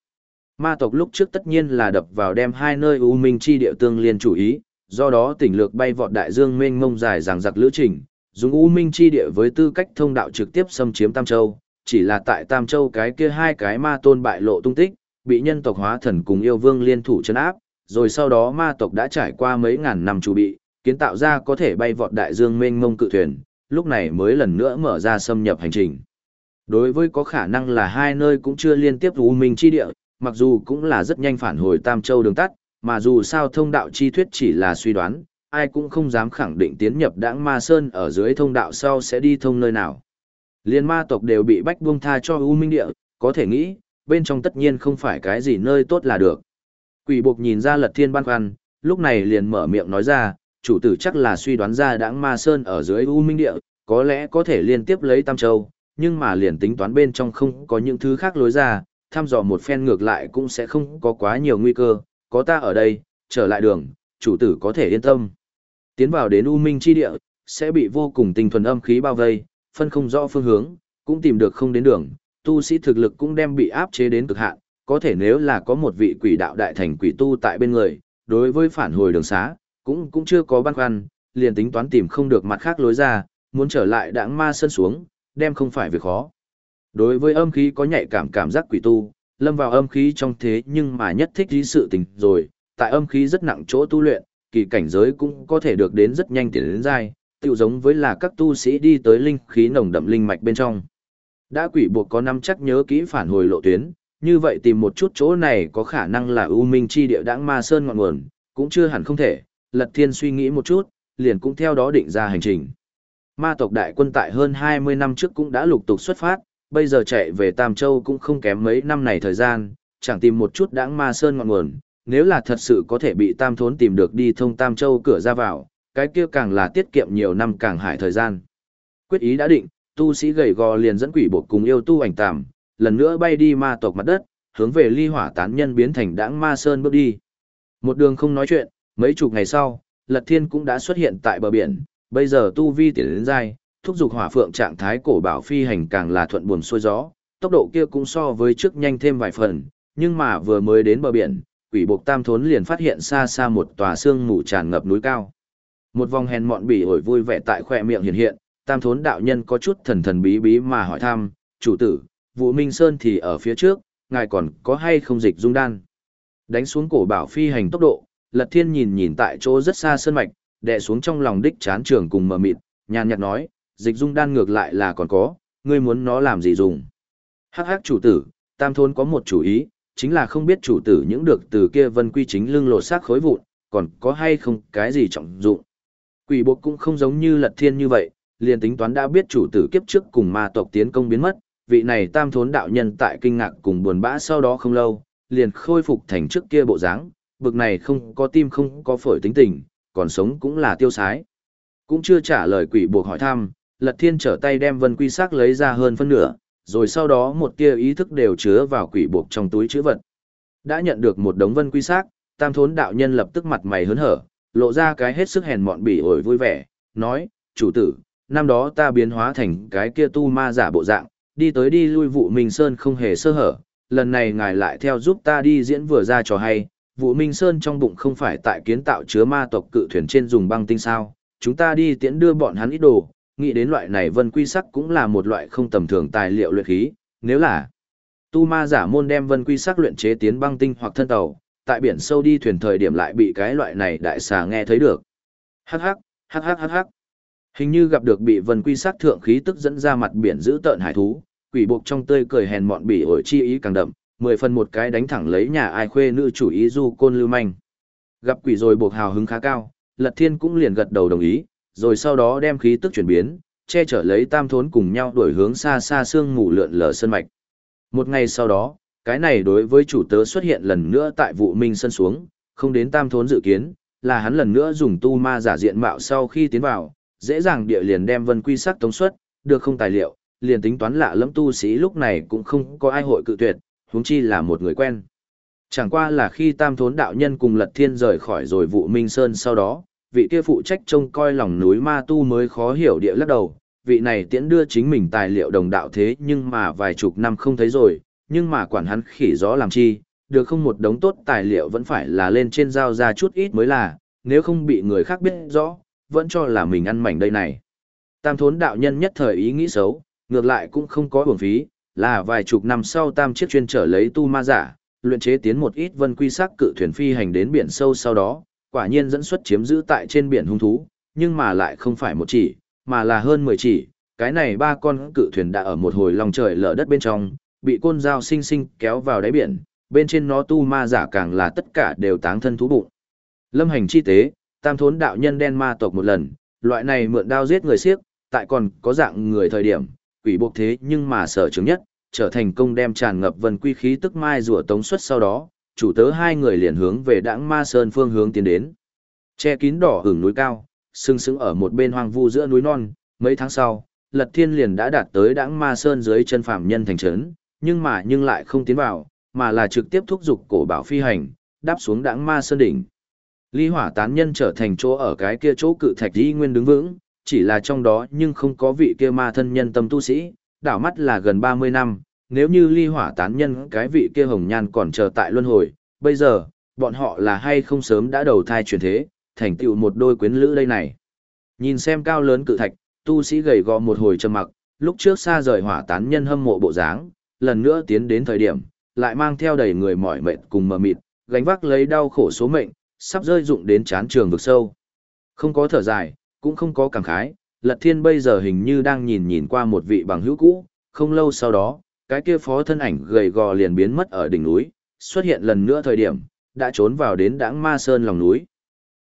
Ma tộc lúc trước tất nhiên là đập vào đem hai nơi U Minh chi địa tương liên chủ ý, do đó tỉnh lược bay vọt đại dương mênh mông dài dằng dặc lữ trình, dùng U Minh chi địa với tư cách thông đạo trực tiếp xâm chiếm Tam Châu, chỉ là tại Tam Châu cái kia hai cái ma tôn bại lộ tung tích, bị nhân tộc hóa thần cùng yêu vương liên thủ chấn áp, rồi sau đó ma tộc đã trải qua mấy ngàn năm chuẩn bị, kiến tạo ra có thể bay vọt đại dương mênh mông cự thuyền, lúc này mới lần nữa mở ra xâm nhập hành trình. Đối với có khả năng là hai nơi cũng chưa liên tiếp U Minh chi địa, mặc dù cũng là rất nhanh phản hồi Tam Châu đường tắt, mà dù sao thông đạo chi thuyết chỉ là suy đoán, ai cũng không dám khẳng định tiến nhập đãng ma sơn ở dưới thông đạo sau sẽ đi thông nơi nào. Liên ma tộc đều bị bách buông tha cho U Minh Địa, có thể nghĩ, bên trong tất nhiên không phải cái gì nơi tốt là được. Quỷ buộc nhìn ra lật thiên ban khoăn, lúc này liền mở miệng nói ra, chủ tử chắc là suy đoán ra đãng ma sơn ở dưới U Minh Địa, có lẽ có thể liên tiếp lấy Tam Châu, nhưng mà liền tính toán bên trong không có những thứ khác lối ra, thăm dò một phen ngược lại cũng sẽ không có quá nhiều nguy cơ, có ta ở đây, trở lại đường, chủ tử có thể yên tâm. Tiến vào đến U Minh chi địa, sẽ bị vô cùng tinh thuần âm khí bao vây, phân không rõ phương hướng, cũng tìm được không đến đường, tu sĩ thực lực cũng đem bị áp chế đến cực hạn, có thể nếu là có một vị quỷ đạo đại thành quỷ tu tại bên người, đối với phản hồi đường xá, cũng cũng chưa có băn khoăn, liền tính toán tìm không được mặt khác lối ra, muốn trở lại đãng ma sân xuống, đem không phải việc khó. Đối với âm khí có nhạy cảm cảm giác quỷ tu, lâm vào âm khí trong thế nhưng mà nhất thích lý sự tình rồi, tại âm khí rất nặng chỗ tu luyện, kỳ cảnh giới cũng có thể được đến rất nhanh tiến đến dai, tự giống với là các tu sĩ đi tới linh khí nồng đậm linh mạch bên trong. Đã quỷ buộc có năm chắc nhớ kỹ phản hồi lộ tuyến, như vậy tìm một chút chỗ này có khả năng là ưu minh chi địa đãng ma sơn ngọn nguồn, cũng chưa hẳn không thể, lật thiên suy nghĩ một chút, liền cũng theo đó định ra hành trình. Ma tộc đại quân tại hơn 20 năm trước cũng đã lục tục xuất phát, bây giờ chạy về Tam Châu cũng không kém mấy năm này thời gian, chẳng tìm một chút đãng ma sơn ngọn nguồn, nếu là thật sự có thể bị Tam Thốn tìm được đi thông Tam Châu cửa ra vào, cái kia càng là tiết kiệm nhiều năm càng hại thời gian. Quyết ý đã định, tu sĩ gầy gò liền dẫn quỷ bộ cùng yêu tu ảnh tạm, lần nữa bay đi ma tộc mặt đất, hướng về ly hỏa tán nhân biến thành đãng ma sơn bước đi. Một đường không nói chuyện, mấy chục ngày sau, Lật Thiên cũng đã xuất hiện tại bờ biển, bây giờ tu vi tiến đến dai, thúc giục hỏa phượng trạng thái cổ bảo phi hành càng là thuận buồm xuôi gió, tốc độ kia cũng so với trước nhanh thêm vài phần, nhưng mà vừa mới đến bờ biển, quỷ buộc tam thốn liền phát hiện xa xa một tòa xương mù tràn ngập núi cao. Một vòng hèn mọn bỉ ổi vui vẻ tại khỏe miệng hiện hiện, tam thốn đạo nhân có chút thần thần bí bí mà hỏi thăm, chủ tử, vũ minh sơn thì ở phía trước, ngài còn có hay không dịch dung đan. Đánh xuống cổ bảo phi hành tốc độ, lật thiên nhìn nhìn tại chỗ rất xa sơn mạch, đè xuống trong lòng đích chán trường cùng mờ mịt, nhàn nhạt nói, dịch dung đan ngược lại là còn có, ngươi muốn nó làm gì dùng. Hắc hắc chủ tử, tam thôn có một chủ ý, chính là không biết chủ tử những được từ kia vân quy chính lưng lột xác khối vụn, còn có hay không cái gì trọng dụng. Quỷ bộ cũng không giống như lật thiên như vậy, liền tính toán đã biết chủ tử kiếp trước cùng ma tộc tiến công biến mất, vị này tam thốn đạo nhân tại kinh ngạc cùng buồn bã sau đó không lâu, liền khôi phục thành trước kia bộ dáng, bực này không có tim không có phổi tính tình, còn sống cũng là tiêu sái. Cũng chưa trả lời quỷ buộc hỏi thăm, Lật Thiên trở tay đem vân quy sắc lấy ra hơn phân nửa, rồi sau đó một tia ý thức đều chứa vào quỷ buộc trong túi chữ vật. Đã nhận được một đống vân quy sắc, tam thốn đạo nhân lập tức mặt mày hớn hở, lộ ra cái hết sức hèn mọn bỉ ổi vui vẻ, nói, chủ tử, năm đó ta biến hóa thành cái kia tu ma giả bộ dạng, đi tới đi lui vụ Minh Sơn không hề sơ hở, lần này ngài lại theo giúp ta đi diễn vừa ra trò hay, vụ Minh Sơn trong bụng không phải tại kiến tạo chứa ma tộc cự thuyền trên dùng băng tinh sao, chúng ta đi tiễn đưa bọn hắn ít đồ, nghĩ đến loại này vân quy sắc cũng là một loại không tầm thường tài liệu luyện khí, nếu là tu ma giả môn đem vân quy sắc luyện chế tiến băng tinh hoặc thân tàu, tại biển sâu đi thuyền thời điểm lại bị cái loại này đại xà nghe thấy được. Hắc hắc, hắc hắc hắc hắc. Hình như gặp được bị vân quy sắc thượng khí tức dẫn ra mặt biển giữ tợn hải thú, quỷ buộc trong tươi cười hèn mọn bỉ ổi chi ý càng đậm, mười phần một cái đánh thẳng lấy nhà ai khuê nữ chủ ý du côn lưu manh. Gặp quỷ rồi buộc hào hứng khá cao, Lật Thiên cũng liền gật đầu đồng ý, rồi sau đó đem khí tức chuyển biến, che chở lấy tam thốn cùng nhau đuổi hướng xa xa xương mù lượn lờ sơn mạch. Một ngày sau đó, cái này đối với chủ tớ xuất hiện lần nữa tại vụ minh sân xuống, không đến tam thốn dự kiến, là hắn lần nữa dùng tu ma giả diện mạo sau khi tiến vào, dễ dàng địa liền đem vân quy sắc tống xuất, được không tài liệu, liền tính toán lạ lẫm tu sĩ lúc này cũng không có ai hội cự tuyệt, huống chi là một người quen. Chẳng qua là khi tam thốn đạo nhân cùng lật thiên rời khỏi rồi vụ minh sơn sau đó, vị kia phụ trách trông coi lòng núi ma tu mới khó hiểu địa lắc đầu, vị này tiễn đưa chính mình tài liệu đồng đạo thế nhưng mà vài chục năm không thấy rồi, nhưng mà quản hắn khỉ gió làm chi, được không một đống tốt tài liệu vẫn phải là lên trên giao ra chút ít mới là, nếu không bị người khác biết rõ, vẫn cho là mình ăn mảnh đây này. Tam thốn đạo nhân nhất thời ý nghĩ xấu, ngược lại cũng không có uổng phí, là vài chục năm sau tam chiếc chuyên trở lấy tu ma giả, luyện chế tiến một ít vân quy sắc cự thuyền phi hành đến biển sâu sau đó, quả nhiên dẫn xuất chiếm giữ tại trên biển hung thú, nhưng mà lại không phải một chỉ, mà là hơn 10 chỉ, cái này ba con cự thuyền đã ở một hồi lòng trời lở đất bên trong, bị côn dao sinh sinh kéo vào đáy biển, bên trên nó tu ma giả càng là tất cả đều táng thân thú bụng. Lâm hành chi tế, tam thốn đạo nhân đen ma tộc một lần, loại này mượn đao giết người siếc, tại còn có dạng người thời điểm, quỷ buộc thế nhưng mà sở chứng nhất, trở thành công đem tràn ngập vân quy khí tức mai rùa tống xuất sau đó, chủ tớ hai người liền hướng về đãng ma sơn phương hướng tiến đến. Che kín đỏ hưởng núi cao, sưng sững ở một bên hoang vu giữa núi non, mấy tháng sau, Lật Thiên liền đã đạt tới đãng ma sơn dưới chân phạm nhân thành trấn, nhưng mà nhưng lại không tiến vào, mà là trực tiếp thúc giục cổ bảo phi hành, đáp xuống đãng ma sơn đỉnh. Ly hỏa tán nhân trở thành chỗ ở cái kia chỗ cự thạch di nguyên đứng vững, chỉ là trong đó nhưng không có vị kia ma thân nhân tâm tu sĩ, đảo mắt là gần 30 năm, nếu như ly hỏa tán nhân cái vị kia hồng nhan còn chờ tại luân hồi, bây giờ, bọn họ là hay không sớm đã đầu thai chuyển thế, thành tựu một đôi quyến lữ đây này. Nhìn xem cao lớn cự thạch, tu sĩ gầy gò một hồi trầm mặc, lúc trước xa rời hỏa tán nhân hâm mộ bộ dáng, lần nữa tiến đến thời điểm, lại mang theo đầy người mỏi mệt cùng mờ mịt, gánh vác lấy đau khổ số mệnh, sắp rơi dụng đến chán trường vực sâu. Không có thở dài, cũng không có cảm khái, Lật Thiên bây giờ hình như đang nhìn nhìn qua một vị bằng hữu cũ, không lâu sau đó, cái kia phó thân ảnh gầy gò liền biến mất ở đỉnh núi, xuất hiện lần nữa thời điểm, đã trốn vào đến đãng ma sơn lòng núi.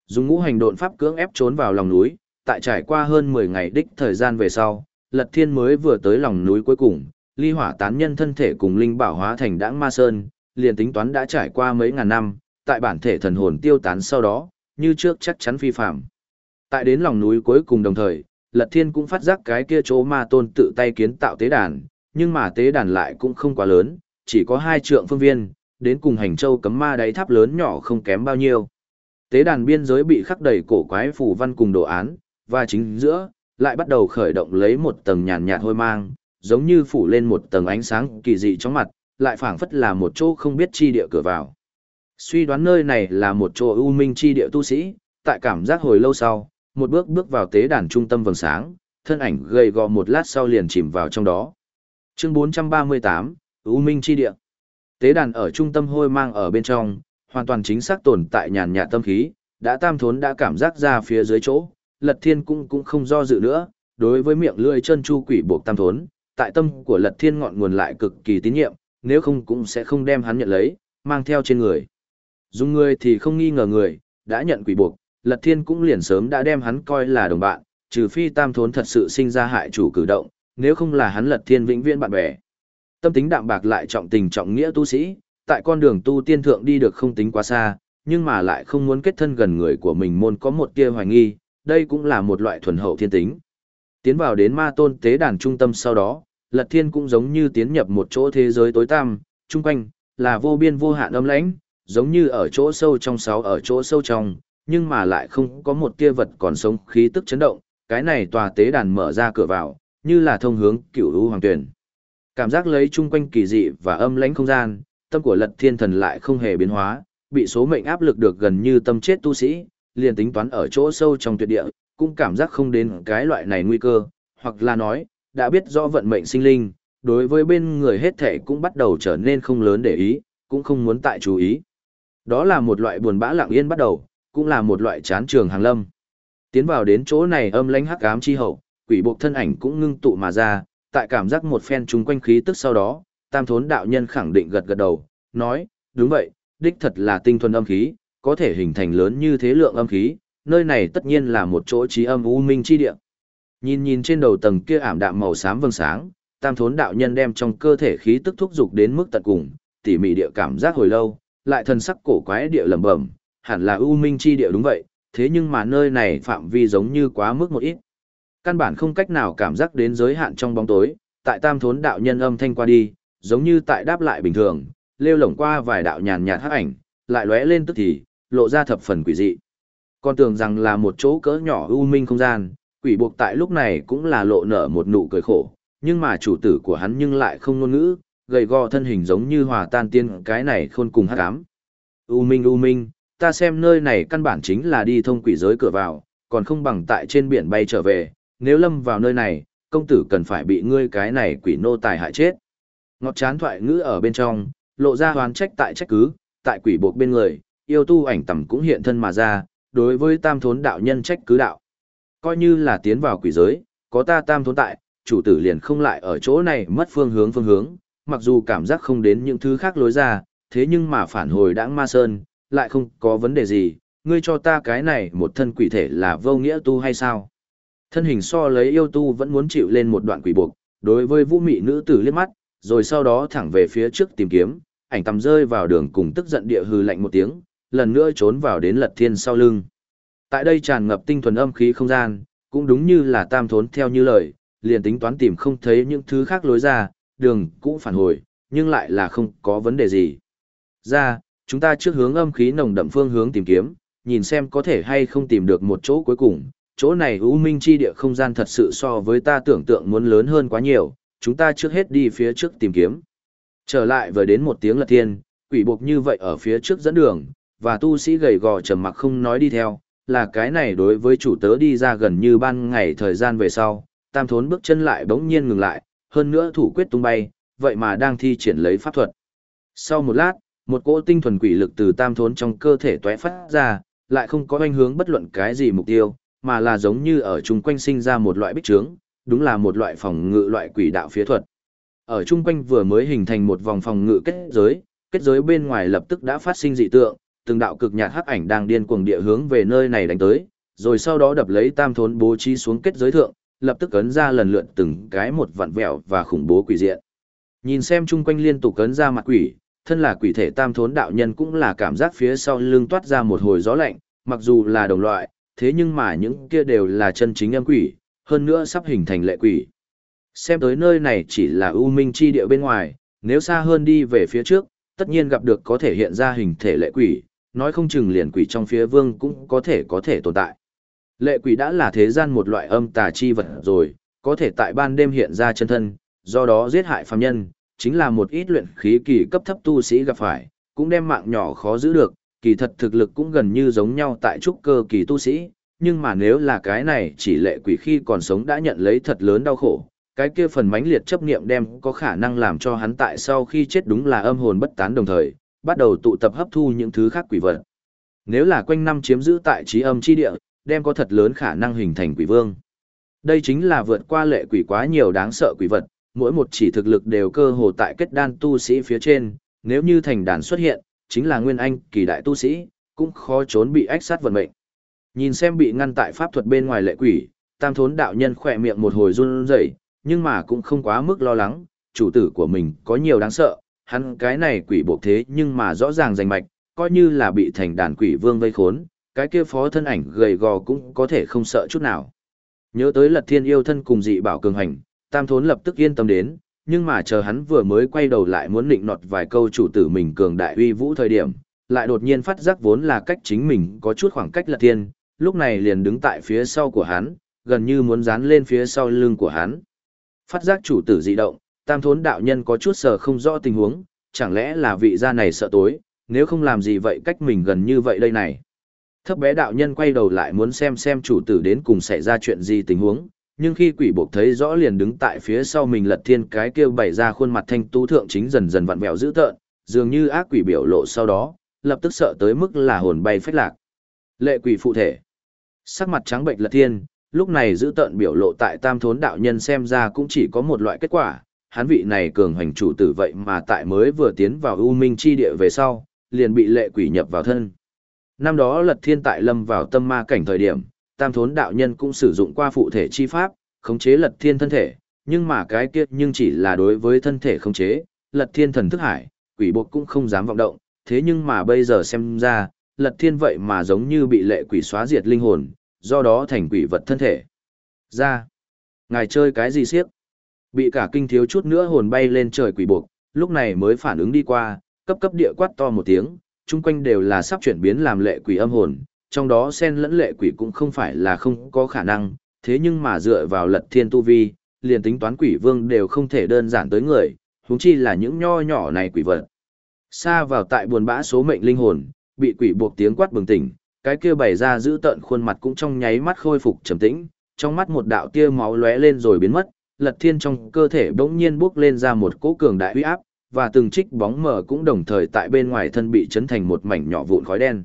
Dùng ngũ hành độn pháp cưỡng ép trốn vào lòng núi, tại trải qua hơn 10 ngày đích thời gian về sau, Lật Thiên mới vừa tới lòng núi cuối cùng, ly hỏa tán nhân thân thể cùng linh bảo hóa thành đãng ma sơn, liền tính toán đã trải qua mấy ngàn năm, tại bản thể thần hồn tiêu tán sau đó, như trước chắc chắn phi phạm. Tại đến lòng núi cuối cùng đồng thời, Lật Thiên cũng phát giác cái kia chỗ ma tôn tự tay kiến tạo tế đàn, nhưng mà tế đàn lại cũng không quá lớn, chỉ có hai trượng phương viên, đến cùng hành châu cấm ma đáy tháp lớn nhỏ không kém bao nhiêu. Tế đàn biên giới bị khắc đầy cổ quái phù văn cùng đồ án, và chính giữa, lại bắt đầu khởi động lấy một tầng nhàn nhạt hôi mang, giống như phủ lên một tầng ánh sáng kỳ dị trong mặt, lại phảng phất là một chỗ không biết chi địa cửa vào. Suy đoán nơi này là một chỗ ưu minh chi địa tu sĩ, tại cảm giác hồi lâu sau, một bước bước vào tế đàn trung tâm vầng sáng, thân ảnh gầy gò một lát sau liền chìm vào trong đó. Chương 438, ưu minh chi địa. Tế đàn ở trung tâm hôi mang ở bên trong, hoàn toàn chính xác tồn tại nhàn nhạt tâm khí, đã tam thốn đã cảm giác ra phía dưới chỗ, lật thiên cũng cũng không do dự nữa, đối với miệng lưỡi chân chu quỷ buộc tam thốn, tại tâm của lật thiên ngọn nguồn lại cực kỳ tín nhiệm, nếu không cũng sẽ không đem hắn nhận lấy, mang theo trên người. Dùng người thì không nghi ngờ người, đã nhận quỷ buộc, lật thiên cũng liền sớm đã đem hắn coi là đồng bạn, trừ phi tam thốn thật sự sinh ra hại chủ cử động, nếu không là hắn lật thiên vĩnh viễn bạn bè. Tâm tính đạm bạc lại trọng tình trọng nghĩa tu sĩ, tại con đường tu tiên thượng đi được không tính quá xa, nhưng mà lại không muốn kết thân gần người của mình môn có một tia hoài nghi, đây cũng là một loại thuần hậu thiên tính. Tiến vào đến ma tôn tế đàn trung tâm sau đó, Lật Thiên cũng giống như tiến nhập một chỗ thế giới tối tăm, chung quanh, là vô biên vô hạn âm lãnh, giống như ở chỗ sâu trong sáu ở chỗ sâu trong, nhưng mà lại không có một tia vật còn sống khí tức chấn động, cái này tòa tế đàn mở ra cửa vào, như là thông hướng cựu u hoàng tuyển. Cảm giác lấy chung quanh kỳ dị và âm lãnh không gian, tâm của lật thiên thần lại không hề biến hóa, bị số mệnh áp lực được gần như tâm chết tu sĩ, liền tính toán ở chỗ sâu trong tuyệt địa, cũng cảm giác không đến cái loại này nguy cơ, hoặc là nói, đã biết rõ vận mệnh sinh linh, đối với bên người hết thể cũng bắt đầu trở nên không lớn để ý, cũng không muốn tại chú ý. Đó là một loại buồn bã lặng yên bắt đầu, cũng là một loại chán trường hàng lâm. Tiến vào đến chỗ này âm lãnh hắc ám chi hậu, quỷ bộ thân ảnh cũng ngưng tụ mà ra, tại cảm giác một phen chúng quanh khí tức sau đó, tam thốn đạo nhân khẳng định gật gật đầu, nói, đúng vậy, đích thật là tinh thuần âm khí, có thể hình thành lớn như thế lượng âm khí, nơi này tất nhiên là một chỗ trí âm u minh chi địa. Nhìn nhìn trên đầu tầng kia ảm đạm màu xám vầng sáng, tam thốn đạo nhân đem trong cơ thể khí tức thúc dục đến mức tận cùng, tỉ mỉ địa cảm giác hồi lâu, lại thần sắc cổ quái địa lẩm bẩm, hẳn là u minh chi địa đúng vậy, thế nhưng mà nơi này phạm vi giống như quá mức một ít. Căn bản không cách nào cảm giác đến giới hạn trong bóng tối, tại tam thốn đạo nhân âm thanh qua đi, giống như tại đáp lại bình thường, lêu lổng qua vài đạo nhàn nhạt hắc ảnh, lại lóe lên tức thì, lộ ra thập phần quỷ dị. Con tưởng rằng là một chỗ cỡ nhỏ u minh không gian, quỷ buộc tại lúc này cũng là lộ nở một nụ cười khổ, nhưng mà chủ tử của hắn nhưng lại không ngôn ngữ, gầy gò thân hình giống như hòa tan tiên cái này khôn cùng hắc ám. U minh u minh, ta xem nơi này căn bản chính là đi thông quỷ giới cửa vào, còn không bằng tại trên biển bay trở về, nếu lâm vào nơi này, công tử cần phải bị ngươi cái này quỷ nô tài hại chết. Ngọt chán thoại ngữ ở bên trong, lộ ra hoán trách tại trách cứ, tại quỷ buộc bên người, yêu tu ảnh tầm cũng hiện thân mà ra, đối với tam thốn đạo nhân trách cứ đạo. Coi như là tiến vào quỷ giới, có ta tam thốn tại, chủ tử liền không lại ở chỗ này mất phương hướng phương hướng, mặc dù cảm giác không đến những thứ khác lối ra, thế nhưng mà phản hồi đãng ma sơn, lại không có vấn đề gì, ngươi cho ta cái này một thân quỷ thể là vô nghĩa tu hay sao? Thân hình so lấy yêu tu vẫn muốn chịu lên một đoạn quỷ buộc, đối với vũ mị nữ tử liếc mắt, rồi sau đó thẳng về phía trước tìm kiếm, ảnh tầm rơi vào đường cùng tức giận địa hư lạnh một tiếng, lần nữa trốn vào đến lật thiên sau lưng. Tại đây tràn ngập tinh thuần âm khí không gian, cũng đúng như là tam thốn theo như lời, liền tính toán tìm không thấy những thứ khác lối ra, đường cũng phản hồi, nhưng lại là không có vấn đề gì. Ra, chúng ta trước hướng âm khí nồng đậm phương hướng tìm kiếm, nhìn xem có thể hay không tìm được một chỗ cuối cùng. Chỗ này U Minh chi địa không gian thật sự so với ta tưởng tượng muốn lớn hơn quá nhiều, chúng ta trước hết đi phía trước tìm kiếm. Trở lại vừa đến một tiếng lật thiên, quỷ buộc như vậy ở phía trước dẫn đường, và tu sĩ gầy gò trầm mặc không nói đi theo, là cái này đối với chủ tớ đi ra gần như ban ngày thời gian về sau, tam thốn bước chân lại bỗng nhiên ngừng lại, hơn nữa thủ quyết tung bay, vậy mà đang thi triển lấy pháp thuật. Sau một lát, một cỗ tinh thuần quỷ lực từ tam thốn trong cơ thể tóe phát ra, lại không có ảnh hướng bất luận cái gì mục tiêu, mà là giống như ở chung quanh sinh ra một loại bích trướng, đúng là một loại phòng ngự loại quỷ đạo phía thuật. Ở chung quanh vừa mới hình thành một vòng phòng ngự kết giới, kết giới bên ngoài lập tức đã phát sinh dị tượng, từng đạo cực nhạt hắc ảnh đang điên cuồng địa hướng về nơi này đánh tới, rồi sau đó đập lấy tam thốn bố trí xuống kết giới thượng, lập tức ấn ra lần lượt từng cái một vặn vẹo và khủng bố quỷ diện. Nhìn xem chung quanh liên tục ấn ra mặt quỷ, thân là quỷ thể tam thốn đạo nhân cũng là cảm giác phía sau lưng toát ra một hồi gió lạnh, mặc dù là đồng loại, thế nhưng mà những kia đều là chân chính âm quỷ, hơn nữa sắp hình thành lệ quỷ. Xem tới nơi này chỉ là u minh chi địa bên ngoài, nếu xa hơn đi về phía trước, tất nhiên gặp được có thể hiện ra hình thể lệ quỷ, nói không chừng liền quỷ trong phía vương cũng có thể có thể tồn tại. Lệ quỷ đã là thế gian một loại âm tà chi vật rồi, có thể tại ban đêm hiện ra chân thân, do đó giết hại phàm nhân, chính là một ít luyện khí kỳ cấp thấp tu sĩ gặp phải, cũng đem mạng nhỏ khó giữ được, kỳ thật thực lực cũng gần như giống nhau tại trúc cơ kỳ tu sĩ, nhưng mà nếu là cái này chỉ lệ quỷ khi còn sống đã nhận lấy thật lớn đau khổ, cái kia phần mãnh liệt chấp niệm đem có khả năng làm cho hắn tại sau khi chết đúng là âm hồn bất tán đồng thời, bắt đầu tụ tập hấp thu những thứ khác quỷ vật. Nếu là quanh năm chiếm giữ tại trí âm chi địa, đem có thật lớn khả năng hình thành quỷ vương. Đây chính là vượt qua lệ quỷ quá nhiều đáng sợ quỷ vật, mỗi một chỉ thực lực đều cơ hồ tại kết đan tu sĩ phía trên, nếu như thành đàn xuất hiện, chính là nguyên anh kỳ đại tu sĩ, cũng khó trốn bị ách sát vận mệnh. Nhìn xem bị ngăn tại pháp thuật bên ngoài lệ quỷ, tam thốn đạo nhân khỏe miệng một hồi run rẩy, nhưng mà cũng không quá mức lo lắng, chủ tử của mình có nhiều đáng sợ, hắn cái này quỷ bộ thế nhưng mà rõ ràng rành mạch, coi như là bị thành đàn quỷ vương vây khốn, cái kia phó thân ảnh gầy gò cũng có thể không sợ chút nào. Nhớ tới lật thiên yêu thân cùng dị bảo cường hành, tam thốn lập tức yên tâm đến, nhưng mà chờ hắn vừa mới quay đầu lại muốn định nọt vài câu chủ tử mình cường đại uy vũ thời điểm, lại đột nhiên phát giác vốn là cách chính mình có chút khoảng cách lật thiên, lúc này liền đứng tại phía sau của hắn, gần như muốn dán lên phía sau lưng của hắn. Phát giác chủ tử dị động, tam thốn đạo nhân có chút sợ không rõ tình huống, chẳng lẽ là vị gia này sợ tối, nếu không làm gì vậy cách mình gần như vậy đây này. Thấp bé đạo nhân quay đầu lại muốn xem xem chủ tử đến cùng xảy ra chuyện gì tình huống, nhưng khi quỷ buộc thấy rõ liền đứng tại phía sau mình lật thiên cái kia bày ra khuôn mặt thanh tú thượng chính dần dần vặn vẹo dữ tợn, dường như ác quỷ biểu lộ sau đó, lập tức sợ tới mức là hồn bay phách lạc. Lệ quỷ phụ thể. Sắc mặt trắng bệnh lật thiên, lúc này dữ tợn biểu lộ tại tam thốn đạo nhân xem ra cũng chỉ có một loại kết quả, hắn vị này cường hành chủ tử vậy mà tại mới vừa tiến vào U Minh chi địa về sau, liền bị lệ quỷ nhập vào thân. Năm đó lật thiên tại lâm vào tâm ma cảnh thời điểm, tam thốn đạo nhân cũng sử dụng qua phụ thể chi pháp, khống chế lật thiên thân thể, nhưng mà cái kia nhưng chỉ là đối với thân thể khống chế, lật thiên thần thức hải, quỷ buộc cũng không dám vọng động, thế nhưng mà bây giờ xem ra, lật thiên vậy mà giống như bị lệ quỷ xóa diệt linh hồn, do đó thành quỷ vật thân thể. Ra, ngài chơi cái gì siếc? Bị cả kinh thiếu chút nữa hồn bay lên trời quỷ buộc, lúc này mới phản ứng đi qua, cấp cấp địa quát to một tiếng, chung quanh đều là sắp chuyển biến làm lệ quỷ âm hồn, trong đó sen lẫn lệ quỷ cũng không phải là không có khả năng, thế nhưng mà dựa vào lật thiên tu vi, liền tính toán quỷ vương đều không thể đơn giản tới người, huống chi là những nho nhỏ này quỷ vật. Xa vào tại buồn bã số mệnh linh hồn, bị quỷ buộc tiếng quát bừng tỉnh, cái kia bày ra giữ tận khuôn mặt cũng trong nháy mắt khôi phục trầm tĩnh, trong mắt một đạo tia máu lóe lên rồi biến mất, lật thiên trong cơ thể bỗng nhiên bốc lên ra một cỗ cường đại uy áp, và từng trích bóng mờ cũng đồng thời tại bên ngoài thân bị chấn thành một mảnh nhỏ vụn khói đen.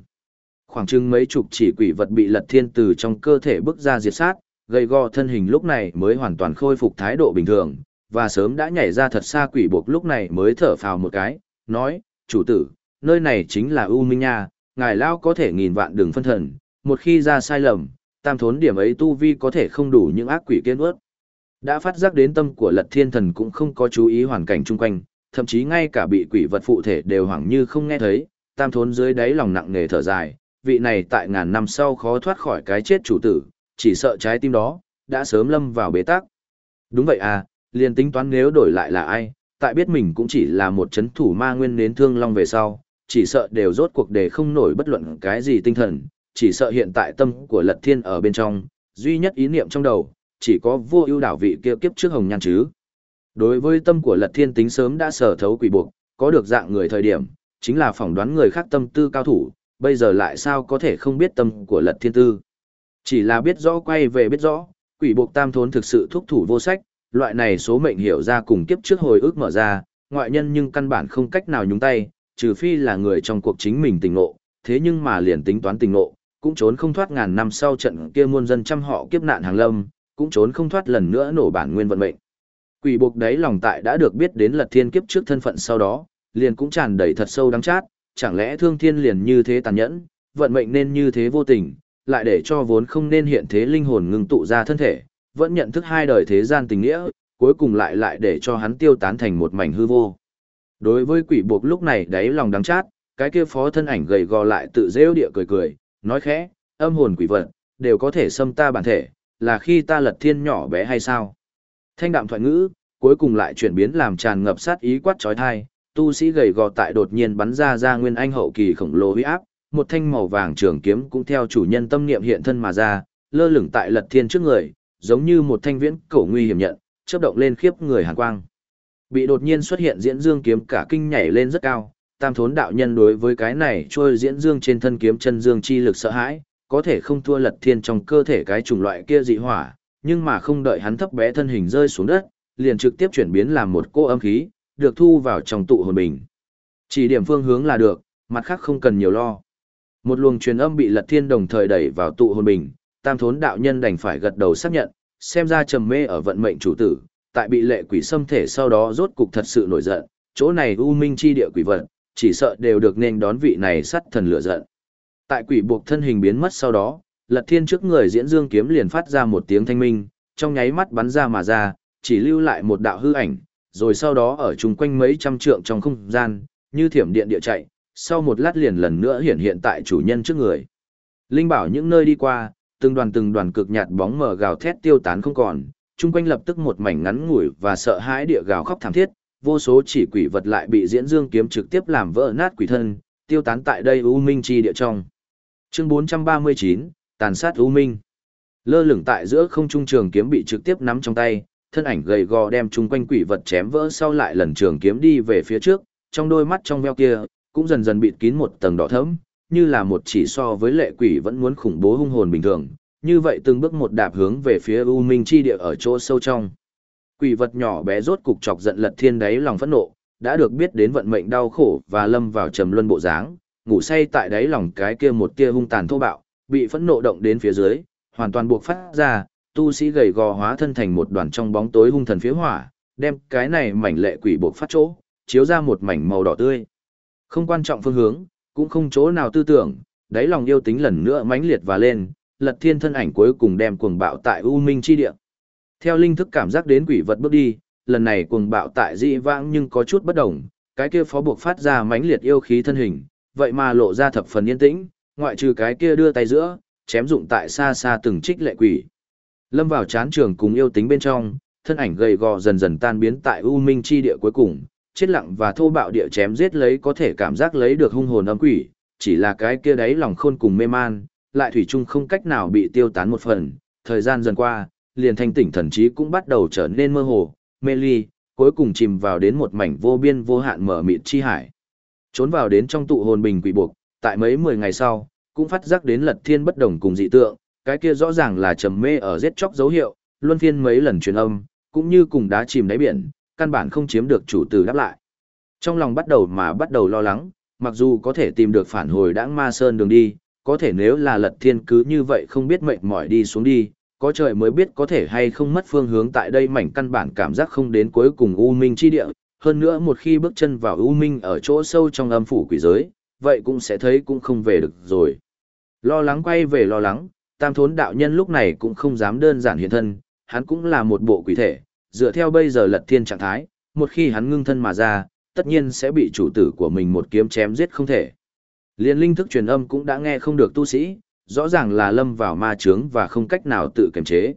Khoảng chừng mấy chục chỉ quỷ vật bị lật thiên từ trong cơ thể bức ra diệt sát, gây go thân hình lúc này mới hoàn toàn khôi phục thái độ bình thường, và sớm đã nhảy ra thật xa quỷ buộc lúc này mới thở phào một cái, nói, chủ tử, nơi này chính là U Minh Nha, ngài lao có thể nghìn vạn đường phân thần, một khi ra sai lầm, tam thốn điểm ấy tu vi có thể không đủ những ác quỷ kiên ướt. Đã phát giác đến tâm của lật thiên thần cũng không có chú ý hoàn cảnh chung quanh, thậm chí ngay cả bị quỷ vật phụ thể đều hoảng như không nghe thấy, tam thốn dưới đáy lòng nặng nề thở dài, vị này tại ngàn năm sau khó thoát khỏi cái chết chủ tử, chỉ sợ trái tim đó, đã sớm lâm vào bế tắc. Đúng vậy à, liền tính toán nếu đổi lại là ai, tại biết mình cũng chỉ là một chấn thủ ma nguyên nến thương long về sau, chỉ sợ đều rốt cuộc để không nổi bất luận cái gì tinh thần, chỉ sợ hiện tại tâm của lật thiên ở bên trong, duy nhất ý niệm trong đầu, chỉ có vua ưu đảo vị kia kiếp trước hồng nhan chứ. Đối với tâm của lật thiên tính sớm đã sở thấu quỷ buộc, có được dạng người thời điểm, chính là phỏng đoán người khác tâm tư cao thủ, bây giờ lại sao có thể không biết tâm của lật thiên tư. Chỉ là biết rõ quay về biết rõ, quỷ buộc tam thốn thực sự thúc thủ vô sách, loại này số mệnh hiểu ra cùng kiếp trước hồi ức mở ra, ngoại nhân nhưng căn bản không cách nào nhúng tay, trừ phi là người trong cuộc chính mình tình ngộ, thế nhưng mà liền tính toán tình ngộ, cũng trốn không thoát ngàn năm sau trận kia muôn dân trăm họ kiếp nạn hàng lâm, cũng trốn không thoát lần nữa nổ bản nguyên vận mệnh. Quỷ buộc đấy lòng tại đã được biết đến lật thiên kiếp trước thân phận sau đó, liền cũng tràn đầy thật sâu đắng chát, chẳng lẽ thương thiên liền như thế tàn nhẫn, vận mệnh nên như thế vô tình, lại để cho vốn không nên hiện thế linh hồn ngừng tụ ra thân thể, vẫn nhận thức hai đời thế gian tình nghĩa, cuối cùng lại lại để cho hắn tiêu tán thành một mảnh hư vô. Đối với quỷ buộc lúc này đáy lòng đắng chát, cái kia phó thân ảnh gầy gò lại tự rêu địa cười cười, nói khẽ, âm hồn quỷ vật, đều có thể xâm ta bản thể, là khi ta lật thiên nhỏ bé hay sao? Thanh đạm thoại ngữ, cuối cùng lại chuyển biến làm tràn ngập sát ý quát trói thai, tu sĩ gầy gò tại đột nhiên bắn ra ra nguyên anh hậu kỳ khổng lồ huy áp, một thanh màu vàng trường kiếm cũng theo chủ nhân tâm niệm hiện thân mà ra, lơ lửng tại lật thiên trước người, giống như một thanh viễn cổ nguy hiểm nhận, chớp động lên khiếp người hàn quang. Bị đột nhiên xuất hiện diễn dương kiếm cả kinh nhảy lên rất cao, tam thốn đạo nhân đối với cái này trôi diễn dương trên thân kiếm chân dương chi lực sợ hãi, có thể không thua lật thiên trong cơ thể cái chủng loại kia dị hỏa, nhưng mà không đợi hắn thấp bé thân hình rơi xuống đất, liền trực tiếp chuyển biến làm một cô âm khí, được thu vào trong tụ hồn bình. Chỉ điểm phương hướng là được, mặt khác không cần nhiều lo. Một luồng truyền âm bị lật thiên đồng thời đẩy vào tụ hồn bình, tam thốn đạo nhân đành phải gật đầu xác nhận, xem ra trầm mê ở vận mệnh chủ tử, tại bị lệ quỷ xâm thể sau đó rốt cục thật sự nổi giận, chỗ này u minh chi địa quỷ vận, chỉ sợ đều được nên đón vị này sắt thần lửa giận. Tại quỷ buộc thân hình biến mất sau đó, lật thiên trước người diễn dương kiếm liền phát ra một tiếng thanh minh, trong nháy mắt bắn ra mà ra, chỉ lưu lại một đạo hư ảnh, rồi sau đó ở chung quanh mấy trăm trượng trong không gian, như thiểm điện địa chạy, sau một lát liền lần nữa hiện hiện tại chủ nhân trước người. Linh bảo những nơi đi qua, từng đoàn từng đoàn cực nhạt bóng mờ gào thét tiêu tán không còn, chung quanh lập tức một mảnh ngắn ngủi và sợ hãi địa gào khóc thảm thiết, vô số chỉ quỷ vật lại bị diễn dương kiếm trực tiếp làm vỡ nát quỷ thân, tiêu tán tại đây u minh chi địa trong. Chương 439, tàn sát u minh. Lơ lửng tại giữa không trung trường kiếm bị trực tiếp nắm trong tay, thân ảnh gầy gò đem chung quanh quỷ vật chém vỡ sau lại lần trường kiếm đi về phía trước, trong đôi mắt trong veo kia, cũng dần dần bịt kín một tầng đỏ thẫm, như là một chỉ so với lệ quỷ vẫn muốn khủng bố hung hồn bình thường, như vậy từng bước một đạp hướng về phía U Minh chi địa ở chỗ sâu trong. Quỷ vật nhỏ bé rốt cục chọc giận lật thiên đáy lòng phẫn nộ, đã được biết đến vận mệnh đau khổ và lâm vào trầm luân bộ dáng, ngủ say tại đáy lòng cái kia một tia hung tàn thô bạo, bị phẫn nộ động đến phía dưới, hoàn toàn buộc phát ra, tu sĩ gầy gò hóa thân thành một đoàn trong bóng tối hung thần phía hỏa, đem cái này mảnh lệ quỷ buộc phát chỗ, chiếu ra một mảnh màu đỏ tươi. Không quan trọng phương hướng, cũng không chỗ nào tư tưởng, đáy lòng yêu tính lần nữa mãnh liệt và lên, lật thiên thân ảnh cuối cùng đem cuồng bạo tại U Minh chi địa. Theo linh thức cảm giác đến quỷ vật bước đi, lần này cuồng bạo tại dị vãng nhưng có chút bất đồng, cái kia phó buộc phát ra mãnh liệt yêu khí thân hình, vậy mà lộ ra thập phần yên tĩnh, ngoại trừ cái kia đưa tay giữa, chém dụng tại xa xa từng trích lệ quỷ. Lâm vào chán trường cùng yêu tính bên trong, thân ảnh gầy gò dần dần tan biến tại U Minh chi địa cuối cùng, chết lặng và thô bạo địa chém giết lấy có thể cảm giác lấy được hung hồn âm quỷ, chỉ là cái kia đấy lòng khôn cùng mê man, lại thủy chung không cách nào bị tiêu tán một phần, thời gian dần qua, liền thanh tỉnh thần trí cũng bắt đầu trở nên mơ hồ, mê ly, cuối cùng chìm vào đến một mảnh vô biên vô hạn mở mịt chi hải. Trốn vào đến trong tụ hồn bình quỷ buộc, tại mấy mười ngày sau, cũng phát giác đến lật thiên bất đồng cùng dị tượng, cái kia rõ ràng là trầm mê ở giết chóc dấu hiệu, luân phiên mấy lần truyền âm, cũng như cùng đá chìm đáy biển, căn bản không chiếm được chủ tử đáp lại. Trong lòng bắt đầu mà bắt đầu lo lắng, mặc dù có thể tìm được phản hồi đãng ma sơn đường đi, có thể nếu là lật thiên cứ như vậy không biết mệt mỏi đi xuống đi, có trời mới biết có thể hay không mất phương hướng tại đây mảnh căn bản cảm giác không đến cuối cùng U Minh chi địa, hơn nữa một khi bước chân vào U Minh ở chỗ sâu trong âm phủ quỷ giới, vậy cũng sẽ thấy cũng không về được rồi. Lo lắng quay về lo lắng, tam thốn đạo nhân lúc này cũng không dám đơn giản hiện thân, hắn cũng là một bộ quỷ thể, dựa theo bây giờ lật thiên trạng thái, một khi hắn ngưng thân mà ra, tất nhiên sẽ bị chủ tử của mình một kiếm chém giết không thể. Liên linh thức truyền âm cũng đã nghe không được tu sĩ, rõ ràng là lâm vào ma chướng và không cách nào tự kiềm chế.